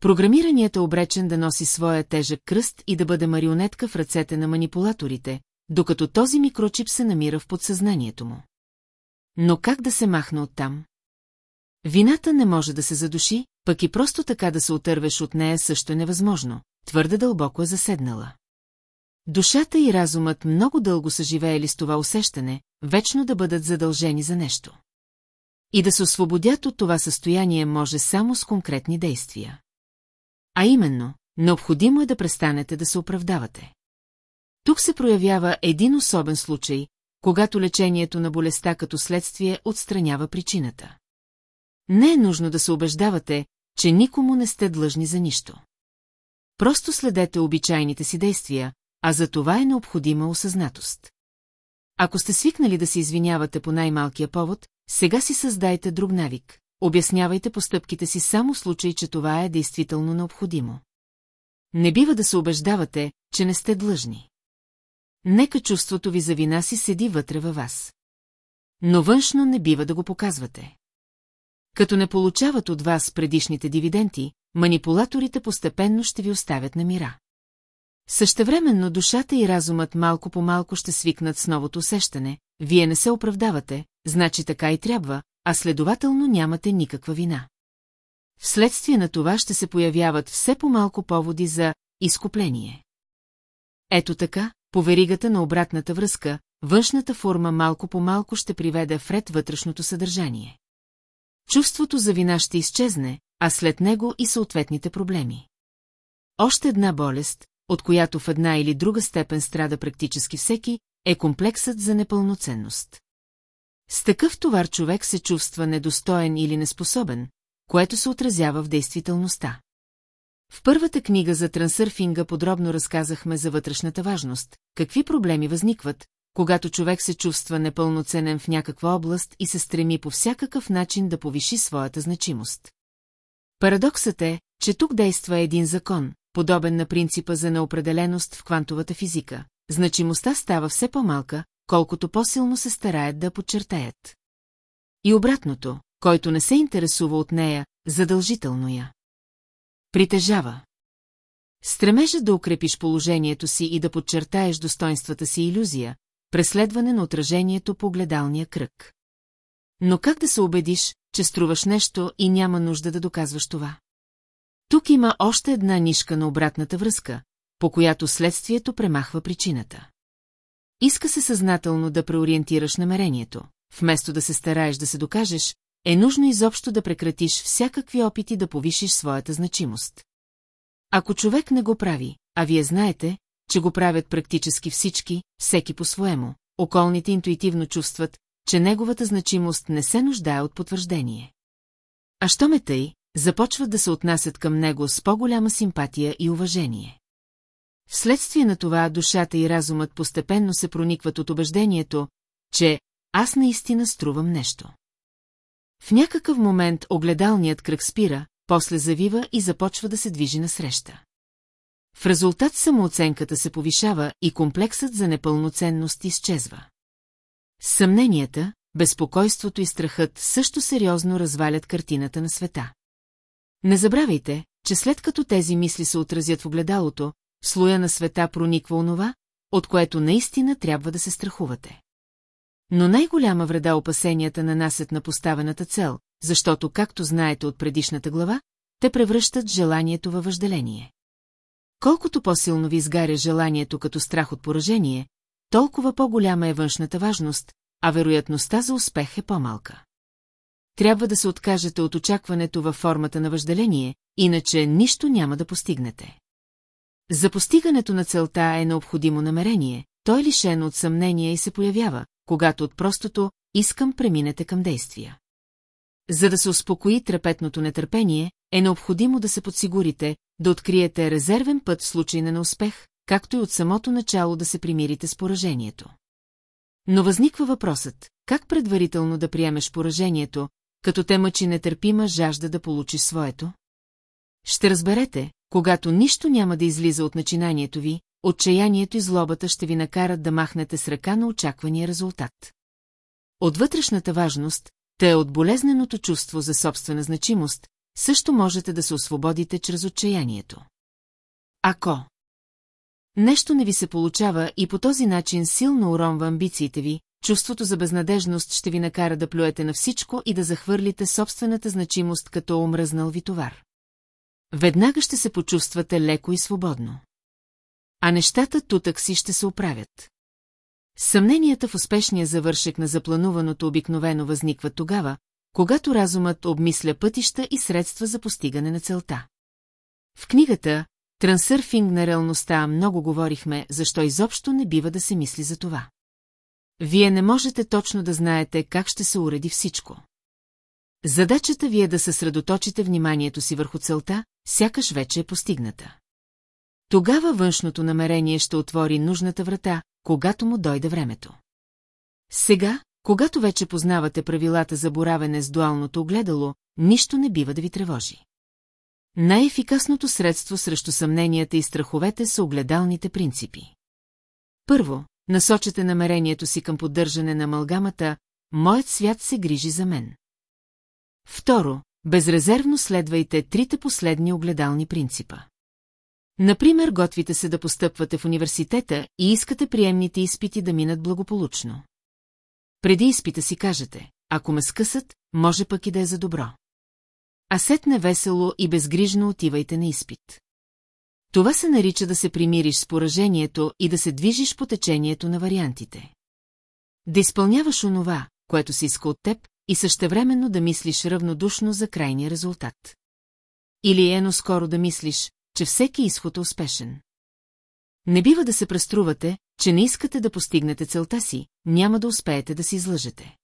Програмираният е обречен да носи своя тежък кръст и да бъде марионетка в ръцете на манипулаторите, докато този микрочип се намира в подсъзнанието му. Но как да се махне оттам? Вината не може да се задуши, пък и просто така да се отървеш от нея също е невъзможно, твърде дълбоко е заседнала. Душата и разумът много дълго са живеели с това усещане, вечно да бъдат задължени за нещо. И да се освободят от това състояние може само с конкретни действия. А именно, необходимо е да престанете да се оправдавате. Тук се проявява един особен случай, когато лечението на болестта като следствие отстранява причината. Не е нужно да се убеждавате, че никому не сте длъжни за нищо. Просто следете обичайните си действия, а за това е необходима осъзнатост. Ако сте свикнали да се извинявате по най-малкия повод, сега си създайте друг навик. Обяснявайте постъпките си само в случай, че това е действително необходимо. Не бива да се убеждавате, че не сте длъжни. Нека чувството ви за вина си седи вътре във вас. Но външно не бива да го показвате. Като не получават от вас предишните дивиденти, манипулаторите постепенно ще ви оставят на мира. Същевременно душата и разумът малко по малко ще свикнат с новото усещане, вие не се оправдавате, значи така и трябва, а следователно нямате никаква вина. Вследствие на това ще се появяват все по-малко поводи за изкупление. Ето така, по веригата на обратната връзка, външната форма малко по малко ще приведе вред вътрешното съдържание. Чувството за вина ще изчезне, а след него и съответните проблеми. Още една болест, от която в една или друга степен страда практически всеки, е комплексът за непълноценност. С такъв товар човек се чувства недостоен или неспособен, което се отразява в действителността. В първата книга за трансърфинга подробно разказахме за вътрешната важност, какви проблеми възникват, когато човек се чувства непълноценен в някаква област и се стреми по всякакъв начин да повиши своята значимост. Парадоксът е, че тук действа един закон, подобен на принципа за неопределеност в квантовата физика. Значимостта става все по-малка, колкото по-силно се стараят да подчертаят. И обратното, който не се интересува от нея, задължително я. Притежава. Стремежът да укрепиш положението си и да подчертаеш достоинствата си иллюзия, преследване на отражението по гледалния кръг. Но как да се убедиш, че струваш нещо и няма нужда да доказваш това? Тук има още една нишка на обратната връзка, по която следствието премахва причината. Иска се съзнателно да преориентираш намерението, вместо да се стараеш да се докажеш, е нужно изобщо да прекратиш всякакви опити да повишиш своята значимост. Ако човек не го прави, а вие знаете, че го правят практически всички, всеки по-своему, околните интуитивно чувстват, че неговата значимост не се нуждае от потвърждение. А що ме тъй, започват да се отнасят към него с по-голяма симпатия и уважение. Вследствие на това душата и разумът постепенно се проникват от убеждението, че аз наистина струвам нещо. В някакъв момент огледалният кръг спира, после завива и започва да се движи насреща. В резултат самооценката се повишава и комплексът за непълноценност изчезва. Съмненията, безпокойството и страхът също сериозно развалят картината на света. Не забравяйте, че след като тези мисли се отразят в огледалото, в слоя на света прониква онова, от което наистина трябва да се страхувате. Но най-голяма вреда опасенията нанасят на поставената цел, защото, както знаете от предишната глава, те превръщат желанието във въжделение. Колкото по-силно ви изгаря желанието като страх от поражение, толкова по-голяма е външната важност, а вероятността за успех е по-малка. Трябва да се откажете от очакването във формата на въжделение, иначе нищо няма да постигнете. За постигането на целта е необходимо намерение, той е лишен от съмнение и се появява, когато от простото «искам» преминете към действия. За да се успокои трепетното нетърпение, е необходимо да се подсигурите, да откриете резервен път в случай на неуспех, както и от самото начало да се примирите с поражението. Но възниква въпросът, как предварително да приемеш поражението, като те мъчи нетърпима жажда да получиш своето? Ще разберете, когато нищо няма да излиза от начинанието ви, отчаянието и злобата ще ви накарат да махнете с ръка на очаквания резултат. От вътрешната важност, те от болезненото чувство за собствена значимост, също можете да се освободите чрез отчаянието. Ако нещо не ви се получава и по този начин силно уронва амбициите ви, чувството за безнадежност ще ви накара да плюете на всичко и да захвърлите собствената значимост като омръзнал ви товар. Веднага ще се почувствате леко и свободно. А нещата тутък си ще се оправят. Съмненията в успешния завършек на заплануваното обикновено възникват тогава, когато разумът обмисля пътища и средства за постигане на целта. В книгата Трансърфинг на реалността много говорихме, защо изобщо не бива да се мисли за това. Вие не можете точно да знаете как ще се уреди всичко. Задачата ви е да съсредоточите вниманието си върху целта, сякаш вече е постигната. Тогава външното намерение ще отвори нужната врата, когато му дойде времето. Сега, когато вече познавате правилата за боравене с дуалното огледало, нищо не бива да ви тревожи. Най-ефикасното средство срещу съмненията и страховете са огледалните принципи. Първо, насочете намерението си към поддържане на амалгамата «Моят свят се грижи за мен». Второ, безрезервно следвайте трите последни огледални принципа. Например, готвите се да постъпвате в университета и искате приемните изпити да минат благополучно. Преди изпита си кажете, ако ме скъсат, може пък и да е за добро. А сетне весело и безгрижно отивайте на изпит. Това се нарича да се примириш с поражението и да се движиш по течението на вариантите. Да изпълняваш онова, което се иска от теб, и същевременно да мислиш равнодушно за крайния резултат. Или ено скоро да мислиш, че всеки изход е успешен. Не бива да се преструвате, че не искате да постигнете целта си, няма да успеете да си излъжете.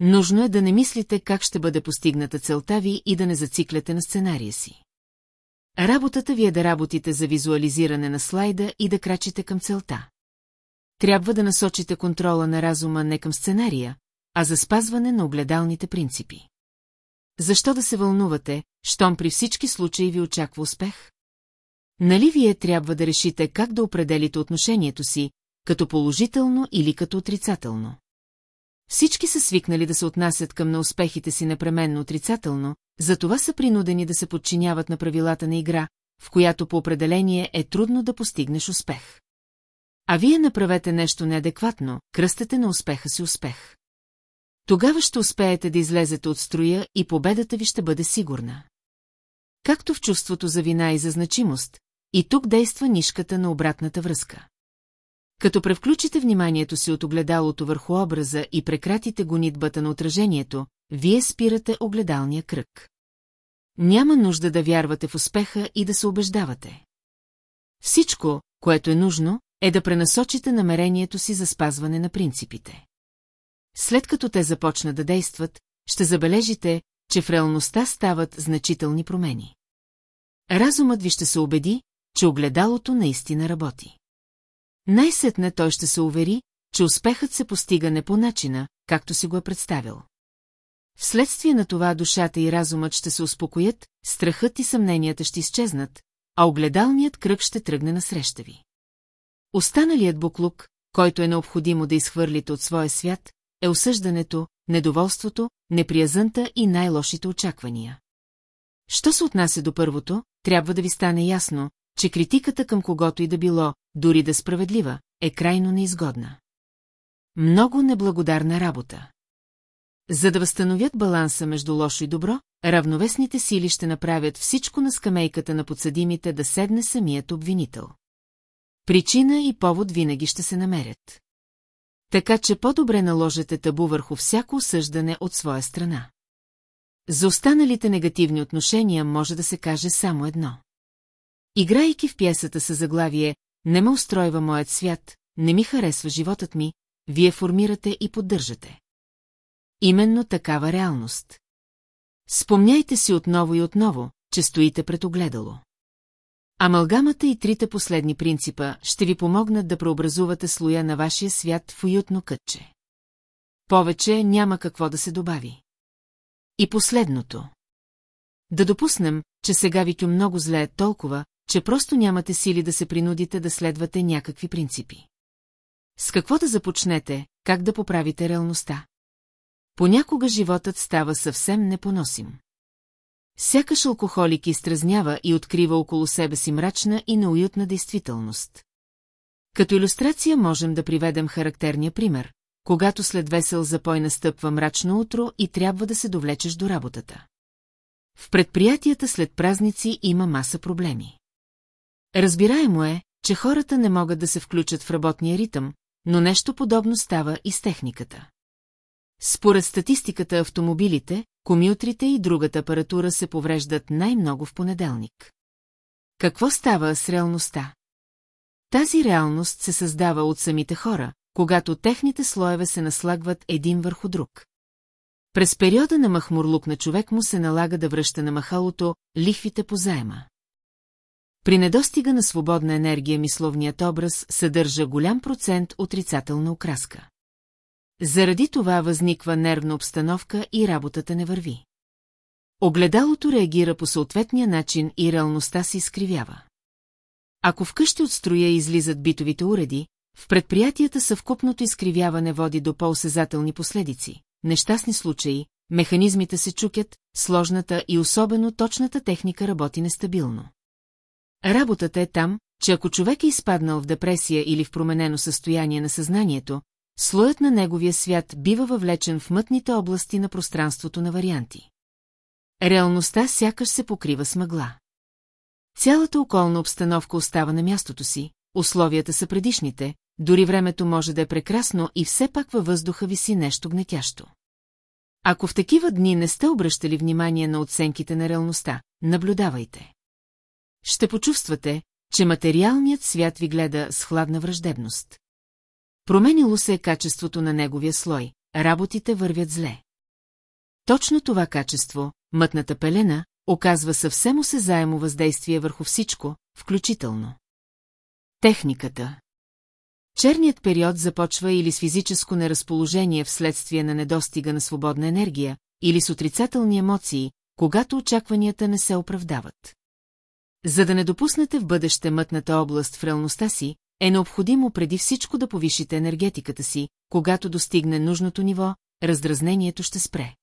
Нужно е да не мислите как ще бъде постигната целта ви и да не зацикляте на сценария си. Работата ви е да работите за визуализиране на слайда и да крачите към целта. Трябва да насочите контрола на разума не към сценария, а за спазване на огледалните принципи. Защо да се вълнувате, щом при всички случаи ви очаква успех? Нали вие трябва да решите как да определите отношението си, като положително или като отрицателно? Всички са свикнали да се отнасят към неуспехите си непременно отрицателно, затова са принудени да се подчиняват на правилата на игра, в която по определение е трудно да постигнеш успех. А вие направете нещо неадекватно, кръстете на успеха си успех. Тогава ще успеете да излезете от строя и победата ви ще бъде сигурна. Както в чувството за вина и за значимост, и тук действа нишката на обратната връзка. Като превключите вниманието си от огледалото върху образа и прекратите гонитбата на отражението, вие спирате огледалния кръг. Няма нужда да вярвате в успеха и да се убеждавате. Всичко, което е нужно, е да пренасочите намерението си за спазване на принципите. След като те започнат да действат, ще забележите, че в реалността стават значителни промени. Разумът ви ще се убеди, че огледалото наистина работи. Най-сетне той ще се увери, че успехът се постига не по начина, както си го е представил. Вследствие на това душата и разумът ще се успокоят, страхът и съмненията ще изчезнат, а огледалният кръг ще тръгне насреща ви. Останалият буклук, който е необходимо да изхвърлите от своя свят, е осъждането, недоволството, неприязънта и най-лошите очаквания. Що се отнася до първото, трябва да ви стане ясно, че критиката към когото и да било, дори да справедлива, е крайно неизгодна. Много неблагодарна работа. За да възстановят баланса между лошо и добро, равновесните сили ще направят всичко на скамейката на подсъдимите да седне самият обвинител. Причина и повод винаги ще се намерят. Така че по-добре наложете табу върху всяко осъждане от своя страна. За останалите негативни отношения може да се каже само едно. Играйки в пиесата със заглавие «Не ме устройва моят свят, не ми харесва животът ми», вие формирате и поддържате. Именно такава реалност. Спомняйте си отново и отново, че стоите пред огледало. Амалгамата и трите последни принципа ще ви помогнат да преобразувате слоя на вашия свят в уютно кътче. Повече няма какво да се добави. И последното. Да допуснем, че сега ви много зле е толкова, че просто нямате сили да се принудите да следвате някакви принципи. С какво да започнете, как да поправите реалността? Понякога животът става съвсем непоносим. Сякаш алкохолик изтразнява и открива около себе си мрачна и неуютна действителност. Като иллюстрация можем да приведем характерния пример, когато след весел запой настъпва мрачно утро и трябва да се довлечеш до работата. В предприятията след празници има маса проблеми. Разбираемо е, че хората не могат да се включат в работния ритъм, но нещо подобно става и с техниката. Според статистиката автомобилите, комютрите и другата апаратура се повреждат най-много в понеделник. Какво става с реалността? Тази реалност се създава от самите хора, когато техните слоеве се наслагват един върху друг. През периода на махмурлук на човек му се налага да връща на махалото лихвите по заема. При недостига на свободна енергия мисловният образ съдържа голям процент отрицателна окраска. Заради това възниква нервна обстановка и работата не върви. Огледалото реагира по съответния начин и реалността се изкривява. Ако вкъщи от строя излизат битовите уреди, в предприятията съвкупното изкривяване води до по-осезателни последици, нещастни случаи, механизмите се чукят, сложната и особено точната техника работи нестабилно. Работата е там, че ако човек е изпаднал в депресия или в променено състояние на съзнанието, слоят на неговия свят бива въвлечен в мътните области на пространството на варианти. Реалността сякаш се покрива с мъгла. Цялата околна обстановка остава на мястото си, условията са предишните, дори времето може да е прекрасно и все пак във въздуха виси нещо гнетящо. Ако в такива дни не сте обръщали внимание на оценките на реалността, наблюдавайте. Ще почувствате, че материалният свят ви гледа с хладна враждебност. Променило се е качеството на неговия слой, работите вървят зле. Точно това качество, мътната пелена, оказва съвсем осезаемо въздействие върху всичко, включително. Техниката Черният период започва или с физическо неразположение вследствие на недостига на свободна енергия, или с отрицателни емоции, когато очакванията не се оправдават. За да не допуснете в бъдеще мътната област в реалността си, е необходимо преди всичко да повишите енергетиката си, когато достигне нужното ниво, раздразнението ще спре.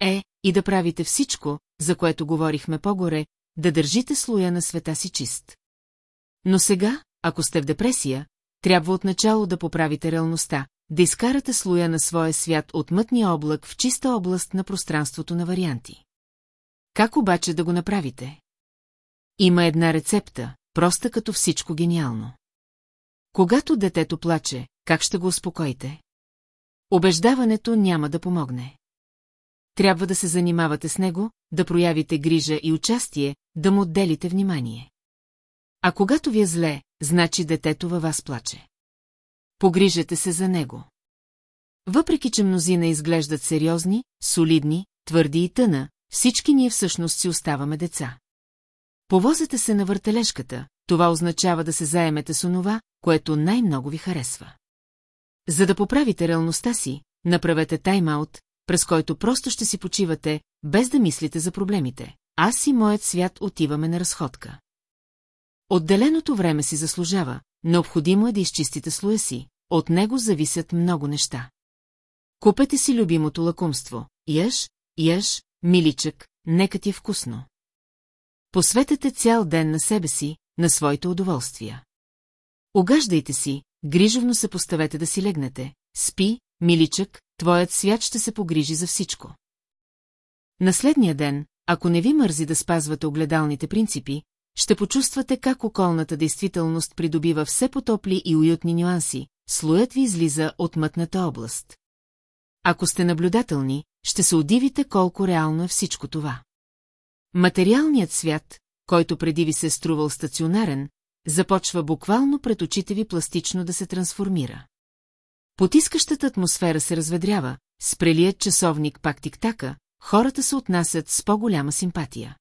Е, и да правите всичко, за което говорихме по-горе, да държите слоя на света си чист. Но сега, ако сте в депресия, трябва отначало да поправите реалността, да изкарате слоя на своя свят от мътния облак в чиста област на пространството на варианти. Как обаче да го направите? Има една рецепта, проста като всичко гениално. Когато детето плаче, как ще го успокоите? Обеждаването няма да помогне. Трябва да се занимавате с него, да проявите грижа и участие, да му отделите внимание. А когато ви е зле, значи детето във вас плаче. Погрижете се за него. Въпреки, че мнозина изглеждат сериозни, солидни, твърди и тъна, всички ние всъщност си оставаме деца. Повозете се на въртележката, това означава да се заемете с онова, което най-много ви харесва. За да поправите реалността си, направете тайм-аут, през който просто ще си почивате, без да мислите за проблемите. Аз и моят свят отиваме на разходка. Отделеното време си заслужава, необходимо е да изчистите слоя си, от него зависят много неща. Купете си любимото лакумство, яш, яш, миличък, нека ти е вкусно. Посветете цял ден на себе си, на своите удоволствия. Огаждайте си, грижовно се поставете да си легнете, спи, миличък, твоят свят ще се погрижи за всичко. На следния ден, ако не ви мързи да спазвате огледалните принципи, ще почувствате как околната действителност придобива все потопли и уютни нюанси, слоят ви излиза от мътната област. Ако сте наблюдателни, ще се удивите колко реално е всичко това. Материалният свят, който преди ви се е струвал стационарен, започва буквално пред очите ви пластично да се трансформира. Потискащата атмосфера се разведрява, спрелият часовник пак тиктака, хората се отнасят с по-голяма симпатия.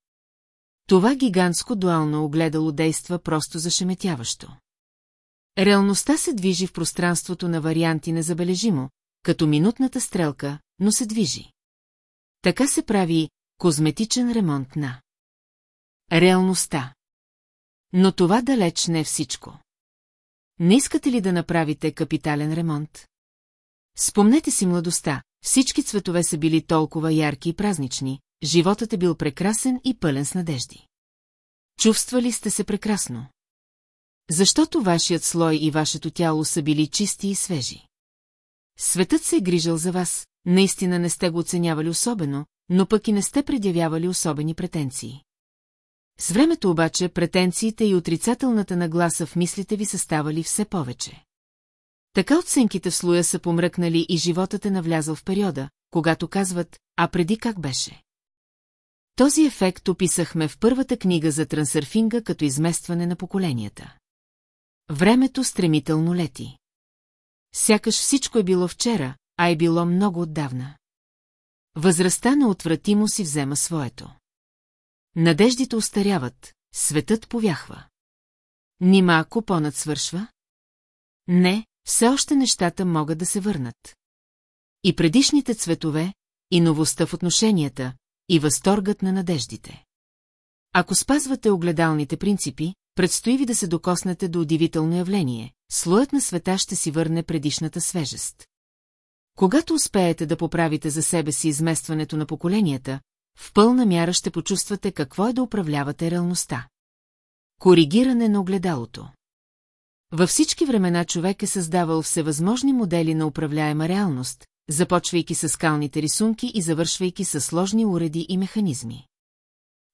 Това гигантско дуално огледало действа просто зашеметяващо. Реалността се движи в пространството на варианти незабележимо, като минутната стрелка, но се движи. Така се прави козметичен ремонт на реалността. Но това далеч не е всичко. Не искате ли да направите капитален ремонт? Спомнете си младостта, всички цветове са били толкова ярки и празнични, животът е бил прекрасен и пълен с надежди. Чувствали сте се прекрасно. Защото вашият слой и вашето тяло са били чисти и свежи. Светът се е грижал за вас, наистина не сте го оценявали особено, но пък и не сте предявявали особени претенции. С времето обаче претенциите и отрицателната нагласа в мислите ви са ставали все повече. Така оценките в слоя са помръкнали и животът е навлязал в периода, когато казват, а преди как беше. Този ефект описахме в първата книга за трансърфинга като изместване на поколенията. Времето стремително лети. Сякаш всичко е било вчера, а е било много отдавна. Възрастта неотвратимо си взема своето. Надеждите устаряват, светът повяхва. Нима купонът свършва? Не, все още нещата могат да се върнат. И предишните цветове, и новостта в отношенията, и възторгът на надеждите. Ако спазвате огледалните принципи, предстои ви да се докоснете до удивително явление, слоят на света ще си върне предишната свежест. Когато успеете да поправите за себе си изместването на поколенията, в пълна мяра ще почувствате какво е да управлявате реалността. Коригиране на огледалото Във всички времена човек е създавал всевъзможни модели на управляема реалност, започвайки с скалните рисунки и завършвайки с сложни уреди и механизми.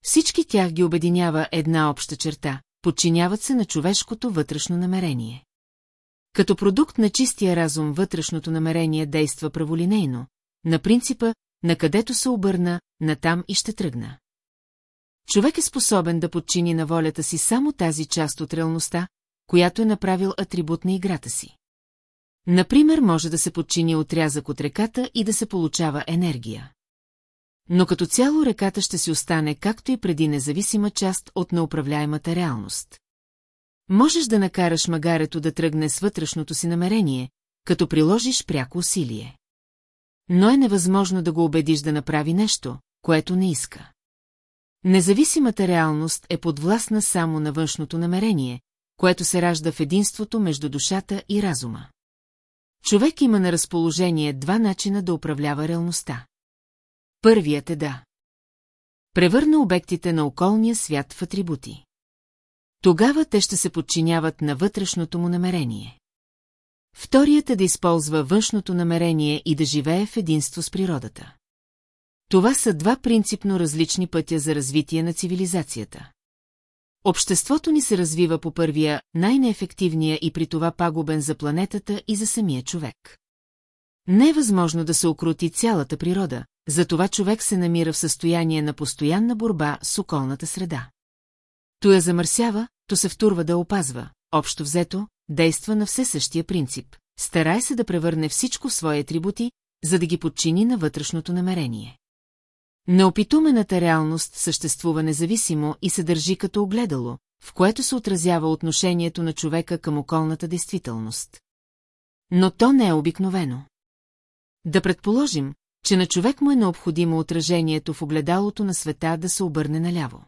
Всички тях ги обединява една обща черта – подчиняват се на човешкото вътрешно намерение. Като продукт на чистия разум вътрешното намерение действа праволинейно, на принципа, на където се обърна, натам и ще тръгна. Човек е способен да подчини на волята си само тази част от реалността, която е направил атрибут на играта си. Например, може да се подчини отрязък от реката и да се получава енергия. Но като цяло реката ще си остане както и преди независима част от неуправляемата реалност. Можеш да накараш магарето да тръгне с вътрешното си намерение, като приложиш пряко усилие. Но е невъзможно да го убедиш да направи нещо, което не иска. Независимата реалност е подвластна само на външното намерение, което се ражда в единството между душата и разума. Човек има на разположение два начина да управлява реалността. Първият е да. Превърна обектите на околния свят в атрибути. Тогава те ще се подчиняват на вътрешното му намерение. Вторият е да използва външното намерение и да живее в единство с природата. Това са два принципно различни пътя за развитие на цивилизацията. Обществото ни се развива по първия, най-неефективния и при това пагубен за планетата и за самия човек. Не е възможно да се окрути цялата природа, затова човек се намира в състояние на постоянна борба с околната среда. То я замърсява, то се втурва да опазва, общо взето, действа на все същия принцип. Старай се да превърне всичко в свои атрибути, за да ги подчини на вътрешното намерение. Неопитумената реалност съществува независимо и се държи като огледало, в което се отразява отношението на човека към околната действителност. Но то не е обикновено. Да предположим, че на човек му е необходимо отражението в огледалото на света да се обърне наляво.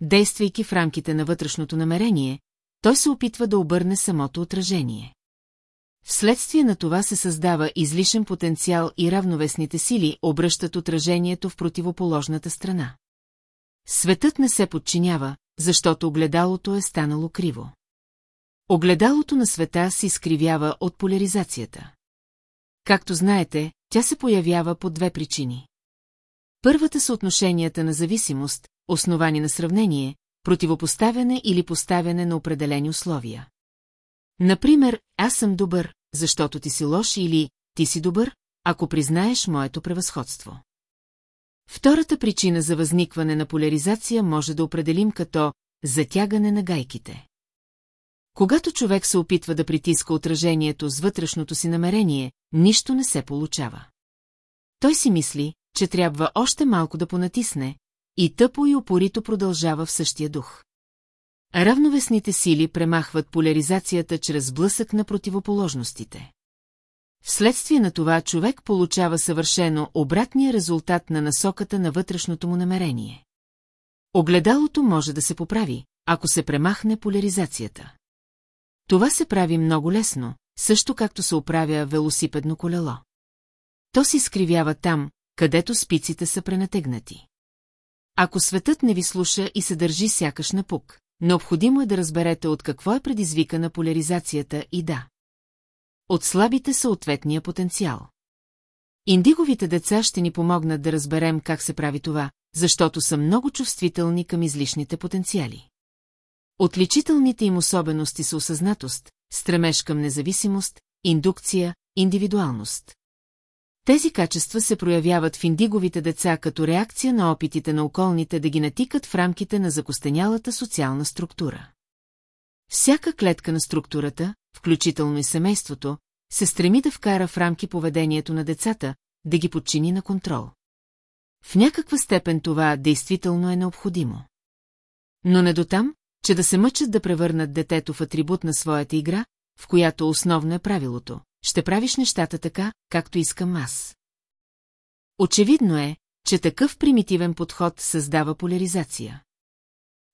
Действайки в рамките на вътрешното намерение, той се опитва да обърне самото отражение. Вследствие на това се създава излишен потенциал и равновесните сили обръщат отражението в противоположната страна. Светът не се подчинява, защото огледалото е станало криво. Огледалото на света се изкривява от поляризацията. Както знаете, тя се появява по две причини. Първата са отношенията на зависимост, основани на сравнение, противопоставяне или поставяне на определени условия. Например, аз съм добър, защото ти си лош или ти си добър, ако признаеш моето превъзходство. Втората причина за възникване на поляризация може да определим като затягане на гайките. Когато човек се опитва да притиска отражението с вътрешното си намерение, нищо не се получава. Той си мисли, че трябва още малко да понатисне, и тъпо и опорито продължава в същия дух. Равновесните сили премахват поляризацията чрез блъсък на противоположностите. Вследствие на това човек получава съвършено обратния резултат на насоката на вътрешното му намерение. Огледалото може да се поправи, ако се премахне поляризацията. Това се прави много лесно, също както се оправя велосипедно колело. То се изкривява там, където спиците са пренатегнати. Ако светът не ви слуша и се държи сякаш на пук, необходимо е да разберете от какво е предизвикана поляризацията и да. отслабите съответния потенциал. Индиговите деца ще ни помогнат да разберем как се прави това, защото са много чувствителни към излишните потенциали. Отличителните им особености са осъзнатост, стремеж към независимост, индукция, индивидуалност. Тези качества се проявяват в индиговите деца като реакция на опитите на околните да ги натикат в рамките на закостенялата социална структура. Всяка клетка на структурата, включително и семейството, се стреми да вкара в рамки поведението на децата, да ги подчини на контрол. В някаква степен това действително е необходимо. Но не до там, че да се мъчат да превърнат детето в атрибут на своята игра, в която основно е правилото. Ще правиш нещата така, както искам аз. Очевидно е, че такъв примитивен подход създава поляризация.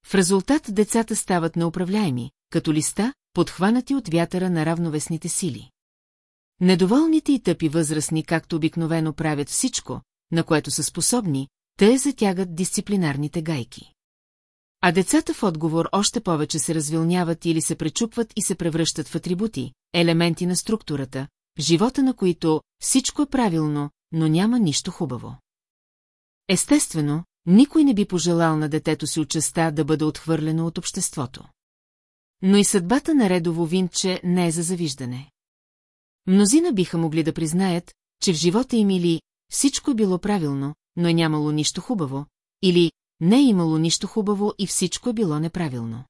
В резултат децата стават неуправляеми, като листа, подхванати от вятъра на равновесните сили. Недоволните и тъпи възрастни, както обикновено правят всичко, на което са способни, те затягат дисциплинарните гайки. А децата в отговор още повече се развилняват или се пречупват и се превръщат в атрибути, елементи на структурата, живота на които всичко е правилно, но няма нищо хубаво. Естествено, никой не би пожелал на детето си участа да бъде отхвърлено от обществото. Но и съдбата на редово винче не е за завиждане. Мнозина биха могли да признаят, че в живота им или всичко е било правилно, но е нямало нищо хубаво, или не е имало нищо хубаво и всичко е било неправилно.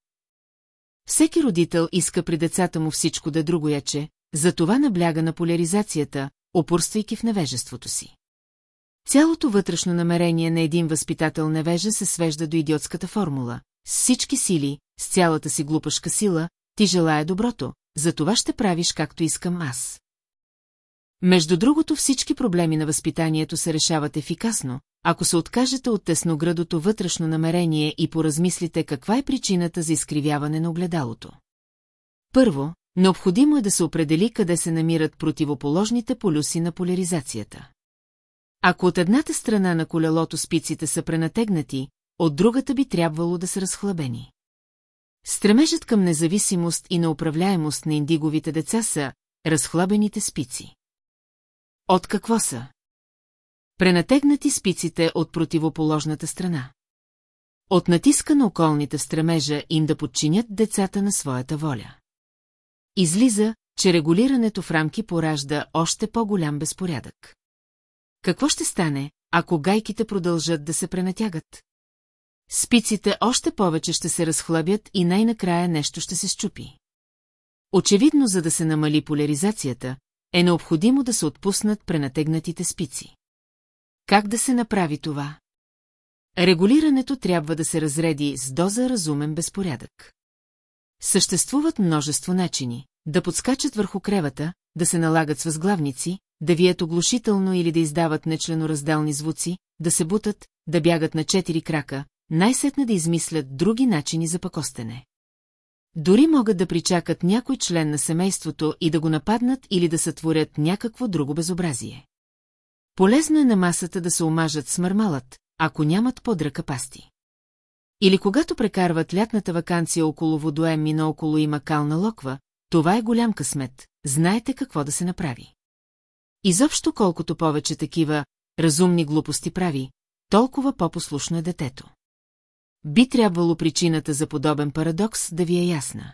Всеки родител иска при децата му всичко да е другояче, затова набляга на поляризацията, опорствайки в невежеството си. Цялото вътрешно намерение на един възпитател невежа се свежда до идиотската формула. С всички сили, с цялата си глупашка сила, ти желая доброто, за това ще правиш както искам аз. Между другото всички проблеми на възпитанието се решават ефикасно, ако се откажете от тесноградото вътрешно намерение и поразмислите каква е причината за изкривяване на огледалото. Първо, необходимо е да се определи къде се намират противоположните полюси на поляризацията. Ако от едната страна на колелото спиците са пренатегнати, от другата би трябвало да са разхлабени. Стремежът към независимост и на управляемост на индиговите деца са разхлабените спици. От какво са? Пренатегнати спиците от противоположната страна. От натиска на околните в стремежа им да подчинят децата на своята воля. Излиза, че регулирането в рамки поражда още по-голям безпорядък. Какво ще стане, ако гайките продължат да се пренатягат? Спиците още повече ще се разхлабят и най-накрая нещо ще се щупи. Очевидно, за да се намали поляризацията, е необходимо да се отпуснат пренатегнатите спици. Как да се направи това? Регулирането трябва да се разреди с доза разумен безпорядък. Съществуват множество начини да подскачат върху кревата, да се налагат с възглавници, да вият оглушително или да издават нечленоразделни звуци, да се бутат, да бягат на четири крака, най-сетне да измислят други начини за пакостене. Дори могат да причакат някой член на семейството и да го нападнат или да сътворят някакво друго безобразие. Полезно е на масата да се омажат с мърмалът, ако нямат под ръка пасти. Или когато прекарват лятната вакансия около водоем и наоколо има кална локва, това е голям късмет, знаете какво да се направи. Изобщо колкото повече такива разумни глупости прави, толкова по-послушно е детето. Би трябвало причината за подобен парадокс да ви е ясна.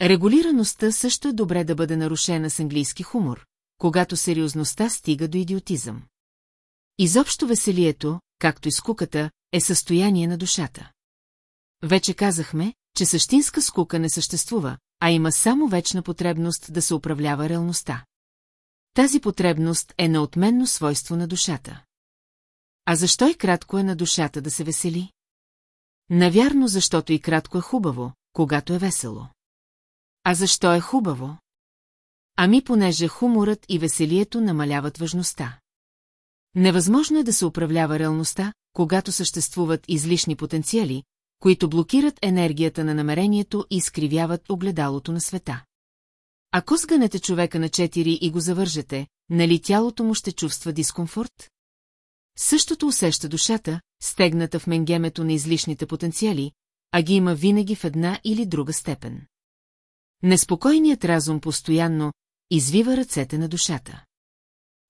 Регулираността също е добре да бъде нарушена с английски хумор, когато сериозността стига до идиотизъм. Изобщо веселието, както и скуката, е състояние на душата. Вече казахме, че същинска скука не съществува, а има само вечна потребност да се управлява реалността. Тази потребност е неотменно свойство на душата. А защо и кратко е на душата да се весели? Навярно, защото и кратко е хубаво, когато е весело. А защо е хубаво? Ами понеже хуморът и веселието намаляват важността. Невъзможно е да се управлява реалността, когато съществуват излишни потенциали, които блокират енергията на намерението и изкривяват огледалото на света. Ако сгънете човека на четири и го завържете, нали тялото му ще чувства дискомфорт? Същото усеща душата, стегната в менгемето на излишните потенциали, а ги има винаги в една или друга степен. Неспокойният разум постоянно извива ръцете на душата.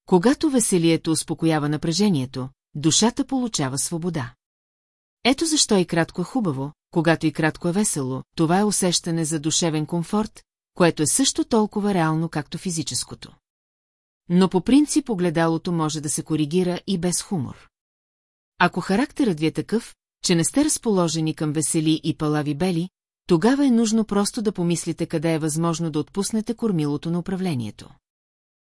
Когато веселието успокоява напрежението, душата получава свобода. Ето защо и кратко е хубаво, когато и кратко е весело, това е усещане за душевен комфорт, което е също толкова реално, както физическото. Но по принцип огледалото може да се коригира и без хумор. Ако характерът ви е такъв, че не сте разположени към весели и палави бели, тогава е нужно просто да помислите къде е възможно да отпуснете кормилото на управлението.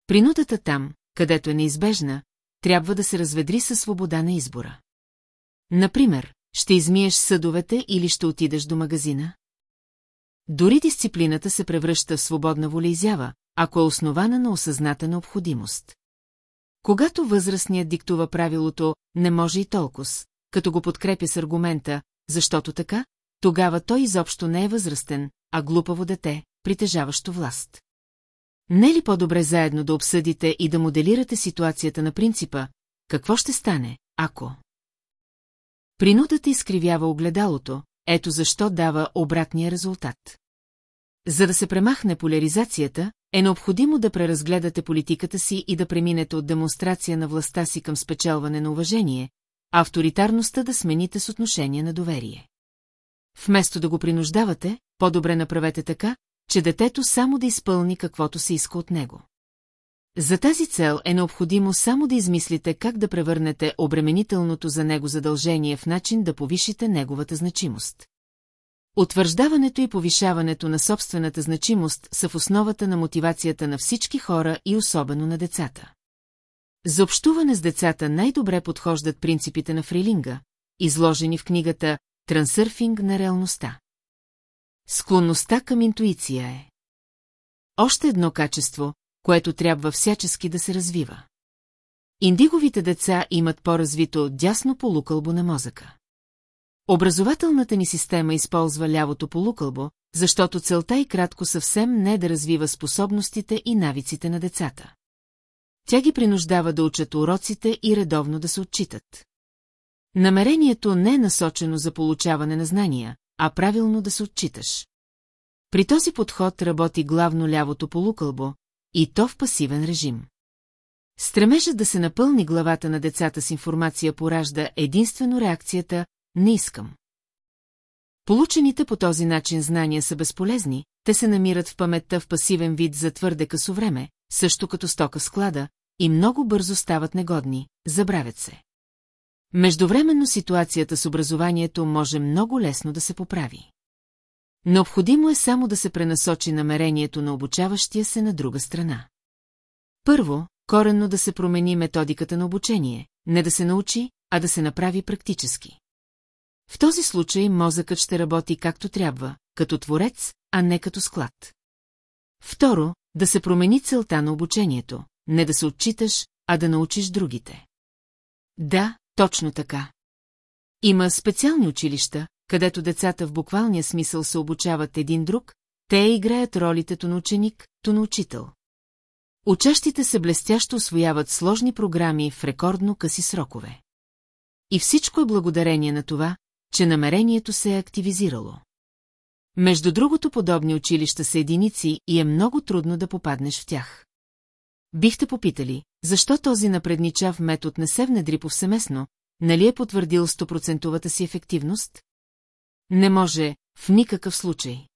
Принудата там, където е неизбежна, трябва да се разведри със свобода на избора. Например, ще измиеш съдовете или ще отидеш до магазина? Дори дисциплината се превръща в свободна волеизява, ако е основана на осъзната необходимост. Когато възрастният диктува правилото «не може и толкова», като го подкрепя с аргумента «защото така», тогава той изобщо не е възрастен, а глупаво дете, притежаващо власт. Не е ли по-добре заедно да обсъдите и да моделирате ситуацията на принципа, какво ще стане, ако... Принудата изкривява огледалото, ето защо дава обратния резултат. За да се премахне поляризацията, е необходимо да преразгледате политиката си и да преминете от демонстрация на властта си към спечелване на уважение, а авторитарността да смените с отношение на доверие. Вместо да го принуждавате, по-добре направете така, че детето само да изпълни каквото се иска от него. За тази цел е необходимо само да измислите как да превърнете обременителното за него задължение в начин да повишите неговата значимост. Утвърждаването и повишаването на собствената значимост са в основата на мотивацията на всички хора и особено на децата. За общуване с децата най-добре подхождат принципите на фрилинга, изложени в книгата «Трансърфинг на реалността». Склонността към интуиция е. Още едно качество, което трябва всячески да се развива. Индиговите деца имат по-развито дясно полукълбо на мозъка. Образователната ни система използва лявото полукълбо, защото целта и кратко съвсем не е да развива способностите и навиците на децата. Тя ги принуждава да учат уроците и редовно да се отчитат. Намерението не е насочено за получаване на знания, а правилно да се отчиташ. При този подход работи главно лявото полукълбо, и то в пасивен режим. Стремежът да се напълни главата на децата с информация поражда единствено реакцията «не искам». Получените по този начин знания са безполезни, те се намират в паметта в пасивен вид за твърде късо време, също като стока склада, и много бързо стават негодни, забравят се. Междувременно ситуацията с образованието може много лесно да се поправи. Необходимо е само да се пренасочи намерението на обучаващия се на друга страна. Първо, коренно да се промени методиката на обучение, не да се научи, а да се направи практически. В този случай мозъкът ще работи както трябва, като творец, а не като склад. Второ, да се промени целта на обучението, не да се отчиташ, а да научиш другите. Да, точно така. Има специални училища, където децата в буквалния смисъл се обучават един друг, те играят ролите то на ученик, то на учител. Учащите се блестящо освояват сложни програми в рекордно къси срокове. И всичко е благодарение на това, че намерението се е активизирало. Между другото подобни училища са единици и е много трудно да попаднеш в тях. Бихте попитали, защо този напредничав метод не се внедри повсеместно, нали е потвърдил стопроцентовата си ефективност? Не може, в никакъв случай.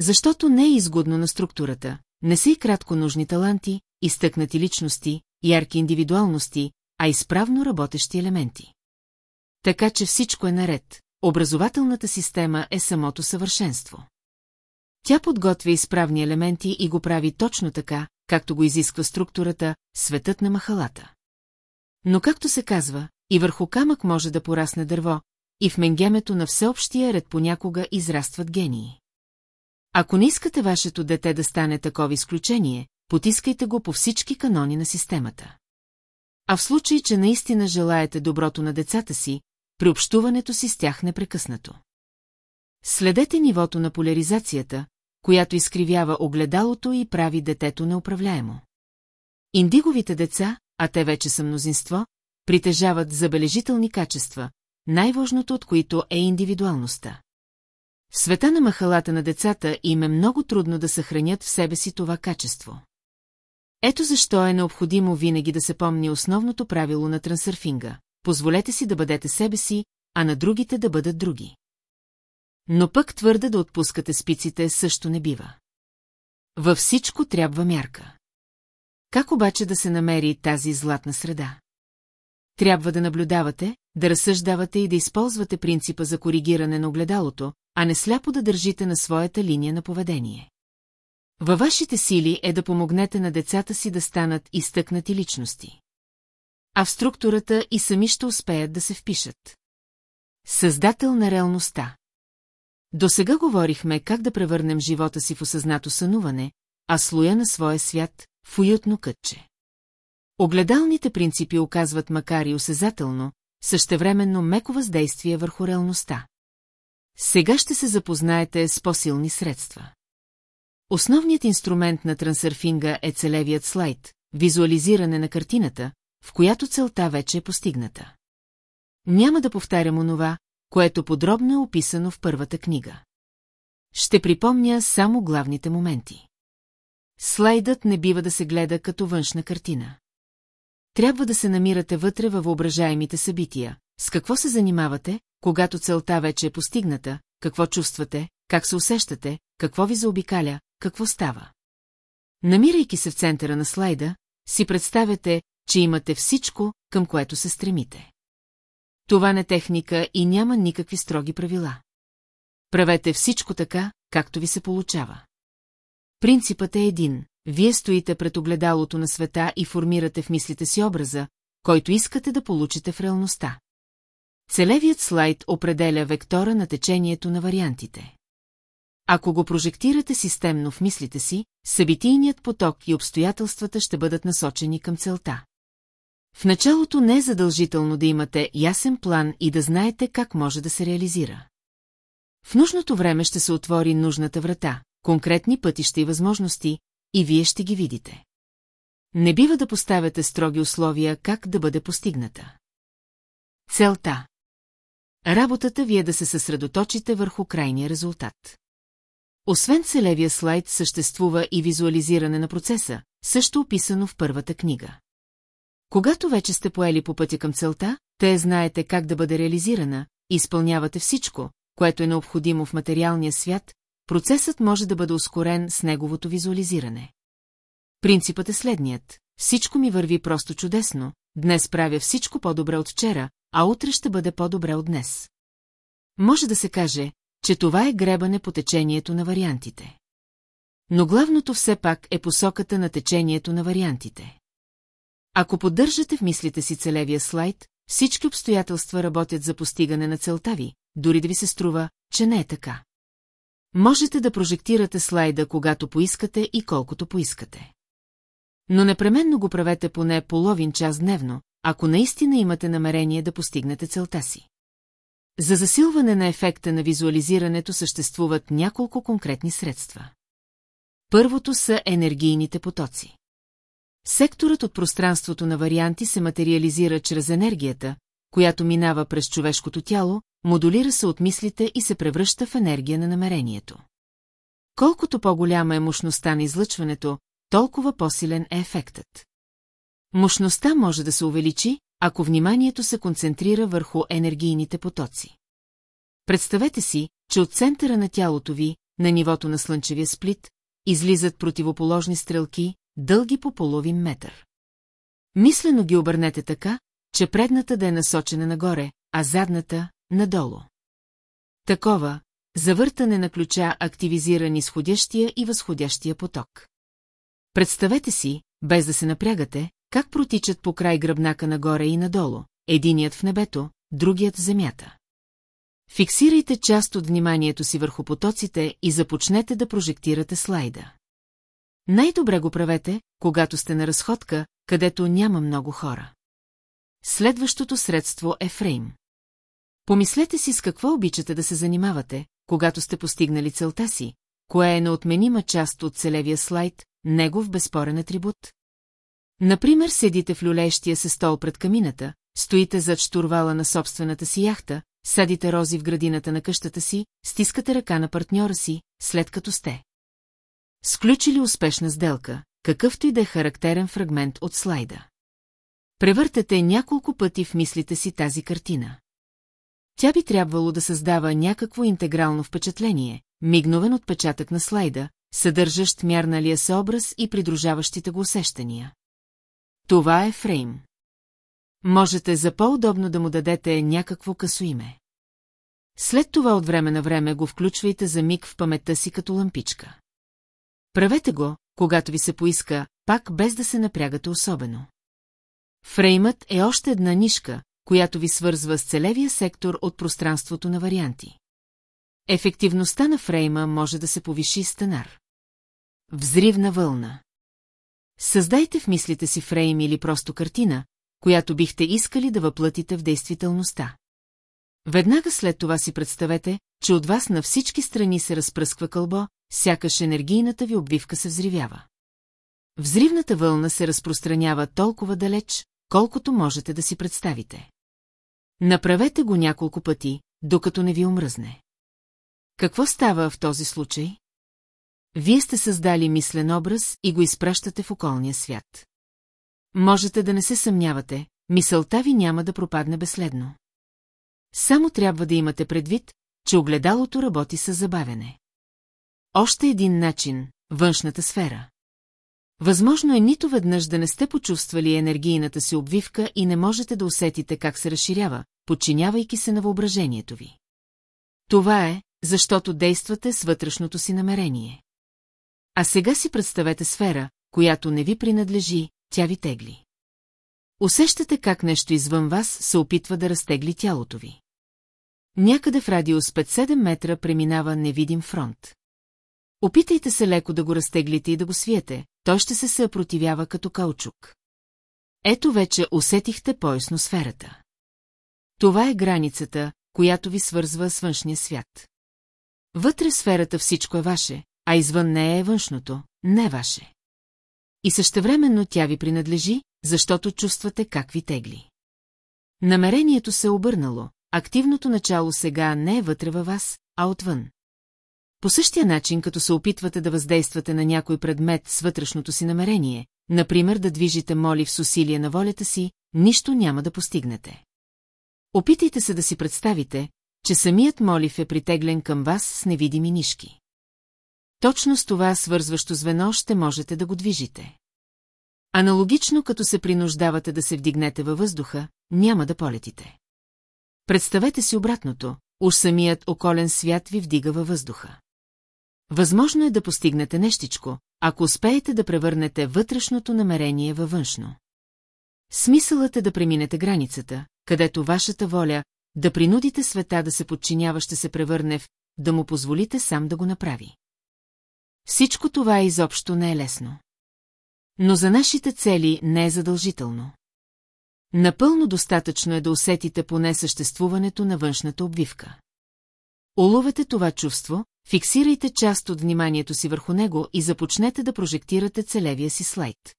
Защото не е изгодно на структурата, не са и кратко нужни таланти, изтъкнати личности, ярки индивидуалности, а изправно работещи елементи. Така че всичко е наред, образователната система е самото съвършенство. Тя подготвя изправни елементи и го прави точно така, както го изисква структурата, светът на махалата. Но както се казва, и върху камък може да порасне дърво, и в менгемето на всеобщия ред понякога израстват гении. Ако не искате вашето дете да стане такова изключение, потискайте го по всички канони на системата. А в случай, че наистина желаете доброто на децата си, при общуването си с тях непрекъснато. Следете нивото на поляризацията, която изкривява огледалото и прави детето неуправляемо. Индиговите деца, а те вече са мнозинство, притежават забележителни качества, най-важното от които е индивидуалността. В света на махалата на децата им е много трудно да съхранят в себе си това качество. Ето защо е необходимо винаги да се помни основното правило на трансърфинга. Позволете си да бъдете себе си, а на другите да бъдат други. Но пък твърде да отпускате спиците също не бива. Във всичко трябва мярка. Как обаче да се намери тази златна среда? Трябва да наблюдавате, да разсъждавате и да използвате принципа за коригиране на огледалото, а не сляпо да държите на своята линия на поведение. Във вашите сили е да помогнете на децата си да станат изтъкнати личности. А в структурата и сами ще успеят да се впишат. Създател на реалността До сега говорихме как да превърнем живота си в осъзнато сънуване, а слоя на своя свят – в уютно кътче. Огледалните принципи оказват макар и осезателно, същевременно меко въздействие върху реалността. Сега ще се запознаете с по-силни средства. Основният инструмент на трансърфинга е целевият слайд, визуализиране на картината, в която целта вече е постигната. Няма да повтарям онова, което подробно е описано в първата книга. Ще припомня само главните моменти. Слайдът не бива да се гледа като външна картина. Трябва да се намирате вътре във въображаемите събития. С какво се занимавате, когато целта вече е постигната, какво чувствате, как се усещате, какво ви заобикаля, какво става. Намирайки се в центъра на слайда, си представяте, че имате всичко, към което се стремите. Това не техника и няма никакви строги правила. Правете всичко така, както ви се получава. Принципът е един. Вие стоите пред огледалото на света и формирате в мислите си образа, който искате да получите в реалността. Целевият слайд определя вектора на течението на вариантите. Ако го прожектирате системно в мислите си, събитийният поток и обстоятелствата ще бъдат насочени към целта. В началото не е задължително да имате ясен план и да знаете как може да се реализира. В нужното време ще се отвори нужната врата, конкретни пътища и възможности, и вие ще ги видите. Не бива да поставяте строги условия как да бъде постигната. Целта Работата ви е да се съсредоточите върху крайния резултат. Освен целевия слайд съществува и визуализиране на процеса, също описано в първата книга. Когато вече сте поели по пътя към целта, те знаете как да бъде реализирана, и изпълнявате всичко, което е необходимо в материалния свят, процесът може да бъде ускорен с неговото визуализиране. Принципът е следният. Всичко ми върви просто чудесно, днес правя всичко по-добре от вчера, а утре ще бъде по-добре от днес. Може да се каже, че това е гребане по течението на вариантите. Но главното все пак е посоката на течението на вариантите. Ако поддържате в мислите си целевия слайд, всички обстоятелства работят за постигане на целта ви, дори да ви се струва, че не е така. Можете да прожектирате слайда, когато поискате и колкото поискате. Но непременно го правете поне половин час дневно, ако наистина имате намерение да постигнете целта си. За засилване на ефекта на визуализирането съществуват няколко конкретни средства. Първото са енергийните потоци. Секторът от пространството на варианти се материализира чрез енергията, която минава през човешкото тяло, модулира се от мислите и се превръща в енергия на намерението. Колкото по-голяма е мощността на излъчването, толкова по-силен е ефектът. Мощността може да се увеличи, ако вниманието се концентрира върху енергийните потоци. Представете си, че от центъра на тялото ви, на нивото на слънчевия сплит, излизат противоположни стрелки, дълги по половин метър. Мислено ги обърнете така, че предната да е насочена нагоре, а задната – надолу. Такова, завъртане на ключа активизира нисходящия и възходящия поток. Представете си, без да се напрягате, как протичат по край гръбнака нагоре и надолу, единият в небето, другият в земята. Фиксирайте част от вниманието си върху потоците и започнете да прожектирате слайда. Най-добре го правете, когато сте на разходка, където няма много хора. Следващото средство е фрейм. Помислете си с какво обичате да се занимавате, когато сте постигнали целта си, кое е неотменима част от целевия слайд, негов безспорен атрибут. Например, седите в люлещия се стол пред камината, стоите зад штурвала на собствената си яхта, садите рози в градината на къщата си, стискате ръка на партньора си, след като сте. Сключили успешна сделка, какъвто и да е характерен фрагмент от слайда. Превъртате няколко пъти в мислите си тази картина. Тя би трябвало да създава някакво интегрално впечатление, мигновен отпечатък на слайда, съдържащ мярналия се образ и придружаващите го усещания. Това е фрейм. Можете за по-удобно да му дадете някакво късо име. След това от време на време го включвайте за миг в паметта си като лампичка. Правете го, когато ви се поиска, пак без да се напрягате особено. Фреймът е още една нишка, която ви свързва с целевия сектор от пространството на варианти. Ефективността на фрейма може да се повиши стенар. Взривна вълна. Създайте в мислите си фрейм или просто картина, която бихте искали да въплътите в действителността. Веднага след това си представете, че от вас на всички страни се разпръсква кълбо, сякаш енергийната ви обвивка се взривява. Взривната вълна се разпространява толкова далеч, колкото можете да си представите. Направете го няколко пъти, докато не ви омръзне. Какво става в този случай? Вие сте създали мислен образ и го изпращате в околния свят. Можете да не се съмнявате, мисълта ви няма да пропадне безследно. Само трябва да имате предвид, че огледалото работи с забавене. Още един начин – външната сфера. Възможно е нито веднъж да не сте почувствали енергийната си обвивка и не можете да усетите как се разширява, подчинявайки се на въображението ви. Това е, защото действате с вътрешното си намерение. А сега си представете сфера, която не ви принадлежи, тя ви тегли. Усещате как нещо извън вас се опитва да разтегли тялото ви. Някъде в радиус 5-7 метра преминава невидим фронт. Опитайте се леко да го разтеглите и да го свиете, той ще се съпротивява като каучук. Ето вече усетихте поясно сферата. Това е границата, която ви свързва с външния свят. Вътре в сферата всичко е ваше, а извън нея е външното, не ваше. И същевременно тя ви принадлежи, защото чувствате как ви тегли. Намерението се е обърнало, активното начало сега не е вътре във вас, а отвън. По същия начин, като се опитвате да въздействате на някой предмет с вътрешното си намерение, например да движите молив с усилие на волята си, нищо няма да постигнете. Опитайте се да си представите, че самият молив е притеглен към вас с невидими нишки. Точно с това свързващо звено ще можете да го движите. Аналогично като се принуждавате да се вдигнете във въздуха, няма да полетите. Представете си обратното, уж самият околен свят ви вдига във въздуха. Възможно е да постигнете нещичко, ако успеете да превърнете вътрешното намерение във външно. Смисълът е да преминете границата, където вашата воля, да принудите света да се подчинява ще се превърне в да му позволите сам да го направи. Всичко това изобщо не е лесно. Но за нашите цели не е задължително. Напълно достатъчно е да усетите поне съществуването на външната обвивка. Уловете това чувство, фиксирайте част от вниманието си върху него и започнете да прожектирате целевия си слайд.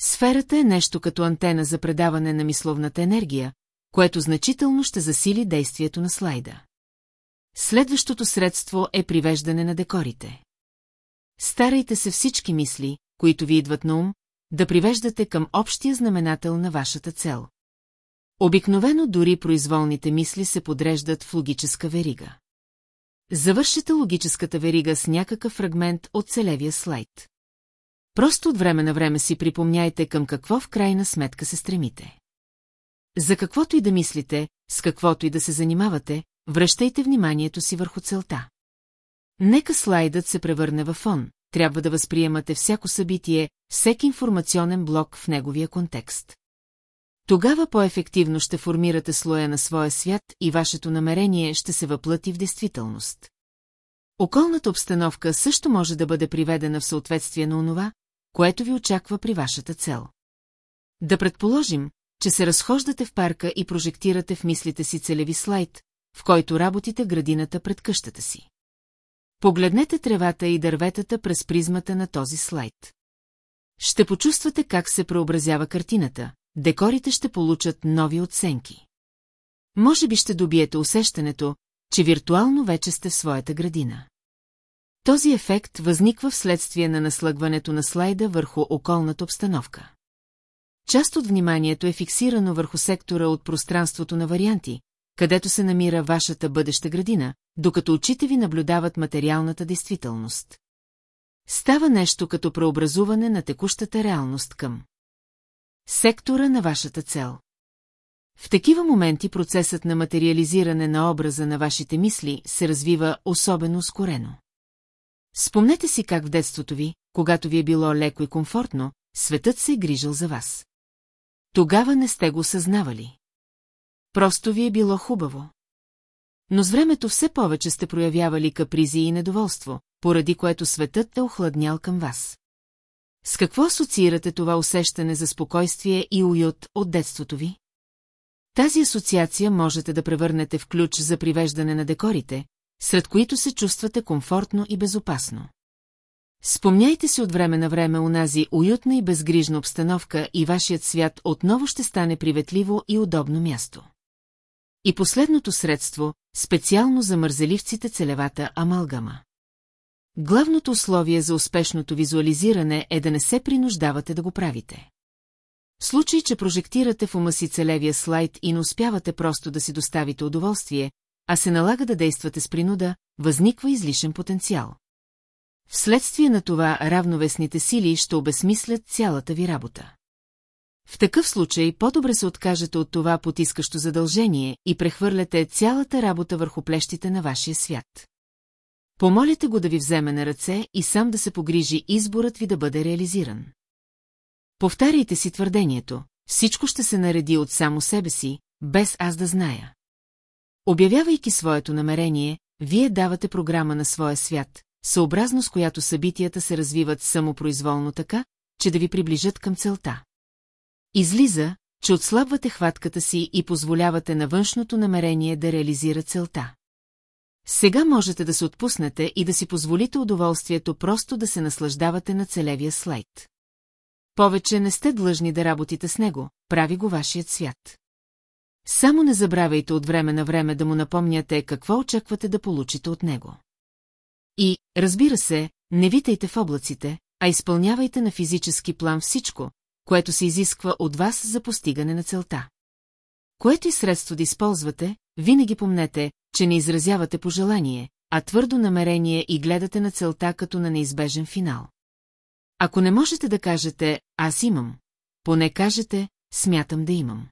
Сферата е нещо като антена за предаване на мисловната енергия, което значително ще засили действието на слайда. Следващото средство е привеждане на декорите. Старайте се всички мисли, които ви идват на ум, да привеждате към общия знаменател на вашата цел. Обикновено дори произволните мисли се подреждат в логическа верига. Завършите логическата верига с някакъв фрагмент от целевия слайд. Просто от време на време си припомняйте към какво в крайна сметка се стремите. За каквото и да мислите, с каквото и да се занимавате, връщайте вниманието си върху целта. Нека слайдът се превърне във фон, трябва да възприемате всяко събитие, всеки информационен блок в неговия контекст. Тогава по-ефективно ще формирате слоя на своя свят и вашето намерение ще се въплъти в действителност. Околната обстановка също може да бъде приведена в съответствие на онова, което ви очаква при вашата цел. Да предположим, че се разхождате в парка и прожектирате в мислите си целеви слайд, в който работите градината пред къщата си. Погледнете тревата и дърветата през призмата на този слайд. Ще почувствате как се преобразява картината, декорите ще получат нови оценки. Може би ще добиете усещането, че виртуално вече сте в своята градина. Този ефект възниква вследствие на наслъгването на слайда върху околната обстановка. Част от вниманието е фиксирано върху сектора от пространството на варианти, където се намира вашата бъдеща градина, докато очите ви наблюдават материалната действителност. Става нещо като преобразуване на текущата реалност към сектора на вашата цел. В такива моменти процесът на материализиране на образа на вашите мисли се развива особено ускорено. Спомнете си как в детството ви, когато ви е било леко и комфортно, светът се е грижил за вас. Тогава не сте го съзнавали. Просто ви е било хубаво. Но с времето все повече сте проявявали капризи и недоволство, поради което светът е охладнял към вас. С какво асоциирате това усещане за спокойствие и уют от детството ви? Тази асоциация можете да превърнете в ключ за привеждане на декорите, сред които се чувствате комфортно и безопасно. Спомняйте си от време на време унази уютна и безгрижна обстановка и вашият свят отново ще стане приветливо и удобно място. И последното средство, специално за мързеливците целевата амалгама. Главното условие за успешното визуализиране е да не се принуждавате да го правите. В случай, че прожектирате в ума си целевия слайд и не успявате просто да си доставите удоволствие, а се налага да действате с принуда, възниква излишен потенциал. Вследствие на това равновесните сили ще обесмислят цялата ви работа. В такъв случай по-добре се откажете от това потискащо задължение и прехвърляте цялата работа върху плещите на вашия свят. Помолите го да ви вземе на ръце и сам да се погрижи изборът ви да бъде реализиран. Повтаряйте си твърдението, всичко ще се нареди от само себе си, без аз да зная. Обявявайки своето намерение, вие давате програма на своя свят, съобразно с която събитията се развиват самопроизволно така, че да ви приближат към целта. Излиза, че отслабвате хватката си и позволявате на външното намерение да реализира целта. Сега можете да се отпуснете и да си позволите удоволствието просто да се наслаждавате на целевия слайд. Повече не сте длъжни да работите с него, прави го вашият свят. Само не забравяйте от време на време да му напомняте какво очаквате да получите от него. И, разбира се, не витайте в облаците, а изпълнявайте на физически план всичко, което се изисква от вас за постигане на целта. Което и средство да използвате, винаги помнете, че не изразявате пожелание, а твърдо намерение и гледате на целта като на неизбежен финал. Ако не можете да кажете «аз имам», поне кажете «смятам да имам».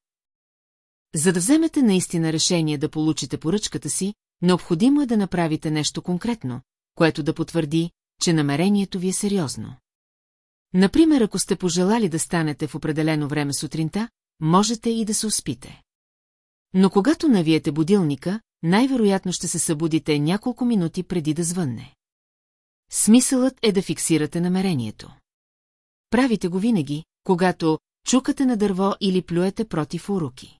За да вземете наистина решение да получите поръчката си, необходимо е да направите нещо конкретно, което да потвърди, че намерението ви е сериозно. Например, ако сте пожелали да станете в определено време сутринта, можете и да се успите. Но когато навиете будилника, най-вероятно ще се събудите няколко минути преди да звънне. Смисълът е да фиксирате намерението. Правите го винаги, когато чукате на дърво или плюете против уроки.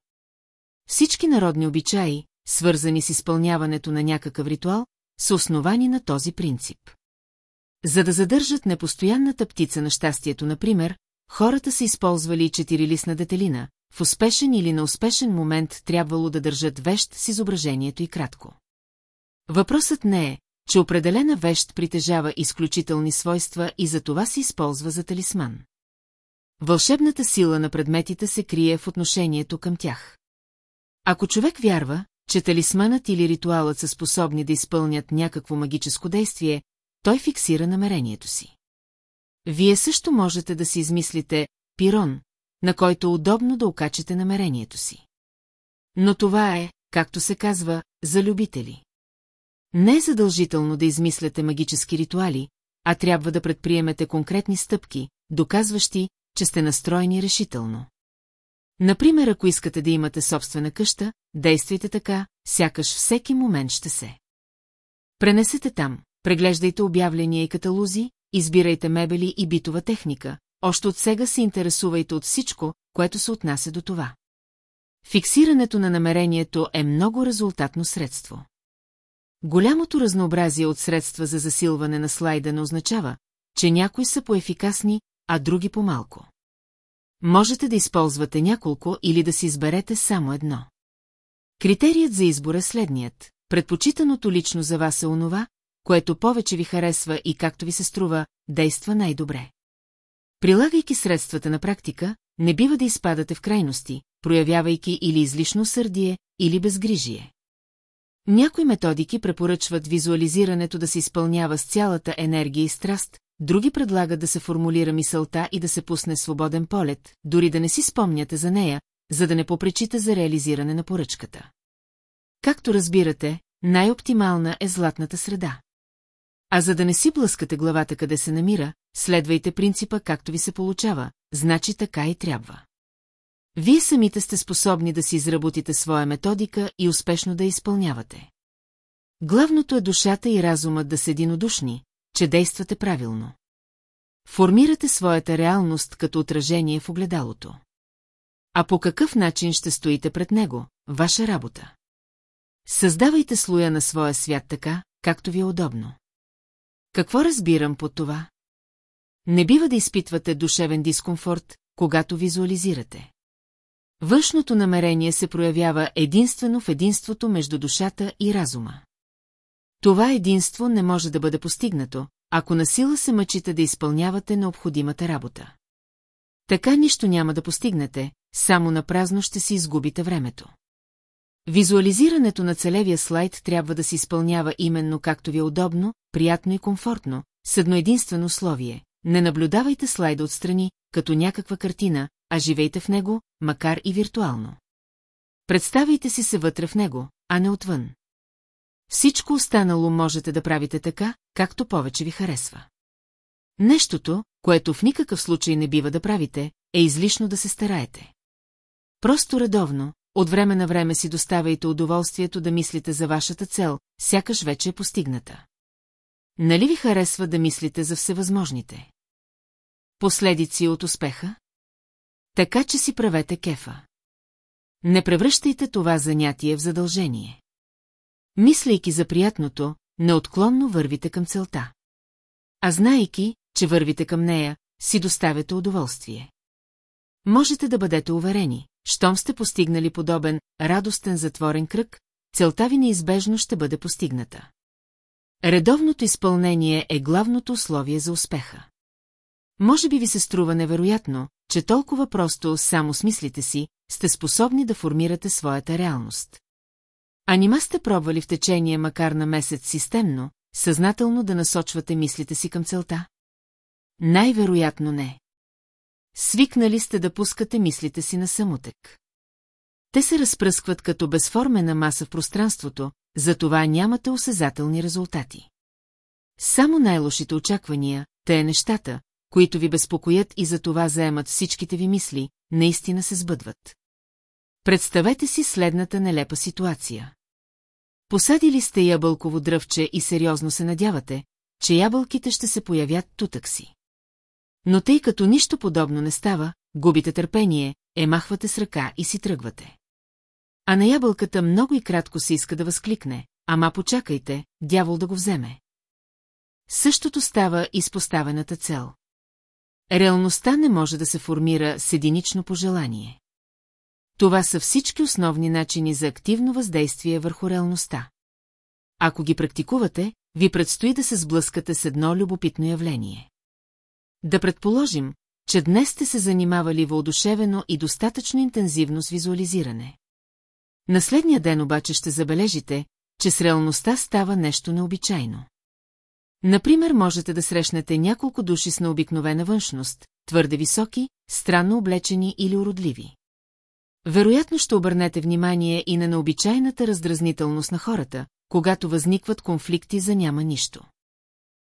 Всички народни обичаи, свързани с изпълняването на някакъв ритуал, са основани на този принцип. За да задържат непостоянната птица на щастието, например, хората са използвали четирилистна детелина, в успешен или неуспешен момент трябвало да държат вещ с изображението и кратко. Въпросът не е, че определена вещ притежава изключителни свойства и за това се използва за талисман. Вълшебната сила на предметите се крие в отношението към тях. Ако човек вярва, че талисманът или ритуалът са способни да изпълнят някакво магическо действие, той фиксира намерението си. Вие също можете да си измислите пирон, на който удобно да окачате намерението си. Но това е, както се казва, за любители. Не е задължително да измисляте магически ритуали, а трябва да предприемете конкретни стъпки, доказващи, че сте настроени решително. Например, ако искате да имате собствена къща, действайте така, сякаш всеки момент ще се. Пренесете там, преглеждайте обявления и каталози, избирайте мебели и битова техника, още от сега се интересувайте от всичко, което се отнася до това. Фиксирането на намерението е много резултатно средство. Голямото разнообразие от средства за засилване на слайда не означава, че някои са по-ефикасни, а други по-малко. Можете да използвате няколко или да си изберете само едно. Критерият за избор е следният. Предпочитаното лично за вас е онова, което повече ви харесва и както ви се струва, действа най-добре. Прилагайки средствата на практика, не бива да изпадате в крайности, проявявайки или излишно сърдие, или безгрижие. Някои методики препоръчват визуализирането да се изпълнява с цялата енергия и страст, други предлагат да се формулира мисълта и да се пусне свободен полет, дори да не си спомняте за нея, за да не попречите за реализиране на поръчката. Както разбирате, най-оптимална е златната среда. А за да не си блъскате главата къде се намира, следвайте принципа както ви се получава, значи така и трябва. Вие самите сте способни да си изработите своя методика и успешно да изпълнявате. Главното е душата и разумът да са единодушни, че действате правилно. Формирате своята реалност като отражение в огледалото. А по какъв начин ще стоите пред него, ваша работа? Създавайте слоя на своя свят така, както ви е удобно. Какво разбирам под това? Не бива да изпитвате душевен дискомфорт, когато визуализирате. Външното намерение се проявява единствено в единството между душата и разума. Това единство не може да бъде постигнато, ако насила се мъчите да изпълнявате необходимата работа. Така нищо няма да постигнете, само на празно ще си изгубите времето. Визуализирането на целевия слайд трябва да се изпълнява именно както ви е удобно, приятно и комфортно, с едно единствено условие. Не наблюдавайте слайда отстрани, като някаква картина, а живейте в него, макар и виртуално. Представайте си се вътре в него, а не отвън. Всичко останало можете да правите така, както повече ви харесва. Нещото, което в никакъв случай не бива да правите, е излишно да се стараете. Просто редовно, от време на време си доставяйте удоволствието да мислите за вашата цел, сякаш вече е постигната. Нали ви харесва да мислите за всевъзможните? Последици от успеха? Така че си правете кефа. Не превръщайте това занятие в задължение. Мислейки за приятното, неотклонно вървите към целта. А знайки, че вървите към нея, си доставяте удоволствие. Можете да бъдете уверени, щом сте постигнали подобен радостен затворен кръг, целта ви неизбежно ще бъде постигната. Редовното изпълнение е главното условие за успеха. Може би ви се струва невероятно, че толкова просто, само с мислите си, сте способни да формирате своята реалност. А нима сте пробвали в течение макар на месец системно, съзнателно да насочвате мислите си към целта? Най-вероятно не. Свикнали сте да пускате мислите си на самотек. Те се разпръскват като безформена маса в пространството, затова нямате осезателни резултати. Само най-лошите очаквания, те е нещата, които ви безпокоят и за това заемат всичките ви мисли, наистина се сбъдват. Представете си следната нелепа ситуация. Посадили сте ябълково дръвче и сериозно се надявате, че ябълките ще се появят тутък си. Но тъй като нищо подобно не става, губите търпение, емахвате с ръка и си тръгвате. А на ябълката много и кратко се иска да възкликне, ама почакайте, дявол да го вземе. Същото става и с поставената цел. Реалността не може да се формира с единично пожелание. Това са всички основни начини за активно въздействие върху реалността. Ако ги практикувате, ви предстои да се сблъскате с едно любопитно явление. Да предположим, че днес сте се занимавали въодушевено и достатъчно интензивно с визуализиране. На следния ден обаче ще забележите, че с реалността става нещо необичайно. Например, можете да срещнете няколко души с необикновена външност, твърде високи, странно облечени или уродливи. Вероятно ще обърнете внимание и на необичайната раздразнителност на хората, когато възникват конфликти за няма нищо.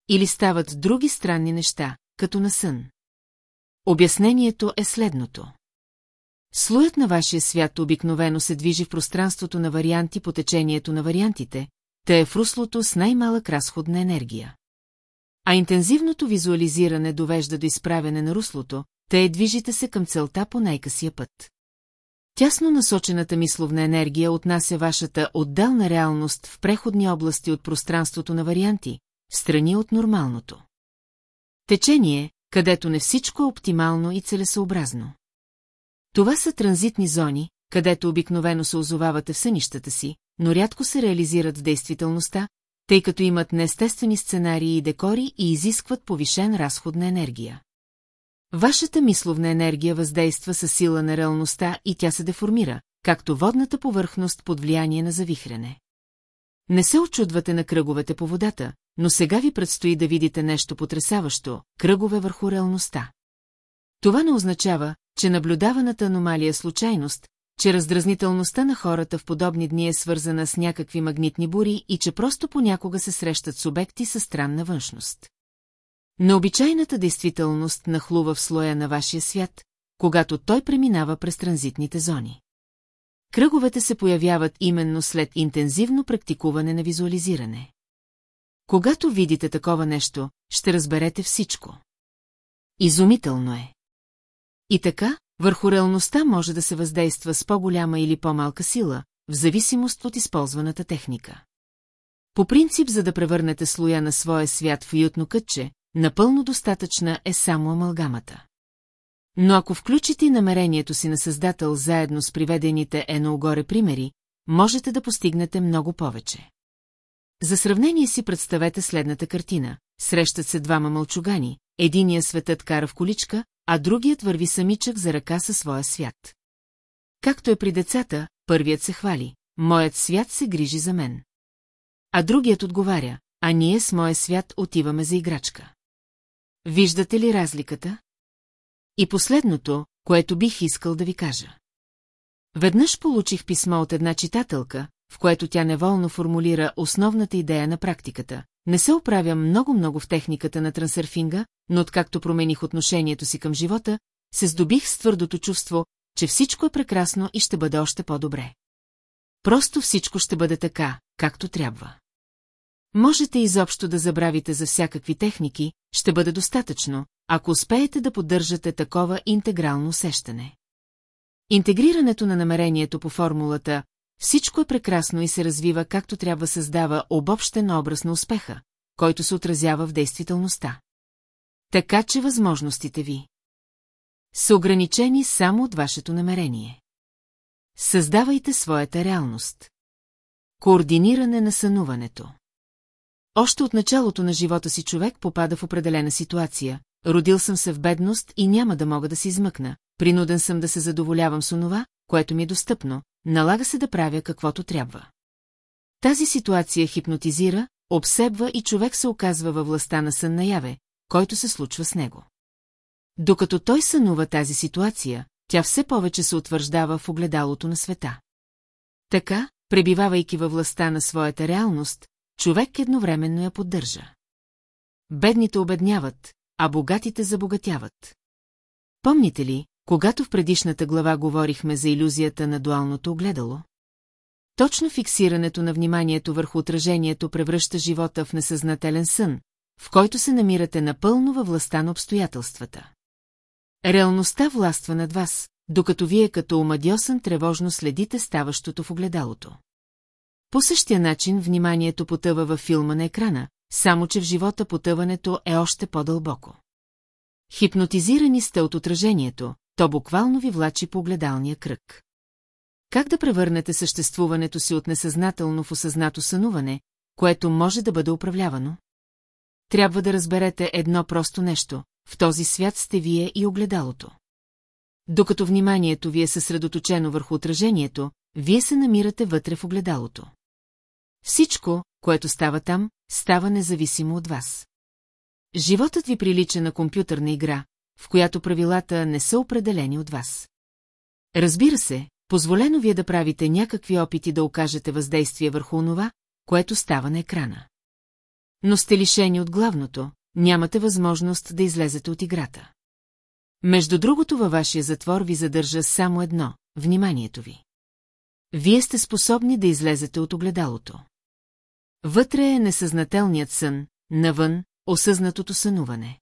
Или стават други странни неща, като на сън. Обяснението е следното. Слоят на вашия свят обикновено се движи в пространството на варианти по течението на вариантите, те е в руслото с най-малък разход на енергия. А интензивното визуализиране довежда до изправяне на руслото, те движите се към целта по най-късия път. Тясно насочената мисловна енергия отнася вашата отделна реалност в преходни области от пространството на варианти, в страни от нормалното. Течение, където не всичко е оптимално и целесообразно. Това са транзитни зони, където обикновено се озовавате в сънищата си, но рядко се реализират в действителността, тъй като имат неестествени сценарии и декори и изискват повишен разход на енергия. Вашата мисловна енергия въздейства със сила на реалността и тя се деформира, както водната повърхност под влияние на завихрене. Не се очудвате на кръговете по водата, но сега ви предстои да видите нещо потрясаващо – кръгове върху реалността. Това не означава, че наблюдаваната аномалия е случайност, че раздразнителността на хората в подобни дни е свързана с някакви магнитни бури и че просто понякога се срещат с обекти със странна външност. Необичайната действителност нахлува в слоя на вашия свят, когато той преминава през транзитните зони. Кръговете се появяват именно след интензивно практикуване на визуализиране. Когато видите такова нещо, ще разберете всичко. Изумително е. И така, върху реалността може да се въздейства с по-голяма или по-малка сила, в зависимост от използваната техника. По принцип, за да превърнете слоя на своя свят в уютно кътче, напълно достатъчна е само амалгамата. Но ако включите намерението си на Създател заедно с приведените едно-горе примери, можете да постигнете много повече. За сравнение си представете следната картина. Срещат се двама мълчугани, единия светът кара в количка, а другият върви самичък за ръка със своя свят. Както е при децата, първият се хвали. Моят свят се грижи за мен. А другият отговаря, а ние с моя свят отиваме за играчка. Виждате ли разликата? И последното, което бих искал да ви кажа. Веднъж получих писмо от една читателка, в което тя неволно формулира основната идея на практиката. Не се оправям много-много в техниката на трансърфинга, но откакто промених отношението си към живота, се здобих с твърдото чувство, че всичко е прекрасно и ще бъде още по-добре. Просто всичко ще бъде така, както трябва. Можете изобщо да забравите за всякакви техники, ще бъде достатъчно, ако успеете да поддържате такова интегрално усещане. Интегрирането на намерението по формулата всичко е прекрасно и се развива както трябва създава обобщен образ на успеха, който се отразява в действителността. Така че възможностите ви са ограничени само от вашето намерение. Създавайте своята реалност. Координиране на сънуването. Още от началото на живота си човек попада в определена ситуация. Родил съм се в бедност и няма да мога да се измъкна. Принуден съм да се задоволявам с онова, което ми е достъпно, налага се да правя каквото трябва. Тази ситуация хипнотизира, обсебва и човек се оказва във властта на сън наяве, който се случва с него. Докато той сънува тази ситуация, тя все повече се утвърждава в огледалото на света. Така, пребивавайки във властта на своята реалност, човек едновременно я поддържа. Бедните обедняват, а богатите забогатяват. Помните ли, когато в предишната глава говорихме за иллюзията на дуалното огледало? Точно фиксирането на вниманието върху отражението превръща живота в несъзнателен сън, в който се намирате напълно във властта на обстоятелствата. Реалността властва над вас, докато вие като омадьосан тревожно следите ставащото в огледалото. По същия начин вниманието потъва във филма на екрана, само че в живота потъването е още по-дълбоко. Хипнотизирани сте от отражението, то буквално ви влачи по огледалния кръг. Как да превърнете съществуването си от несъзнателно в осъзнато сънуване, което може да бъде управлявано? Трябва да разберете едно просто нещо – в този свят сте вие и огледалото. Докато вниманието ви е съсредоточено върху отражението, вие се намирате вътре в огледалото. Всичко, което става там, става независимо от вас. Животът ви прилича на компютърна игра, в която правилата не са определени от вас. Разбира се, позволено ви е да правите някакви опити да окажете въздействие върху онова, което става на екрана. Но сте лишени от главното, нямате възможност да излезете от играта. Между другото във вашия затвор ви задържа само едно – вниманието ви. Вие сте способни да излезете от огледалото. Вътре е несъзнателният сън, навън – осъзнатото сънуване.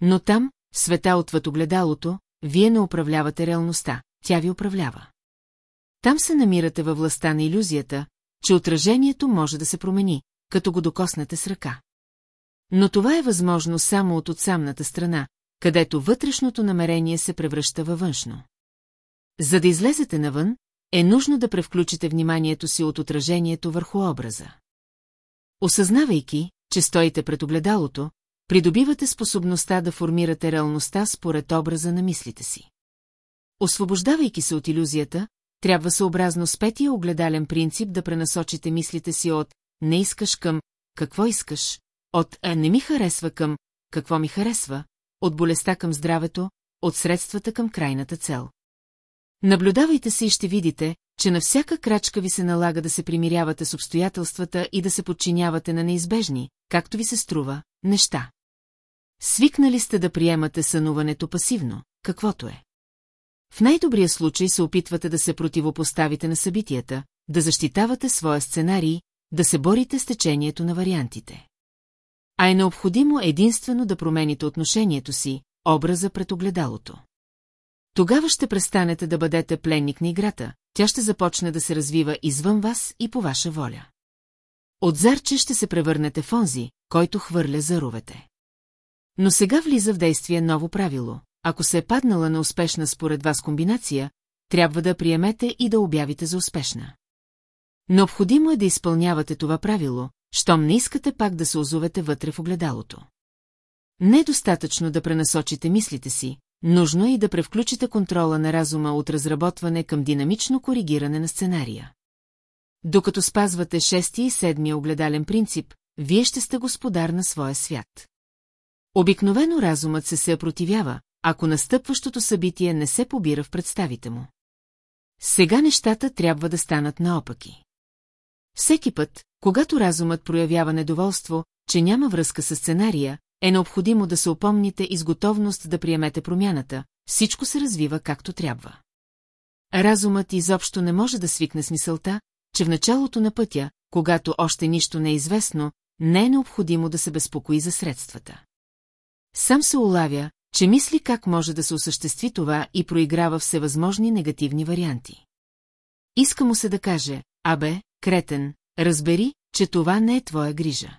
Но там, света отвъд огледалото, вие не управлявате реалността, тя ви управлява. Там се намирате във властта на иллюзията, че отражението може да се промени, като го докоснете с ръка. Но това е възможно само от отсамната страна, където вътрешното намерение се превръща във външно. За да излезете навън, е нужно да превключите вниманието си от отражението върху образа. Осъзнавайки, че стоите пред огледалото, придобивате способността да формирате реалността според образа на мислите си. Освобождавайки се от иллюзията, трябва съобразно с петия огледален принцип да пренасочите мислите си от «не искаш» към «какво искаш», от «а не ми харесва» към «какво ми харесва», от болестта към здравето, от средствата към крайната цел. Наблюдавайте се и ще видите, че на всяка крачка ви се налага да се примирявате с обстоятелствата и да се подчинявате на неизбежни, както ви се струва, неща. Свикнали сте да приемате сънуването пасивно, каквото е. В най-добрия случай се опитвате да се противопоставите на събитията, да защитавате своя сценарий, да се борите с течението на вариантите. А е необходимо единствено да промените отношението си, образа пред огледалото. Тогава ще престанете да бъдете пленник на играта, тя ще започне да се развива извън вас и по ваша воля. От зарче ще се превърнете в онзи, който хвърля заровете. Но сега влиза в действие ново правило. Ако се е паднала на успешна според вас комбинация, трябва да приемете и да обявите за успешна. Необходимо е да изпълнявате това правило, щом не искате пак да се озовете вътре в огледалото. Не е достатъчно да пренасочите мислите си, нужно е и да превключите контрола на разума от разработване към динамично коригиране на сценария. Докато спазвате шестия и седмия огледален принцип, вие ще сте господар на своя свят. Обикновено разумът се се противява, ако настъпващото събитие не се побира в представите му. Сега нещата трябва да станат наопаки. Всеки път, когато разумът проявява недоволство, че няма връзка с сценария, е необходимо да се опомните и с готовност да приемете промяната, всичко се развива както трябва. Разумът изобщо не може да свикне с мисълта, че в началото на пътя, когато още нищо не е известно, не е необходимо да се безпокои за средствата. Сам се улавя, че мисли как може да се осъществи това и проиграва всевъзможни негативни варианти. Иска му се да каже, абе, кретен, разбери, че това не е твоя грижа.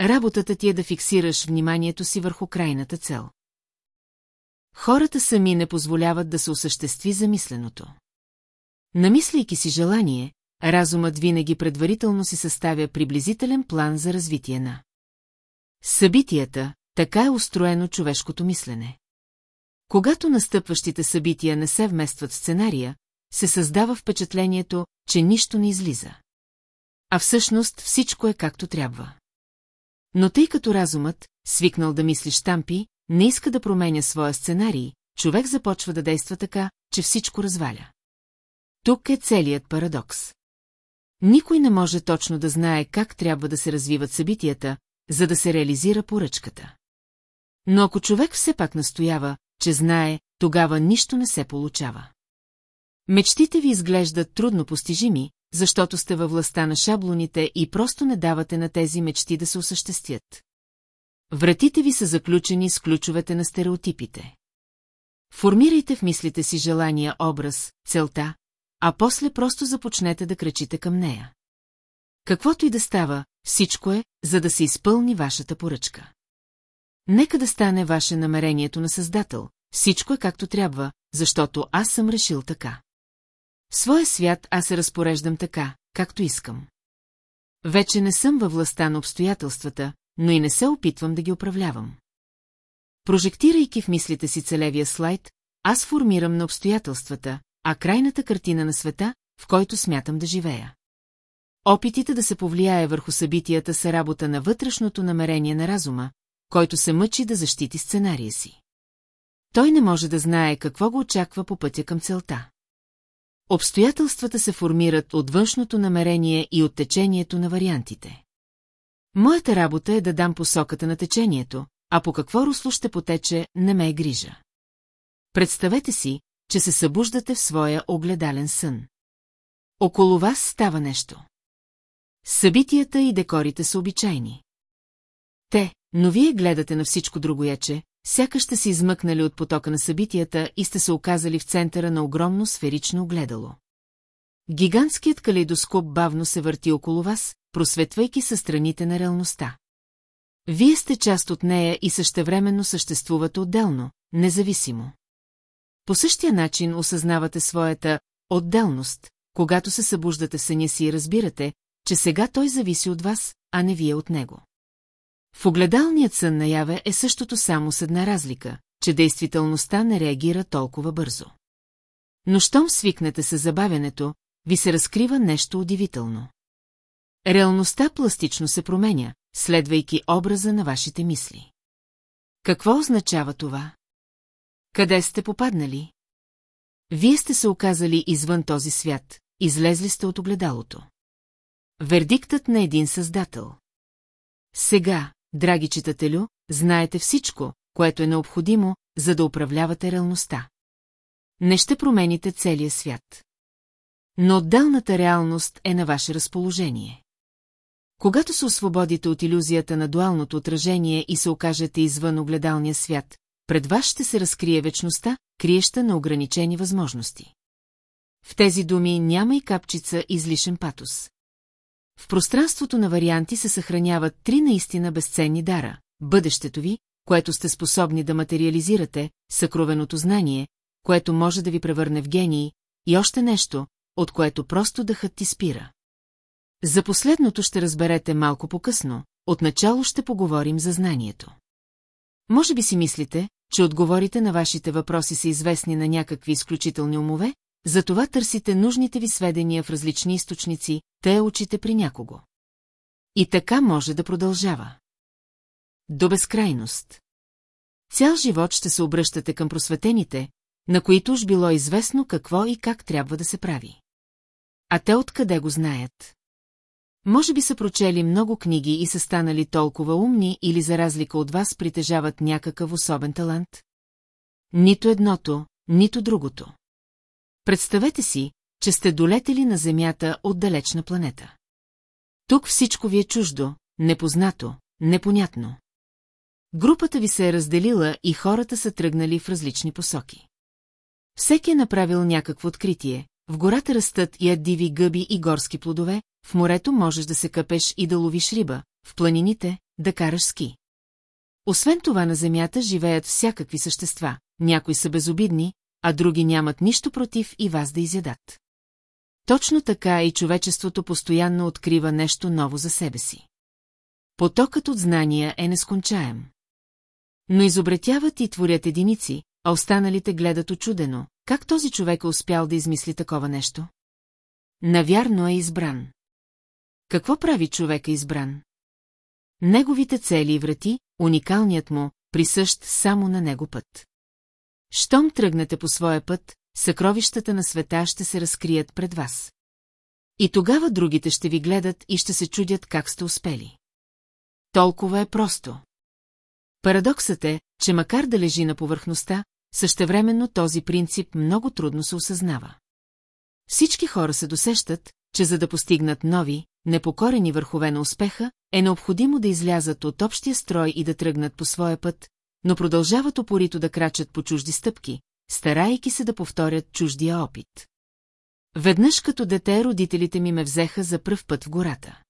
Работата ти е да фиксираш вниманието си върху крайната цел. Хората сами не позволяват да се осъществи замисленото. Намисляйки си желание, разумът винаги предварително си съставя приблизителен план за развитие на събитията, така е устроено човешкото мислене. Когато настъпващите събития не се вместват в сценария, се създава впечатлението, че нищо не излиза. А всъщност всичко е както трябва. Но тъй като разумът, свикнал да мисли штампи, не иска да променя своя сценарий, човек започва да действа така, че всичко разваля. Тук е целият парадокс. Никой не може точно да знае как трябва да се развиват събитията, за да се реализира поръчката. Но ако човек все пак настоява, че знае, тогава нищо не се получава. Мечтите ви изглеждат трудно постижими, защото сте във властта на шаблоните и просто не давате на тези мечти да се осъществят. Вратите ви са заключени с ключовете на стереотипите. Формирайте в мислите си желания образ, целта, а после просто започнете да крачите към нея. Каквото и да става, всичко е, за да се изпълни вашата поръчка. Нека да стане ваше намерението на Създател, всичко е както трябва, защото аз съм решил така. В своя свят аз се разпореждам така, както искам. Вече не съм във властта на обстоятелствата, но и не се опитвам да ги управлявам. Прожектирайки в мислите си целевия слайд, аз формирам на обстоятелствата, а крайната картина на света, в който смятам да живея. Опитите да се повлияе върху събитията са работа на вътрешното намерение на разума, който се мъчи да защити сценария си. Той не може да знае какво го очаква по пътя към целта. Обстоятелствата се формират от външното намерение и от течението на вариантите. Моята работа е да дам посоката на течението, а по какво русло ще потече, не ме е грижа. Представете си, че се събуждате в своя огледален сън. Около вас става нещо. Събитията и декорите са обичайни. Те, но вие гледате на всичко другояче, сякаш сте се измъкнали от потока на събитията и сте се оказали в центъра на огромно сферично огледало. Гигантският калейдоскоп бавно се върти около вас, просветвайки със страните на реалността. Вие сте част от нея и същевременно съществувате отделно, независимо. По същия начин осъзнавате своята отделност, когато се събуждате в съня си и разбирате, че сега той зависи от вас, а не вие от него. В огледалният сън наяве е същото само с една разлика, че действителността не реагира толкова бързо. Но щом свикнете с забавянето, ви се разкрива нещо удивително. Реалността пластично се променя, следвайки образа на вашите мисли. Какво означава това? Къде сте попаднали? Вие сте се оказали извън този свят, излезли сте от огледалото. Вердиктът на един създател. Сега, драги читателю, знаете всичко, което е необходимо, за да управлявате реалността. Не ще промените целия свят. Но отделната реалност е на ваше разположение. Когато се освободите от иллюзията на дуалното отражение и се окажете извън огледалния свят, пред вас ще се разкрие вечността, криеща на ограничени възможности. В тези думи няма и капчица излишен патос. В пространството на варианти се съхраняват три наистина безценни дара – бъдещето ви, което сте способни да материализирате, съкровеното знание, което може да ви превърне в гении, и още нещо, от което просто дъхът ти спира. За последното ще разберете малко по-късно, отначало ще поговорим за знанието. Може би си мислите, че отговорите на вашите въпроси са известни на някакви изключителни умове, затова търсите нужните ви сведения в различни източници, те учите при някого. И така може да продължава. До безкрайност. Цял живот ще се обръщате към просветените, на които уж било известно какво и как трябва да се прави. А те откъде го знаят? Може би са прочели много книги и са станали толкова умни или за разлика от вас притежават някакъв особен талант? Нито едното, нито другото. Представете си, че сте долетели на Земята от далечна планета. Тук всичко ви е чуждо, непознато, непонятно. Групата ви се е разделила и хората са тръгнали в различни посоки. Всеки е направил някакво откритие, в гората растат и диви гъби и горски плодове, в морето можеш да се къпеш и да ловиш риба, в планините – да караш ски. Освен това на земята живеят всякакви същества, някои са безобидни, а други нямат нищо против и вас да изядат. Точно така и човечеството постоянно открива нещо ново за себе си. Потокът от знания е нескончаем. Но изобретяват и творят единици, а останалите гледат очудено, как този човек е успял да измисли такова нещо? Навярно е избран. Какво прави човека избран? Неговите цели и врати, уникалният му, присъщ само на него път. Щом тръгнете по своя път, съкровищата на света ще се разкрият пред вас. И тогава другите ще ви гледат и ще се чудят как сте успели. Толкова е просто. Парадоксът е, че макар да лежи на повърхността, същевременно този принцип много трудно се осъзнава. Всички хора се досещат, че за да постигнат нови, непокорени върхове на успеха, е необходимо да излязат от общия строй и да тръгнат по своя път, но продължават опорито да крачат по чужди стъпки, старайки се да повторят чуждия опит. Веднъж като дете родителите ми ме взеха за пръв път в гората.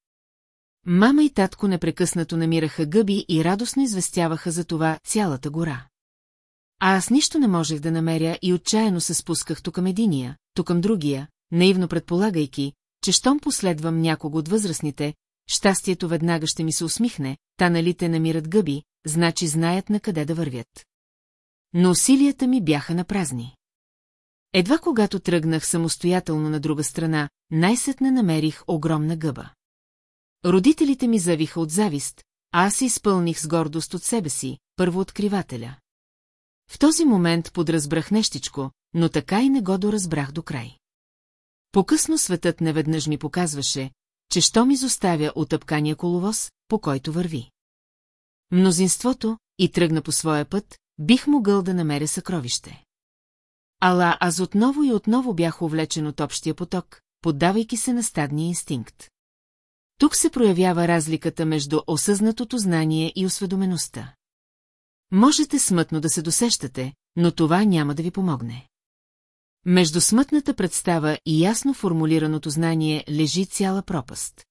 Мама и татко непрекъснато намираха гъби и радостно известяваха за това цялата гора. А аз нищо не можех да намеря и отчаяно се спусках то към единия, то към другия, наивно предполагайки, че щом последвам някого от възрастните, щастието веднага ще ми се усмихне, та нали те намират гъби, значи знаят на къде да вървят. Но усилията ми бяха на празни. Едва когато тръгнах самостоятелно на друга страна, най-сетне намерих огромна гъба. Родителите ми завиха от завист, а аз изпълних с гордост от себе си, първооткривателя. В този момент подразбрах нещичко, но така и не го доразбрах до край. По-късно светът неведнъж ми показваше, че що ми изоставя от тъпкания коловоз, по който върви. Мнозинството, и тръгна по своя път, бих могъл да намеря съкровище. Ала аз отново и отново бях увлечен от общия поток, поддавайки се на стадния инстинкт. Тук се проявява разликата между осъзнатото знание и осведомеността. Можете смътно да се досещате, но това няма да ви помогне. Между смътната представа и ясно формулираното знание лежи цяла пропаст.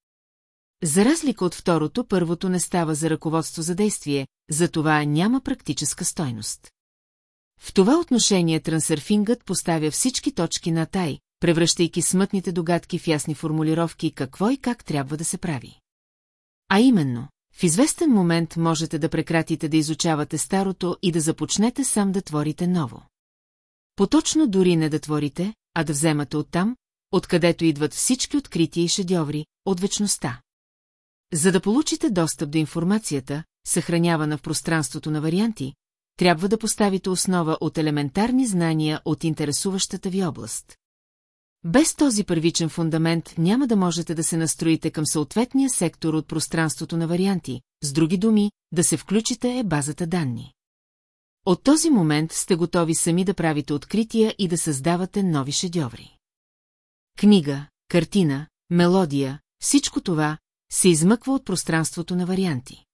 За разлика от второто, първото не става за ръководство за действие, за това няма практическа стойност. В това отношение трансърфингът поставя всички точки на тай, превръщайки смътните догадки в ясни формулировки какво и как трябва да се прави. А именно, в известен момент можете да прекратите да изучавате старото и да започнете сам да творите ново. Поточно дори не да творите, а да вземате оттам, откъдето идват всички открития и шедьоври, от вечността. За да получите достъп до информацията, съхранявана в пространството на варианти, трябва да поставите основа от елементарни знания от интересуващата ви област. Без този първичен фундамент няма да можете да се настроите към съответния сектор от пространството на варианти, с други думи, да се включите е базата данни. От този момент сте готови сами да правите открития и да създавате нови шедьоври. Книга, картина, мелодия, всичко това се измъква от пространството на варианти.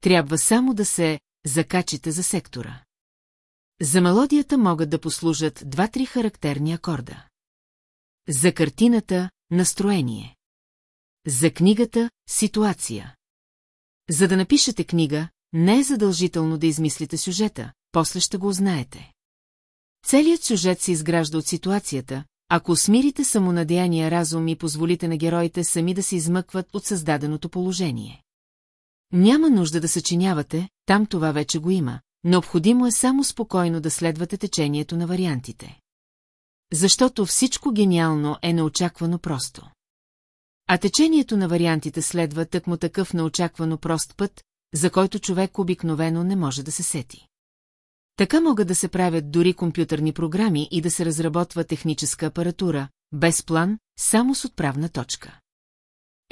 Трябва само да се закачите за сектора. За мелодията могат да послужат два-три характерни акорда. За картината – настроение. За книгата – ситуация. За да напишете книга, не е задължително да измислите сюжета, после ще го узнаете. Целият сюжет се изгражда от ситуацията, ако смирите самонадеяния разум и позволите на героите сами да се измъкват от създаденото положение. Няма нужда да съчинявате, там това вече го има, необходимо е само спокойно да следвате течението на вариантите. Защото всичко гениално е неочаквано просто. А течението на вариантите следва тъкмо такъв неочаквано прост път, за който човек обикновено не може да се сети. Така могат да се правят дори компютърни програми и да се разработва техническа апаратура, без план, само с отправна точка.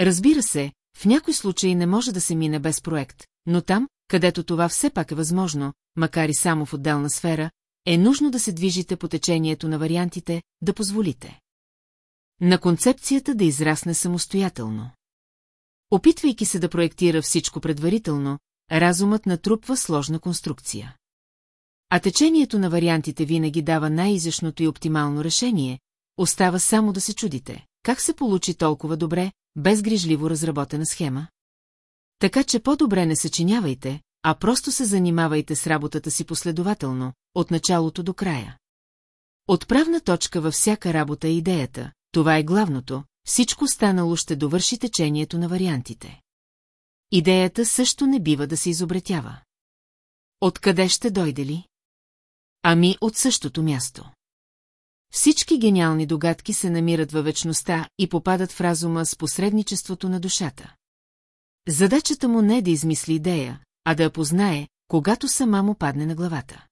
Разбира се, в някой случай не може да се мине без проект, но там, където това все пак е възможно, макар и само в отделна сфера, е нужно да се движите по течението на вариантите, да позволите. На концепцията да израсне самостоятелно. Опитвайки се да проектира всичко предварително, разумът натрупва сложна конструкция. А течението на вариантите винаги дава най-изящното и оптимално решение, остава само да се чудите, как се получи толкова добре, без грижливо разработена схема. Така че по-добре не съчинявайте, а просто се занимавайте с работата си последователно, от началото до края. Отправна точка във всяка работа е идеята, това е главното, всичко станало ще довърши течението на вариантите. Идеята също не бива да се изобретява. Откъде ще дойде ли? Ами от същото място. Всички гениални догадки се намират във вечността и попадат в разума с посредничеството на душата. Задачата му не е да измисли идея, а да я познае, когато сама му падне на главата.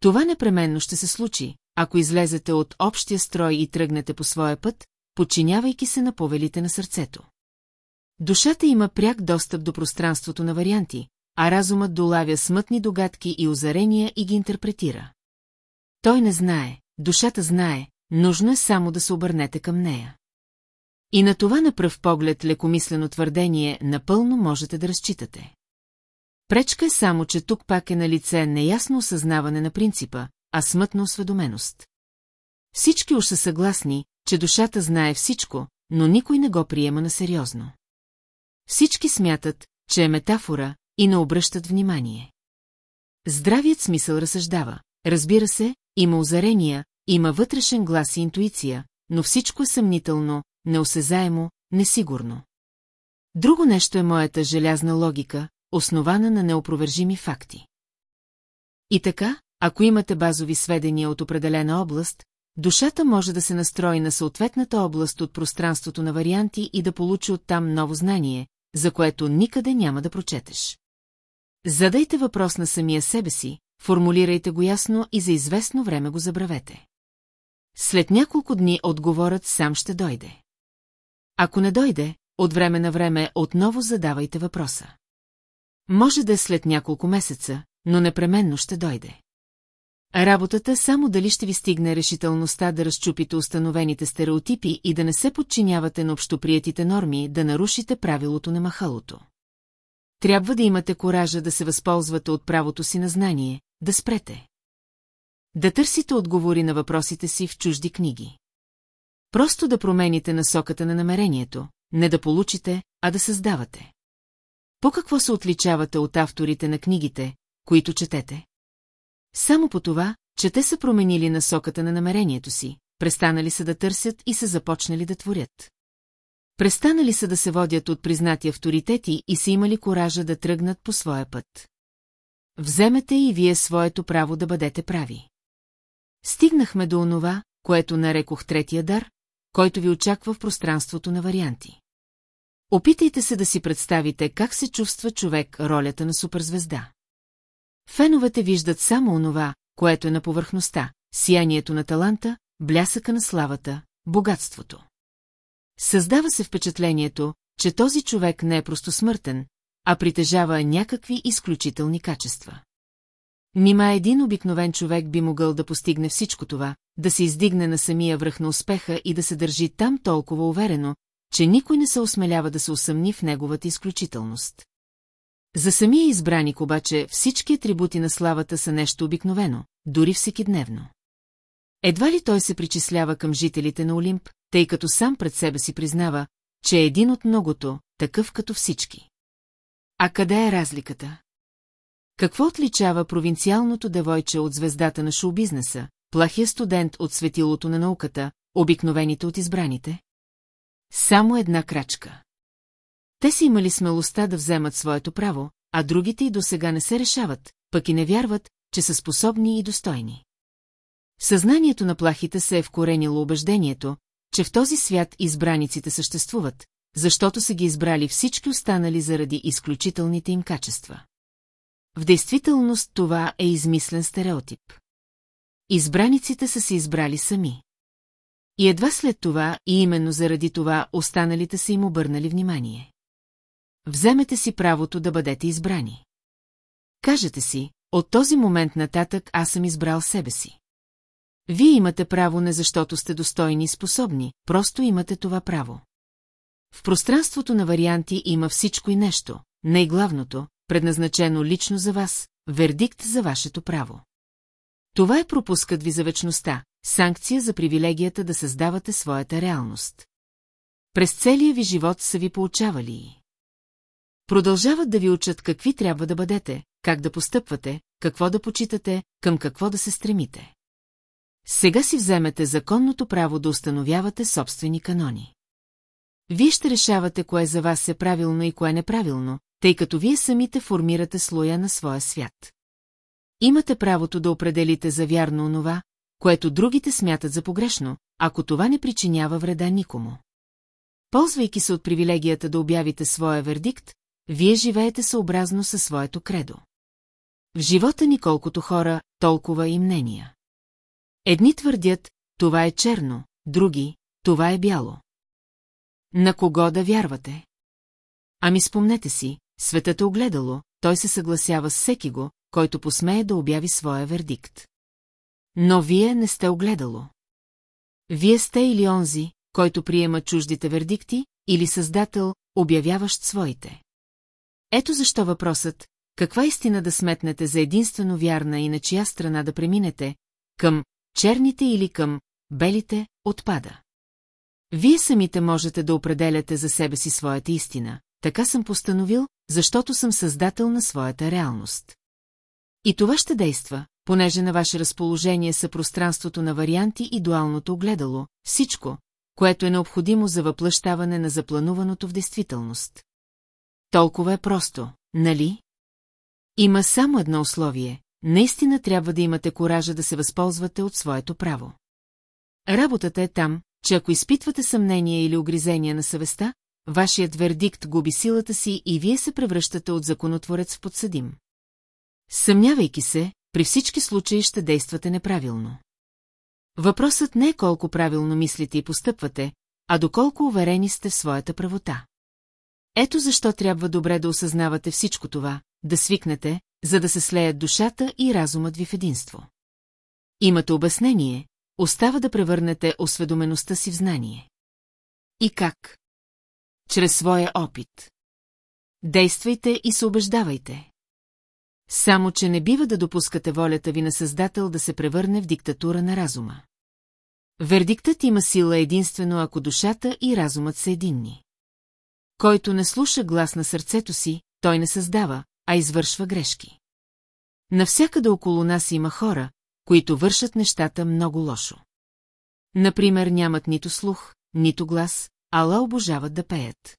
Това непременно ще се случи, ако излезете от общия строй и тръгнете по своя път, подчинявайки се на повелите на сърцето. Душата има пряк достъп до пространството на варианти, а разумът долавя смътни догадки и озарения и ги интерпретира. Той не знае, душата знае, нужно е само да се обърнете към нея. И на това на пръв поглед лекомислено твърдение напълно можете да разчитате. Пречка е само, че тук пак е на лице неясно осъзнаване на принципа, а смътна осведоменост. Всички уж са съгласни, че душата знае всичко, но никой не го приема на сериозно. Всички смятат, че е метафора и не обръщат внимание. Здравият смисъл разсъждава. Разбира се, има озарения, има вътрешен глас и интуиция, но всичко е съмнително, неосезаемо, несигурно. Друго нещо е моята желязна логика, основана на неопровержими факти. И така, ако имате базови сведения от определена област, душата може да се настрои на съответната област от пространството на варианти и да получи оттам ново знание, за което никъде няма да прочетеш. Задайте въпрос на самия себе си, формулирайте го ясно и за известно време го забравете. След няколко дни отговорът сам ще дойде. Ако не дойде, от време на време отново задавайте въпроса. Може да е след няколко месеца, но непременно ще дойде. Работата само дали ще ви стигне решителността да разчупите установените стереотипи и да не се подчинявате на общоприетите норми, да нарушите правилото на махалото. Трябва да имате коража да се възползвате от правото си на знание, да спрете. Да търсите отговори на въпросите си в чужди книги. Просто да промените насоката на намерението, не да получите, а да създавате. По какво се отличавате от авторите на книгите, които четете? Само по това, че те са променили насоката на намерението си, престанали са да търсят и са започнали да творят. Престанали са да се водят от признати авторитети и са имали коража да тръгнат по своя път. Вземете и вие своето право да бъдете прави. Стигнахме до онова, което нарекох третия дар, който ви очаква в пространството на варианти. Опитайте се да си представите как се чувства човек ролята на суперзвезда. Феновете виждат само онова, което е на повърхността, сиянието на таланта, блясъка на славата, богатството. Създава се впечатлението, че този човек не е просто смъртен, а притежава някакви изключителни качества. Нима един обикновен човек би могъл да постигне всичко това, да се издигне на самия връх на успеха и да се държи там толкова уверено, че никой не се осмелява да се усъмни в неговата изключителност. За самия избраник обаче всички атрибути на славата са нещо обикновено, дори всекидневно. Едва ли той се причислява към жителите на Олимп, тъй като сам пред себе си признава, че е един от многото, такъв като всички. А къде е разликата? Какво отличава провинциалното девойче от звездата на шоу-бизнеса, плахия студент от светилото на науката, обикновените от избраните? Само една крачка. Те си имали смелостта да вземат своето право, а другите и досега не се решават, пък и не вярват, че са способни и достойни. В съзнанието на плахите се е вкоренило убеждението, че в този свят избраниците съществуват, защото са ги избрали всички останали заради изключителните им качества. В действителност това е измислен стереотип. Избраниците са се избрали сами. И едва след това, и именно заради това, останалите са им обърнали внимание. Вземете си правото да бъдете избрани. Кажете си, от този момент нататък аз съм избрал себе си. Вие имате право не защото сте достойни и способни, просто имате това право. В пространството на варианти има всичко и нещо, най-главното, предназначено лично за вас, вердикт за вашето право. Това е пропускът ви за вечността, санкция за привилегията да създавате своята реалност. През целия ви живот са ви получавали. Продължават да ви учат какви трябва да бъдете, как да постъпвате, какво да почитате, към какво да се стремите. Сега си вземете законното право да установявате собствени канони. Вие ще решавате кое за вас е правилно и кое неправилно, тъй като вие самите формирате слоя на своя свят. Имате правото да определите за вярно онова, което другите смятат за погрешно, ако това не причинява вреда никому. Ползвайки се от привилегията да обявите своя вердикт, вие живеете съобразно със своето кредо. В живота ни колкото хора, толкова и мнения. Едни твърдят, това е черно, други, това е бяло. На кого да вярвате? Ами спомнете си, светът е огледало, той се съгласява с всеки го, който посмее да обяви своя вердикт. Но вие не сте огледало. Вие сте или онзи, който приема чуждите вердикти, или създател, обявяващ своите. Ето защо въпросът, каква истина да сметнете за единствено вярна и на чия страна да преминете, към черните или към белите, отпада. Вие самите можете да определяте за себе си своята истина. Така съм постановил, защото съм създател на своята реалност. И това ще действа, понеже на ваше разположение са пространството на варианти и дуалното огледало, всичко, което е необходимо за въплъщаване на заплануваното в действителност. Толкова е просто, нали? Има само едно условие. Наистина трябва да имате коража да се възползвате от своето право. Работата е там, че ако изпитвате съмнение или огризения на съвестта, вашият вердикт губи силата си и вие се превръщате от законотворец в подсъдим. Съмнявайки се, при всички случаи ще действате неправилно. Въпросът не е колко правилно мислите и постъпвате, а доколко уверени сте в своята правота. Ето защо трябва добре да осъзнавате всичко това, да свикнете, за да се слеят душата и разумът ви в единство. Имате обяснение, остава да превърнете осведомеността си в знание. И как? Чрез своя опит. Действайте и се убеждавайте. Само, че не бива да допускате волята ви на Създател да се превърне в диктатура на разума. Вердиктът има сила единствено, ако душата и разумът са единни. Който не слуша глас на сърцето си, той не създава, а извършва грешки. Навсякъде около нас има хора, които вършат нещата много лошо. Например, нямат нито слух, нито глас, ала обожават да пеят.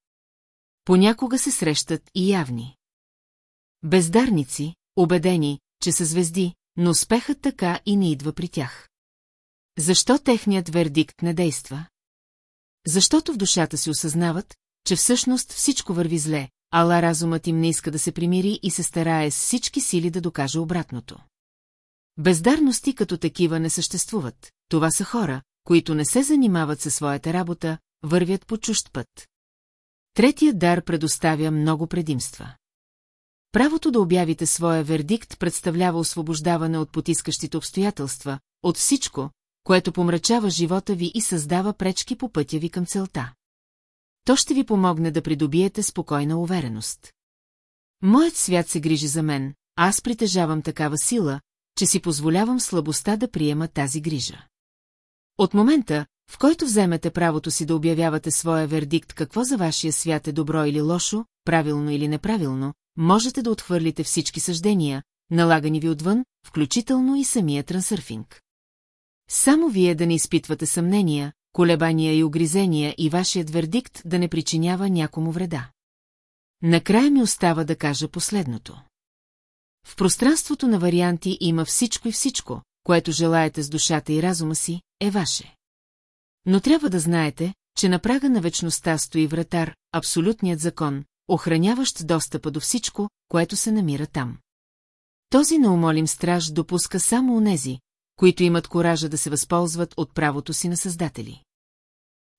Понякога се срещат и явни. Бездарници, убедени, че са звезди, но успехът така и не идва при тях. Защо техният вердикт не действа? Защото в душата си осъзнават, че всъщност всичко върви зле, ала разумът им не иска да се примири и се старае с всички сили да докаже обратното. Бездарности като такива не съществуват. Това са хора, които не се занимават със своята работа, вървят по чужд път. Третият дар предоставя много предимства. Правото да обявите своя вердикт представлява освобождаване от потискащите обстоятелства, от всичко, което помрачава живота ви и създава пречки по пътя ви към целта. То ще ви помогне да придобиете спокойна увереност. Моят свят се грижи за мен, аз притежавам такава сила, че си позволявам слабостта да приема тази грижа. От момента, в който вземете правото си да обявявате своя вердикт какво за вашия свят е добро или лошо, правилно или неправилно, можете да отхвърлите всички съждения, налагани ви отвън, включително и самия трансърфинг. Само вие да не изпитвате съмнения, колебания и огризения и вашият вердикт да не причинява някому вреда. Накрая ми остава да кажа последното. В пространството на варианти има всичко и всичко, което желаете с душата и разума си, е ваше. Но трябва да знаете, че на прага на вечността стои вратар, абсолютният закон, охраняващ достъпа до всичко, което се намира там. Този неумолим страж допуска само онези, които имат коража да се възползват от правото си на създатели.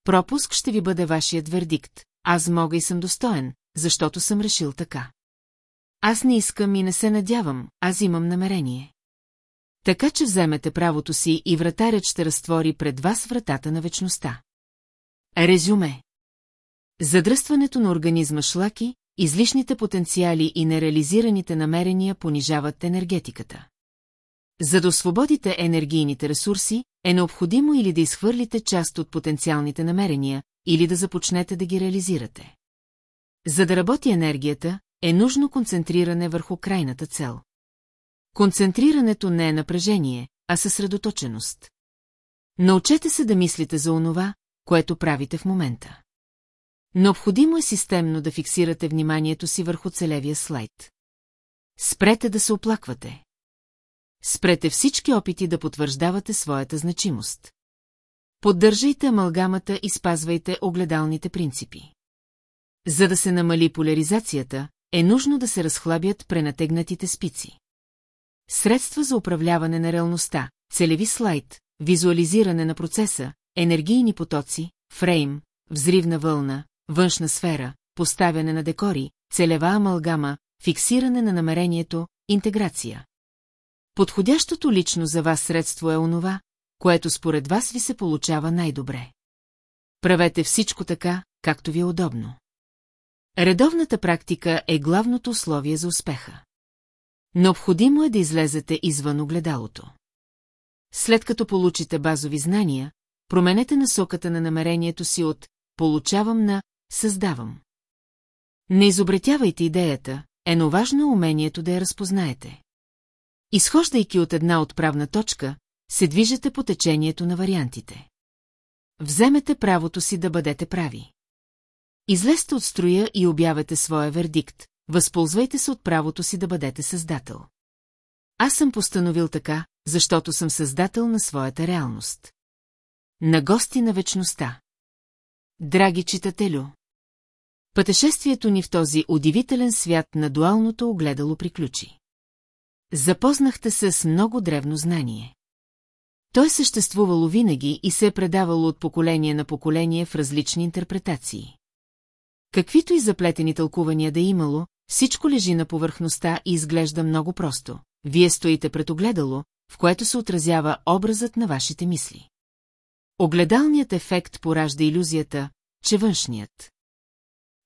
Пропуск ще ви бъде вашият вердикт, аз мога и съм достоен, защото съм решил така. Аз не искам и не се надявам, аз имам намерение. Така че вземете правото си и вратарят ще разтвори пред вас вратата на вечността. Резюме Задръстването на организма шлаки, излишните потенциали и нереализираните намерения понижават енергетиката. За да освободите енергийните ресурси, е необходимо или да изхвърлите част от потенциалните намерения, или да започнете да ги реализирате. За да работи енергията, е нужно концентриране върху крайната цел. Концентрирането не е напрежение, а съсредоточеност. Научете се да мислите за онова, което правите в момента. Необходимо е системно да фиксирате вниманието си върху целевия слайд. Спрете да се оплаквате. Спрете всички опити да потвърждавате своята значимост. Поддържайте амалгамата и спазвайте огледалните принципи. За да се намали поляризацията, е нужно да се разхлабят пренатегнатите спици. Средства за управляване на реалността, целеви слайд, визуализиране на процеса, енергийни потоци, фрейм, взривна вълна, външна сфера, поставяне на декори, целева амалгама, фиксиране на намерението, интеграция. Подходящото лично за вас средство е онова, което според вас ви се получава най-добре. Правете всичко така, както ви е удобно. Редовната практика е главното условие за успеха. Необходимо е да излезете извън огледалото. След като получите базови знания, променете насоката на намерението си от «получавам» на «създавам». Не изобретявайте идеята, е но важно умението да я разпознаете. Изхождайки от една отправна точка, се движете по течението на вариантите. Вземете правото си да бъдете прави. Излезте от строя и обявете своя вердикт, възползвайте се от правото си да бъдете създател. Аз съм постановил така, защото съм създател на своята реалност. На гости на вечността. Драги читателю! Пътешествието ни в този удивителен свят на дуалното огледало приключи. Запознахте се с много древно знание. Той съществувало винаги и се е предавало от поколение на поколение в различни интерпретации. Каквито и заплетени тълкувания да е имало, всичко лежи на повърхността и изглежда много просто. Вие стоите пред огледало, в което се отразява образът на вашите мисли. Огледалният ефект поражда иллюзията, че външният.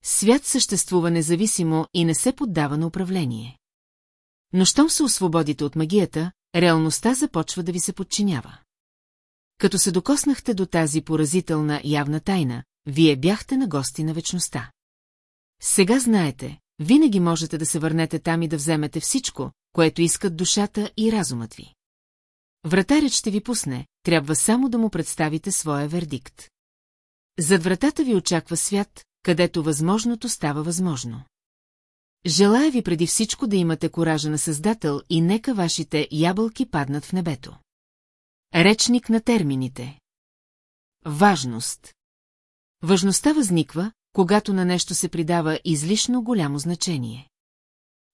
Свят съществува независимо и не се поддава на управление. Но щом се освободите от магията, реалността започва да ви се подчинява. Като се докоснахте до тази поразителна явна тайна, вие бяхте на гости на вечността. Сега знаете, винаги можете да се върнете там и да вземете всичко, което искат душата и разумът ви. Вратарят ще ви пусне, трябва само да му представите своя вердикт. Зад вратата ви очаква свят, където възможното става възможно. Желая ви преди всичко да имате коража на Създател и нека вашите ябълки паднат в небето. Речник на термините Важност Важността възниква, когато на нещо се придава излишно голямо значение.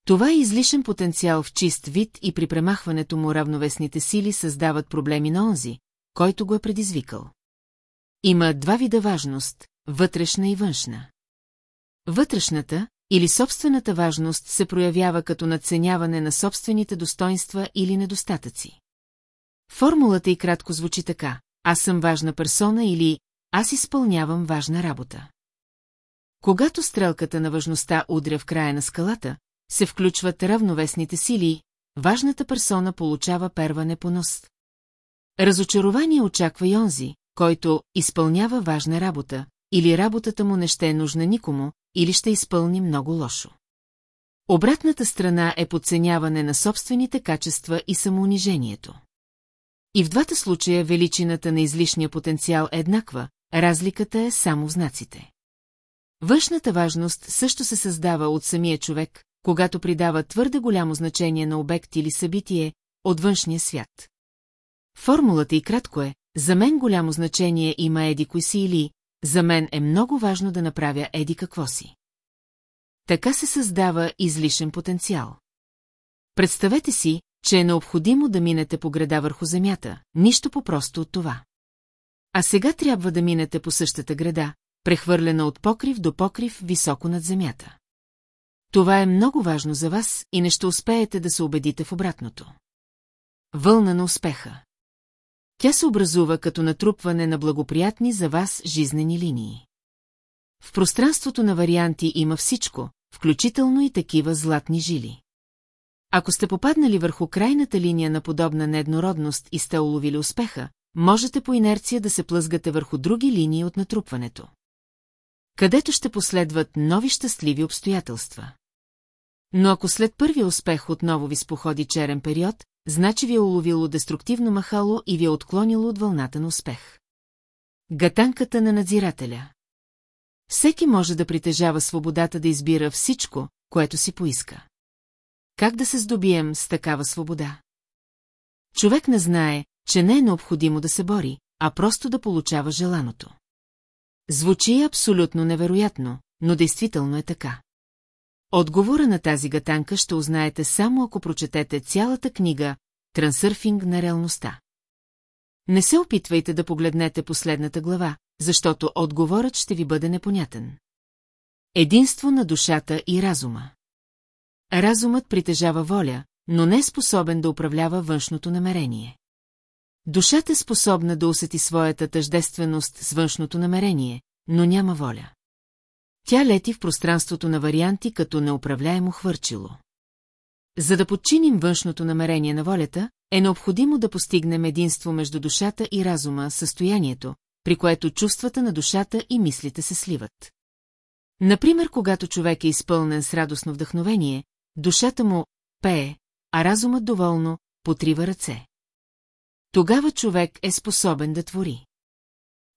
Това е излишен потенциал в чист вид и при премахването му равновесните сили създават проблеми на онзи, който го е предизвикал. Има два вида важност – вътрешна и външна. Вътрешната или собствената важност се проявява като надценяване на собствените достоинства или недостатъци. Формулата и кратко звучи така – аз съм важна персона или аз изпълнявам важна работа. Когато стрелката на важността удря в края на скалата, се включват равновесните сили, важната персона получава перване по нос. Разочарование очаква и онзи, който изпълнява важна работа, или работата му не ще е нужна никому, или ще изпълни много лошо. Обратната страна е подценяване на собствените качества и самоунижението. И в двата случая величината на излишния потенциал е еднаква, разликата е само в знаците. Външната важност също се създава от самия човек, когато придава твърде голямо значение на обект или събитие от външния свят. Формулата и кратко е, за мен голямо значение има еди кои си или, за мен е много важно да направя еди какво си. Така се създава излишен потенциал. Представете си, че е необходимо да минете по града върху земята, нищо по-просто от това. А сега трябва да минете по същата града, прехвърлена от покрив до покрив високо над земята. Това е много важно за вас и не ще успеете да се убедите в обратното. Вълна на успеха. Тя се образува като натрупване на благоприятни за вас жизнени линии. В пространството на варианти има всичко, включително и такива златни жили. Ако сте попаднали върху крайната линия на подобна нееднородност и сте уловили успеха, можете по инерция да се плъзгате върху други линии от натрупването. Където ще последват нови щастливи обстоятелства. Но ако след първия успех отново ви споходи черен период, значи ви е уловило деструктивно махало и ви е отклонило от вълната на успех. Гатанката на надзирателя Всеки може да притежава свободата да избира всичко, което си поиска. Как да се здобием с такава свобода? Човек не знае, че не е необходимо да се бори, а просто да получава желаното. Звучи абсолютно невероятно, но действително е така. Отговора на тази гатанка ще узнаете само ако прочетете цялата книга «Трансърфинг на реалността». Не се опитвайте да погледнете последната глава, защото отговорът ще ви бъде непонятен. Единство на душата и разума. Разумът притежава воля, но не е способен да управлява външното намерение. Душата е способна да усети своята тъждественост с външното намерение, но няма воля. Тя лети в пространството на варианти като неуправляемо хвърчило. За да подчиним външното намерение на волята, е необходимо да постигнем единство между душата и разума, състоянието, при което чувствата на душата и мислите се сливат. Например, когато човек е изпълнен с радостно вдъхновение, душата му пее, а разумът доволно потрива ръце. Тогава човек е способен да твори.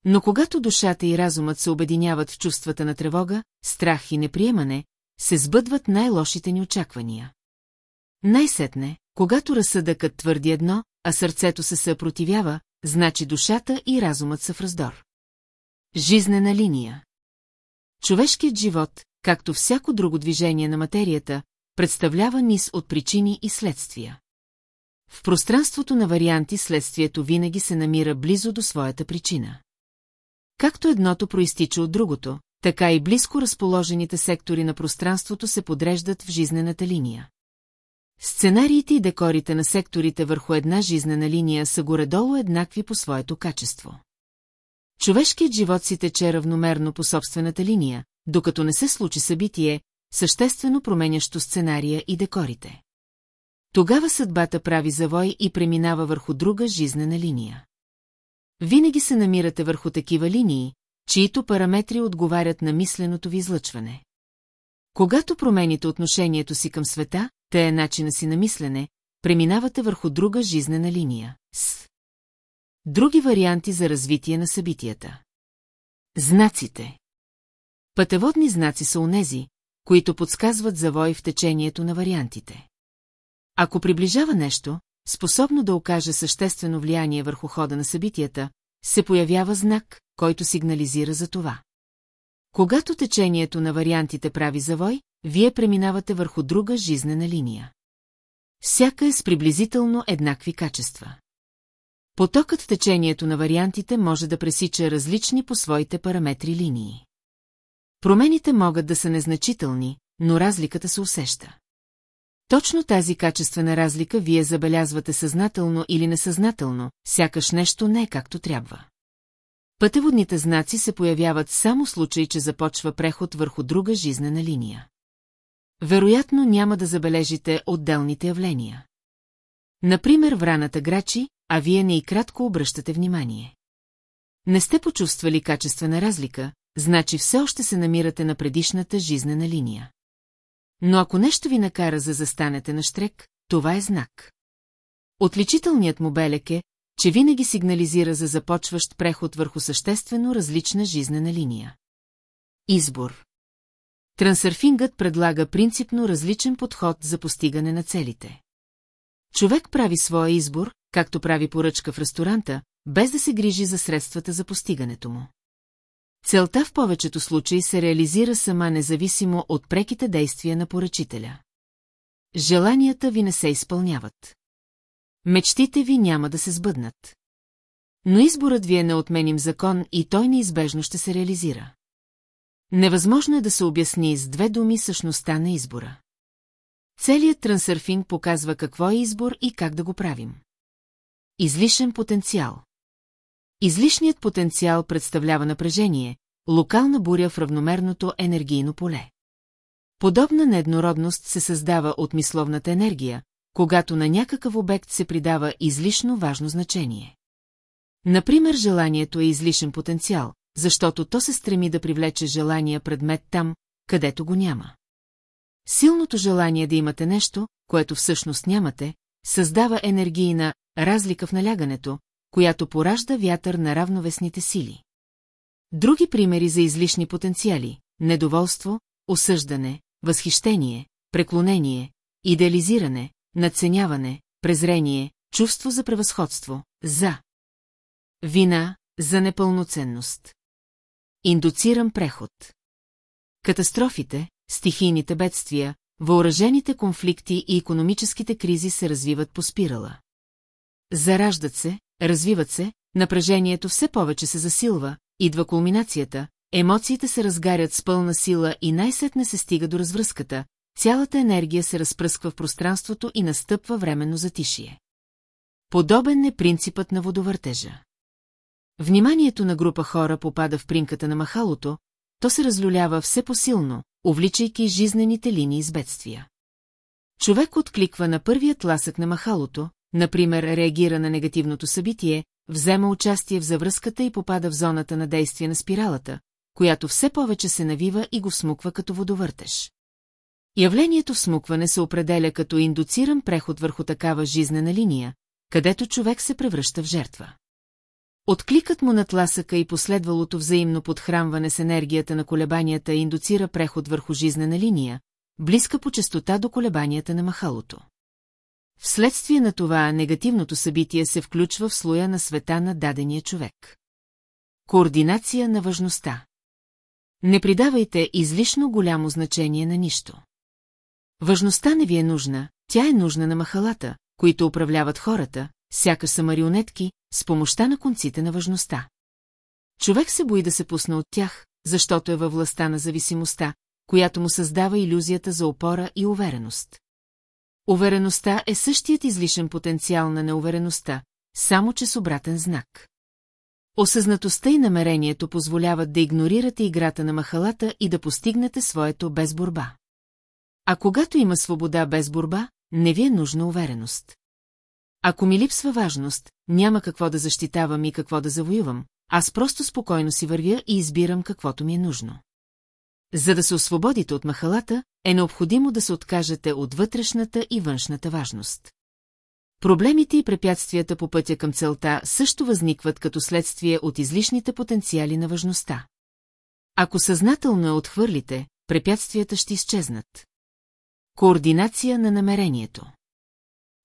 Но когато душата и разумът се обединяват в чувствата на тревога, страх и неприемане, се сбъдват най-лошите ни очаквания. Най-сетне, когато разсъдъкът твърди едно, а сърцето се съпротивява, значи душата и разумът са в раздор. Жизнена линия Човешкият живот, както всяко друго движение на материята, представлява низ от причини и следствия. В пространството на варианти следствието винаги се намира близо до своята причина. Както едното проистича от другото, така и близко разположените сектори на пространството се подреждат в жизнената линия. Сценариите и декорите на секторите върху една жизнена линия са горе-долу еднакви по своето качество. Човешкият живот си тече равномерно по собствената линия, докато не се случи събитие, съществено променящо сценария и декорите. Тогава съдбата прави завой и преминава върху друга жизнена линия. Винаги се намирате върху такива линии, чието параметри отговарят на мисленото ви излъчване. Когато промените отношението си към света, те е начина си на мислене, преминавате върху друга жизнена линия, с други варианти за развитие на събитията. Знаците Пътеводни знаци са онези, които подсказват завой в течението на вариантите. Ако приближава нещо, способно да окаже съществено влияние върху хода на събитията, се появява знак, който сигнализира за това. Когато течението на вариантите прави завой, вие преминавате върху друга жизнена линия. Всяка е с приблизително еднакви качества. Потокът в течението на вариантите може да пресича различни по своите параметри линии. Промените могат да са незначителни, но разликата се усеща. Точно тази качествена разлика вие забелязвате съзнателно или несъзнателно, сякаш нещо не е както трябва. Пътеводните знаци се появяват само в случай, че започва преход върху друга жизнена линия. Вероятно няма да забележите отделните явления. Например, враната грачи, а вие не и кратко обръщате внимание. Не сте почувствали качествена разлика, значи все още се намирате на предишната жизнена линия. Но ако нещо ви накара за застанете на штрек, това е знак. Отличителният му белек е, че винаги сигнализира за започващ преход върху съществено различна жизнена линия. Избор Трансърфингът предлага принципно различен подход за постигане на целите. Човек прави своя избор, както прави поръчка в ресторанта, без да се грижи за средствата за постигането му. Целта в повечето случаи се реализира сама независимо от преките действия на поръчителя. Желанията ви не се изпълняват. Мечтите ви няма да се сбъднат. Но изборът ви е неотменим закон и той неизбежно ще се реализира. Невъзможно е да се обясни с две думи същността на избора. Целият трансърфинг показва какво е избор и как да го правим. Излишен потенциал Излишният потенциал представлява напрежение, локална буря в равномерното енергийно поле. Подобна нееднородност се създава от мисловната енергия, когато на някакъв обект се придава излишно важно значение. Например, желанието е излишен потенциал, защото то се стреми да привлече желания предмет там, където го няма. Силното желание да имате нещо, което всъщност нямате, създава енергийна разлика в налягането, която поражда вятър на равновесните сили. Други примери за излишни потенциали – недоволство, осъждане, възхищение, преклонение, идеализиране, надценяване, презрение, чувство за превъзходство, за вина, за непълноценност. Индуциран преход. Катастрофите, стихийните бедствия, въоръжените конфликти и економическите кризи се развиват по спирала. Зараждат се, развиват се, напрежението все повече се засилва, идва кулминацията, емоциите се разгарят с пълна сила и най-сетне се стига до развръзката, цялата енергия се разпръсква в пространството и настъпва временно затишие. Подобен е принципът на водовъртежа. Вниманието на група хора попада в примката на махалото, то се разлюлява все посилно, увличайки жизнените линии с бедствия. Човек откликва на първият ласък на махалото, например реагира на негативното събитие, взема участие в завръзката и попада в зоната на действие на спиралата, която все повече се навива и го всмуква като водовъртеж. Явлението в смукване се определя като индуциран преход върху такава жизнена линия, където човек се превръща в жертва. Откликът му на тласъка и последвалото взаимно подхранване с енергията на колебанията индуцира преход върху жизнена линия, близка по частота до колебанията на махалото. Вследствие на това негативното събитие се включва в слоя на света на дадения човек. Координация на важността Не придавайте излишно голямо значение на нищо. Важността не ви е нужна, тя е нужна на махалата, които управляват хората, сякаш са марионетки, с помощта на конците на важността. Човек се бои да се пусне от тях, защото е във властта на зависимостта, която му създава иллюзията за опора и увереност. Увереността е същият излишен потенциал на неувереността, само че с обратен знак. Осъзнатостта и намерението позволяват да игнорирате играта на махалата и да постигнете своето без борба. А когато има свобода без борба, не ви е нужна увереност. Ако ми липсва важност, няма какво да защитавам и какво да завоювам, аз просто спокойно си вървя и избирам каквото ми е нужно. За да се освободите от махалата, е необходимо да се откажете от вътрешната и външната важност. Проблемите и препятствията по пътя към целта също възникват като следствие от излишните потенциали на важността. Ако съзнателно я отхвърлите, препятствията ще изчезнат. Координация на намерението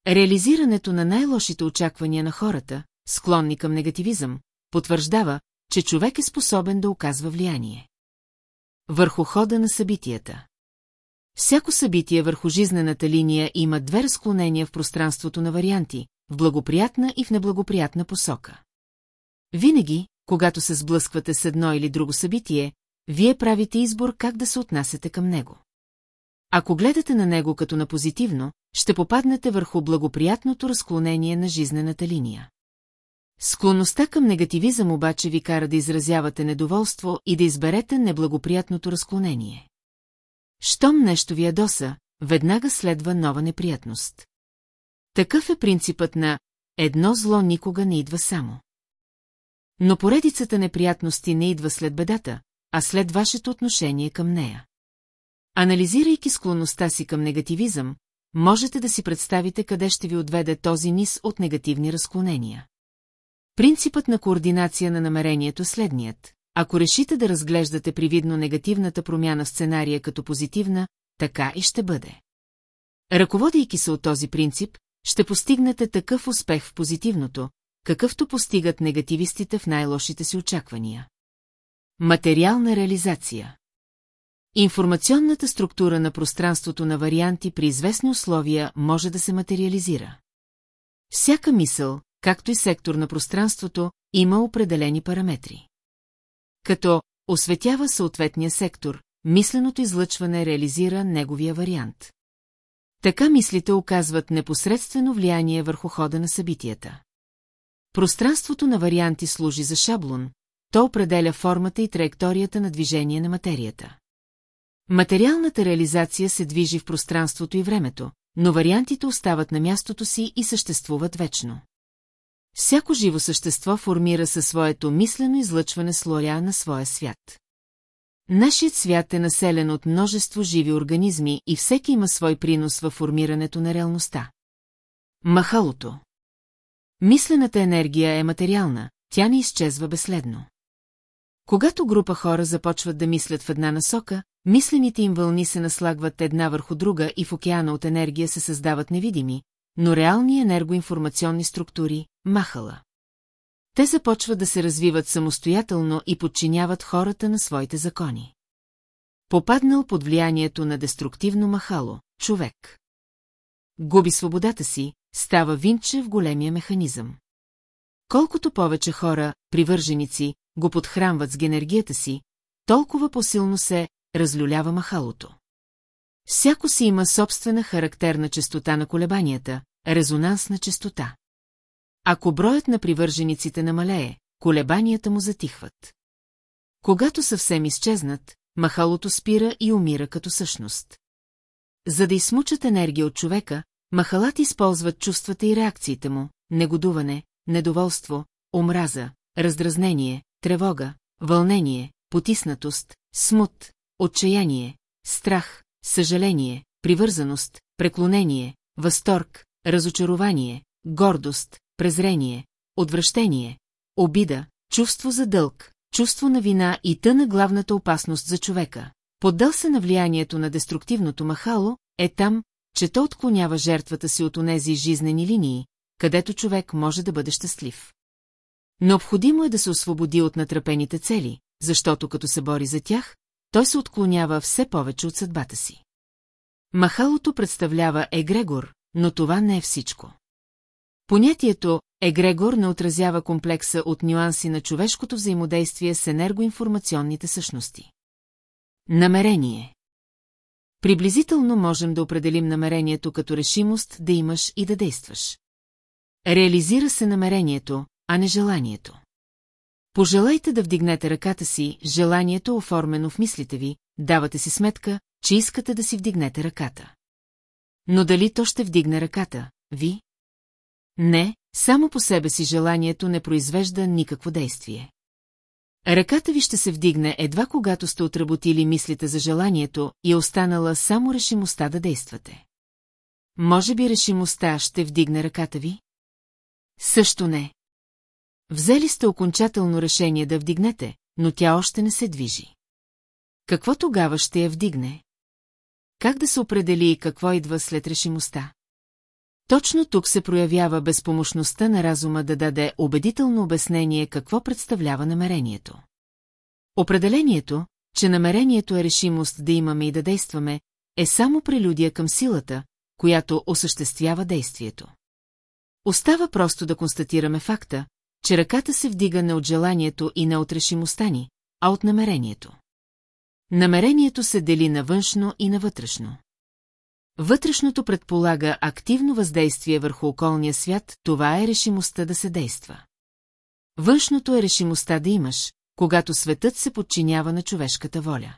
Реализирането на най-лошите очаквания на хората, склонни към негативизъм, потвърждава, че човек е способен да оказва влияние. Върху хода на събитията Всяко събитие върху жизнената линия има две разклонения в пространството на варианти, в благоприятна и в неблагоприятна посока. Винаги, когато се сблъсквате с едно или друго събитие, вие правите избор как да се отнасяте към него. Ако гледате на него като на позитивно, ще попаднете върху благоприятното разклонение на жизнената линия. Склонността към негативизъм обаче ви кара да изразявате недоволство и да изберете неблагоприятното разклонение. Щом нещо ви ядоса, веднага следва нова неприятност. Такъв е принципът на «едно зло никога не идва само». Но поредицата неприятности не идва след бедата, а след вашето отношение към нея. Анализирайки склонността си към негативизъм, можете да си представите къде ще ви отведе този низ от негативни разклонения. Принципът на координация на намерението е следният. Ако решите да разглеждате привидно негативната промяна в сценария като позитивна, така и ще бъде. Ръководейки се от този принцип, ще постигнете такъв успех в позитивното, какъвто постигат негативистите в най-лошите си очаквания. Материална реализация Информационната структура на пространството на варианти при известни условия може да се материализира. Всяка мисъл, както и сектор на пространството, има определени параметри. Като осветява съответния сектор, мисленото излъчване реализира неговия вариант. Така мислите оказват непосредствено влияние върху хода на събитията. Пространството на варианти служи за шаблон, то определя формата и траекторията на движение на материята. Материалната реализация се движи в пространството и времето, но вариантите остават на мястото си и съществуват вечно. Всяко живо същество формира със своето мислено излъчване слоя на своя свят. Нашият свят е населен от множество живи организми и всеки има свой принос във формирането на реалността. Махалото Мислената енергия е материална, тя не изчезва безследно. Когато група хора започват да мислят в една насока, мислените им вълни се наслагват една върху друга и в океана от енергия се създават невидими, но реални енергоинформационни структури – махала. Те започват да се развиват самостоятелно и подчиняват хората на своите закони. Попаднал под влиянието на деструктивно махало, човек. Губи свободата си, става винче в големия механизъм. Колкото повече хора, привърженици, го подхранват с генергията си, толкова по-силно се разлюлява махалото. Всяко си има собствена характерна частота на колебанията, резонансна частота. Ако броят на привържениците намалее, колебанията му затихват. Когато съвсем изчезнат, махалото спира и умира като същност. За да измучат енергия от човека, махалата използват чувствата и реакциите му, негодуване, недоволство, омраза, раздразнение, тревога, вълнение, потиснатост, смут, отчаяние, страх, съжаление, привързаност, преклонение, възторг, разочарование, гордост, презрение, отвращение, обида, чувство за дълг, чувство на вина и тъна главната опасност за човека. Поддал се на влиянието на деструктивното махало, е там, че то отклонява жертвата си от онези жизнени линии, където човек може да бъде щастлив. Необходимо е да се освободи от натрапените цели, защото като се бори за тях, той се отклонява все повече от съдбата си. Махалото представлява егрегор, но това не е всичко. Понятието егрегор не отразява комплекса от нюанси на човешкото взаимодействие с енергоинформационните същности. Намерение Приблизително можем да определим намерението като решимост да имаш и да действаш. Реализира се намерението, а не желанието. Пожелайте да вдигнете ръката си, желанието оформено в мислите ви, давате си сметка, че искате да си вдигнете ръката. Но дали то ще вдигне ръката, ви? Не, само по себе си желанието не произвежда никакво действие. Ръката ви ще се вдигне едва когато сте отработили мислите за желанието и е останала само решимостта да действате. Може би решимостта ще вдигне ръката ви? Също не. Взели сте окончателно решение да вдигнете, но тя още не се движи. Какво тогава ще я вдигне? Как да се определи какво идва след решимостта? Точно тук се проявява безпомощността на разума да даде убедително обяснение какво представлява намерението. Определението, че намерението е решимост да имаме и да действаме, е само прелюдия към силата, която осъществява действието. Остава просто да констатираме факта, че ръката се вдига не от желанието и не от решимостта ни, а от намерението. Намерението се дели на външно и на вътрешно. Вътрешното предполага активно въздействие върху околния свят, това е решимостта да се действа. Външното е решимостта да имаш, когато светът се подчинява на човешката воля.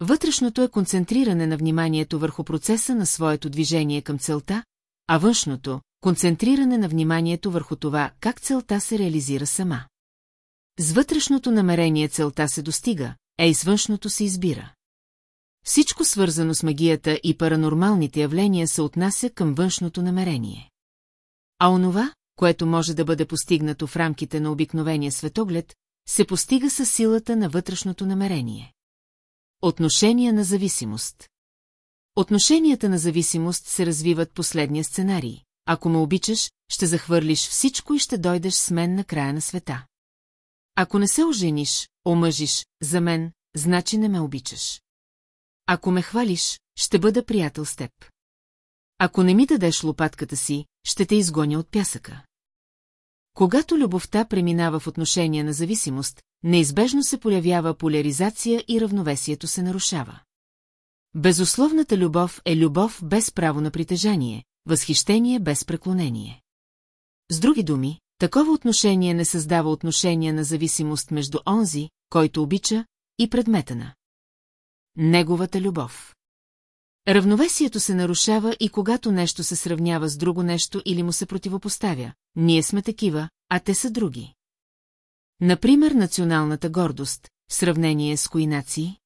Вътрешното е концентриране на вниманието върху процеса на своето движение към целта, а външното – концентриране на вниманието върху това, как целта се реализира сама. С вътрешното намерение целта се достига, а и с външното се избира. Всичко свързано с магията и паранормалните явления се отнася към външното намерение. А онова, което може да бъде постигнато в рамките на обикновения светоглед, се постига със силата на вътрешното намерение. Отношения на зависимост Отношенията на зависимост се развиват последния сценарий. Ако ме обичаш, ще захвърлиш всичко и ще дойдеш с мен на края на света. Ако не се ожениш, омъжиш, за мен, значи не ме обичаш. Ако ме хвалиш, ще бъда приятел с теб. Ако не ми дадеш лопатката си, ще те изгоня от пясъка. Когато любовта преминава в отношения на зависимост, неизбежно се появява поляризация и равновесието се нарушава. Безусловната любов е любов без право на притежание, възхищение без преклонение. С други думи, такова отношение не създава отношения на зависимост между онзи, който обича, и предмета на неговата любов. Равновесието се нарушава и когато нещо се сравнява с друго нещо или му се противопоставя. Ние сме такива, а те са други. Например, националната гордост, в сравнение с кои нации?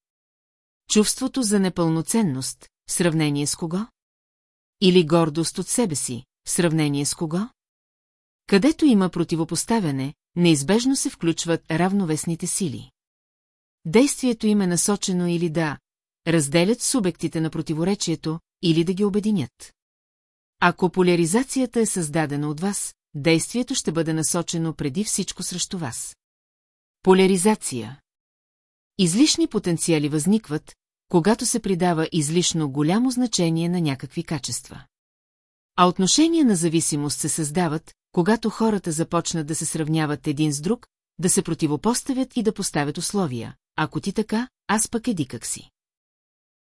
Чувството за непълноценност, в сравнение с кого? Или гордост от себе си, в сравнение с кого? Където има противопоставяне, неизбежно се включват равновесните сили. Действието им е насочено или да разделят субектите на противоречието, или да ги обединят. Ако поляризацията е създадена от вас, действието ще бъде насочено преди всичко срещу вас. Поляризация Излишни потенциали възникват, когато се придава излишно голямо значение на някакви качества. А отношения на зависимост се създават, когато хората започнат да се сравняват един с друг, да се противопоставят и да поставят условия. Ако ти така, аз пък еди как си.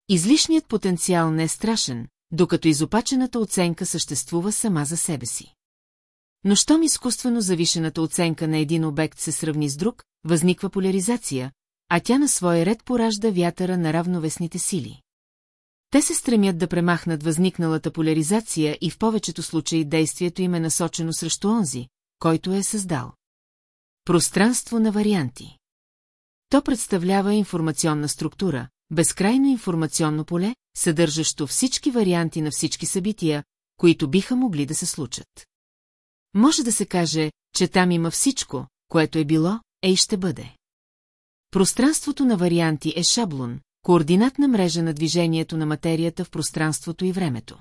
Излишният потенциал не е страшен, докато изопачената оценка съществува сама за себе си. Но щом изкуствено завишената оценка на един обект се сравни с друг, възниква поляризация, а тя на своя ред поражда вятъра на равновесните сили. Те се стремят да премахнат възникналата поляризация и в повечето случаи действието им е насочено срещу онзи, който е създал. Пространство на варианти То представлява информационна структура, безкрайно информационно поле, съдържащо всички варианти на всички събития, които биха могли да се случат. Може да се каже, че там има всичко, което е било, е и ще бъде. Пространството на варианти е шаблон, координатна мрежа на движението на материята в пространството и времето.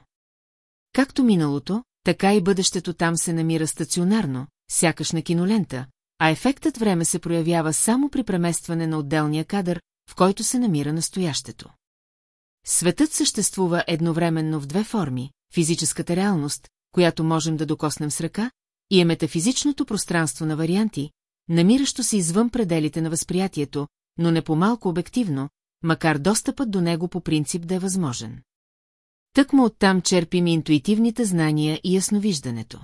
Както миналото, така и бъдещето там се намира стационарно, сякаш на кинолента, а ефектът време се проявява само при преместване на отделния кадър, в който се намира настоящето. Светът съществува едновременно в две форми – физическата реалност, която можем да докоснем с ръка, и е метафизичното пространство на варианти, намиращо се извън пределите на възприятието, но не по-малко обективно, макар достъпът до него по принцип да е възможен. Тъкмо оттам черпим интуитивните знания и ясновиждането.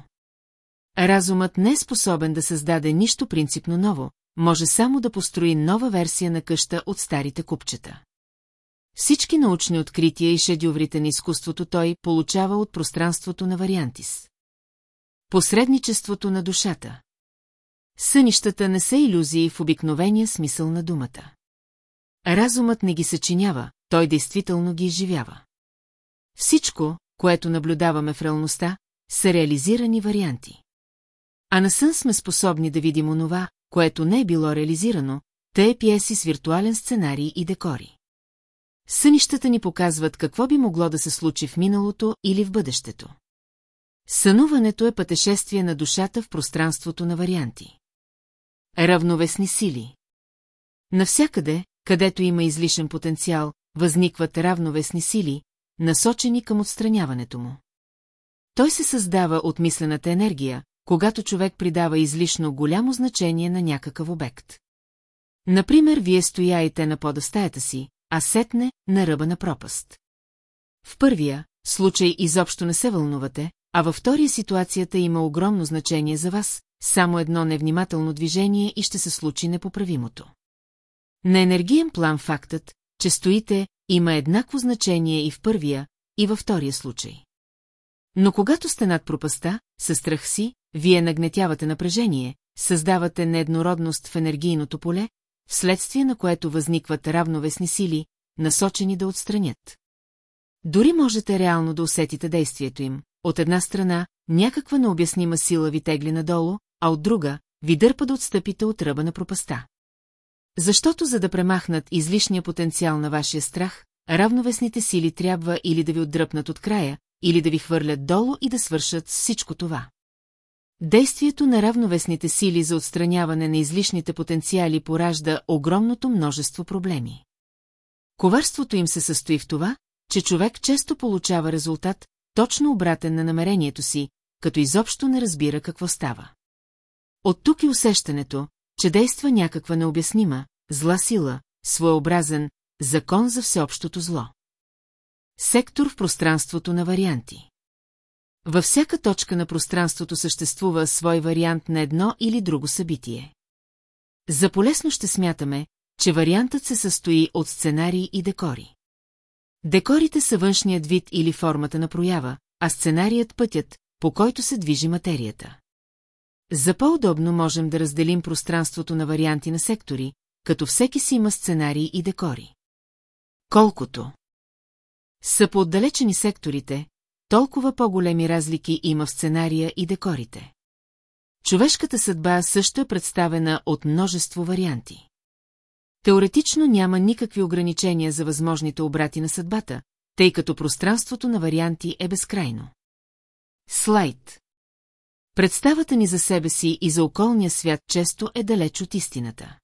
Разумът не е способен да създаде нищо принципно ново, може само да построи нова версия на къща от старите купчета. Всички научни открития и шедюврите на изкуството той получава от пространството на Вариантис. Посредничеството на душата. Сънищата не са иллюзии в обикновения смисъл на думата. Разумът не ги съчинява, той действително ги изживява. Всичко, което наблюдаваме в реалността, са реализирани варианти. А на сън сме способни да видим онова, което не е било реализирано, те е пиеси с виртуален сценарий и декори. Сънищата ни показват какво би могло да се случи в миналото или в бъдещето. Сънуването е пътешествие на душата в пространството на варианти. Равновесни сили Навсякъде, където има излишен потенциал, възникват равновесни сили, насочени към отстраняването му. Той се създава от мислената енергия, когато човек придава излишно голямо значение на някакъв обект. Например, вие стояете на пода стаята си, а сетне на ръба на пропаст. В първия случай изобщо не се вълнувате, а във втория ситуацията има огромно значение за вас, само едно невнимателно движение и ще се случи непоправимото. На енергиен план фактът, че стоите, има еднакво значение и в първия, и във втория случай. Но когато сте над пропаста, със страх си, вие нагнетявате напрежение, създавате нееднородност в енергийното поле, вследствие на което възникват равновесни сили, насочени да отстранят. Дори можете реално да усетите действието им. От една страна, някаква необяснима сила ви тегли надолу, а от друга, ви дърпа да отстъпите от ръба на пропаста. Защото за да премахнат излишния потенциал на вашия страх, равновесните сили трябва или да ви отдръпнат от края, или да ви хвърлят долу и да свършат всичко това. Действието на равновесните сили за отстраняване на излишните потенциали поражда огромното множество проблеми. Коварството им се състои в това, че човек често получава резултат, точно обратен на намерението си, като изобщо не разбира какво става. От тук и усещането, че действа някаква необяснима, зла сила, своеобразен закон за всеобщото зло. Сектор в пространството на варианти Във всяка точка на пространството съществува свой вариант на едно или друго събитие. За полезно ще смятаме, че вариантът се състои от сценарии и декори. Декорите са външният вид или формата на проява, а сценарият пътят, по който се движи материята. За по-удобно можем да разделим пространството на варианти на сектори, като всеки си има сценарии и декори. Колкото са по-отдалечени секторите, толкова по-големи разлики има в сценария и декорите. Човешката съдба също е представена от множество варианти. Теоретично няма никакви ограничения за възможните обрати на съдбата, тъй като пространството на варианти е безкрайно. Слайд Представата ни за себе си и за околния свят често е далеч от истината.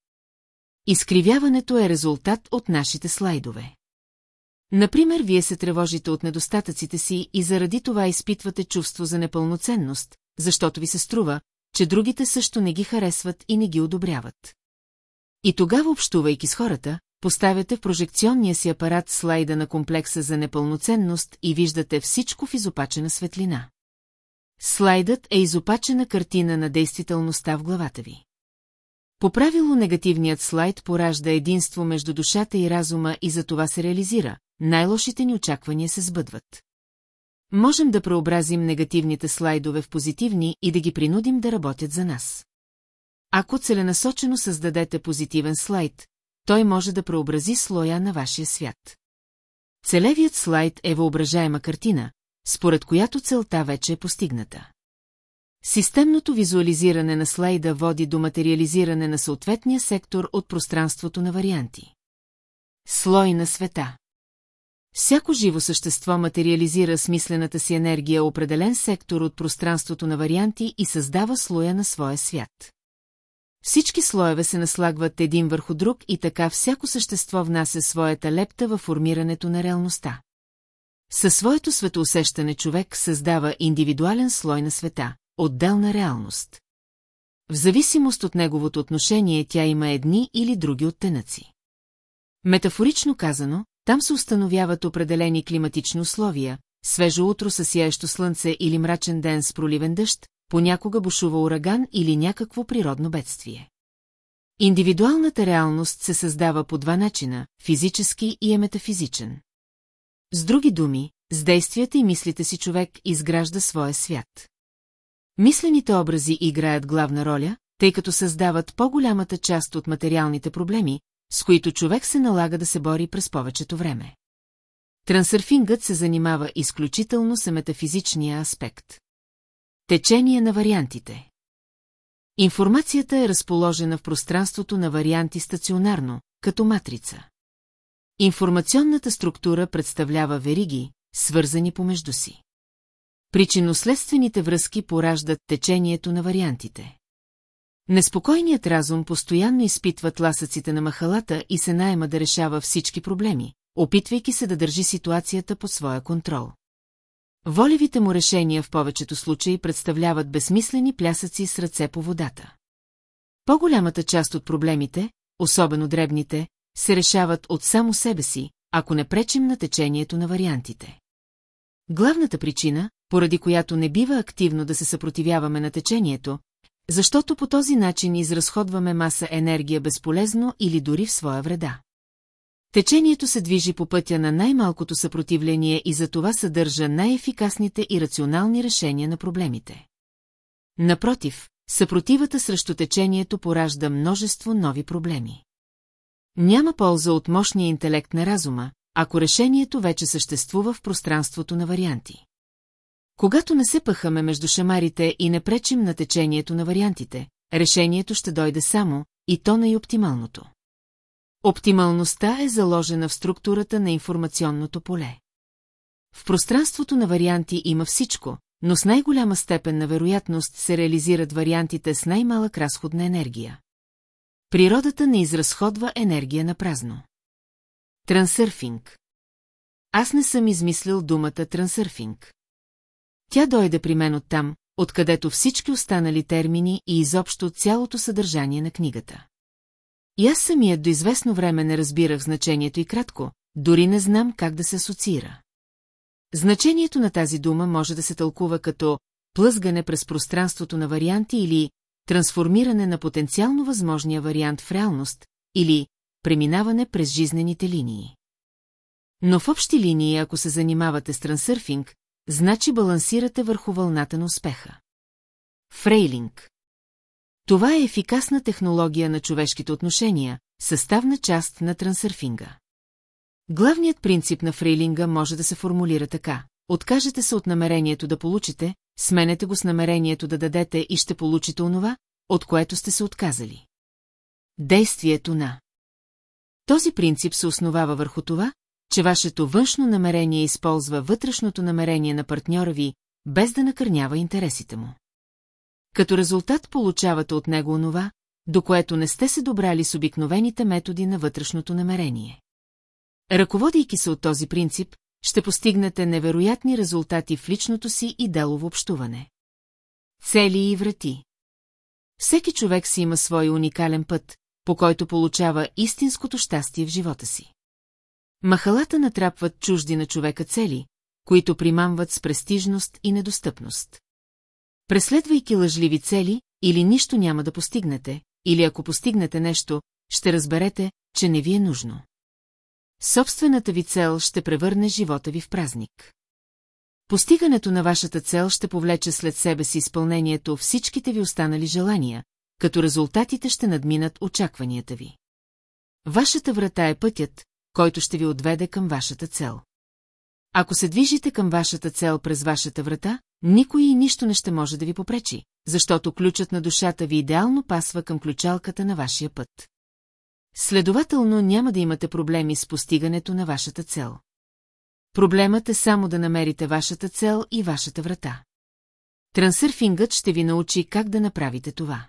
Изкривяването е резултат от нашите слайдове. Например, вие се тревожите от недостатъците си и заради това изпитвате чувство за непълноценност, защото ви се струва, че другите също не ги харесват и не ги одобряват. И тогава, общувайки с хората, поставяте в прожекционния си апарат слайда на комплекса за непълноценност и виждате всичко в изопачена светлина. Слайдът е изопачена картина на действителността в главата ви. По правило негативният слайд поражда единство между душата и разума и за това се реализира, най-лошите ни очаквания се сбъдват. Можем да преобразим негативните слайдове в позитивни и да ги принудим да работят за нас. Ако целенасочено създадете позитивен слайд, той може да преобрази слоя на вашия свят. Целевият слайд е въображаема картина, според която целта вече е постигната. Системното визуализиране на слайда води до материализиране на съответния сектор от пространството на варианти. Слой на света Всяко живо същество материализира смислената си енергия определен сектор от пространството на варианти и създава слоя на своя свят. Всички слоеве се наслагват един върху друг и така всяко същество внася своята лепта във формирането на реалността. Със своето светоусещане човек създава индивидуален слой на света, отделна реалност. В зависимост от неговото отношение тя има едни или други оттенъци. Метафорично казано, там се установяват определени климатични условия, свежо утро със сияещо слънце или мрачен ден с проливен дъжд, понякога бушува ураган или някакво природно бедствие. Индивидуалната реалност се създава по два начина – физически и е метафизичен. С други думи, с действията и мислите си човек изгражда своя свят. Мислените образи играят главна роля, тъй като създават по-голямата част от материалните проблеми, с които човек се налага да се бори през повечето време. Трансърфингът се занимава изключително с метафизичния аспект. Течение на вариантите Информацията е разположена в пространството на варианти стационарно, като матрица. Информационната структура представлява вериги, свързани помежду си. Причинно-следствените връзки пораждат течението на вариантите. Неспокойният разум постоянно изпитва тласъците на махалата и се наема да решава всички проблеми, опитвайки се да държи ситуацията под своя контрол. Волевите му решения в повечето случаи представляват безсмислени плясъци с ръце по водата. По-голямата част от проблемите, особено дребните, се решават от само себе си, ако не пречим на течението на вариантите. Главната причина, поради която не бива активно да се съпротивяваме на течението, защото по този начин изразходваме маса енергия безполезно или дори в своя вреда. Течението се движи по пътя на най-малкото съпротивление и за това съдържа най-ефикасните и рационални решения на проблемите. Напротив, съпротивата срещу течението поражда множество нови проблеми. Няма полза от мощния интелект на разума, ако решението вече съществува в пространството на варианти. Когато не се пъхаме между шамарите и не пречим на течението на вариантите, решението ще дойде само, и то най-оптималното. Оптималността е заложена в структурата на информационното поле. В пространството на варианти има всичко, но с най-голяма степен на вероятност се реализират вариантите с най-малък разход на енергия. Природата не изразходва енергия на празно. Трансърфинг Аз не съм измислил думата трансърфинг. Тя дойде при мен оттам, откъдето всички останали термини и изобщо цялото съдържание на книгата. И аз самият до известно време не разбирах значението и кратко, дори не знам как да се асоциира. Значението на тази дума може да се тълкува като плъзгане през пространството на варианти или трансформиране на потенциално възможния вариант в реалност или преминаване през жизнените линии. Но в общи линии, ако се занимавате с трансърфинг, значи балансирате върху вълната на успеха. Фрейлинг Това е ефикасна технология на човешките отношения, съставна част на трансърфинга. Главният принцип на фрейлинга може да се формулира така. Откажете се от намерението да получите, сменете го с намерението да дадете и ще получите онова, от което сте се отказали. Действието на Този принцип се основава върху това, че вашето външно намерение използва вътрешното намерение на партньора ви, без да накърнява интересите му. Като резултат получавате от него онова, до което не сте се добрали с обикновените методи на вътрешното намерение. Ръководейки се от този принцип, ще постигнете невероятни резултати в личното си и делово общуване. Цели и врати Всеки човек си има свой уникален път, по който получава истинското щастие в живота си. Махалата натрапват чужди на човека цели, които примамват с престижност и недостъпност. Преследвайки лъжливи цели, или нищо няма да постигнете, или ако постигнете нещо, ще разберете, че не ви е нужно. Собствената ви цел ще превърне живота ви в празник. Постигането на вашата цел ще повлече след себе си изпълнението всичките ви останали желания, като резултатите ще надминат очакванията ви. Вашата врата е пътят, който ще ви отведе към вашата цел. Ако се движите към вашата цел през вашата врата, никой и нищо не ще може да ви попречи, защото ключът на душата ви идеално пасва към ключалката на вашия път. Следователно няма да имате проблеми с постигането на вашата цел. Проблемът е само да намерите вашата цел и вашата врата. Трансърфингът ще ви научи как да направите това.